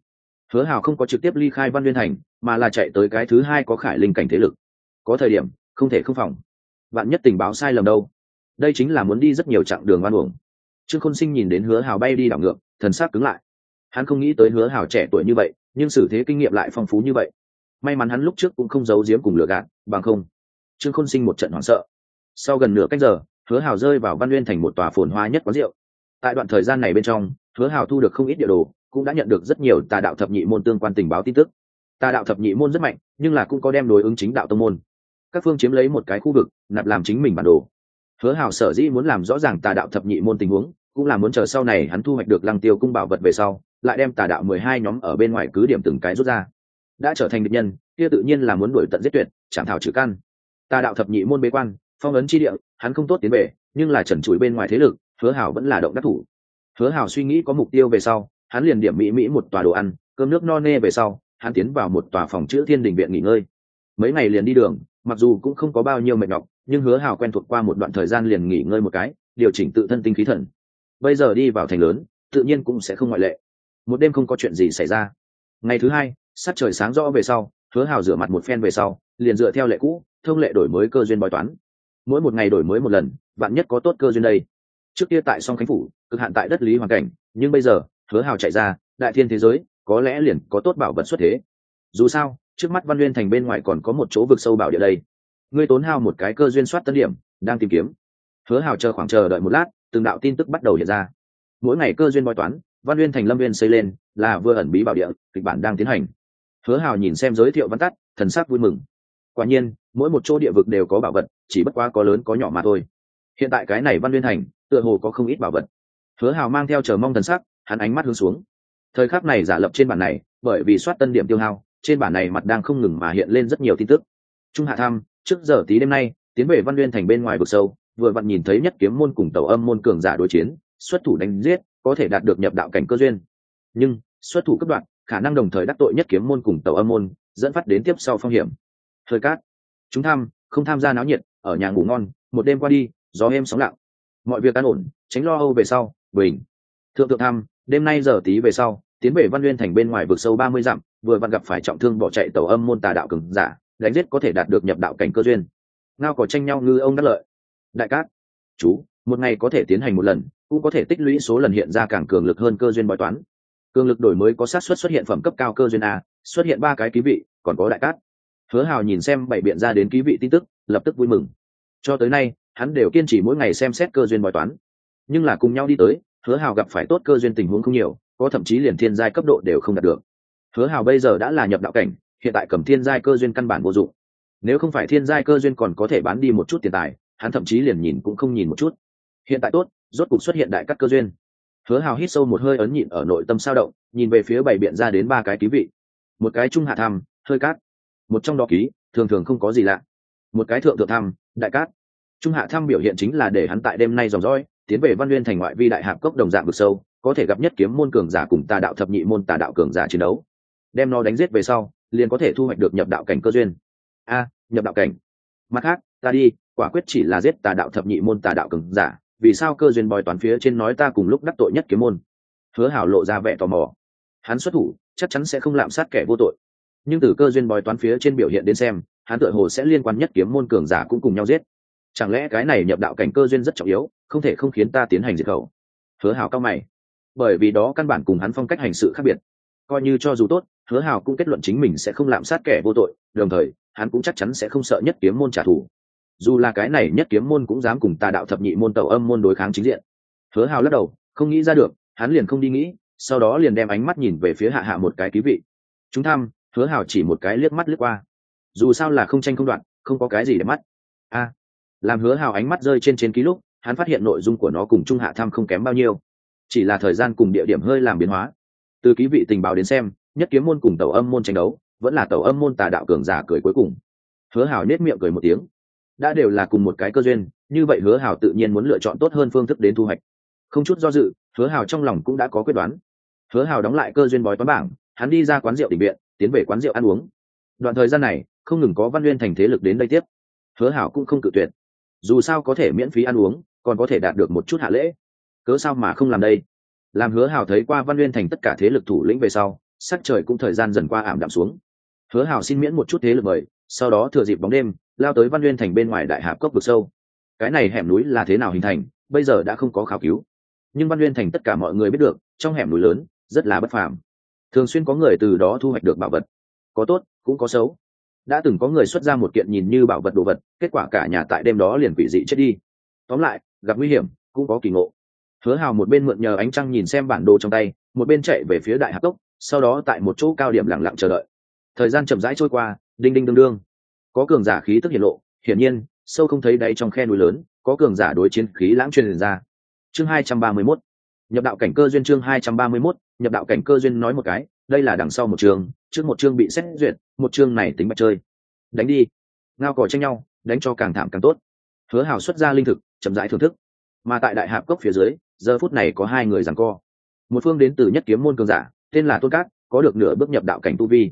Hứa hào không có trực tiếp ly khai văn liên thành, mà là chạy tới cái thứ hai có khải linh cảnh thế lực. Có thời điểm, không thể không phòng. Bạn nhất tình báo sai lầm đâu. Đây chính là muốn đi rất nhiều chặng đường oan uổng trương khôn sinh nhìn đến hứa hào bay đi đảo ngược, thần sắc cứng lại. Hắn không nghĩ tới hứa hào trẻ tuổi như vậy, nhưng xử thế kinh nghiệm lại phong phú như vậy. May mắn hắn lúc trước cũng không giấu giếm cùng lừa gạt, bằng không, trương khôn sinh một trận hoảng sợ. Sau gần nửa cách giờ, hứa hào rơi vào văn nguyên thành một tòa phồn hoa nhất quán rượu. Tại đoạn thời gian này bên trong, hứa hào thu được không ít địa đồ, cũng đã nhận được rất nhiều tà đạo thập nhị môn tương quan tình báo tin tức. Tà đạo thập nhị môn rất mạnh, nhưng là cũng có đem đối ứng chính đạo tông môn. Các phương chiếm lấy một cái khu vực, nạp làm chính mình bản đồ. Hứa hào sở dĩ muốn làm rõ ràng tà đạo thập nhị môn tình huống cũng là muốn chờ sau này hắn thu hoạch được lăng tiêu cung bảo vật về sau, lại đem tà đạo mười hai nhóm ở bên ngoài cứ điểm từng cái rút ra. Đã trở thành địch nhân, kia tự nhiên là muốn đuổi tận giết tuyệt chẳng thảo trừ căn. Tà đạo thập nhị môn bế quan, phong ấn chi địa, hắn không tốt tiến về, nhưng là trần trụi bên ngoài thế lực, hứa hảo vẫn là động đắc thủ. Hứa hảo suy nghĩ có mục tiêu về sau, hắn liền điểm mỹ mỹ một tòa đồ ăn, cơm nước no nê về sau, hắn tiến vào một tòa phòng chữ thiên đình viện nghỉ ngơi. Mấy ngày liền đi đường, mặc dù cũng không có bao nhiêu mệt nhọc, nhưng hứa hào quen thuộc qua một đoạn thời gian liền nghỉ ngơi một cái, điều chỉnh tự thân tinh khí thần bây giờ đi vào thành lớn, tự nhiên cũng sẽ không ngoại lệ. Một đêm không có chuyện gì xảy ra. Ngày thứ hai sát trời sáng rõ về sau, hứa hào rửa mặt một phen về sau, liền dựa theo lệ cũ, thông lệ đổi mới cơ duyên bói toán. Mỗi một ngày đổi mới một lần bạn nhất có tốt cơ duyên đây. Trước kia tại song khánh phủ, cực hạn tại đất lý hoàn cảnh, nhưng bây giờ, hứa hào chạy ra, đại thiên thế giới, có lẽ liền có tốt bảo vật xuất thế. Dù sao, trước mắt văn nguyên thành bên ngoài còn có một chỗ vực sâu bảo địa đây. Ngươi tốn hao một cái cơ duyên soát tân điểm, đang tìm kiếm. Hứa hào chờ khoảng chờ đợi một lát từng đạo tin tức bắt đầu hiện ra. Mỗi ngày cơ duyên bói toán, văn uyên thành lâm viên xây lên, là vừa ẩn bí bảo địa, kịch bản đang tiến hành. Hứa hào nhìn xem giới thiệu văn tắt, thần sắc vui mừng. Quả nhiên, mỗi một chỗ địa vực đều có bảo vật, chỉ bất quá có lớn có nhỏ mà thôi. Hiện tại cái này văn uyên thành, tựa hồ có không ít bảo vật. Hứa hào mang theo chờ mong thần sắc, hắn ánh mắt hướng xuống. Thời khắc này giả lập trên bản này, bởi vì soát tân điểm tiêu hao, trên bản này mặt đang không ngừng mà hiện lên rất nhiều tin tức. Trung hạ tham, trước giờ tí đêm nay, tiến về văn uyên thành bên ngoài vực sâu vừa vặn nhìn thấy nhất kiếm môn cùng tàu âm môn cường giả đối chiến, xuất thủ đánh giết, có thể đạt được nhập đạo cảnh cơ duyên. Nhưng, xuất thủ cấp đoạn, khả năng đồng thời đắc tội nhất kiếm môn cùng tàu âm môn, dẫn phát đến tiếp sau phong hiểm. Thời cát, chúng tham, không tham gia náo nhiệt, ở nhà ngủ ngon, một đêm qua đi, gió êm sóng lặng. Mọi việc an ổn, tránh lo âu về sau bình thượng thượng tham, đêm nay giờ tí về sau, tiến về văn nguyên thành bên ngoài vực sâu ba mươi dặm, vừa vặn gặp phải trọng thương bỏ chạy tàu âm môn tà đạo cường giả, đánh giết có thể đạt được nhập đạo cảnh cơ duyên. Ngao có tranh nhau ngư ông đắc lợi đại cát. Chú, một ngày có thể tiến hành một lần, cũng có thể tích lũy số lần hiện ra càng cường lực hơn cơ duyên bói toán. Cường lực đổi mới có sát xuất xuất hiện phẩm cấp cao cơ duyên a, xuất hiện ba cái ký vị, còn có đại cát. Hứa hào nhìn xem bảy biện ra đến ký vị tin tức, lập tức vui mừng. Cho tới nay, hắn đều kiên trì mỗi ngày xem xét cơ duyên bói toán. Nhưng là cùng nhau đi tới, hứa hào gặp phải tốt cơ duyên tình huống không nhiều, có thậm chí liền thiên giai cấp độ đều không đạt được. Hứa hào bây giờ đã là nhập đạo cảnh, hiện tại cầm thiên giai cơ duyên căn bản vô dụng. Nếu không phải thiên giai cơ duyên còn có thể bán đi một chút tiền tài hắn thậm chí liền nhìn cũng không nhìn một chút. Hiện tại tốt, rốt cục xuất hiện đại các cơ duyên. Hứa hào hít sâu một hơi ấn nhịn ở nội tâm sao động, nhìn về phía bảy biện ra đến ba cái ký vị. Một cái trung hạ tham hơi cát. Một trong đó ký, thường thường không có gì lạ. Một cái thượng thượng tham đại cát. Trung hạ tham biểu hiện chính là để hắn tại đêm nay dòng dõi, tiến về văn nguyên thành ngoại vi đại hạp cốc đồng dạng vực sâu, có thể gặp nhất kiếm môn cường giả cùng tà đạo thập nhị môn tà đạo cường giả chiến đấu. Đem nó đánh giết về sau, liền có thể thu hoạch được nhập đạo cảnh cơ duyên. A, nhập đạo cảnh. Mặt khác, ta đi quả quyết chỉ là giết tà đạo thập nhị môn tà đạo cường giả, vì sao cơ duyên bòi toán phía trên nói ta cùng lúc đắc tội nhất kiếm môn? Hứa hảo lộ ra vẻ tò mò. Hắn xuất thủ, chắc chắn sẽ không lạm sát kẻ vô tội. Nhưng từ cơ duyên bói toán phía trên biểu hiện đến xem, hắn tựa hồ sẽ liên quan nhất kiếm môn cường giả cũng cùng nhau giết. Chẳng lẽ cái này nhập đạo cảnh cơ duyên rất trọng yếu, không thể không khiến ta tiến hành diệt khẩu? Hứa hảo cao mày. Bởi vì đó căn bản cùng hắn phong cách hành sự khác biệt. Coi như cho dù tốt, hứa hảo cũng kết luận chính mình sẽ không lạm sát kẻ vô tội, đồng thời, hắn cũng chắc chắn sẽ không sợ nhất kiếm môn trả thù dù là cái này nhất kiếm môn cũng dám cùng tà đạo thập nhị môn tàu âm môn đối kháng chính diện. Hứa hào lắc đầu, không nghĩ ra được, hắn liền không đi nghĩ, sau đó liền đem ánh mắt nhìn về phía hạ hạ một cái ký vị. Chúng tham, hứa hào chỉ một cái liếc mắt lướt qua. Dù sao là không tranh không đoạn, không có cái gì để mắt. A. À, làm hứa hào ánh mắt rơi trên trên ký lúc, hắn phát hiện nội dung của nó cùng trung hạ tham không kém bao nhiêu. Chỉ là thời gian cùng địa điểm hơi làm biến hóa. Từ ký vị tình báo đến xem, nhất kiếm môn cùng tàu âm môn tranh đấu, vẫn là tàu âm môn tà đạo cường giả cười cuối cùng. Hứa hào nết miệng cười một tiếng đã đều là cùng một cái cơ duyên, như vậy hứa hào tự nhiên muốn lựa chọn tốt hơn phương thức đến thu hoạch. Không chút do dự, hứa hào trong lòng cũng đã có quyết đoán. Hứa hào đóng lại cơ duyên bói toán bảng, hắn đi ra quán rượu định viện, tiến về quán rượu ăn uống. Đoạn thời gian này, không ngừng có văn nguyên thành thế lực đến đây tiếp. Hứa hảo cũng không cự tuyệt. Dù sao có thể miễn phí ăn uống, còn có thể đạt được một chút hạ lễ. Cớ sao mà không làm đây? Làm hứa hảo thấy qua văn nguyên thành tất cả thế lực thủ lĩnh về sau, sắc trời cũng thời gian dần qua ảm đạm xuống. Hứa hảo xin miễn một chút thế lực mời, sau đó thừa dịp bóng đêm lao tới văn nguyên thành bên ngoài đại hạp cốc vực sâu. Cái này hẻm núi là thế nào hình thành, bây giờ đã không có khảo cứu. Nhưng văn nguyên thành tất cả mọi người biết được, trong hẻm núi lớn, rất là bất phàm. Thường xuyên có người từ đó thu hoạch được bảo vật. Có tốt, cũng có xấu. Đã từng có người xuất ra một kiện nhìn như bảo vật đồ vật, kết quả cả nhà tại đêm đó liền quỷ dị chết đi. Tóm lại, gặp nguy hiểm, cũng có kỳ ngộ. Hứa hào một bên mượn nhờ ánh trăng nhìn xem bản đồ trong tay, một bên chạy về phía đại hạc cốc, sau đó tại một chỗ cao điểm lặng lặng chờ đợi. Thời gian chậm rãi trôi qua, đinh đinh đương đương có cường giả khí tức hiện lộ, hiển nhiên, sâu không thấy đáy trong khe núi lớn, có cường giả đối chiến khí lãng truyền ra. Chương hai trăm ba mươi 231 nhập đạo cảnh cơ duyên chương hai trăm ba mươi 231 nhập đạo cảnh cơ duyên nói một cái, đây là đằng sau một trường, trước một chương bị xét duyệt, một chương này tính bạch chơi. Đánh đi. Ngao cỏ tranh nhau, đánh cho càng thảm càng tốt. Hứa hào xuất ra linh thực, chậm rãi thưởng thức. Mà tại đại hạp cốc phía dưới, giờ phút này có hai người rằng co. Một phương đến từ nhất kiếm môn cường giả, tên là tôn cát, có được nửa bước nhập đạo cảnh tu vi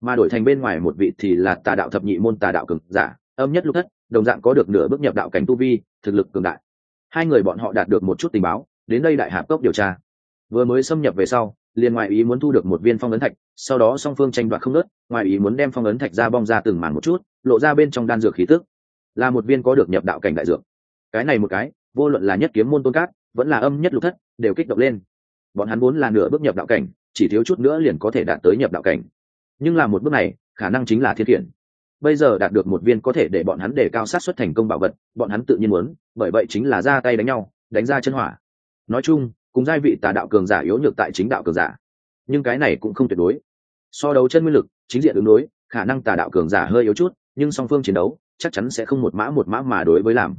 mà đổi thành bên ngoài một vị thì là tà đạo thập nhị môn tà đạo cường giả, âm nhất lúc thất, đồng dạng có được nửa bước nhập đạo cảnh tu vi, thực lực cường đại. Hai người bọn họ đạt được một chút tình báo, đến đây đại hạp cốc điều tra. Vừa mới xâm nhập về sau, liền ngoại ý muốn thu được một viên phong ấn thạch, sau đó song phương tranh đoạt không nớt ngoại ý muốn đem phong ấn thạch ra bong ra từng màn một chút, lộ ra bên trong đan dược khí tức. Là một viên có được nhập đạo cảnh đại dược. Cái này một cái, vô luận là nhất kiếm môn tôn cát, vẫn là âm nhất lục thất, đều kích động lên. Bọn hắn vốn là nửa bước nhập đạo cảnh, chỉ thiếu chút nữa liền có thể đạt tới nhập đạo cảnh nhưng là một bước này, khả năng chính là thiên khiển bây giờ đạt được một viên có thể để bọn hắn đề cao sát xuất thành công bảo vật, bọn hắn tự nhiên muốn, bởi vậy chính là ra tay đánh nhau, đánh ra chân hỏa. Nói chung, cùng giai vị tà đạo cường giả yếu nhược tại chính đạo cường giả. Nhưng cái này cũng không tuyệt đối. So đấu chân nguyên lực, chính diện ứng đối, khả năng tà đạo cường giả hơi yếu chút, nhưng song phương chiến đấu, chắc chắn sẽ không một mã một mã mà đối với làm.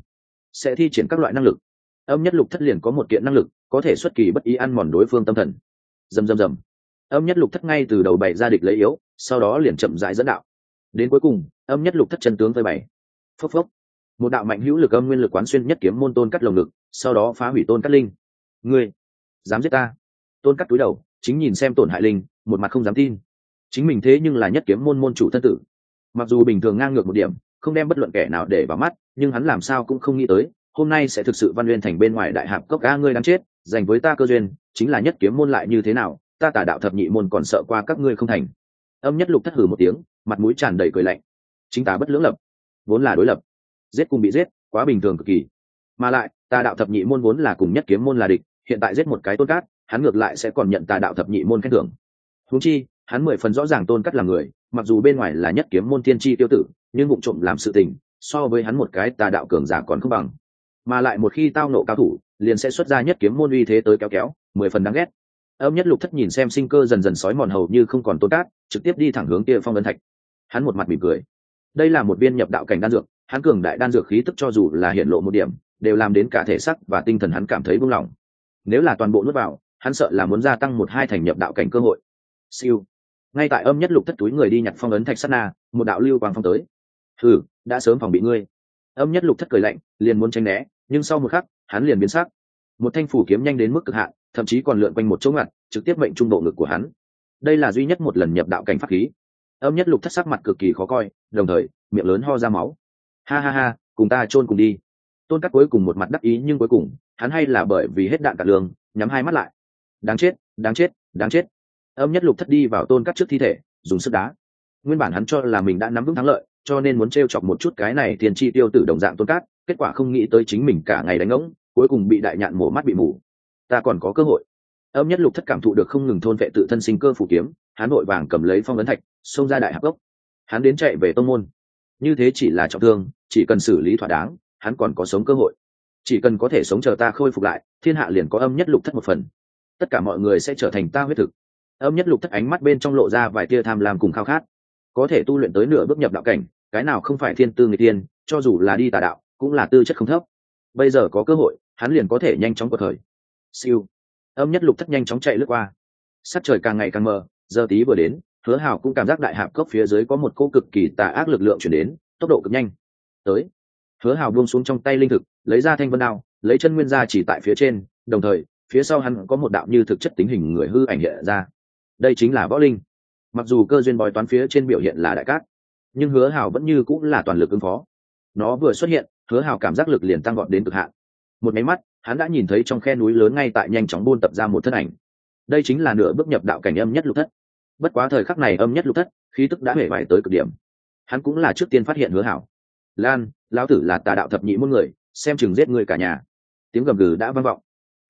Sẽ thi triển các loại năng lực. Âm nhất lục thất liền có một kiện năng lực, có thể xuất kỳ bất ý ăn mòn đối phương tâm thần. Dầm dầm dầm. Âm nhất lục thất ngay từ đầu bày ra địch lấy yếu sau đó liền chậm rãi dẫn đạo. Đến cuối cùng, âm nhất lục thất chân tướng với bảy phốc phốc. Một đạo mạnh hữu lực âm nguyên lực quán xuyên nhất kiếm môn tôn cắt lồng ngực, sau đó phá hủy tôn cắt linh. Ngươi, dám giết ta? Tôn cắt túi đầu, chính nhìn xem tổn hại linh, một mặt không dám tin. Chính mình thế nhưng là nhất kiếm môn môn chủ thân tử. Mặc dù bình thường ngang ngược một điểm, không đem bất luận kẻ nào để vào mắt, nhưng hắn làm sao cũng không nghĩ tới, hôm nay sẽ thực sự văn nguyên thành bên ngoài đại hạp cốc ga ngươi đáng chết, dành với ta cơ duyên, chính là nhất kiếm môn lại như thế nào, ta tả đạo thập nhị môn còn sợ qua các ngươi không thành âm nhất lục thất hử một tiếng, mặt mũi tràn đầy cười lạnh. Chính ta bất lưỡng lập, vốn là đối lập. Giết cùng bị giết, quá bình thường cực kỳ. Mà lại, ta đạo thập nhị môn vốn là cùng nhất kiếm môn là địch, hiện tại giết một cái tôn cát, hắn ngược lại sẽ còn nhận tà đạo thập nhị môn khen thưởng. Húng chi, hắn mười phần rõ ràng tôn cắt là người, mặc dù bên ngoài là nhất kiếm môn thiên tri tiêu tử, nhưng bụng trộm làm sự tình, so với hắn một cái tà đạo cường giả còn không bằng. Mà lại một khi tao nộ cao thủ, liền sẽ xuất ra nhất kiếm môn uy thế tới kéo kéo, mười phần đáng ghét âm nhất lục thất nhìn xem sinh cơ dần dần sói mòn hầu như không còn tôn cát trực tiếp đi thẳng hướng kia phong ấn thạch. Hắn một mặt mỉm cười. Đây là một viên nhập đạo cảnh đan dược, hắn cường đại đan dược khí tức cho dù là hiện lộ một điểm, đều làm đến cả thể sắc và tinh thần hắn cảm thấy buông lỏng. Nếu là toàn bộ nuốt vào, hắn sợ là muốn gia tăng một hai thành nhập đạo cảnh cơ hội. Siêu. Ngay tại âm nhất lục thất túi người đi nhặt phong ấn thạch sát na, một đạo lưu quang phong tới. Thử đã sớm phòng bị ngươi. Âm nhất lục thất cười lạnh, liền muốn tránh né, nhưng sau một khắc, hắn liền biến sắc một thanh phủ kiếm nhanh đến mức cực hạn, thậm chí còn lượn quanh một chỗ ngặt, trực tiếp mệnh trung độ ngực của hắn. Đây là duy nhất một lần nhập đạo cảnh pháp khí. Âm nhất lục thất sắc mặt cực kỳ khó coi, đồng thời, miệng lớn ho ra máu. Ha ha ha, cùng ta chôn cùng đi. Tôn cắt cuối cùng một mặt đắc ý nhưng cuối cùng, hắn hay là bởi vì hết đạn cả lương, nhắm hai mắt lại. Đáng chết đáng chết đáng chết. Âm nhất lục thất đi vào tôn cắt trước thi thể, dùng sức đá. Nguyên bản hắn cho là mình đã nắm vững thắng lợi, cho nên muốn t r e o chọc một chút cái này tiền chi tiêu tử đồng dạng tôn cát, kết quả không nghĩ tới chính mình cả ngày đánh ngỗng cuối cùng bị đại nhạn mổ mắt bị mù. Ta còn có cơ hội. Âm nhất lục thất cảm thụ được không ngừng thôn vệ tự thân sinh cơ phủ kiếm, hắn vội vàng cầm lấy phong ấn thạch, xông ra đại hạc gốc. Hắn đến chạy về tông môn. Như thế chỉ là trọng thương, chỉ cần xử lý thỏa đáng, hắn còn có sống cơ hội. Chỉ cần có thể sống chờ ta khôi phục lại, thiên hạ liền có âm nhất lục thất một phần. Tất cả mọi người sẽ trở thành ta huyết thực. Âm nhất lục thất ánh mắt bên trong lộ ra vài tia tham lam cùng khao khát. Có thể tu luyện tới nửa bước nhập đạo cảnh, cái nào không phải thiên tư người tiên cho dù là đi tà đạo, cũng là tư chất không thấp bây giờ có cơ hội, hắn liền có thể nhanh chóng cuộc thời siêu. Âm nhất lục thất nhanh chóng chạy lướt qua. Sắc trời càng ngày càng mờ, giờ tí vừa đến, hứa hảo cũng cảm giác đại hạp cốc phía dưới có một cô cực kỳ tà ác lực lượng chuyển đến, tốc độ cực nhanh. Tới. Hứa hảo buông xuống trong tay linh thực, lấy ra thanh vân đao, lấy chân nguyên ra chỉ tại phía trên, đồng thời, phía sau hắn có một đạo như thực chất tính hình người hư ảnh hiện ra. Đây chính là võ linh. Mặc dù cơ duyên bói toán phía trên biểu hiện là đại cát, nhưng hứa hảo vẫn như cũng là toàn lực ứng phó. Nó vừa xuất hiện hứa hào cảm giác lực liền tăng gọn đến cực hạn. Một máy mắt, hắn đã nhìn thấy trong khe núi lớn ngay tại nhanh chóng buôn tập ra một thân ảnh. Đây chính là nửa bước nhập đạo cảnh âm nhất lục thất. Bất quá thời khắc này âm nhất lục thất, khí tức đã hể vải tới cực điểm. Hắn cũng là trước tiên phát hiện hứa hảo lan, lão tử là tà đạo thập nhị muôn người, xem chừng giết người cả nhà. Tiếng gầm gừ đã vang vọng.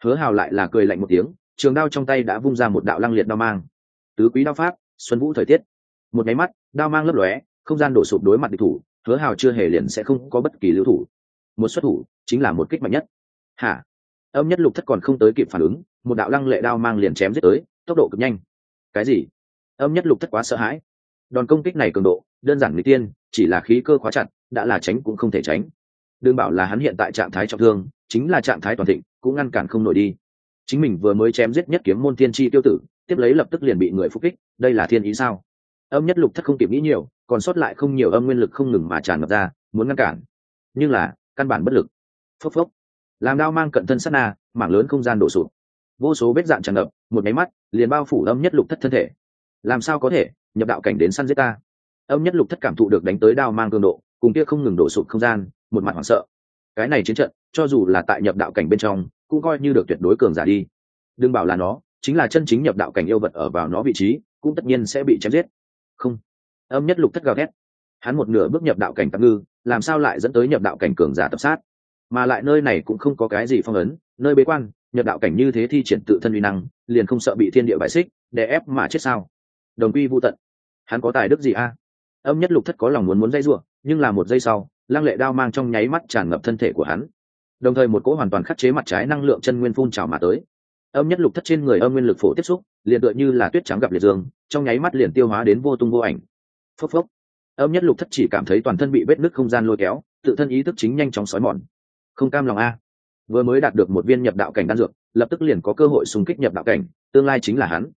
Hứa hào lại là cười lạnh một tiếng, trường đao trong tay đã vung ra một đạo lăng liệt đao mang. Tứ quý đao pháp, xuân vũ thời tiết. Một máy mắt, đao mang lấp lóe, không gian đổ sụp đối mặt địch thủ hứa hào chưa hề liền sẽ không có bất kỳ lưu thủ. Một xuất thủ chính là một kích mạnh nhất. Hả? Âm nhất lục thất còn không tới kịp phản ứng, một đạo lăng lệ đao mang liền chém giết tới, tốc độ cực nhanh. Cái gì? Âm nhất lục thất quá sợ hãi. Đòn công kích này cường độ, đơn giản người tiên, chỉ là khí cơ khóa chặt, đã là tránh cũng không thể tránh. Đương bảo là hắn hiện tại trạng thái trọng thương, chính là trạng thái toàn thịnh, cũng ngăn cản không nổi đi. Chính mình vừa mới chém giết nhất kiếm môn thiên tri tiêu tử, tiếp lấy lập tức liền bị người phục kích, đây là thiên ý sao? Âm nhất lục thất không kịp nghĩ nhiều, còn sót lại không nhiều âm nguyên lực không ngừng mà tràn ngập ra, muốn ngăn cản. Nhưng là, căn bản bất lực. Phốc phốc. Làm đao mang cận thân sát na, mảng lớn không gian đổ sụt vô số vết dạn tràn ngập, một máy mắt, liền bao phủ âm nhất lục thất thân thể. Làm sao có thể, nhập đạo cảnh đến săn giết ta? Âm nhất lục thất cảm thụ được đánh tới đao mang cường độ, cùng kia không ngừng đổ sụt không gian, một mặt hoảng sợ. Cái này chiến trận, cho dù là tại nhập đạo cảnh bên trong, cũng coi như được tuyệt đối cường giả đi. Đừng bảo là nó, chính là chân chính nhập đạo cảnh yêu vật ở vào nó vị trí, cũng tất nhiên sẽ bị chém giết không. Âm nhất lục thất gào thét. Hắn một nửa bước nhập đạo cảnh tạm ngư, làm sao lại dẫn tới nhập đạo cảnh cường giả tập sát? Mà lại nơi này cũng không có cái gì phong ấn, nơi bế quan, nhập đạo cảnh như thế thi triển tự thân uy năng, liền không sợ bị thiên địa bại xích, đè ép mà chết sao? Đồng quy vô tận. Hắn có tài đức gì a? Âm nhất lục thất có lòng muốn muốn dây ruộng nhưng là một giây sau, lăng lệ đao mang trong nháy mắt tràn ngập thân thể của hắn. Đồng thời một cỗ hoàn toàn khắc chế mặt trái năng lượng chân nguyên phun trào mà tới âm nhất lục thất trên người âm nguyên lực phổ tiếp xúc, liền tựa như là tuyết trắng gặp liệt dương, trong nháy mắt liền tiêu hóa đến vô tung vô ảnh. Phốc phốc. Âm nhất lục thất chỉ cảm thấy toàn thân bị vết nứt không gian lôi kéo, tự thân ý thức chính nhanh chóng xói mòn. Không cam lòng a. Vừa mới đạt được một viên nhập đạo cảnh đan dược, lập tức liền có cơ hội xung kích nhập đạo cảnh, tương lai chính là hắn.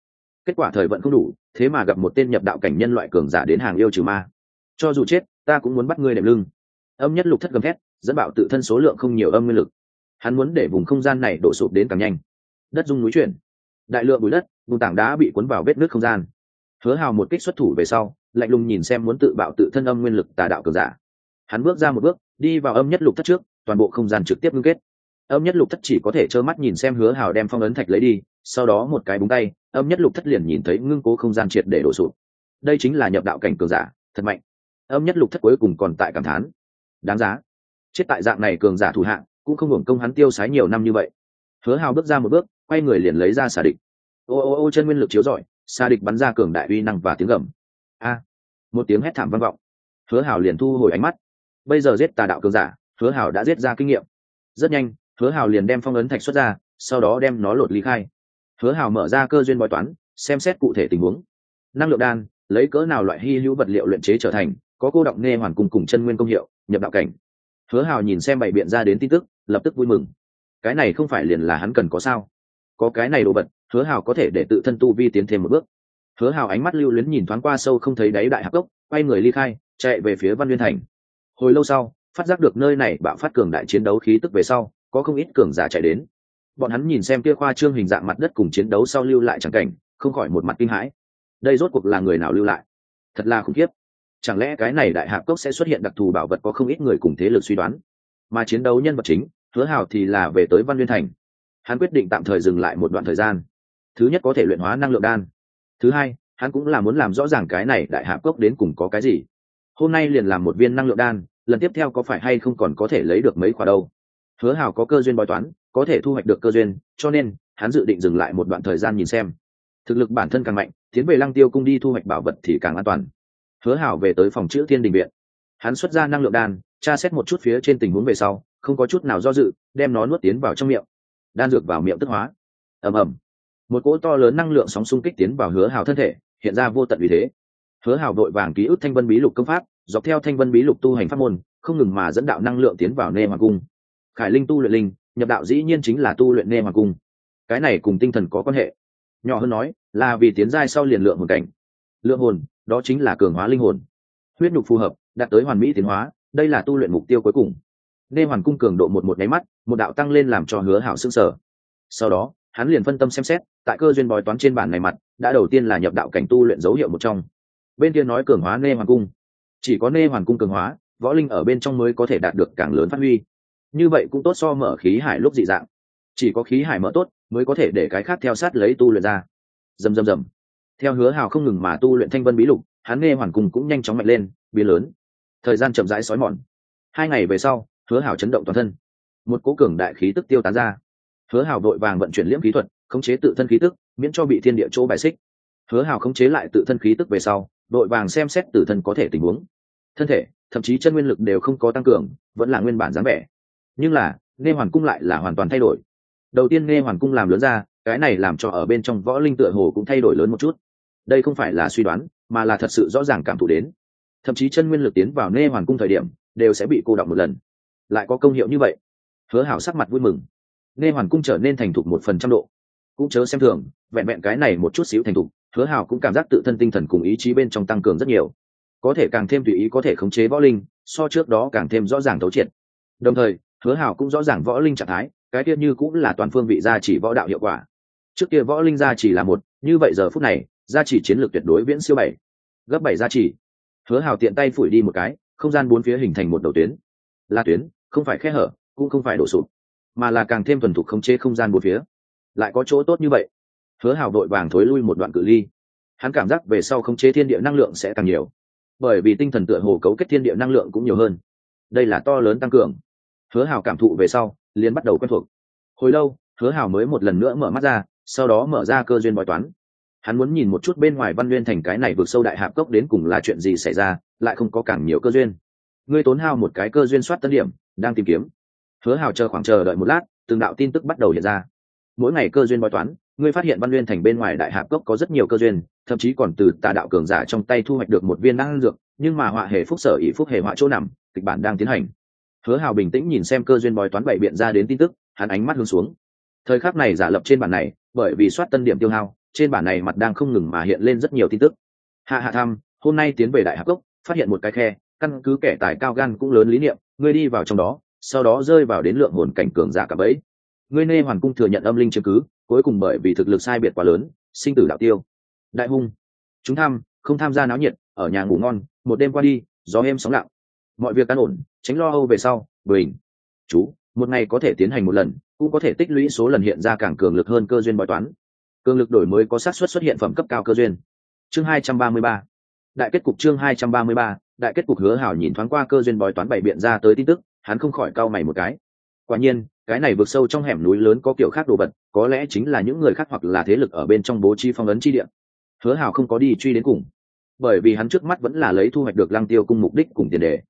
Kết quả thời vận không đủ, thế mà gặp một tên nhập đạo cảnh nhân loại cường giả đến hàng yêu trừ ma. Cho dù chết, ta cũng muốn bắt ngươi đệm lưng. Âm nhất lục thất gầm thét, dẫn bảo tự thân số lượng không nhiều âm nguyên lực. Hắn muốn để vùng không gian này đổ sụp đến càng nhanh đất dung núi chuyển. Đại lượng bụi đất, vùng tảng đá bị cuốn vào vết nước không gian. Hứa hào một kích xuất thủ về sau, lạnh lùng nhìn xem muốn tự bạo tự thân âm nguyên lực tà đạo cường giả. Hắn bước ra một bước, đi vào âm nhất lục thất trước, toàn bộ không gian trực tiếp ngưng kết. Âm nhất lục thất chỉ có thể trơ mắt nhìn xem hứa hào đem phong ấn thạch lấy đi, sau đó một cái búng tay, âm nhất lục thất liền nhìn thấy ngưng cố không gian triệt để đổ sụp. Đây chính là nhập đạo cảnh cường giả, thật mạnh. Âm nhất lục thất cuối cùng còn tại cảm thán. Đáng giá. Chết tại dạng này cường giả thủ hạng cũng không hưởng công hắn tiêu sái nhiều năm như vậy. Hứa hào bước ra một bước quay người liền lấy ra xà địch. Ô ô ô, chân nguyên lực chiếu rọi, xà địch bắn ra cường đại uy năng và tiếng gầm. A! Một tiếng hét thảm vang vọng. Hứa hào liền thu hồi ánh mắt. Bây giờ giết tà đạo cường giả, hứa hào đã giết ra kinh nghiệm. Rất nhanh, hứa hào liền đem phong ấn thạch xuất ra, sau đó đem nó lột ly khai. Hứa hào mở ra cơ duyên bói toán, xem xét cụ thể tình huống. Năng lượng đan, lấy cỡ nào loại hy hữu vật liệu luyện chế trở thành, có cô động nghe hoàn cùng cùng chân nguyên công hiệu, nhập đạo cảnh. Hứa hào nhìn xem bày biện ra đến tin tức, lập tức vui mừng. Cái này không phải liền là hắn cần có sao? Có cái này đồ vật, hứa hào có thể để tự thân tu vi tiến thêm một bước. Hứa hào ánh mắt lưu luyến nhìn thoáng qua sâu không thấy đáy đại hạc cốc, quay người ly khai, chạy về phía văn nguyên thành. Hồi lâu sau, phát giác được nơi này bạo phát cường đại chiến đấu khí tức về sau, có không ít cường giả chạy đến. Bọn hắn nhìn xem kia khoa trương hình dạng mặt đất cùng chiến đấu sau lưu lại chẳng cảnh, không khỏi một mặt kinh hãi. Đây rốt cuộc là người nào lưu lại? Thật là khủng khiếp. Chẳng lẽ cái này đại hạp cốc sẽ xuất hiện đặc thù bảo vật có không ít người cùng thế lực suy đoán? Mà chiến đấu nhân vật chính, hứa hào thì là về tới văn nguyên thành hắn quyết định tạm thời dừng lại một đoạn thời gian. Thứ nhất có thể luyện hóa năng lượng đan. Thứ hai, hắn cũng là muốn làm rõ ràng cái này đại hạp cốc đến cùng có cái gì. Hôm nay liền làm một viên năng lượng đan, lần tiếp theo có phải hay không còn có thể lấy được mấy khoả đâu. Hứa hào có cơ duyên bói toán, có thể thu hoạch được cơ duyên, cho nên, hắn dự định dừng lại một đoạn thời gian nhìn xem. Thực lực bản thân càng mạnh, tiến về lăng tiêu cung đi thu hoạch bảo vật thì càng an toàn. Hứa hảo về tới phòng chữ thiên đình viện. Hắn xuất ra năng lượng đan, tra xét một chút phía trên tình huống về sau, không có chút nào do dự, đem nó nuốt tiến vào trong miệng đan dược vào miệng tức hóa. Ầm ầm. Một cỗ to lớn năng lượng sóng xung kích tiến vào hứa hào thân thể, hiện ra vô tận vì thế. Hứa hào đội vàng ký ức thanh vân bí lục công pháp, dọc theo thanh vân bí lục tu hành pháp môn, không ngừng mà dẫn đạo năng lượng tiến vào nê hoàng cung. Khải linh tu luyện linh, nhập đạo dĩ nhiên chính là tu luyện nê hoàng cung. Cái này cùng tinh thần có quan hệ. Nhỏ hơn nói, là vì tiến giai sau liền lượng hồn cảnh. Lượng hồn, đó chính là cường hóa linh hồn. Huyết nhục phù hợp, đạt tới hoàn mỹ tiến hóa, đây là tu luyện mục tiêu cuối cùng. Nê hoàn cung cường độ một một nháy mắt, một đạo tăng lên làm cho hứa hảo s ư sở sau đó, hắn liền phân tâm xem xét, tại cơ duyên bói toán trên bản này mặt, đã đầu tiên là nhập đạo cảnh tu luyện dấu hiệu một trong. Bên kia nói cường hóa nê hoàn cung. Chỉ có nê hoàn cung cường hóa, võ linh ở bên trong mới có thể đạt được càng lớn phát huy. Như vậy cũng tốt so mở khí hải lúc dị dạng. Chỉ có khí hải mở tốt, mới có thể để cái khác theo sát lấy tu luyện ra. Dầm dầm dầm. Theo hứa hào không ngừng mà tu luyện thanh vân bí lục, hắn nghe hoàn cùng cũng nhanh chóng mạnh lên, biến lớn. Thời gian chậm rãi xói mòn. Hai ngày về sau hứa Hảo chấn động toàn thân. Một cố cường đại khí tức tiêu tán ra. Hứa Hảo vội vàng vận chuyển liễm khí thuật, khống chế tự thân khí tức, miễn cho bị thiên địa chỗ bài xích. Hứa Hảo khống chế lại tự thân khí tức về sau vội vàng xem xét tự thân có thể tình huống. Thân thể, thậm chí chân nguyên lực đều không có tăng cường, vẫn là nguyên bản dáng vẻ. Nhưng là nghe hoàn cung lại là hoàn toàn thay đổi. Đầu tiên nghe hoàn cung làm lớn ra, cái này làm cho ở bên trong võ linh tựa hồ cũng thay đổi lớn một chút. Đây không phải là suy đoán, mà là thật sự rõ ràng cảm thụ đến. Thậm chí chân nguyên lực tiến vào nghe hoàn cung thời điểm, đều sẽ bị cô đọng một lần lại có công hiệu như vậy. Hứa hảo sắc mặt vui mừng. Nghe hoàn cung trở nên thành thục một phần trăm độ. Cũng chớ xem thường, vẹn vẹn cái này một chút xíu thành thục, hứa hảo cũng cảm giác tự thân tinh thần cùng ý chí bên trong tăng cường rất nhiều. Có thể càng thêm tùy ý có thể khống chế võ linh, so trước đó càng thêm rõ ràng thấu triệt. Đồng thời, hứa hảo cũng rõ ràng võ linh trạng thái, cái kia như cũng là toàn phương vị gia chỉ võ đạo hiệu quả. Trước kia võ linh gia chỉ là một, như vậy giờ phút này, gia chỉ chiến lược tuyệt đối viễn siêu bảy. Gấp bảy gia chỉ hứa hảo tiện tay phủi đi một cái, không gian bốn phía hình thành một đầu tuyến. Là tuyến không phải khe hở, cũng không phải đổ sụp, mà là càng thêm thuần thục khống chế không gian một phía. Lại có chỗ tốt như vậy. Hứa Hào đội vàng thối lui một đoạn cự ly. Hắn cảm giác về sau khống chế thiên địa năng lượng sẽ càng nhiều. Bởi vì tinh thần tựa hồ cấu kết thiên địa năng lượng cũng nhiều hơn. Đây là to lớn tăng cường. Hứa Hào cảm thụ về sau, liền bắt đầu quen thuộc. Hồi lâu, hứa Hào mới một lần nữa mở mắt ra, sau đó mở ra cơ duyên bói toán. Hắn muốn nhìn một chút bên ngoài văn nguyên thành cái này vượt sâu đại hạp cốc đến cùng là chuyện gì xảy ra, lại không có càng nhiều cơ duyên ngươi tốn hao một cái cơ duyên soát tân điểm, đang tìm kiếm. Hứa hào chờ khoảng chờ đợi một lát, từng đạo tin tức bắt đầu hiện ra. Mỗi ngày cơ duyên bói toán, ngươi phát hiện văn nguyên thành bên ngoài đại hạp cốc có rất nhiều cơ duyên, thậm chí còn từ tà đạo cường giả trong tay thu hoạch được một viên năng dược, nhưng mà họa hề phúc sở ý phúc hề họa chỗ nằm, kịch bản đang tiến hành. Hứa hào bình tĩnh nhìn xem cơ duyên bói toán bảy biện ra đến tin tức, hắn ánh mắt hướng xuống. Thời khắc này giả lập trên bản này, bởi vì soát tân điểm tiêu hao, trên bản này mặt đang không ngừng mà hiện lên rất nhiều tin tức. Hạ hạ thăm hôm nay tiến về đại hạp cốc, phát hiện một cái khe căn cứ kẻ tài cao gan cũng lớn lý niệm ngươi đi vào trong đó sau đó rơi vào đến lượng hồn cảnh cường giả cả bẫy. Ngươi nê hoàn cung thừa nhận âm linh chứng cứ cuối cùng bởi vì thực lực sai biệt quá lớn sinh tử đạo tiêu. Đại hung. Chúng tham không tham gia náo nhiệt ở nhà ngủ ngon một đêm qua đi gió êm sóng lặng. Mọi việc căn ổn tránh lo âu về sau bình chú một ngày có thể tiến hành một lần cũng có thể tích lũy số lần hiện ra càng cường lực hơn cơ duyên bói toán. Cường lực đổi mới có xác suất xuất hiện phẩm cấp cao cơ duyên. Chương 233 đại kết cục chương 233, đại kết cục hứa hảo nhìn thoáng qua cơ duyên bói toán bảy biện ra tới tin tức, hắn không khỏi cau mày một cái. Quả nhiên, cái này vượt sâu trong hẻm núi lớn có kiểu khác đồ vật, có lẽ chính là những người khác hoặc là thế lực ở bên trong bố trí phong ấn chi địa. Hứa hảo không có đi truy đến cùng, bởi vì hắn trước mắt vẫn là lấy thu hoạch được lăng tiêu cung mục đích cùng tiền đề.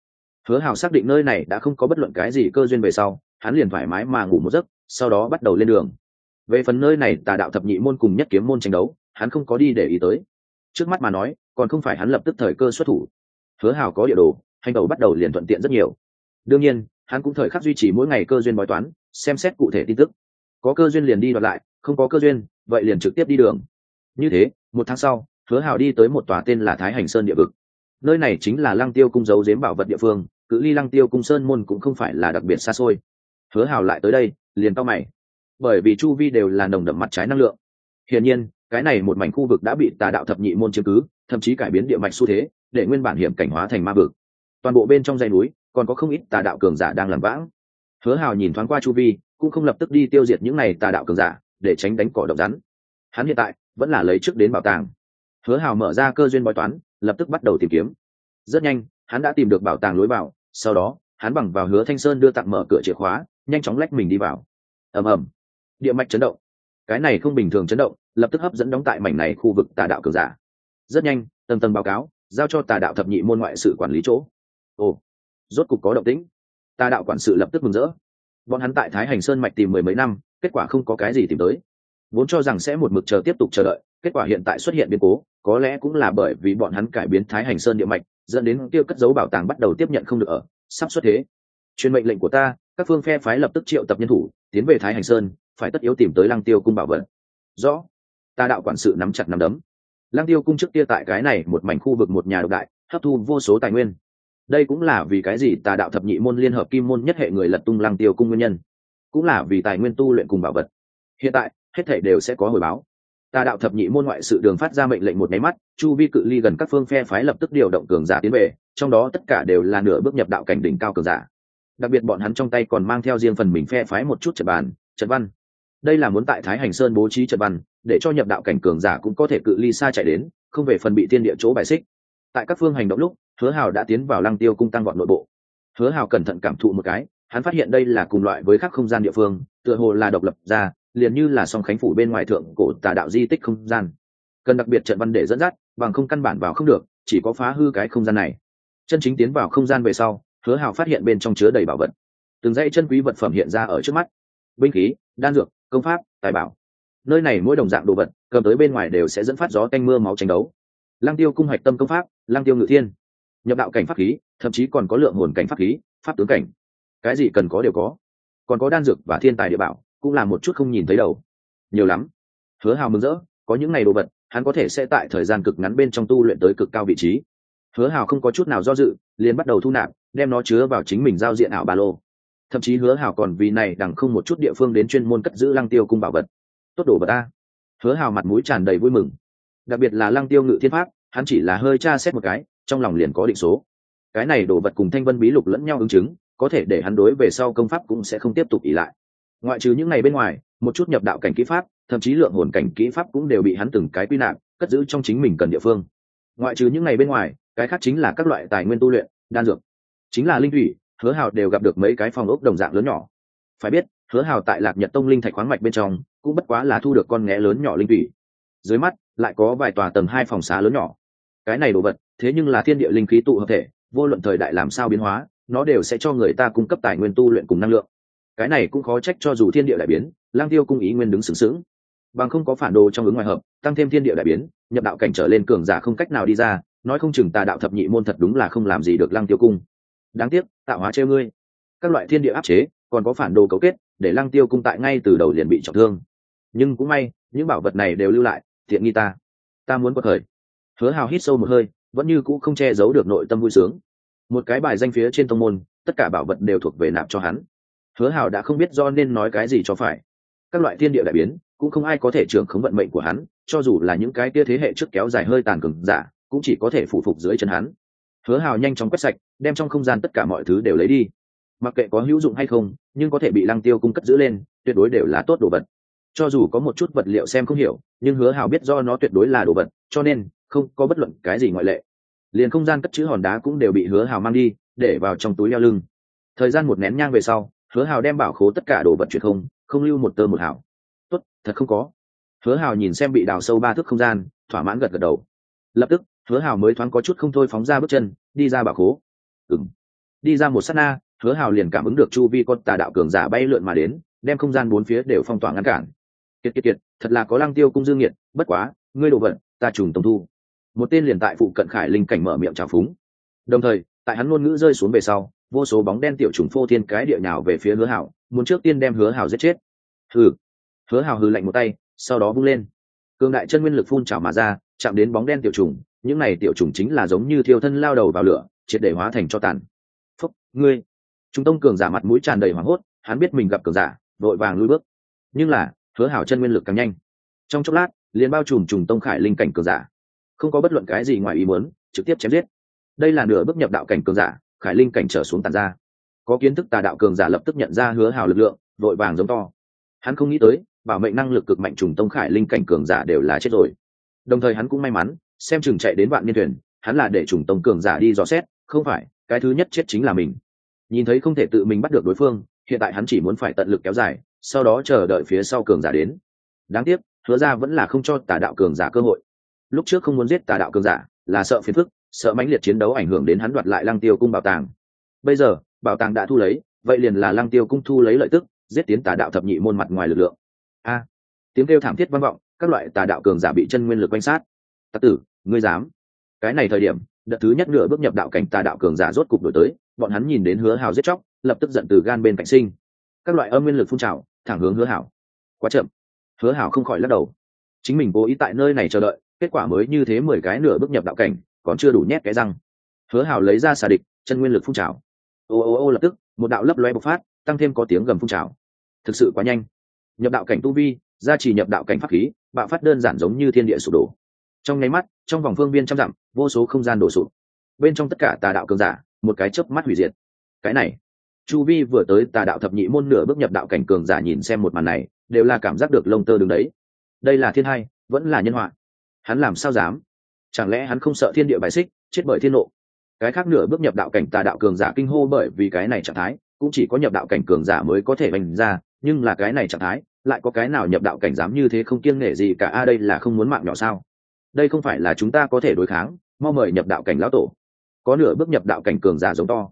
Hứa hảo xác định nơi này đã không có bất luận cái gì cơ duyên về sau, hắn liền thoải mái mà ngủ một giấc, sau đó bắt đầu lên đường. Về phần nơi này tà đạo thập nhị môn cùng nhất kiếm môn tranh đấu, hắn không có đi để ý tới. Trước mắt mà nói, còn không phải hắn lập tức thời cơ xuất thủ hứa hào có địa đồ, hành đầu bắt đầu liền thuận tiện rất nhiều. Đương nhiên, hắn cũng thời khắc duy trì mỗi ngày cơ duyên bói toán, xem xét cụ thể tin tức. Có cơ duyên liền đi đoạt lại, không có cơ duyên, vậy liền trực tiếp đi đường. Như thế, một tháng sau, hứa hào đi tới một tòa tên là thái hành sơn địa vực. Nơi này chính là lăng tiêu cung giấu giếm bảo vật địa phương, cự ly lăng tiêu cung sơn môn cũng không phải là đặc biệt xa xôi. Hứa hào lại tới đây, liền to mày. Bởi vì chu vi đều là nồng đậm mặt trái năng lượng. Hiển nhiên cái này một mảnh khu vực đã bị tà đạo thập nhị môn chiếm cứ, thậm chí cải biến địa mạch xu thế, để nguyên bản hiểm cảnh hóa thành ma vực. Toàn bộ bên trong dãy núi, còn có không ít tà đạo cường giả đang làm vãng. Hứa hào nhìn thoáng qua chu vi, cũng không lập tức đi tiêu diệt những này tà đạo cường giả, để tránh đánh cỏ độc rắn. Hắn hiện tại, vẫn là lấy trước đến bảo tàng. Hứa hào mở ra cơ duyên bói toán, lập tức bắt đầu tìm kiếm. Rất nhanh, hắn đã tìm được bảo tàng lối vào, sau đó, hắn bằng vào hứa thanh sơn đưa tặng mở cửa chìa khóa, nhanh chóng lách mình đi vào. Ầm ầm. Địa mạch chấn động cái này không bình thường chấn động, lập tức hấp dẫn đóng tại mảnh này khu vực tà đạo cường giả. Rất nhanh, tầng tầng báo cáo, giao cho tà đạo thập nhị môn ngoại sự quản lý chỗ. Ồ, rốt cục có động tĩnh. Tà đạo quản sự lập tức mừng rỡ. Bọn hắn tại thái hành sơn mạch tìm mười mấy năm, kết quả không có cái gì tìm tới. Vốn cho rằng sẽ một mực chờ tiếp tục chờ đợi, kết quả hiện tại xuất hiện biến cố, có lẽ cũng là bởi vì bọn hắn cải biến thái hành sơn địa mạch, dẫn đến tiêu cất dấu bảo tàng bắt đầu tiếp nhận không được ở, sắp xuất thế. Truyền mệnh lệnh của ta, các phương phe phái lập tức triệu tập nhân thủ, tiến về thái hành sơn phải tất yếu tìm tới lăng tiêu cung bảo vật. Rõ. Ta đạo quản sự nắm chặt nắm đấm. Lăng tiêu cung trước kia tại cái này một mảnh khu vực một nhà độc đại, hấp thu vô số tài nguyên. Đây cũng là vì cái gì tà đạo thập nhị môn liên hợp kim môn nhất hệ người lật tung lăng tiêu cung nguyên nhân. Cũng là vì tài nguyên tu luyện cùng bảo vật. Hiện tại, hết thể đều sẽ có hồi báo. Tà đạo thập nhị môn ngoại sự đường phát ra mệnh lệnh một máy mắt, chu vi cự ly gần các phương phe phái lập tức điều động cường giả tiến về, trong đó tất cả đều là nửa bước nhập đạo cảnh đỉnh cao cường giả. Đặc biệt bọn hắn trong tay còn mang theo riêng phần mình phe phái một chút trận bàn, trận văn đây là muốn tại thái hành sơn bố trí trận văn, để cho nhập đạo cảnh cường giả cũng có thể cự ly xa chạy đến, không về phần bị thiên địa chỗ bài xích. Tại các phương hành động lúc, hứa hào đã tiến vào lăng tiêu cung tăng gọn nội bộ. Hứa hào cẩn thận cảm thụ một cái, hắn phát hiện đây là cùng loại với các không gian địa phương, tựa hồ là độc lập ra, liền như là song khánh phủ bên ngoài thượng cổ tà đạo di tích không gian. Cần đặc biệt trận văn để dẫn dắt, bằng không căn bản vào không được, chỉ có phá hư cái không gian này. Chân chính tiến vào không gian về sau, hứa hào phát hiện bên trong chứa đầy bảo vật. Từng dãy chân quý vật phẩm hiện ra ở trước mắt. Binh khí, đan dược công pháp, tài bảo. Nơi này mỗi đồng dạng đồ vật, cầm tới bên ngoài đều sẽ dẫn phát gió canh mưa máu tranh đấu. Lang tiêu cung hoạch tâm công pháp lang tiêu ngự thiên. Nhập đạo cảnh pháp khí, thậm chí còn có lượng hồn cảnh pháp khí, pháp tướng cảnh. Cái gì cần có đều có. Còn có đan dược và thiên tài địa bảo, cũng là một chút không nhìn thấy đầu. Nhiều lắm. Hứa hào mừng rỡ, có những ngày đồ vật, hắn có thể sẽ tại thời gian cực ngắn bên trong tu luyện tới cực cao vị trí. Hứa hào không có chút nào do dự, liền bắt đầu thu nạp, đem nó chứa vào chính mình giao diện ảo ba lô thậm chí hứa hào còn vì này đằng không một chút địa phương đến chuyên môn cất giữ lăng tiêu cung bảo vật. Tốt đổ vật ta. Hứa hào mặt mũi tràn đầy vui mừng. Đặc biệt là lăng tiêu ngự thiên pháp, hắn chỉ là hơi tra xét một cái, trong lòng liền có định số. Cái này đồ vật cùng thanh vân bí lục lẫn nhau ứng chứng, có thể để hắn đối về sau công pháp cũng sẽ không tiếp tục ỉ lại. Ngoại trừ những ngày bên ngoài, một chút nhập đạo cảnh kỹ pháp, thậm chí lượng hồn cảnh kỹ pháp cũng đều bị hắn từng cái quy nạp, cất giữ trong chính mình cần địa phương. Ngoại trừ những ngày bên ngoài, cái khác chính là các loại tài nguyên tu luyện, đan dược. Chính là linh thủy hứa hào đều gặp được mấy cái phòng ốc đồng dạng lớn nhỏ. Phải biết, hứa hào tại lạc nhật tông linh thạch khoáng mạch bên trong, cũng bất quá là thu được con nghé lớn nhỏ linh thủy. Dưới mắt, lại có vài tòa tầng hai phòng xá lớn nhỏ. Cái này đồ vật, thế nhưng là thiên địa linh khí tụ hợp thể, vô luận thời đại làm sao biến hóa, nó đều sẽ cho người ta cung cấp tài nguyên tu luyện cùng năng lượng. Cái này cũng khó trách cho dù thiên địa đại biến, lang tiêu cung ý nguyên đứng sướng sướng bằng không có phản đồ trong ứng ngoài hợp, tăng thêm thiên địa đại biến, nhập đạo cảnh trở lên cường giả không cách nào đi ra, nói không chừng tà đạo thập nhị môn thật đúng là không làm gì được Lang tiêu cung đáng tiếc, tạo hóa treo ngươi. Các loại thiên địa áp chế, còn có phản đồ cấu kết, để lăng tiêu cung tại ngay từ đầu liền bị trọng thương. Nhưng cũng may, những bảo vật này đều lưu lại thiện nghi ta. Ta muốn quật khởi. Hứa hào hít sâu một hơi, vẫn như cũ không che giấu được nội tâm vui sướng. Một cái bài danh phía trên tông môn, tất cả bảo vật đều thuộc về nạp cho hắn. Hứa hào đã không biết do nên nói cái gì cho phải. Các loại thiên địa đại biến, cũng không ai có thể trưởng khống vận mệnh của hắn, cho dù là những cái kia thế hệ trước kéo dài hơi tàn cừng giả, cũng chỉ có thể phụ phục dưới chân hắn hứa hào nhanh chóng quét sạch, đem trong không gian tất cả mọi thứ đều lấy đi. Mặc kệ có hữu dụng hay không, nhưng có thể bị lăng tiêu cung cất giữ lên, tuyệt đối đều là tốt đồ vật. Cho dù có một chút vật liệu xem không hiểu, nhưng hứa hào biết do nó tuyệt đối là đồ vật, cho nên không có bất luận cái gì ngoại lệ. Liền không gian cất chữ hòn đá cũng đều bị hứa hào mang đi, để vào trong túi leo lưng. Thời gian một nén nhang về sau, hứa hào đem bảo khố tất cả đồ vật truyền không không lưu một tơ một hảo tốt, thật không có. Hứa hào nhìn xem bị đào sâu ba thước không gian, thỏa mãn gật gật đầu. Lập tức hứa hào mới thoáng có chút không thôi phóng ra bước chân, đi ra bảo khố. Ừng đi ra một s á t na, hứa hào liền cảm ứng được chu vi con tà đạo cường giả bay lượn mà đến, đem không gian bốn phía đều phong tỏa ngăn cản. Kiệt kiệt kiệt, thật là có lăng tiêu cung dương nhiệt bất quá, ngươi đồ vật, ta trùng tổng thu. Một tên liền tại phụ cận khải linh cảnh mở miệng trào phúng. Đồng thời, tại hắn ngôn ngữ rơi xuống về sau, vô số bóng đen tiểu trùng phô thiên cái địa nhào về phía hứa hảo muốn trước tiên đem hứa hảo giết chết. Hừ. Hứa hảo hừ lạnh một tay, sau đó vung lên. Cương đại chân nguyên lực phun trào mà ra, chạm đến bóng đen tiểu trùng những này tiểu trùng chính là giống như thiêu thân lao đầu vào lửa, triệt để hóa thành cho tàn. Phúc, ngươi. Chúng tông cường giả mặt mũi tràn đầy hoảng hốt, hắn biết mình gặp cường giả, vội vàng lui bước. Nhưng là, hứa hảo chân nguyên lực càng nhanh. Trong chốc lát, liền bao trùm trùng tông khải linh cảnh cường giả. Không có bất luận cái gì ngoài ý muốn, trực tiếp chém giết. Đây là nửa bước nhập đạo cảnh cường giả, khải linh cảnh trở xuống tàn ra. Có kiến thức tà đạo cường giả lập tức nhận ra hứa hào lực lượng, vội vàng giống to. Hắn không nghĩ tới, bảo mệnh năng lực cực mạnh trùng tông khải linh cảnh cường giả đều là chết rồi. Đồng thời hắn cũng may mắn xem chừng chạy đến vạn niên thuyền, hắn là để chủng tông cường giả đi dò xét, không phải, cái thứ nhất chết chính là mình. Nhìn thấy không thể tự mình bắt được đối phương, hiện tại hắn chỉ muốn phải tận lực kéo dài, sau đó chờ đợi phía sau cường giả đến. Đáng tiếc, hứa ra vẫn là không cho tà đạo cường giả cơ hội. Lúc trước không muốn giết tà đạo cường giả, là sợ phiền phức, sợ mãnh liệt chiến đấu ảnh hưởng đến hắn đoạt lại lăng tiêu cung bảo tàng. Bây giờ, bảo tàng đã thu lấy, vậy liền là lăng tiêu cung thu lấy lợi tức, giết tiến tà đạo thập nhị môn mặt ngoài lực lượng. A. Tiếng kêu thảm thiết vang vọng, các loại tà đạo cường giả bị chân nguyên lực quanh sát. Tặc tử ngươi dám. Cái này thời điểm, đợt thứ nhất nửa bước nhập đạo cảnh tà đạo cường giả rốt cục đổi tới, bọn hắn nhìn đến hứa hào giết chóc, lập tức giận từ gan bên cạnh sinh. Các loại âm nguyên lực phun trào, thẳng hướng hứa hảo quá chậm. Hứa hảo không khỏi lắc đầu. Chính mình cố ý tại nơi này chờ đợi, kết quả mới như thế mười cái nửa bước nhập đạo cảnh, còn chưa đủ nhét cái răng. Hứa hảo lấy ra xà địch, chân nguyên lực phun trào. Ô ô ô lập tức, một đạo lấp loe bộc phát, tăng thêm có tiếng gầm phun trào. Thực sự quá nhanh. Nhập đạo cảnh tu vi, gia trì nhập đạo cảnh pháp khí, bạo phát đơn giản giống như thiên địa sụp đổ trong nháy mắt, trong vòng phương viên trăm dặm, vô số không gian đổ sụp. Bên trong tất cả tà đạo cường giả, một cái chớp mắt hủy diệt. Cái này, chu vi vừa tới tà đạo thập nhị môn nửa bước nhập đạo cảnh cường giả nhìn xem một màn này, đều là cảm giác được lông tơ đứng đấy. Đây là thiên hai, vẫn là nhân họa. Hắn làm sao dám? Chẳng lẽ hắn không sợ thiên địa bài xích, chết bởi thiên nộ? Cái khác nửa bước nhập đạo cảnh tà đạo cường giả kinh hô bởi vì cái này trạng thái, cũng chỉ có nhập đạo cảnh cường giả mới có thể bành ra, nhưng là cái này trạng thái, lại có cái nào nhập đạo cảnh dám như thế không kiêng nể gì cả? A, đây là không muốn mạng nhỏ sao? Đây không phải là chúng ta có thể đối kháng, mau mời nhập đạo cảnh lão tổ. Có nửa bước nhập đạo cảnh cường giả giống to.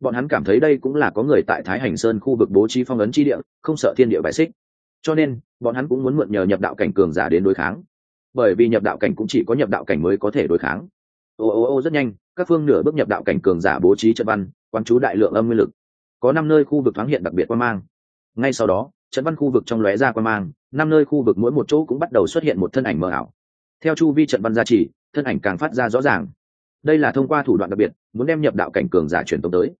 Bọn hắn cảm thấy đây cũng là có người tại thái hành sơn khu vực bố trí phong ấn chi địa, không sợ thiên địa bại xích. Cho nên, bọn hắn cũng muốn mượn nhờ nhập đạo cảnh cường giả đến đối kháng. Bởi vì nhập đạo cảnh cũng chỉ có nhập đạo cảnh mới có thể đối kháng. Ô ô ô, rất nhanh, các phương nửa bước nhập đạo cảnh cường giả bố trí trận văn, quán chú đại lượng âm nguyên lực. Có năm nơi khu vực thoáng hiện đặc biệt quan mang. Ngay sau đó, trận văn khu vực trong lóe ra quan mang, năm nơi khu vực mỗi một chỗ cũng bắt đầu xuất hiện một thân ảnh mờ ảo theo chu vi trận văn gia trì, thân ảnh càng phát ra rõ ràng. Đây là thông qua thủ đoạn đặc biệt, muốn đem nhập đạo cảnh cường giả truyền tống tới.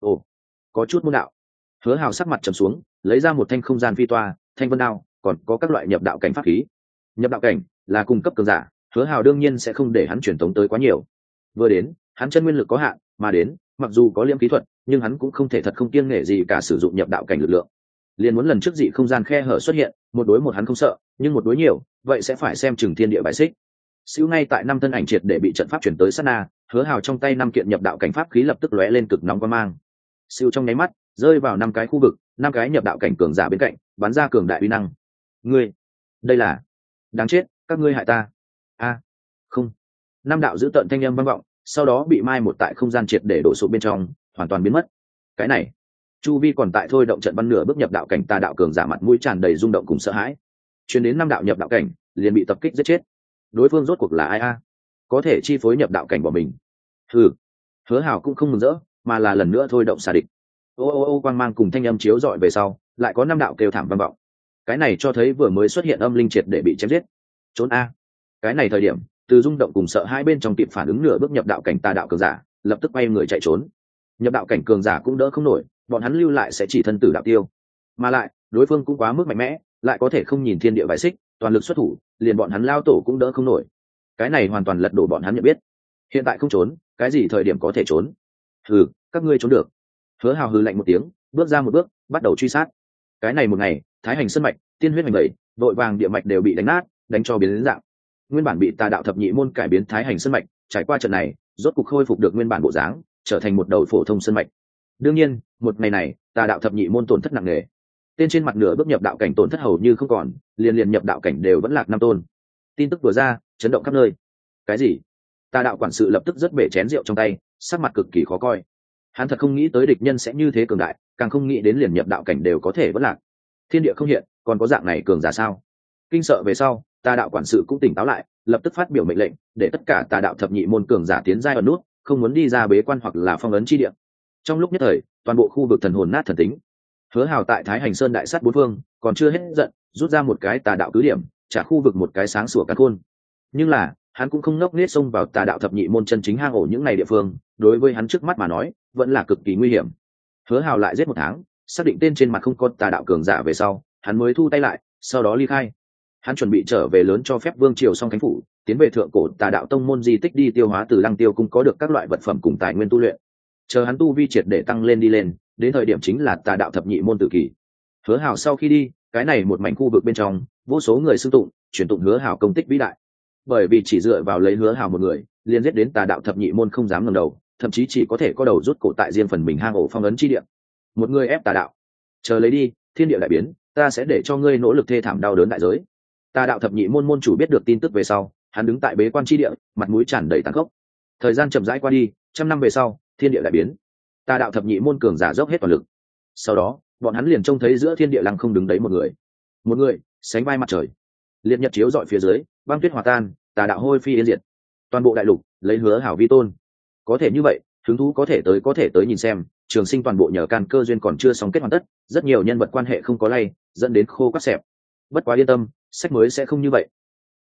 Ồ, có chút môn đạo. Hứa hào sắc mặt trầm xuống, lấy ra một thanh không gian phi toa, thanh vân đao, còn có các loại nhập đạo cảnh pháp khí. Nhập đạo cảnh là cung cấp cường giả, hứa hào đương nhiên sẽ không để hắn truyền tống tới quá nhiều. Vừa đến, hắn chân nguyên lực có hạn, mà đến, mặc dù có liêm kỹ thuật, nhưng hắn cũng không thể thật không kiêng nghệ gì cả sử dụng nhập đạo cảnh lực lượng liền muốn lần trước dị không gian khe hở xuất hiện, một đối một hắn không sợ, nhưng một đối nhiều, vậy sẽ phải xem chừng thiên địa bài xích. Siêu ngay tại năm thân ảnh triệt để bị trận pháp chuyển tới sát na, hứa hào trong tay năm kiện nhập đạo cảnh pháp khí lập tức lóe lên cực nóng qua mang. Siêu trong nháy mắt, rơi vào năm cái khu vực, năm cái nhập đạo cảnh cường giả bên cạnh, bắn ra cường đại uy năng. Ngươi, đây là, đáng chết, các ngươi hại ta. A, không. Năm đạo giữ tận thanh âm vang vọng, sau đó bị mai một tại không gian triệt để đổ sụp bên trong, hoàn toàn biến mất. Cái này chu vi còn tại thôi động trận bắn nửa bước nhập đạo cảnh tà đạo cường giả mặt mũi tràn đầy rung động cùng sợ hãi. Chuyến đến năm đạo nhập đạo cảnh, liền bị tập kích giết chết. Đối phương rốt cuộc là ai a? Có thể chi phối nhập đạo cảnh của mình. Hừ. Hứa hảo cũng không mừng rỡ, mà là lần nữa thôi động xà địch. Ô ô ô, quang mang cùng thanh âm chiếu dọi về sau, lại có năm đạo kêu thảm vang vọng. Cái này cho thấy vừa mới xuất hiện âm linh triệt để bị chém giết. Trốn a. Cái này thời điểm, từ rung động cùng sợ hai bên trong kịp phản ứng nửa bước nhập đạo cảnh tà đạo cường giả, lập tức bay người chạy trốn. Nhập đạo cảnh cường giả cũng đỡ không nổi bọn hắn lưu lại sẽ chỉ thân tử đạo tiêu. Mà lại, đối phương cũng quá mức mạnh mẽ, lại có thể không nhìn thiên địa bài xích, toàn lực xuất thủ, liền bọn hắn lao tổ cũng đỡ không nổi. Cái này hoàn toàn lật đổ bọn hắn nhận biết. Hiện tại không trốn, cái gì thời điểm có thể trốn? Hừ, các ngươi trốn được. Hứa hào hư lạnh một tiếng, bước ra một bước, bắt đầu truy sát. Cái này một ngày, thái hành sân mạch, tiên huyết hành bảy, đội vàng địa mạch đều bị đánh nát, đánh cho biến đến dạng. Nguyên bản bị tà đạo thập nhị môn cải biến thái hành sân mạch, trải qua trận này, rốt cục khôi phục được nguyên bản bộ dáng, trở thành một đầu phổ thông sân mạch đương nhiên, một ngày này, tà đạo thập nhị môn tổn thất nặng nề. Tên trên mặt nửa bước nhập đạo cảnh tổn thất hầu như không còn, liền liền nhập đạo cảnh đều vẫn lạc năm tôn. Tin tức vừa ra, chấn động khắp nơi. Cái gì? Tà đạo quản sự lập tức rất bể chén rượu trong tay, sắc mặt cực kỳ khó coi. Hắn thật không nghĩ tới địch nhân sẽ như thế cường đại, càng không nghĩ đến liền nhập đạo cảnh đều có thể vẫn lạc. Thiên địa không hiện, còn có dạng này cường giả sao? Kinh sợ về sau, tà đạo quản sự cũng tỉnh táo lại, lập tức phát biểu mệnh lệnh, để tất cả tà đạo thập nhị môn cường giả tiến giai ở nút, không muốn đi ra bế quan hoặc là phong ấn chi địa trong lúc nhất thời, toàn bộ khu vực thần hồn nát thần tính. Hứa hào tại thái hành sơn đại sát bốn phương, còn chưa hết giận, rút ra một cái tà đạo cứ điểm, trả khu vực một cái sáng sủa cắn khôn. Nhưng là, hắn cũng không nốc nết xông vào tà đạo thập nhị môn chân chính hang ổ những ngày địa phương, đối với hắn trước mắt mà nói, vẫn là cực kỳ nguy hiểm. Hứa hào lại giết một tháng, xác định tên trên mặt không có tà đạo cường giả về sau, hắn mới thu tay lại, sau đó ly khai. Hắn chuẩn bị trở về lớn cho phép vương triều song khánh phủ, tiến về thượng cổ tà đạo tông môn di tích đi tiêu hóa từ lăng tiêu cung có được các loại vật phẩm cùng tài nguyên tu luyện chờ hắn tu vi triệt để tăng lên đi lên, đến thời điểm chính là tà đạo thập nhị môn tự kỷ hứa Hảo sau khi đi, cái này một mảnh khu vực bên trong, vô số người xưng tụng, truyền tụng hứa Hảo công tích vĩ đại. Bởi vì chỉ dựa vào lấy hứa Hảo một người liên giết đến tà đạo thập nhị môn không dám ngẩng đầu, thậm chí chỉ có thể có đầu rút cổ tại riêng phần mình hang ổ phong ấn chi địa. Một người ép tà đạo. Chờ lấy đi, thiên địa đại biến, ta sẽ để cho ngươi nỗ lực thê thảm đau đớn đại giới. Tà đạo thập nhị môn môn chủ biết được tin tức về sau, hắn đứng tại bế quan tri địa, mặt mũi tràn đầy tàn khốc. Thời gian chậm rãi qua đi, trăm năm về sau thiên địa đại biến. Tà đạo thập nhị môn cường giả dốc hết toàn lực. Sau đó, bọn hắn liền trông thấy giữa thiên địa lăng không đứng đấy một người. Một người, sánh vai mặt trời. Liệt nhật chiếu dọi phía dưới, băng tuyết hòa tan, tà đạo hôi phi yên diệt. Toàn bộ đại lục, lấy hứa hảo vi tôn. Có thể như vậy, hứng thú có thể tới có thể tới nhìn xem, trường sinh toàn bộ nhờ can cơ duyên còn chưa xong kết hoàn tất, rất nhiều nhân vật quan hệ không có lay, dẫn đến khô quắc xẹp. Bất quá yên tâm, sách mới sẽ không như vậy.